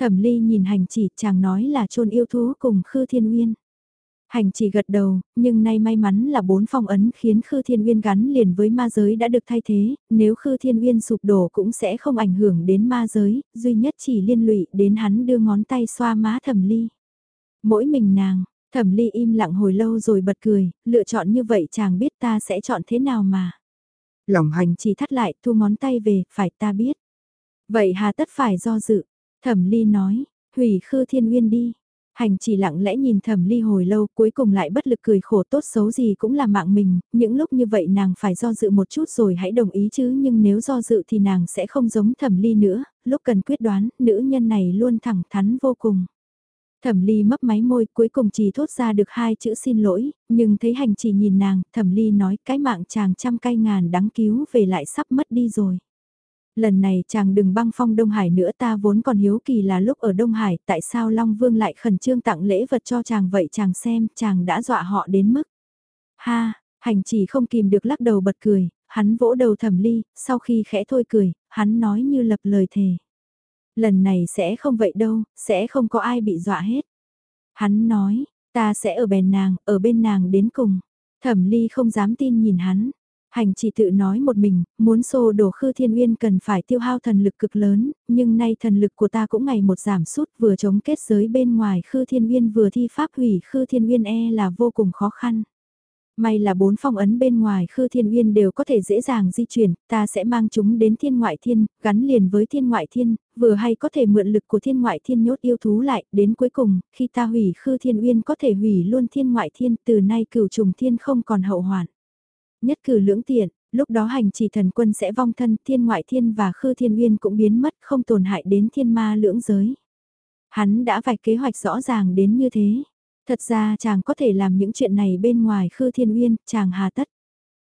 Thẩm ly nhìn hành chỉ chàng nói là chôn yêu thú cùng Khư Thiên Uyên. Hành chỉ gật đầu, nhưng nay may mắn là bốn phong ấn khiến Khư Thiên Uyên gắn liền với ma giới đã được thay thế, nếu Khư Thiên Uyên sụp đổ cũng sẽ không ảnh hưởng đến ma giới, duy nhất chỉ liên lụy đến hắn đưa ngón tay xoa má thẩm ly. Mỗi mình nàng, thẩm ly im lặng hồi lâu rồi bật cười, lựa chọn như vậy chàng biết ta sẽ chọn thế nào mà. Lòng hành chỉ thắt lại, thu ngón tay về, phải ta biết. Vậy hà tất phải do dự. Thẩm ly nói, hủy khư thiên uyên đi. Hành chỉ lặng lẽ nhìn thẩm ly hồi lâu cuối cùng lại bất lực cười khổ tốt xấu gì cũng là mạng mình, những lúc như vậy nàng phải do dự một chút rồi hãy đồng ý chứ nhưng nếu do dự thì nàng sẽ không giống thẩm ly nữa, lúc cần quyết đoán, nữ nhân này luôn thẳng thắn vô cùng. Thẩm ly mấp máy môi cuối cùng chỉ thốt ra được hai chữ xin lỗi, nhưng thấy hành chỉ nhìn nàng, thẩm ly nói cái mạng chàng trăm cay ngàn đáng cứu về lại sắp mất đi rồi. Lần này chàng đừng băng phong Đông Hải nữa ta vốn còn hiếu kỳ là lúc ở Đông Hải tại sao Long Vương lại khẩn trương tặng lễ vật cho chàng vậy chàng xem chàng đã dọa họ đến mức. Ha, hành chỉ không kìm được lắc đầu bật cười, hắn vỗ đầu thẩm ly, sau khi khẽ thôi cười, hắn nói như lập lời thề. Lần này sẽ không vậy đâu, sẽ không có ai bị dọa hết. Hắn nói, ta sẽ ở bèn nàng, ở bên nàng đến cùng. Thẩm ly không dám tin nhìn hắn. Hành chỉ tự nói một mình, muốn xô đổ khư thiên uyên cần phải tiêu hao thần lực cực lớn, nhưng nay thần lực của ta cũng ngày một giảm sút vừa chống kết giới bên ngoài khư thiên uyên vừa thi pháp hủy khư thiên uyên e là vô cùng khó khăn. May là bốn phong ấn bên ngoài Khư Thiên Uyên đều có thể dễ dàng di chuyển, ta sẽ mang chúng đến thiên ngoại thiên, gắn liền với thiên ngoại thiên, vừa hay có thể mượn lực của thiên ngoại thiên nhốt yêu thú lại, đến cuối cùng, khi ta hủy Khư Thiên Uyên có thể hủy luôn thiên ngoại thiên, từ nay cửu trùng thiên không còn hậu hoạn. Nhất cử lưỡng tiện, lúc đó hành chỉ thần quân sẽ vong thân, thiên ngoại thiên và Khư Thiên Uyên cũng biến mất, không tổn hại đến thiên ma lưỡng giới. Hắn đã vạch kế hoạch rõ ràng đến như thế. Thật ra chàng có thể làm những chuyện này bên ngoài Khư Thiên Uyên, chàng hà tất.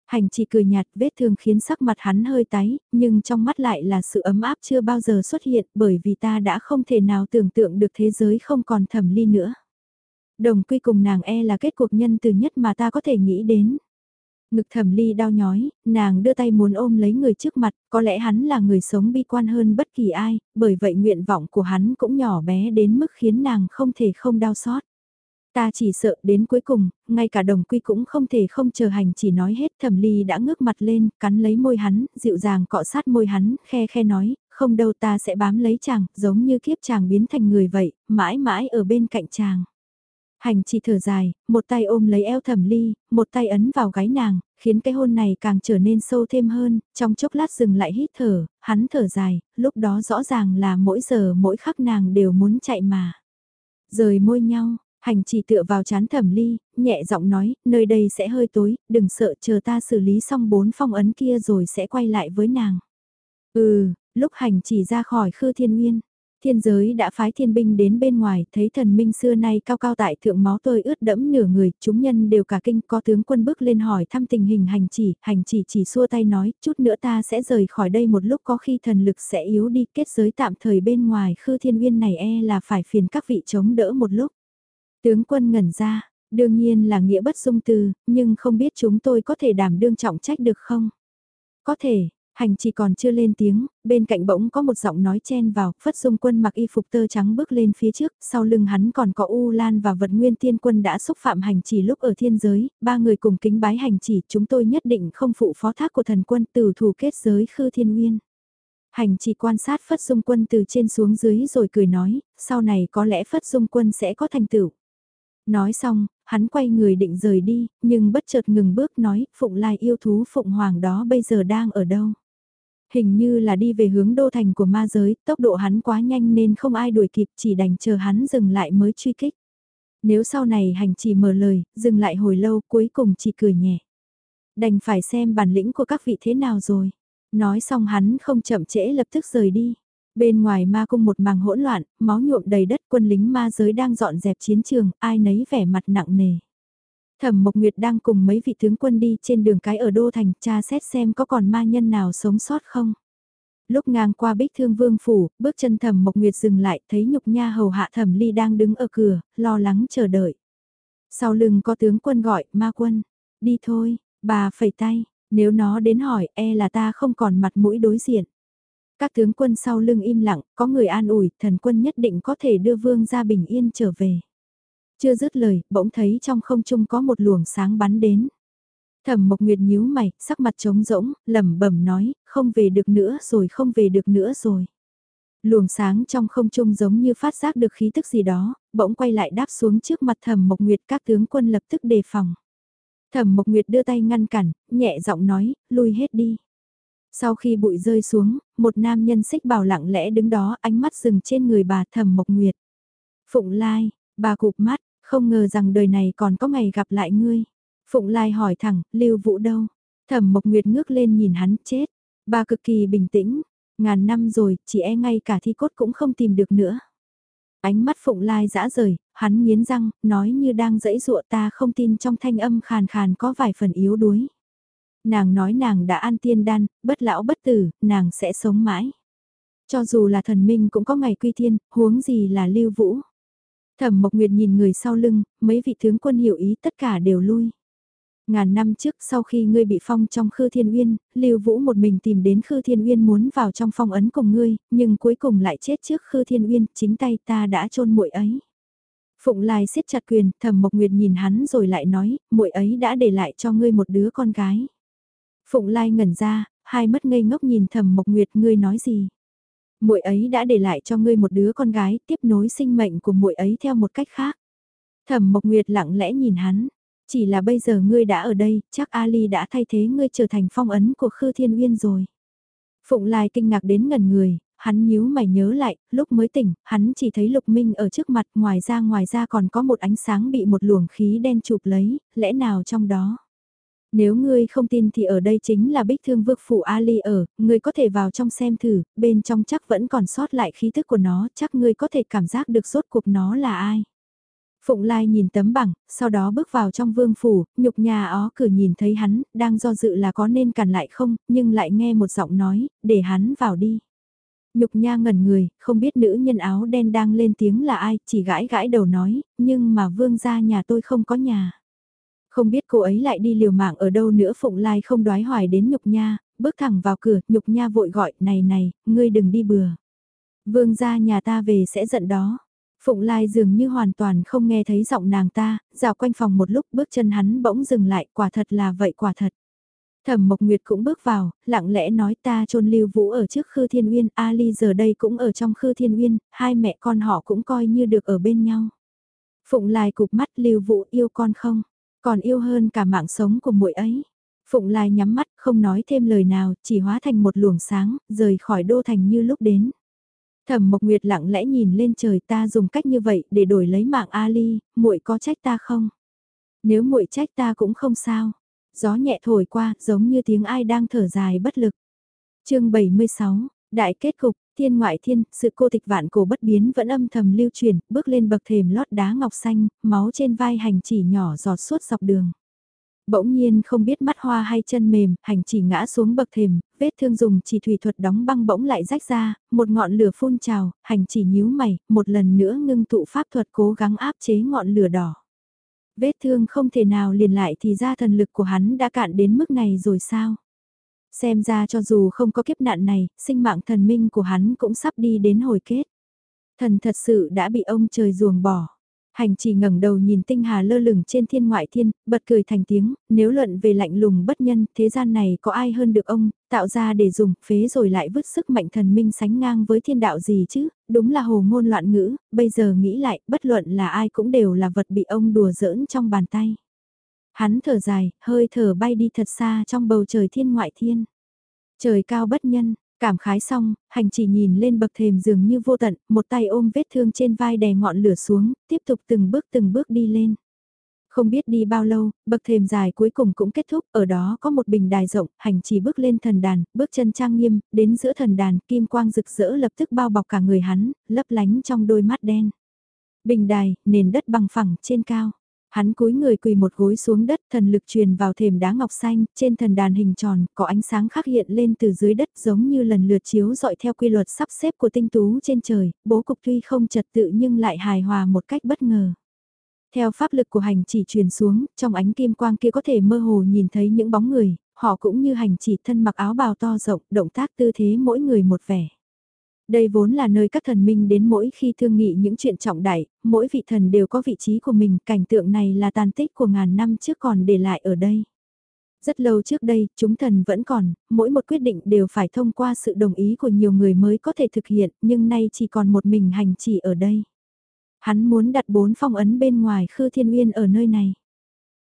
Hành chỉ cười nhạt vết thương khiến sắc mặt hắn hơi tái, nhưng trong mắt lại là sự ấm áp chưa bao giờ xuất hiện bởi vì ta đã không thể nào tưởng tượng được thế giới không còn thẩm ly nữa. Đồng quy cùng nàng e là kết cuộc nhân từ nhất mà ta có thể nghĩ đến. Ngực thẩm ly đau nhói, nàng đưa tay muốn ôm lấy người trước mặt, có lẽ hắn là người sống bi quan hơn bất kỳ ai, bởi vậy nguyện vọng của hắn cũng nhỏ bé đến mức khiến nàng không thể không đau xót. Ta chỉ sợ đến cuối cùng, ngay cả đồng quy cũng không thể không chờ hành chỉ nói hết thẩm ly đã ngước mặt lên, cắn lấy môi hắn, dịu dàng cọ sát môi hắn, khe khe nói, không đâu ta sẽ bám lấy chàng, giống như kiếp chàng biến thành người vậy, mãi mãi ở bên cạnh chàng. Hành chỉ thở dài, một tay ôm lấy eo thẩm ly, một tay ấn vào gáy nàng, khiến cái hôn này càng trở nên sâu thêm hơn, trong chốc lát dừng lại hít thở, hắn thở dài, lúc đó rõ ràng là mỗi giờ mỗi khắc nàng đều muốn chạy mà. Rời môi nhau, Hành chỉ tựa vào chán thẩm ly, nhẹ giọng nói, nơi đây sẽ hơi tối, đừng sợ chờ ta xử lý xong bốn phong ấn kia rồi sẽ quay lại với nàng. Ừ, lúc hành chỉ ra khỏi khư thiên nguyên, thiên giới đã phái thiên binh đến bên ngoài, thấy thần minh xưa nay cao cao tại thượng máu tươi ướt đẫm nửa người, chúng nhân đều cả kinh, có tướng quân bước lên hỏi thăm tình hình hành chỉ, hành chỉ chỉ xua tay nói, chút nữa ta sẽ rời khỏi đây một lúc có khi thần lực sẽ yếu đi, kết giới tạm thời bên ngoài khư thiên nguyên này e là phải phiền các vị chống đỡ một lúc. Tướng quân ngẩn ra, đương nhiên là nghĩa bất dung từ, nhưng không biết chúng tôi có thể đảm đương trọng trách được không? Có thể, Hành chỉ còn chưa lên tiếng, bên cạnh bỗng có một giọng nói chen vào, Phất Dung Quân mặc y phục tơ trắng bước lên phía trước, sau lưng hắn còn có U Lan và vật nguyên tiên quân đã xúc phạm hành chỉ lúc ở thiên giới, ba người cùng kính bái hành chỉ, chúng tôi nhất định không phụ phó thác của thần quân từ thủ kết giới khư thiên nguyên. Hành chỉ quan sát Phất Dung Quân từ trên xuống dưới rồi cười nói, sau này có lẽ Phất Dung Quân sẽ có thành tựu. Nói xong, hắn quay người định rời đi, nhưng bất chợt ngừng bước nói, Phụng Lai yêu thú Phụng Hoàng đó bây giờ đang ở đâu? Hình như là đi về hướng đô thành của ma giới, tốc độ hắn quá nhanh nên không ai đuổi kịp chỉ đành chờ hắn dừng lại mới truy kích. Nếu sau này hành chỉ mở lời, dừng lại hồi lâu cuối cùng chỉ cười nhẹ. Đành phải xem bản lĩnh của các vị thế nào rồi. Nói xong hắn không chậm trễ lập tức rời đi. Bên ngoài ma cung một màng hỗn loạn, máu nhuộm đầy đất quân lính ma giới đang dọn dẹp chiến trường, ai nấy vẻ mặt nặng nề. Thẩm Mộc Nguyệt đang cùng mấy vị tướng quân đi trên đường cái ở Đô Thành tra xét xem có còn ma nhân nào sống sót không. Lúc ngang qua bích thương vương phủ, bước chân Thẩm Mộc Nguyệt dừng lại thấy nhục nha hầu hạ Thẩm Ly đang đứng ở cửa, lo lắng chờ đợi. Sau lưng có tướng quân gọi, ma quân, đi thôi, bà phẩy tay, nếu nó đến hỏi e là ta không còn mặt mũi đối diện. Các tướng quân sau lưng im lặng, có người an ủi, thần quân nhất định có thể đưa vương ra bình yên trở về. Chưa dứt lời, bỗng thấy trong không trung có một luồng sáng bắn đến. Thẩm Mộc Nguyệt nhíu mày, sắc mặt trống rỗng, lẩm bẩm nói, không về được nữa rồi, không về được nữa rồi. Luồng sáng trong không trung giống như phát giác được khí tức gì đó, bỗng quay lại đáp xuống trước mặt Thẩm Mộc Nguyệt các tướng quân lập tức đề phòng. Thẩm Mộc Nguyệt đưa tay ngăn cản, nhẹ giọng nói, lui hết đi. Sau khi bụi rơi xuống, một nam nhân xích bảo lặng lẽ đứng đó ánh mắt dừng trên người bà Thẩm Mộc Nguyệt. Phụng Lai, bà cụp mắt, không ngờ rằng đời này còn có ngày gặp lại ngươi. Phụng Lai hỏi thẳng, Lưu Vũ đâu? Thẩm Mộc Nguyệt ngước lên nhìn hắn, chết. Bà cực kỳ bình tĩnh, ngàn năm rồi, chỉ e ngay cả thi cốt cũng không tìm được nữa. Ánh mắt Phụng Lai dã rời, hắn nghiến răng, nói như đang dẫy dụa ta không tin trong thanh âm khàn khàn có vài phần yếu đuối. Nàng nói nàng đã an tiên đan, bất lão bất tử, nàng sẽ sống mãi. Cho dù là thần minh cũng có ngày quy thiên, huống gì là lưu vũ. Thẩm Mộc Nguyệt nhìn người sau lưng, mấy vị tướng quân hiểu ý tất cả đều lui. Ngàn năm trước sau khi ngươi bị phong trong Khư Thiên Uyên, Lưu Vũ một mình tìm đến Khư Thiên Uyên muốn vào trong phong ấn cùng ngươi, nhưng cuối cùng lại chết trước Khư Thiên Uyên, chính tay ta đã chôn muội ấy. Phụng Lai siết chặt quyền, Thẩm Mộc Nguyệt nhìn hắn rồi lại nói, muội ấy đã để lại cho ngươi một đứa con gái. Phụng Lai ngẩn ra, hai mắt ngây ngốc nhìn Thẩm Mộc Nguyệt, ngươi nói gì? muội ấy đã để lại cho ngươi một đứa con gái, tiếp nối sinh mệnh của muội ấy theo một cách khác. Thẩm Mộc Nguyệt lặng lẽ nhìn hắn, chỉ là bây giờ ngươi đã ở đây, chắc Ali đã thay thế ngươi trở thành phong ấn của Khư Thiên Uyên rồi. Phụng Lai kinh ngạc đến ngần người, hắn nhíu mày nhớ lại, lúc mới tỉnh, hắn chỉ thấy Lục Minh ở trước mặt, ngoài ra ngoài ra còn có một ánh sáng bị một luồng khí đen chụp lấy, lẽ nào trong đó? Nếu ngươi không tin thì ở đây chính là bích thương vực phủ Ali ở, ngươi có thể vào trong xem thử, bên trong chắc vẫn còn sót lại khí thức của nó, chắc ngươi có thể cảm giác được rốt cuộc nó là ai. Phụng Lai nhìn tấm bảng, sau đó bước vào trong vương phủ, nhục nhà ó cửa nhìn thấy hắn, đang do dự là có nên cản lại không, nhưng lại nghe một giọng nói, để hắn vào đi. Nhục nha ngẩn người, không biết nữ nhân áo đen đang lên tiếng là ai, chỉ gãi gãi đầu nói, nhưng mà vương gia nhà tôi không có nhà. Không biết cô ấy lại đi liều mạng ở đâu nữa Phụng Lai không đoái hoài đến Nhục Nha, bước thẳng vào cửa, Nhục Nha vội gọi, này này, ngươi đừng đi bừa. Vương gia nhà ta về sẽ giận đó. Phụng Lai dường như hoàn toàn không nghe thấy giọng nàng ta, dạo quanh phòng một lúc bước chân hắn bỗng dừng lại, quả thật là vậy quả thật. Thẩm Mộc Nguyệt cũng bước vào, lặng lẽ nói ta chôn Lưu Vũ ở trước Khư Thiên Uyên, Ali giờ đây cũng ở trong Khư Thiên Uyên, hai mẹ con họ cũng coi như được ở bên nhau. Phụng Lai cụp mắt Lưu Vũ yêu con không? Còn yêu hơn cả mạng sống của muội ấy. Phụng Lai nhắm mắt không nói thêm lời nào, chỉ hóa thành một luồng sáng, rời khỏi đô thành như lúc đến. Thẩm Mộc Nguyệt lặng lẽ nhìn lên trời ta dùng cách như vậy để đổi lấy mạng Ali, muội có trách ta không? Nếu muội trách ta cũng không sao. Gió nhẹ thổi qua, giống như tiếng ai đang thở dài bất lực. Chương 76, Đại kết cục, thiên ngoại thiên, sự cô tịch vạn cổ bất biến vẫn âm thầm lưu truyền, bước lên bậc thềm lót đá ngọc xanh, máu trên vai hành chỉ nhỏ giọt suốt dọc đường. Bỗng nhiên không biết mắt hoa hay chân mềm, hành chỉ ngã xuống bậc thềm, vết thương dùng chỉ thủy thuật đóng băng bỗng lại rách ra, một ngọn lửa phun trào, hành chỉ nhíu mày, một lần nữa ngưng tụ pháp thuật cố gắng áp chế ngọn lửa đỏ. Vết thương không thể nào liền lại thì ra thần lực của hắn đã cạn đến mức này rồi sao? Xem ra cho dù không có kiếp nạn này, sinh mạng thần minh của hắn cũng sắp đi đến hồi kết. Thần thật sự đã bị ông trời ruồng bỏ. Hành chỉ ngẩng đầu nhìn tinh hà lơ lửng trên thiên ngoại thiên, bật cười thành tiếng, nếu luận về lạnh lùng bất nhân, thế gian này có ai hơn được ông, tạo ra để dùng, phế rồi lại vứt sức mạnh thần minh sánh ngang với thiên đạo gì chứ, đúng là hồ ngôn loạn ngữ, bây giờ nghĩ lại, bất luận là ai cũng đều là vật bị ông đùa giỡn trong bàn tay. Hắn thở dài, hơi thở bay đi thật xa trong bầu trời thiên ngoại thiên. Trời cao bất nhân, Cảm khái xong, hành chỉ nhìn lên bậc thềm dường như vô tận, một tay ôm vết thương trên vai đè ngọn lửa xuống, tiếp tục từng bước từng bước đi lên. Không biết đi bao lâu, bậc thềm dài cuối cùng cũng kết thúc, ở đó có một bình đài rộng, hành chỉ bước lên thần đàn, bước chân trang nghiêm, đến giữa thần đàn, kim quang rực rỡ lập tức bao bọc cả người hắn, lấp lánh trong đôi mắt đen. Bình đài, nền đất bằng phẳng, trên cao. Hắn cúi người quỳ một gối xuống đất, thần lực truyền vào thềm đá ngọc xanh, trên thần đàn hình tròn, có ánh sáng khắc hiện lên từ dưới đất giống như lần lượt chiếu dọi theo quy luật sắp xếp của tinh tú trên trời, bố cục tuy không trật tự nhưng lại hài hòa một cách bất ngờ. Theo pháp lực của hành chỉ truyền xuống, trong ánh kim quang kia có thể mơ hồ nhìn thấy những bóng người, họ cũng như hành chỉ thân mặc áo bào to rộng, động tác tư thế mỗi người một vẻ. Đây vốn là nơi các thần minh đến mỗi khi thương nghị những chuyện trọng đại, mỗi vị thần đều có vị trí của mình, cảnh tượng này là tàn tích của ngàn năm trước còn để lại ở đây. Rất lâu trước đây, chúng thần vẫn còn, mỗi một quyết định đều phải thông qua sự đồng ý của nhiều người mới có thể thực hiện, nhưng nay chỉ còn một mình hành chỉ ở đây. Hắn muốn đặt bốn phong ấn bên ngoài Khư Thiên Uyên ở nơi này.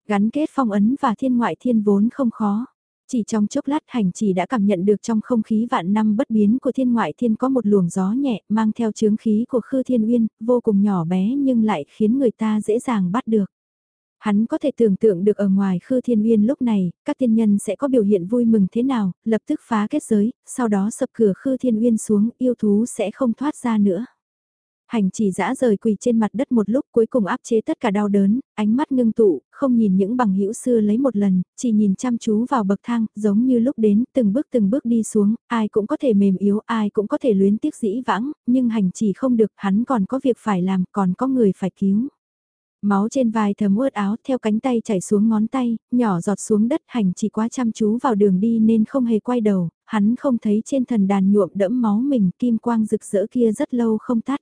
Gắn kết phong ấn và thiên ngoại thiên vốn không khó. Chỉ trong chốc lát hành chỉ đã cảm nhận được trong không khí vạn năm bất biến của thiên ngoại thiên có một luồng gió nhẹ mang theo chướng khí của Khư Thiên Uyên, vô cùng nhỏ bé nhưng lại khiến người ta dễ dàng bắt được. Hắn có thể tưởng tượng được ở ngoài Khư Thiên Uyên lúc này, các tiên nhân sẽ có biểu hiện vui mừng thế nào, lập tức phá kết giới, sau đó sập cửa Khư Thiên Uyên xuống, yêu thú sẽ không thoát ra nữa. Hành chỉ dã rời quỳ trên mặt đất một lúc cuối cùng áp chế tất cả đau đớn, ánh mắt ngưng tụ, không nhìn những bằng hữu xưa lấy một lần, chỉ nhìn chăm chú vào bậc thang, giống như lúc đến, từng bước từng bước đi xuống, ai cũng có thể mềm yếu, ai cũng có thể luyến tiếc dĩ vãng, nhưng hành chỉ không được, hắn còn có việc phải làm, còn có người phải cứu. Máu trên vai thấm ướt áo theo cánh tay chảy xuống ngón tay, nhỏ giọt xuống đất hành chỉ quá chăm chú vào đường đi nên không hề quay đầu, hắn không thấy trên thần đàn nhuộm đẫm máu mình kim quang rực rỡ kia rất lâu không tắt.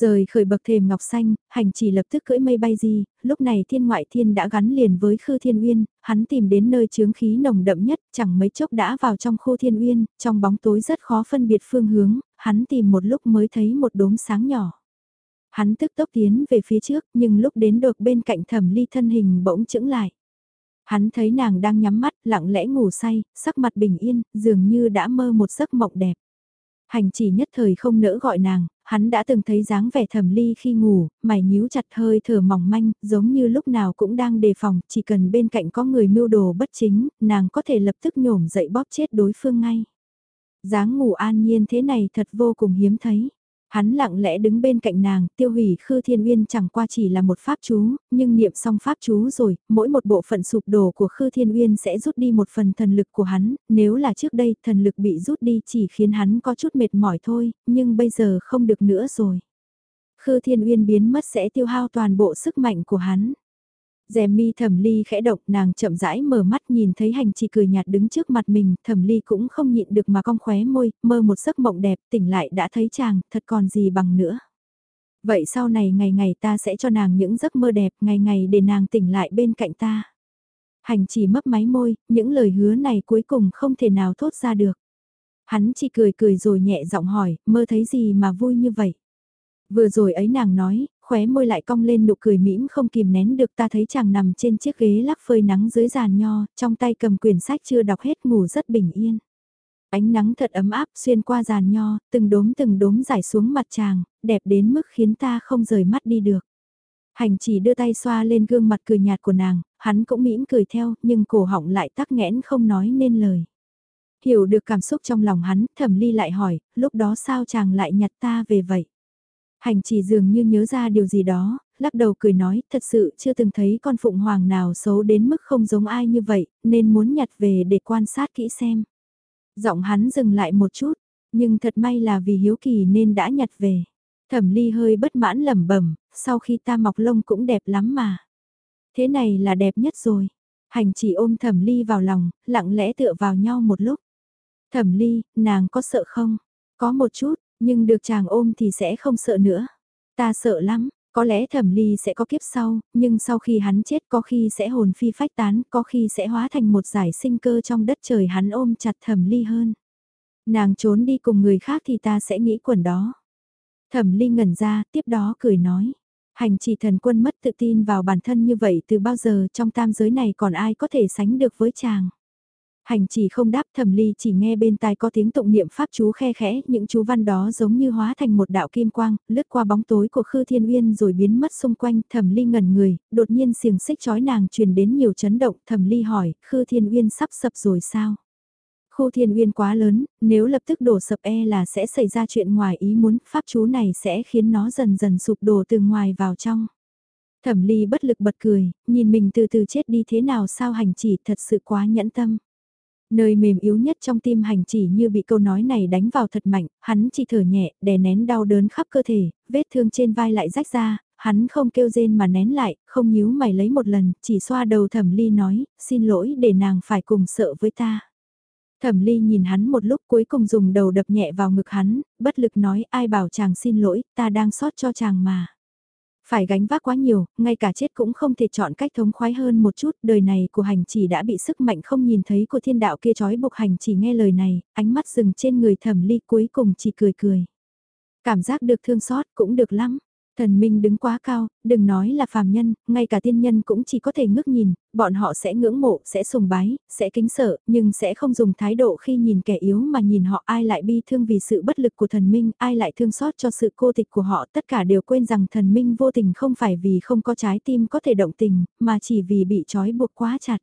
Rời khởi bậc thềm ngọc xanh, hành chỉ lập tức cưỡi mây bay di, lúc này thiên ngoại thiên đã gắn liền với khư thiên uyên, hắn tìm đến nơi chướng khí nồng đậm nhất, chẳng mấy chốc đã vào trong khu thiên uyên, trong bóng tối rất khó phân biệt phương hướng, hắn tìm một lúc mới thấy một đốm sáng nhỏ. Hắn tức tốc tiến về phía trước, nhưng lúc đến được bên cạnh thẩm ly thân hình bỗng chững lại. Hắn thấy nàng đang nhắm mắt, lặng lẽ ngủ say, sắc mặt bình yên, dường như đã mơ một giấc mộng đẹp. Hành chỉ nhất thời không nỡ gọi nàng, hắn đã từng thấy dáng vẻ thẩm ly khi ngủ, mày nhíu chặt hơi thở mỏng manh, giống như lúc nào cũng đang đề phòng, chỉ cần bên cạnh có người mưu đồ bất chính, nàng có thể lập tức nhổm dậy bóp chết đối phương ngay. dáng ngủ an nhiên thế này thật vô cùng hiếm thấy. Hắn lặng lẽ đứng bên cạnh nàng, tiêu hủy Khư Thiên Uyên chẳng qua chỉ là một pháp chú, nhưng niệm xong pháp chú rồi, mỗi một bộ phận sụp đổ của Khư Thiên Uyên sẽ rút đi một phần thần lực của hắn, nếu là trước đây thần lực bị rút đi chỉ khiến hắn có chút mệt mỏi thôi, nhưng bây giờ không được nữa rồi. Khư Thiên Uyên biến mất sẽ tiêu hao toàn bộ sức mạnh của hắn. Dèm mi thẩm ly khẽ động nàng chậm rãi mở mắt nhìn thấy hành chỉ cười nhạt đứng trước mặt mình, thẩm ly cũng không nhịn được mà cong khóe môi, mơ một giấc mộng đẹp, tỉnh lại đã thấy chàng, thật còn gì bằng nữa. Vậy sau này ngày ngày ta sẽ cho nàng những giấc mơ đẹp, ngày ngày để nàng tỉnh lại bên cạnh ta. Hành chỉ mấp máy môi, những lời hứa này cuối cùng không thể nào thốt ra được. Hắn chỉ cười cười rồi nhẹ giọng hỏi, mơ thấy gì mà vui như vậy? Vừa rồi ấy nàng nói, khóe môi lại cong lên nụ cười mỉm không kìm nén được ta thấy chàng nằm trên chiếc ghế lắc phơi nắng dưới giàn nho, trong tay cầm quyển sách chưa đọc hết ngủ rất bình yên. Ánh nắng thật ấm áp xuyên qua giàn nho, từng đốm từng đốm rải xuống mặt chàng, đẹp đến mức khiến ta không rời mắt đi được. Hành chỉ đưa tay xoa lên gương mặt cười nhạt của nàng, hắn cũng mỉm cười theo, nhưng cổ họng lại tắc nghẽn không nói nên lời. Hiểu được cảm xúc trong lòng hắn, thẩm ly lại hỏi, lúc đó sao chàng lại nhặt ta về vậy? Hành chỉ dường như nhớ ra điều gì đó, lắc đầu cười nói, thật sự chưa từng thấy con phụng hoàng nào xấu đến mức không giống ai như vậy, nên muốn nhặt về để quan sát kỹ xem. Giọng hắn dừng lại một chút, nhưng thật may là vì hiếu kỳ nên đã nhặt về. Thẩm ly hơi bất mãn lẩm bẩm, sau khi ta mọc lông cũng đẹp lắm mà. Thế này là đẹp nhất rồi. Hành chỉ ôm thẩm ly vào lòng, lặng lẽ tựa vào nhau một lúc. Thẩm ly, nàng có sợ không? Có một chút, nhưng được chàng ôm thì sẽ không sợ nữa. Ta sợ lắm, có lẽ thẩm ly sẽ có kiếp sau, nhưng sau khi hắn chết có khi sẽ hồn phi phách tán, có khi sẽ hóa thành một giải sinh cơ trong đất trời hắn ôm chặt thẩm ly hơn. Nàng trốn đi cùng người khác thì ta sẽ nghĩ quần đó. Thẩm ly ngẩn ra, tiếp đó cười nói. Hành chỉ thần quân mất tự tin vào bản thân như vậy từ bao giờ trong tam giới này còn ai có thể sánh được với chàng. Hành chỉ không đáp thẩm ly chỉ nghe bên tai có tiếng tụng niệm pháp chú khe khẽ, những chú văn đó giống như hóa thành một đạo kim quang, lướt qua bóng tối của Khư Thiên Uyên rồi biến mất xung quanh, thẩm ly ngẩn người, đột nhiên xiềng xích chói nàng truyền đến nhiều chấn động, thẩm ly hỏi, Khư Thiên Uyên sắp sập rồi sao? Khu Thiên Uyên quá lớn, nếu lập tức đổ sập e là sẽ xảy ra chuyện ngoài ý muốn, pháp chú này sẽ khiến nó dần dần sụp đổ từ ngoài vào trong. Thẩm ly bất lực bật cười, nhìn mình từ từ chết đi thế nào sao hành chỉ thật sự quá nhẫn tâm. Nơi mềm yếu nhất trong tim hành chỉ như bị câu nói này đánh vào thật mạnh, hắn chỉ thở nhẹ, đè nén đau đớn khắp cơ thể, vết thương trên vai lại rách ra, hắn không kêu rên mà nén lại, không nhíu mày lấy một lần, chỉ xoa đầu thẩm ly nói, xin lỗi để nàng phải cùng sợ với ta. Thẩm ly nhìn hắn một lúc cuối cùng dùng đầu đập nhẹ vào ngực hắn, bất lực nói ai bảo chàng xin lỗi, ta đang sót cho chàng mà. Phải gánh vác quá nhiều, ngay cả chết cũng không thể chọn cách thống khoái hơn một chút, đời này của hành chỉ đã bị sức mạnh không nhìn thấy của thiên đạo kia trói buộc hành chỉ nghe lời này, ánh mắt dừng trên người thẩm ly cuối cùng chỉ cười cười. Cảm giác được thương xót cũng được lắm. Thần minh đứng quá cao, đừng nói là phàm nhân, ngay cả tiên nhân cũng chỉ có thể ngước nhìn, bọn họ sẽ ngưỡng mộ, sẽ sùng bái, sẽ kính sợ, nhưng sẽ không dùng thái độ khi nhìn kẻ yếu mà nhìn họ ai lại bi thương vì sự bất lực của thần minh, ai lại thương xót cho sự cô tịch của họ, tất cả đều quên rằng thần minh vô tình không phải vì không có trái tim có thể động tình, mà chỉ vì bị trói buộc quá chặt.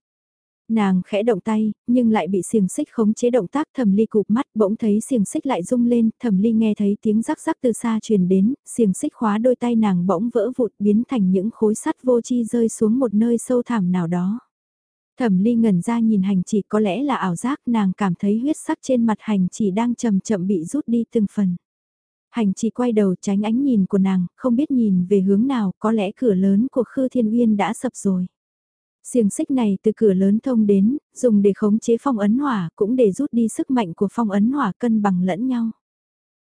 Nàng khẽ động tay, nhưng lại bị xiềng xích khống chế động tác thẩm ly cụp mắt bỗng thấy xiềng xích lại rung lên, thẩm ly nghe thấy tiếng rắc rắc từ xa truyền đến, xiềng xích khóa đôi tay nàng bỗng vỡ vụt biến thành những khối sắt vô chi rơi xuống một nơi sâu thẳm nào đó. Thẩm ly ngẩn ra nhìn hành chỉ có lẽ là ảo giác nàng cảm thấy huyết sắc trên mặt hành chỉ đang chậm chậm bị rút đi từng phần. Hành chỉ quay đầu tránh ánh nhìn của nàng, không biết nhìn về hướng nào, có lẽ cửa lớn của Khư Thiên Uyên đã sập rồi. Xiềng xích này từ cửa lớn thông đến, dùng để khống chế phong ấn hỏa cũng để rút đi sức mạnh của phong ấn hỏa cân bằng lẫn nhau.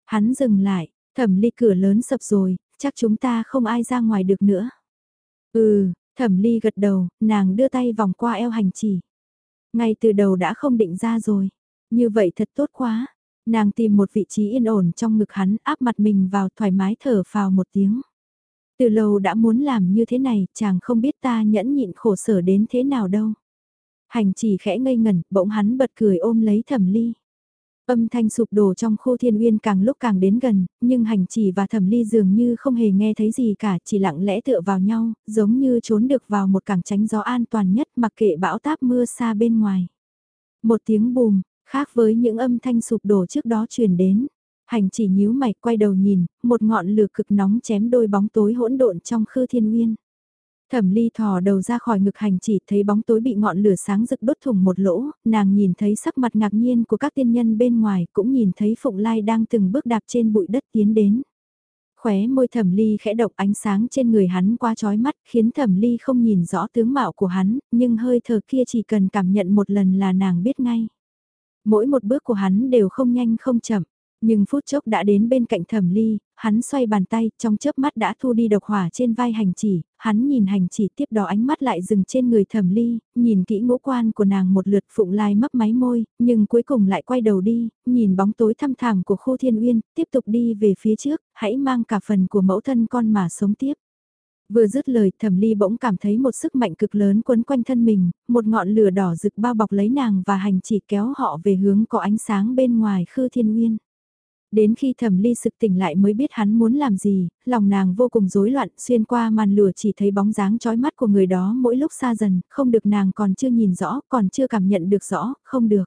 Hắn dừng lại, thẩm ly cửa lớn sập rồi, chắc chúng ta không ai ra ngoài được nữa. Ừ, thẩm ly gật đầu, nàng đưa tay vòng qua eo hành chỉ. Ngay từ đầu đã không định ra rồi. Như vậy thật tốt quá. Nàng tìm một vị trí yên ổn trong ngực hắn áp mặt mình vào thoải mái thở phào một tiếng. Từ lâu đã muốn làm như thế này, chàng không biết ta nhẫn nhịn khổ sở đến thế nào đâu. Hành chỉ khẽ ngây ngẩn, bỗng hắn bật cười ôm lấy thẩm ly. Âm thanh sụp đổ trong khu thiên uyên càng lúc càng đến gần, nhưng hành chỉ và thẩm ly dường như không hề nghe thấy gì cả, chỉ lặng lẽ tựa vào nhau, giống như trốn được vào một cảng tránh gió an toàn nhất mặc kệ bão táp mưa xa bên ngoài. Một tiếng bùm, khác với những âm thanh sụp đổ trước đó truyền đến. Hành chỉ nhíu mày quay đầu nhìn, một ngọn lửa cực nóng chém đôi bóng tối hỗn độn trong khư thiên nguyên. Thẩm ly thò đầu ra khỏi ngực hành chỉ thấy bóng tối bị ngọn lửa sáng rực đốt thủng một lỗ, nàng nhìn thấy sắc mặt ngạc nhiên của các tiên nhân bên ngoài cũng nhìn thấy Phụng Lai đang từng bước đạp trên bụi đất tiến đến. Khóe môi thẩm ly khẽ động ánh sáng trên người hắn qua trói mắt khiến thẩm ly không nhìn rõ tướng mạo của hắn, nhưng hơi thở kia chỉ cần cảm nhận một lần là nàng biết ngay. Mỗi một bước của hắn đều không nhanh không chậm. Nhưng phút chốc đã đến bên cạnh thẩm ly, hắn xoay bàn tay, trong chớp mắt đã thu đi độc hỏa trên vai hành chỉ, hắn nhìn hành chỉ tiếp đó ánh mắt lại dừng trên người thẩm ly, nhìn kỹ ngũ quan của nàng một lượt phụng lai mấp máy môi, nhưng cuối cùng lại quay đầu đi, nhìn bóng tối thăm thẳm của khu thiên uyên, tiếp tục đi về phía trước, hãy mang cả phần của mẫu thân con mà sống tiếp. Vừa dứt lời thẩm ly bỗng cảm thấy một sức mạnh cực lớn quấn quanh thân mình, một ngọn lửa đỏ rực bao bọc lấy nàng và hành chỉ kéo họ về hướng có ánh sáng bên ngoài khư thiên uyên. Đến khi thẩm ly sực tỉnh lại mới biết hắn muốn làm gì, lòng nàng vô cùng rối loạn, xuyên qua màn lửa chỉ thấy bóng dáng trói mắt của người đó mỗi lúc xa dần, không được nàng còn chưa nhìn rõ, còn chưa cảm nhận được rõ, không được.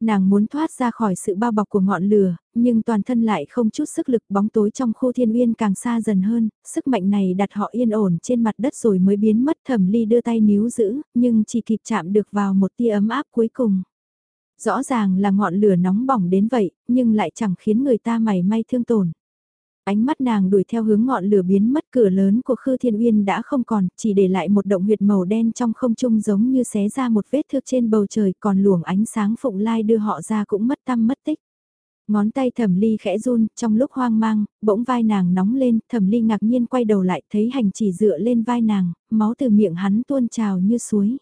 Nàng muốn thoát ra khỏi sự bao bọc của ngọn lửa, nhưng toàn thân lại không chút sức lực bóng tối trong khu thiên uyên càng xa dần hơn, sức mạnh này đặt họ yên ổn trên mặt đất rồi mới biến mất thẩm ly đưa tay níu giữ, nhưng chỉ kịp chạm được vào một tia ấm áp cuối cùng. Rõ ràng là ngọn lửa nóng bỏng đến vậy, nhưng lại chẳng khiến người ta mảy may thương tổn. Ánh mắt nàng đuổi theo hướng ngọn lửa biến mất cửa lớn của Khư Thiên Uyên đã không còn, chỉ để lại một động huyệt màu đen trong không trung giống như xé ra một vết thước trên bầu trời còn luồng ánh sáng phụng lai đưa họ ra cũng mất tâm mất tích. Ngón tay thẩm ly khẽ run, trong lúc hoang mang, bỗng vai nàng nóng lên, thẩm ly ngạc nhiên quay đầu lại thấy hành chỉ dựa lên vai nàng, máu từ miệng hắn tuôn trào như suối.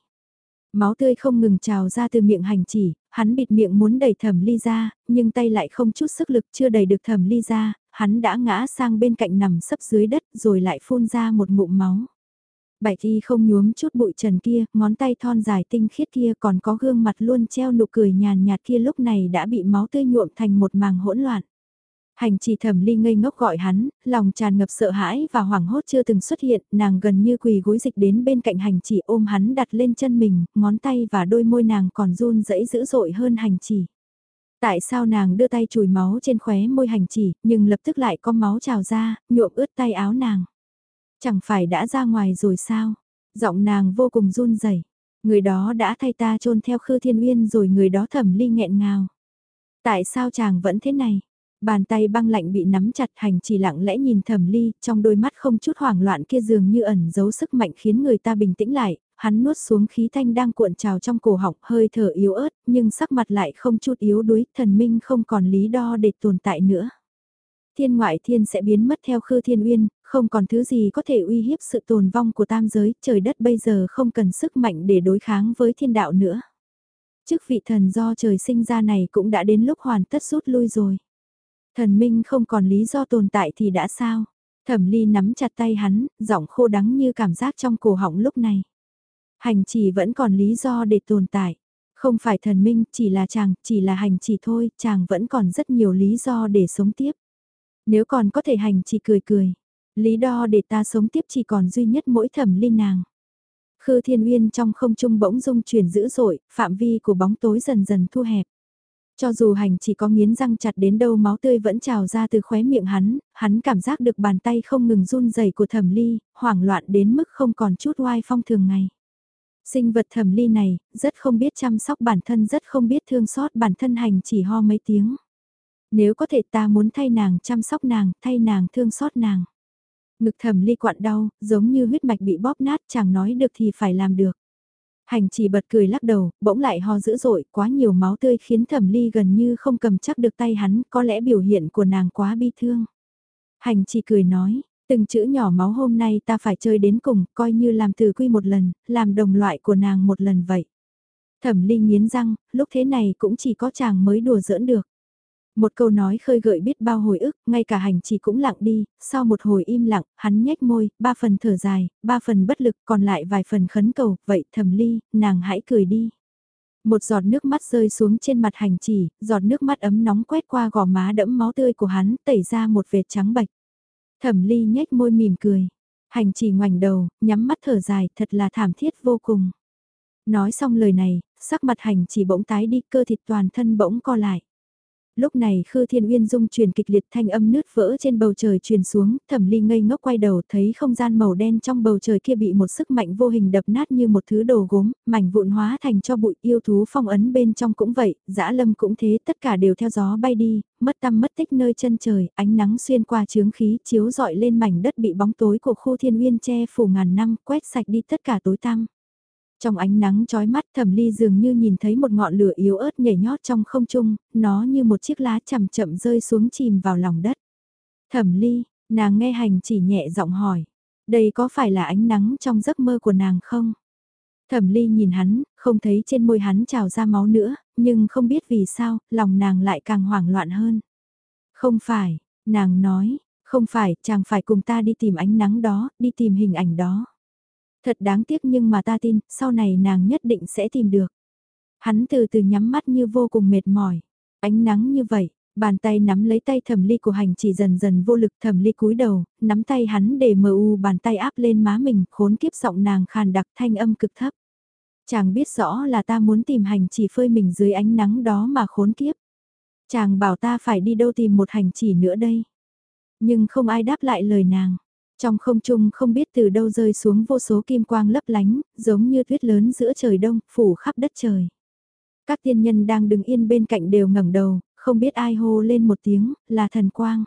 Máu tươi không ngừng trào ra từ miệng hành chỉ, hắn bịt miệng muốn đẩy thẩm ly ra, nhưng tay lại không chút sức lực chưa đẩy được thẩm ly ra, hắn đã ngã sang bên cạnh nằm sấp dưới đất rồi lại phun ra một ngụm máu. Bạch y không nhuốm chút bụi trần kia, ngón tay thon dài tinh khiết kia còn có gương mặt luôn treo nụ cười nhàn nhạt kia lúc này đã bị máu tươi nhuộm thành một màng hỗn loạn. Hành chỉ thẩm ly ngây ngốc gọi hắn, lòng tràn ngập sợ hãi và hoảng hốt chưa từng xuất hiện, nàng gần như quỳ gối dịch đến bên cạnh hành chỉ ôm hắn đặt lên chân mình, ngón tay và đôi môi nàng còn run rẩy dữ dội hơn hành chỉ. Tại sao nàng đưa tay chùi máu trên khóe môi hành chỉ, nhưng lập tức lại có máu trào ra, nhuộm ướt tay áo nàng. Chẳng phải đã ra ngoài rồi sao? Giọng nàng vô cùng run rẩy. Người đó đã thay ta trôn theo Khư Thiên Uyên rồi người đó thẩm ly nghẹn ngào. Tại sao chàng vẫn thế này? Bàn tay băng lạnh bị nắm chặt hành chỉ lặng lẽ nhìn thẩm ly, trong đôi mắt không chút hoảng loạn kia dường như ẩn giấu sức mạnh khiến người ta bình tĩnh lại, hắn nuốt xuống khí thanh đang cuộn trào trong cổ họng hơi thở yếu ớt, nhưng sắc mặt lại không chút yếu đuối, thần minh không còn lý do để tồn tại nữa. Thiên ngoại thiên sẽ biến mất theo khư thiên uyên, không còn thứ gì có thể uy hiếp sự tồn vong của tam giới, trời đất bây giờ không cần sức mạnh để đối kháng với thiên đạo nữa. Chức vị thần do trời sinh ra này cũng đã đến lúc hoàn tất rút lui rồi. Thần minh không còn lý do tồn tại thì đã sao? Thẩm ly nắm chặt tay hắn, giọng khô đắng như cảm giác trong cổ họng lúc này. Hành chỉ vẫn còn lý do để tồn tại. Không phải thần minh, chỉ là chàng, chỉ là hành chỉ thôi, chàng vẫn còn rất nhiều lý do để sống tiếp. Nếu còn có thể hành chỉ cười cười. Lý do để ta sống tiếp chỉ còn duy nhất mỗi thẩm ly nàng. Khư thiên uyên trong không trung bỗng dung chuyển dữ dội, phạm vi của bóng tối dần dần thu hẹp. Cho dù hành chỉ có nghiến răng chặt đến đâu máu tươi vẫn trào ra từ khóe miệng hắn, hắn cảm giác được bàn tay không ngừng run rẩy của thẩm ly, hoảng loạn đến mức không còn chút oai phong thường ngày. Sinh vật thẩm ly này, rất không biết chăm sóc bản thân rất không biết thương xót bản thân hành chỉ ho mấy tiếng. Nếu có thể ta muốn thay nàng chăm sóc nàng, thay nàng thương xót nàng. Ngực thẩm ly quặn đau, giống như huyết mạch bị bóp nát chẳng nói được thì phải làm được. Hành chỉ bật cười lắc đầu, bỗng lại ho dữ dội, quá nhiều máu tươi khiến thẩm ly gần như không cầm chắc được tay hắn, có lẽ biểu hiện của nàng quá bi thương. Hành chỉ cười nói, từng chữ nhỏ máu hôm nay ta phải chơi đến cùng, coi như làm từ quy một lần, làm đồng loại của nàng một lần vậy. Thẩm ly nghiến răng, lúc thế này cũng chỉ có chàng mới đùa giỡn được. Một câu nói khơi gợi biết bao hồi ức, ngay cả hành chỉ cũng lặng đi, sau một hồi im lặng, hắn nhếch môi, ba phần thở dài, ba phần bất lực, còn lại vài phần khấn cầu, vậy thầm ly, nàng hãy cười đi. Một giọt nước mắt rơi xuống trên mặt hành chỉ, giọt nước mắt ấm nóng quét qua gò má đẫm máu tươi của hắn, tẩy ra một vệt trắng bạch. Thẩm ly nhếch môi mỉm cười. Hành chỉ ngoảnh đầu, nhắm mắt thở dài, thật là thảm thiết vô cùng. Nói xong lời này, sắc mặt hành chỉ bỗng tái đi, cơ thịt toàn thân bỗng co lại lúc này Khư Thiên Uyên dung truyền kịch liệt thanh âm nứt vỡ trên bầu trời truyền xuống, Thẩm Ly ngây ngốc quay đầu thấy không gian màu đen trong bầu trời kia bị một sức mạnh vô hình đập nát như một thứ đồ gốm, mảnh vụn hóa thành cho bụi yêu thú phong ấn bên trong cũng vậy, dã lâm cũng thế, tất cả đều theo gió bay đi, mất tâm mất tích nơi chân trời, ánh nắng xuyên qua chướng khí chiếu rọi lên mảnh đất bị bóng tối của khu thiên uyên che phủ ngàn năm, quét sạch đi tất cả tối tăm. Trong ánh nắng chói mắt thẩm ly dường như nhìn thấy một ngọn lửa yếu ớt nhảy nhót trong không trung, nó như một chiếc lá chậm chậm rơi xuống chìm vào lòng đất. Thẩm ly, nàng nghe hành chỉ nhẹ giọng hỏi, đây có phải là ánh nắng trong giấc mơ của nàng không? Thẩm ly nhìn hắn, không thấy trên môi hắn trào ra máu nữa, nhưng không biết vì sao, lòng nàng lại càng hoảng loạn hơn. Không phải, nàng nói, không phải, chàng phải cùng ta đi tìm ánh nắng đó, đi tìm hình ảnh đó. Thật đáng tiếc nhưng mà ta tin, sau này nàng nhất định sẽ tìm được. Hắn từ từ nhắm mắt như vô cùng mệt mỏi. Ánh nắng như vậy, bàn tay nắm lấy tay thẩm ly của hành chỉ dần dần vô lực thẩm ly cúi đầu, nắm tay hắn để mờ u bàn tay áp lên má mình, khốn kiếp giọng nàng khàn đặc thanh âm cực thấp. Chàng biết rõ là ta muốn tìm hành chỉ phơi mình dưới ánh nắng đó mà khốn kiếp. Chàng bảo ta phải đi đâu tìm một hành chỉ nữa đây. Nhưng không ai đáp lại lời nàng. Trong không trung không biết từ đâu rơi xuống vô số kim quang lấp lánh, giống như tuyết lớn giữa trời đông, phủ khắp đất trời. Các tiên nhân đang đứng yên bên cạnh đều ngẩng đầu, không biết ai hô lên một tiếng, là thần quang.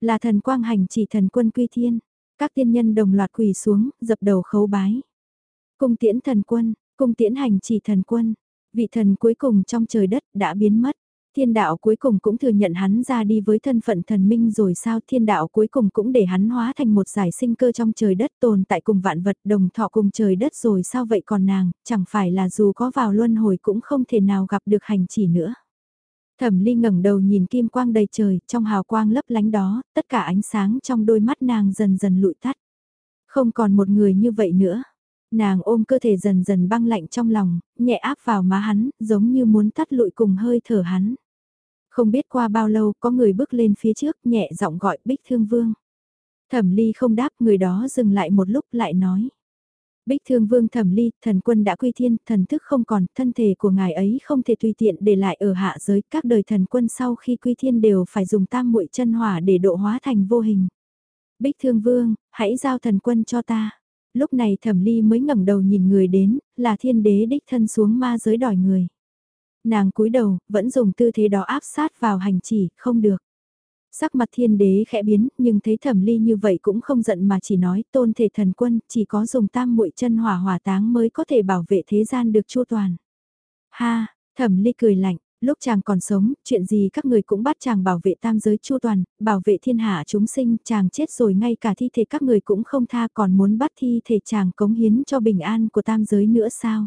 Là thần quang hành chỉ thần quân quy thiên. Các tiên nhân đồng loạt quỳ xuống, dập đầu khấu bái. Cung tiễn thần quân, cung tiễn hành chỉ thần quân. Vị thần cuối cùng trong trời đất đã biến mất. Thiên đạo cuối cùng cũng thừa nhận hắn ra đi với thân phận thần minh rồi sao thiên đạo cuối cùng cũng để hắn hóa thành một giải sinh cơ trong trời đất tồn tại cùng vạn vật đồng thọ cùng trời đất rồi sao vậy còn nàng, chẳng phải là dù có vào luân hồi cũng không thể nào gặp được hành chỉ nữa. Thẩm ly ngẩng đầu nhìn kim quang đầy trời, trong hào quang lấp lánh đó, tất cả ánh sáng trong đôi mắt nàng dần dần lụi tắt. Không còn một người như vậy nữa. Nàng ôm cơ thể dần dần băng lạnh trong lòng, nhẹ áp vào má hắn, giống như muốn tắt lụi cùng hơi thở hắn. Không biết qua bao lâu có người bước lên phía trước nhẹ giọng gọi Bích Thương Vương. Thẩm ly không đáp người đó dừng lại một lúc lại nói. Bích Thương Vương Thẩm Ly, thần quân đã quy thiên, thần thức không còn, thân thể của ngài ấy không thể tùy tiện để lại ở hạ giới, các đời thần quân sau khi quy thiên đều phải dùng tam muội chân hỏa để độ hóa thành vô hình. Bích Thương Vương, hãy giao thần quân cho ta. Lúc này Thẩm Ly mới ngẩng đầu nhìn người đến, là thiên đế đích thân xuống ma giới đòi người. Nàng cúi đầu, vẫn dùng tư thế đó áp sát vào hành chỉ, không được. Sắc mặt thiên đế khẽ biến, nhưng thấy thẩm ly như vậy cũng không giận mà chỉ nói tôn thể thần quân, chỉ có dùng tam muội chân hỏa hỏa táng mới có thể bảo vệ thế gian được chu toàn. Ha, thẩm ly cười lạnh, lúc chàng còn sống, chuyện gì các người cũng bắt chàng bảo vệ tam giới chu toàn, bảo vệ thiên hạ chúng sinh, chàng chết rồi ngay cả thi thể các người cũng không tha còn muốn bắt thi thể chàng cống hiến cho bình an của tam giới nữa sao?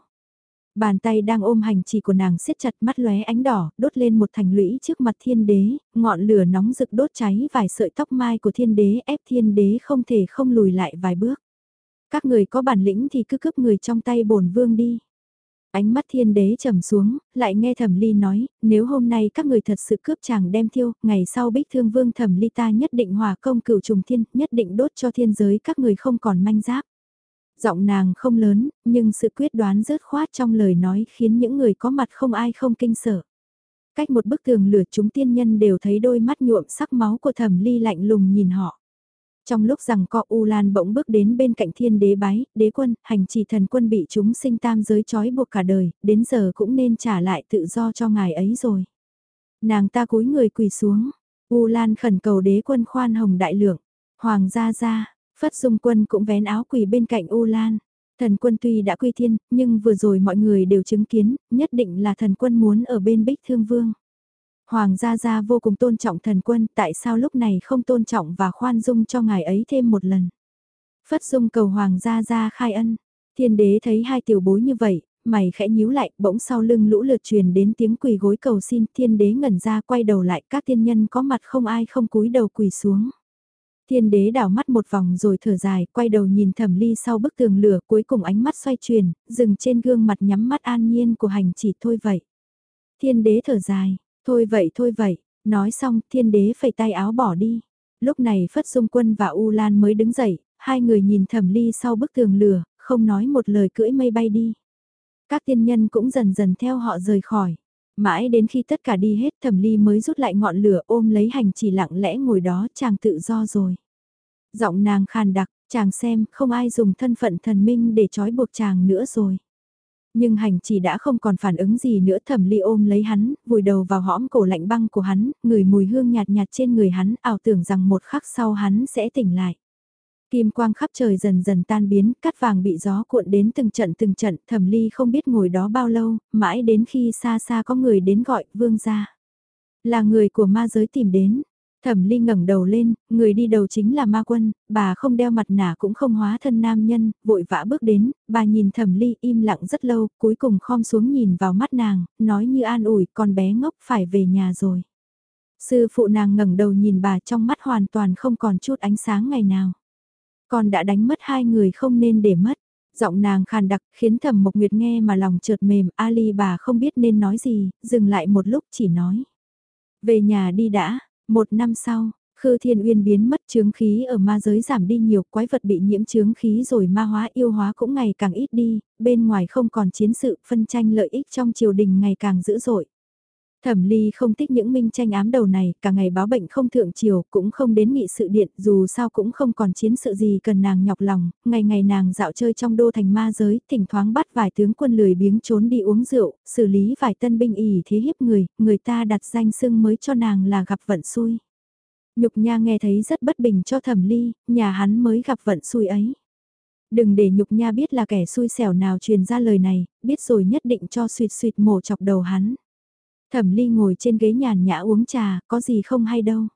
Bàn tay đang ôm hành chỉ của nàng siết chặt mắt lóe ánh đỏ, đốt lên một thành lũy trước mặt thiên đế, ngọn lửa nóng rực đốt cháy vài sợi tóc mai của thiên đế ép thiên đế không thể không lùi lại vài bước. Các người có bản lĩnh thì cứ cướp người trong tay bổn vương đi. Ánh mắt thiên đế trầm xuống, lại nghe thẩm ly nói, nếu hôm nay các người thật sự cướp chàng đem thiêu, ngày sau bích thương vương thẩm ly ta nhất định hòa công cửu trùng thiên, nhất định đốt cho thiên giới các người không còn manh giáp. Giọng nàng không lớn, nhưng sự quyết đoán rớt khoát trong lời nói khiến những người có mặt không ai không kinh sợ. Cách một bức tường lửa chúng tiên nhân đều thấy đôi mắt nhuộm sắc máu của thẩm ly lạnh lùng nhìn họ. Trong lúc rằng co U Lan bỗng bước đến bên cạnh thiên đế bái, đế quân, hành trì thần quân bị chúng sinh tam giới trói buộc cả đời, đến giờ cũng nên trả lại tự do cho ngài ấy rồi. Nàng ta cúi người quỳ xuống, U Lan khẩn cầu đế quân khoan hồng đại lượng, hoàng gia gia, Phất Dung Quân cũng vén áo quỳ bên cạnh U Lan. Thần quân tuy đã quy thiên, nhưng vừa rồi mọi người đều chứng kiến, nhất định là thần quân muốn ở bên Bích Thương Vương. Hoàng gia gia vô cùng tôn trọng thần quân, tại sao lúc này không tôn trọng và khoan dung cho ngài ấy thêm một lần. Phất Dung cầu Hoàng gia gia khai ân. Thiên đế thấy hai tiểu bối như vậy, mày khẽ nhíu lại, bỗng sau lưng lũ lượt truyền đến tiếng quỳ gối cầu xin, thiên đế ngẩn ra quay đầu lại, các tiên nhân có mặt không ai không cúi đầu quỳ xuống. Thiên đế đảo mắt một vòng rồi thở dài, quay đầu nhìn thẩm ly sau bức tường lửa cuối cùng ánh mắt xoay chuyển, dừng trên gương mặt nhắm mắt an nhiên của hành chỉ thôi vậy. Thiên đế thở dài, thôi vậy thôi vậy, nói xong thiên đế phẩy tay áo bỏ đi. Lúc này Phất Dung Quân và U Lan mới đứng dậy, hai người nhìn thẩm ly sau bức tường lửa, không nói một lời cưỡi mây bay đi. Các tiên nhân cũng dần dần theo họ rời khỏi. Mãi đến khi tất cả đi hết thẩm ly mới rút lại ngọn lửa ôm lấy hành chỉ lặng lẽ ngồi đó chàng tự do rồi. Giọng nàng khàn đặc, chàng xem không ai dùng thân phận thần minh để trói buộc chàng nữa rồi. Nhưng hành chỉ đã không còn phản ứng gì nữa thẩm ly ôm lấy hắn, vùi đầu vào hõm cổ lạnh băng của hắn, người mùi hương nhạt nhạt trên người hắn, ảo tưởng rằng một khắc sau hắn sẽ tỉnh lại. Kim quang khắp trời dần dần tan biến, cát vàng bị gió cuộn đến từng trận từng trận, thẩm ly không biết ngồi đó bao lâu, mãi đến khi xa xa có người đến gọi, vương ra. Là người của ma giới tìm đến. Thẩm ly ngẩng đầu lên, người đi đầu chính là ma quân, bà không đeo mặt nạ cũng không hóa thân nam nhân, vội vã bước đến, bà nhìn thẩm ly im lặng rất lâu, cuối cùng khom xuống nhìn vào mắt nàng, nói như an ủi, con bé ngốc phải về nhà rồi. Sư phụ nàng ngẩng đầu nhìn bà trong mắt hoàn toàn không còn chút ánh sáng ngày nào. Con đã đánh mất hai người không nên để mất. Giọng nàng khàn đặc khiến thầm Mộc Nguyệt nghe mà lòng trượt mềm Ali bà không biết nên nói gì, dừng lại một lúc chỉ nói. Về nhà đi đã, một năm sau, Khư Thiên Uyên biến mất chướng khí ở ma giới giảm đi nhiều, quái vật bị nhiễm chướng khí rồi ma hóa yêu hóa cũng ngày càng ít đi, bên ngoài không còn chiến sự, phân tranh lợi ích trong triều đình ngày càng dữ dội. Thẩm Ly không thích những minh tranh ám đầu này, cả ngày báo bệnh không thượng chiều cũng không đến nghị sự điện, dù sao cũng không còn chiến sự gì cần nàng nhọc lòng, ngày ngày nàng dạo chơi trong đô thành ma giới, thỉnh thoáng bắt vài tướng quân lười biếng trốn đi uống rượu, xử lý vài tân binh ỉ thế hiếp người, người ta đặt danh sưng mới cho nàng là gặp vận xui. Nhục Nha nghe thấy rất bất bình cho Thẩm Ly, nhà hắn mới gặp vận xui ấy. Đừng để Nhục Nha biết là kẻ xui xẻo nào truyền ra lời này, biết rồi nhất định cho suyệt suyệt mổ chọc đầu hắn. Thẩm Ly ngồi trên ghế nhàn nhã uống trà, có gì không hay đâu.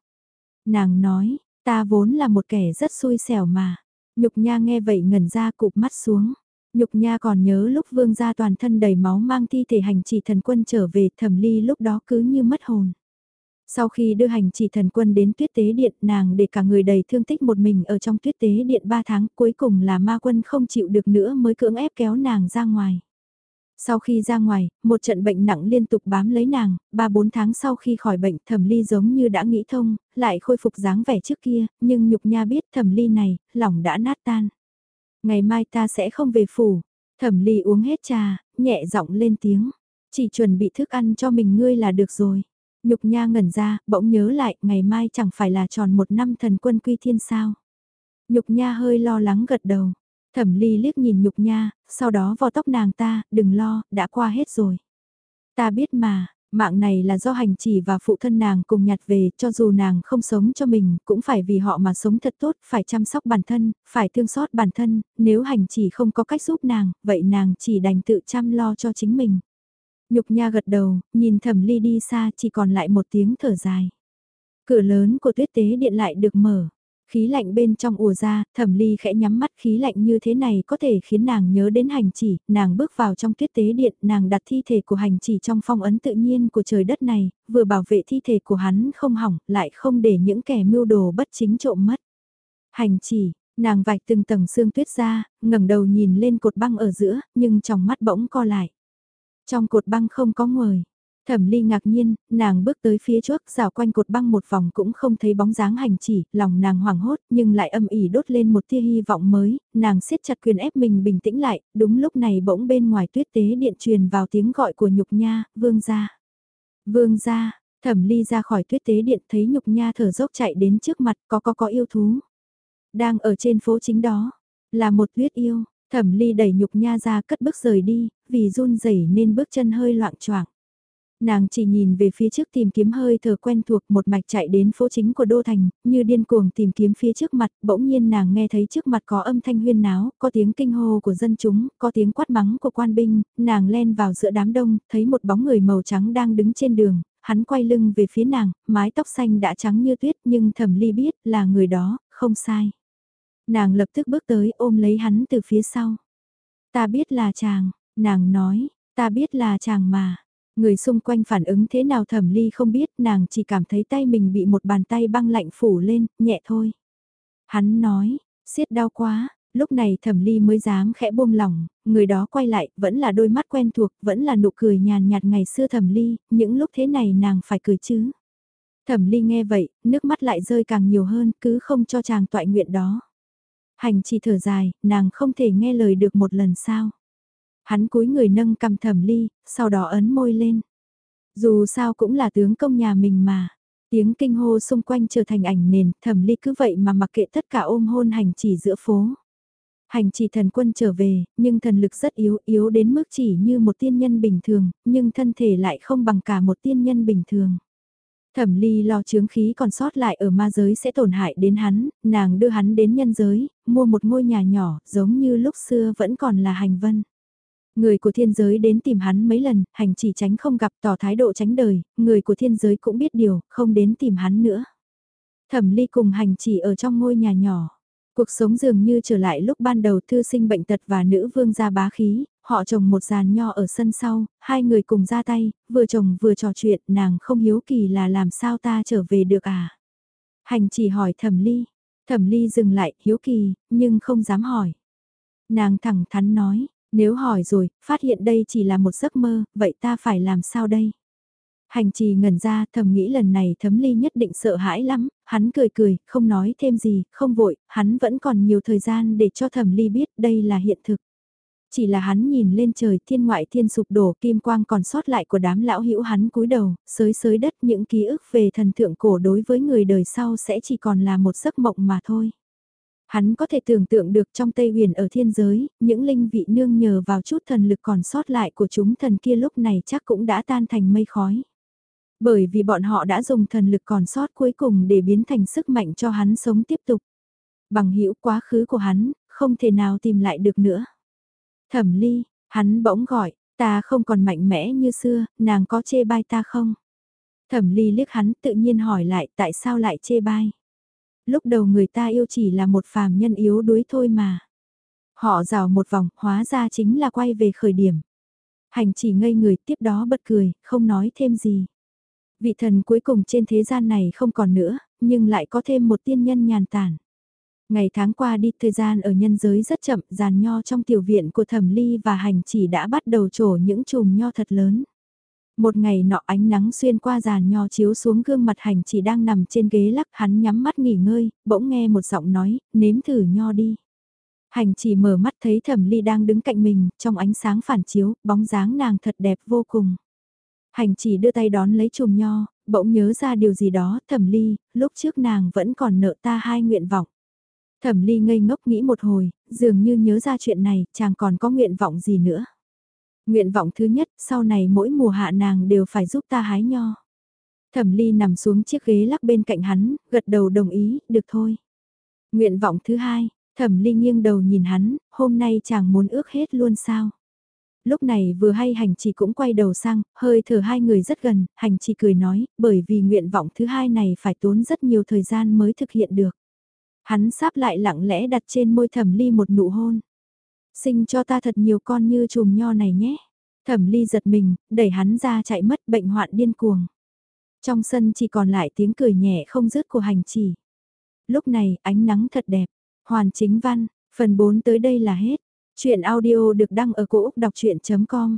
Nàng nói, ta vốn là một kẻ rất xui xẻo mà. Nhục Nha nghe vậy ngẩn ra cụp mắt xuống. Nhục Nha còn nhớ lúc vương gia toàn thân đầy máu mang thi thể hành chỉ thần quân trở về thẩm ly lúc đó cứ như mất hồn. Sau khi đưa hành chỉ thần quân đến tuyết tế điện nàng để cả người đầy thương tích một mình ở trong tuyết tế điện 3 tháng cuối cùng là ma quân không chịu được nữa mới cưỡng ép kéo nàng ra ngoài. Sau khi ra ngoài, một trận bệnh nặng liên tục bám lấy nàng, 3-4 tháng sau khi khỏi bệnh thẩm ly giống như đã nghĩ thông, lại khôi phục dáng vẻ trước kia, nhưng nhục nha biết thẩm ly này, lòng đã nát tan. Ngày mai ta sẽ không về phủ, thẩm ly uống hết trà, nhẹ giọng lên tiếng, chỉ chuẩn bị thức ăn cho mình ngươi là được rồi. Nhục nha ngẩn ra, bỗng nhớ lại, ngày mai chẳng phải là tròn một năm thần quân quy thiên sao. Nhục nha hơi lo lắng gật đầu. Thẩm ly liếc nhìn nhục nha, sau đó vò tóc nàng ta, đừng lo, đã qua hết rồi. Ta biết mà, mạng này là do hành chỉ và phụ thân nàng cùng nhặt về, cho dù nàng không sống cho mình, cũng phải vì họ mà sống thật tốt, phải chăm sóc bản thân, phải thương xót bản thân, nếu hành chỉ không có cách giúp nàng, vậy nàng chỉ đành tự chăm lo cho chính mình. Nhục nha gật đầu, nhìn thẩm ly đi xa chỉ còn lại một tiếng thở dài. Cửa lớn của tuyết tế điện lại được mở. Khí lạnh bên trong ùa ra, thẩm ly khẽ nhắm mắt khí lạnh như thế này có thể khiến nàng nhớ đến hành chỉ, nàng bước vào trong tuyết tế điện, nàng đặt thi thể của hành chỉ trong phong ấn tự nhiên của trời đất này, vừa bảo vệ thi thể của hắn không hỏng, lại không để những kẻ mưu đồ bất chính trộm mất. Hành chỉ, nàng vạch từng tầng xương tuyết ra, ngẩng đầu nhìn lên cột băng ở giữa, nhưng trong mắt bỗng co lại. Trong cột băng không có người. Thẩm ly ngạc nhiên, nàng bước tới phía trước rào quanh cột băng một vòng cũng không thấy bóng dáng hành chỉ, lòng nàng hoảng hốt nhưng lại âm ỉ đốt lên một tia hy vọng mới, nàng siết chặt quyền ép mình bình tĩnh lại, đúng lúc này bỗng bên ngoài tuyết tế điện truyền vào tiếng gọi của nhục nha, vương gia. Vương gia, thẩm ly ra khỏi tuyết tế điện thấy nhục nha thở dốc chạy đến trước mặt có có có yêu thú. Đang ở trên phố chính đó, là một tuyết yêu, Thẩm ly đẩy nhục nha ra cất bước rời đi, vì run rẩy nên bước chân hơi loạn choạng. Nàng chỉ nhìn về phía trước tìm kiếm hơi thở quen thuộc một mạch chạy đến phố chính của Đô Thành, như điên cuồng tìm kiếm phía trước mặt, bỗng nhiên nàng nghe thấy trước mặt có âm thanh huyên náo, có tiếng kinh hô của dân chúng, có tiếng quát mắng của quan binh, nàng len vào giữa đám đông, thấy một bóng người màu trắng đang đứng trên đường, hắn quay lưng về phía nàng, mái tóc xanh đã trắng như tuyết nhưng thẩm ly biết là người đó, không sai. Nàng lập tức bước tới ôm lấy hắn từ phía sau. Ta biết là chàng, nàng nói, ta biết là chàng mà. Người xung quanh phản ứng thế nào thẩm ly không biết, nàng chỉ cảm thấy tay mình bị một bàn tay băng lạnh phủ lên, nhẹ thôi. Hắn nói, siết đau quá, lúc này thẩm ly mới dám khẽ buông lỏng, người đó quay lại, vẫn là đôi mắt quen thuộc, vẫn là nụ cười nhàn nhạt ngày xưa thẩm ly, những lúc thế này nàng phải cười chứ. Thẩm ly nghe vậy, nước mắt lại rơi càng nhiều hơn, cứ không cho chàng toại nguyện đó. Hành chỉ thở dài, nàng không thể nghe lời được một lần sao. Hắn cúi người nâng cầm thẩm ly, sau đó ấn môi lên. Dù sao cũng là tướng công nhà mình mà. Tiếng kinh hô xung quanh trở thành ảnh nền, thẩm ly cứ vậy mà mặc kệ tất cả ôm hôn hành chỉ giữa phố. Hành chỉ thần quân trở về, nhưng thần lực rất yếu, yếu đến mức chỉ như một tiên nhân bình thường, nhưng thân thể lại không bằng cả một tiên nhân bình thường. Thẩm ly lo chướng khí còn sót lại ở ma giới sẽ tổn hại đến hắn, nàng đưa hắn đến nhân giới, mua một ngôi nhà nhỏ, giống như lúc xưa vẫn còn là hành vân. Người của thiên giới đến tìm hắn mấy lần, hành chỉ tránh không gặp tỏ thái độ tránh đời, người của thiên giới cũng biết điều, không đến tìm hắn nữa. Thẩm ly cùng hành chỉ ở trong ngôi nhà nhỏ. Cuộc sống dường như trở lại lúc ban đầu thư sinh bệnh tật và nữ vương gia bá khí, họ trồng một giàn nho ở sân sau, hai người cùng ra tay, vừa trồng vừa trò chuyện, nàng không hiếu kỳ là làm sao ta trở về được à. Hành chỉ hỏi thẩm ly, thẩm ly dừng lại, hiếu kỳ, nhưng không dám hỏi. Nàng thẳng thắn nói, nếu hỏi rồi, phát hiện đây chỉ là một giấc mơ, vậy ta phải làm sao đây? Hành trì ngẩn ra thầm nghĩ lần này thấm ly nhất định sợ hãi lắm, hắn cười cười, không nói thêm gì, không vội, hắn vẫn còn nhiều thời gian để cho thẩm ly biết đây là hiện thực. Chỉ là hắn nhìn lên trời thiên ngoại thiên sụp đổ kim quang còn sót lại của đám lão hữu hắn cúi đầu, sới sới đất những ký ức về thần thượng cổ đối với người đời sau sẽ chỉ còn là một giấc mộng mà thôi. Hắn có thể tưởng tượng được trong Tây huyền ở thiên giới, những linh vị nương nhờ vào chút thần lực còn sót lại của chúng thần kia lúc này chắc cũng đã tan thành mây khói. Bởi vì bọn họ đã dùng thần lực còn sót cuối cùng để biến thành sức mạnh cho hắn sống tiếp tục. Bằng hữu quá khứ của hắn, không thể nào tìm lại được nữa. Thẩm ly, hắn bỗng gọi, ta không còn mạnh mẽ như xưa, nàng có chê bai ta không? Thẩm ly liếc hắn tự nhiên hỏi lại tại sao lại chê bai. Lúc đầu người ta yêu chỉ là một phàm nhân yếu đuối thôi mà. Họ rào một vòng, hóa ra chính là quay về khởi điểm. Hành chỉ ngây người tiếp đó bật cười, không nói thêm gì. Vị thần cuối cùng trên thế gian này không còn nữa, nhưng lại có thêm một tiên nhân nhàn tản. Ngày tháng qua đi thời gian ở nhân giới rất chậm, giàn nho trong tiểu viện của thẩm ly và hành chỉ đã bắt đầu trổ những chùm nho thật lớn. Một ngày nọ ánh nắng xuyên qua giàn nho chiếu xuống gương mặt hành chỉ đang nằm trên ghế lắc hắn nhắm mắt nghỉ ngơi, bỗng nghe một giọng nói, nếm thử nho đi. Hành chỉ mở mắt thấy thẩm ly đang đứng cạnh mình, trong ánh sáng phản chiếu, bóng dáng nàng thật đẹp vô cùng. Hành chỉ đưa tay đón lấy chùm nho, bỗng nhớ ra điều gì đó, thẩm ly, lúc trước nàng vẫn còn nợ ta hai nguyện vọng. Thẩm ly ngây ngốc nghĩ một hồi, dường như nhớ ra chuyện này, chàng còn có nguyện vọng gì nữa. Nguyện vọng thứ nhất, sau này mỗi mùa hạ nàng đều phải giúp ta hái nho. Thẩm ly nằm xuống chiếc ghế lắc bên cạnh hắn, gật đầu đồng ý, được thôi. Nguyện vọng thứ hai, thẩm ly nghiêng đầu nhìn hắn, hôm nay chàng muốn ước hết luôn sao? Lúc này vừa hay hành chỉ cũng quay đầu sang, hơi thở hai người rất gần, hành chỉ cười nói, bởi vì nguyện vọng thứ hai này phải tốn rất nhiều thời gian mới thực hiện được. Hắn sáp lại lặng lẽ đặt trên môi thẩm ly một nụ hôn. Sinh cho ta thật nhiều con như chùm nho này nhé. Thẩm ly giật mình, đẩy hắn ra chạy mất bệnh hoạn điên cuồng. Trong sân chỉ còn lại tiếng cười nhẹ không dứt của hành chỉ. Lúc này ánh nắng thật đẹp. Hoàn chính văn, phần 4 tới đây là hết. Chuyện audio được đăng ở cổ Úc đọc chuyện.com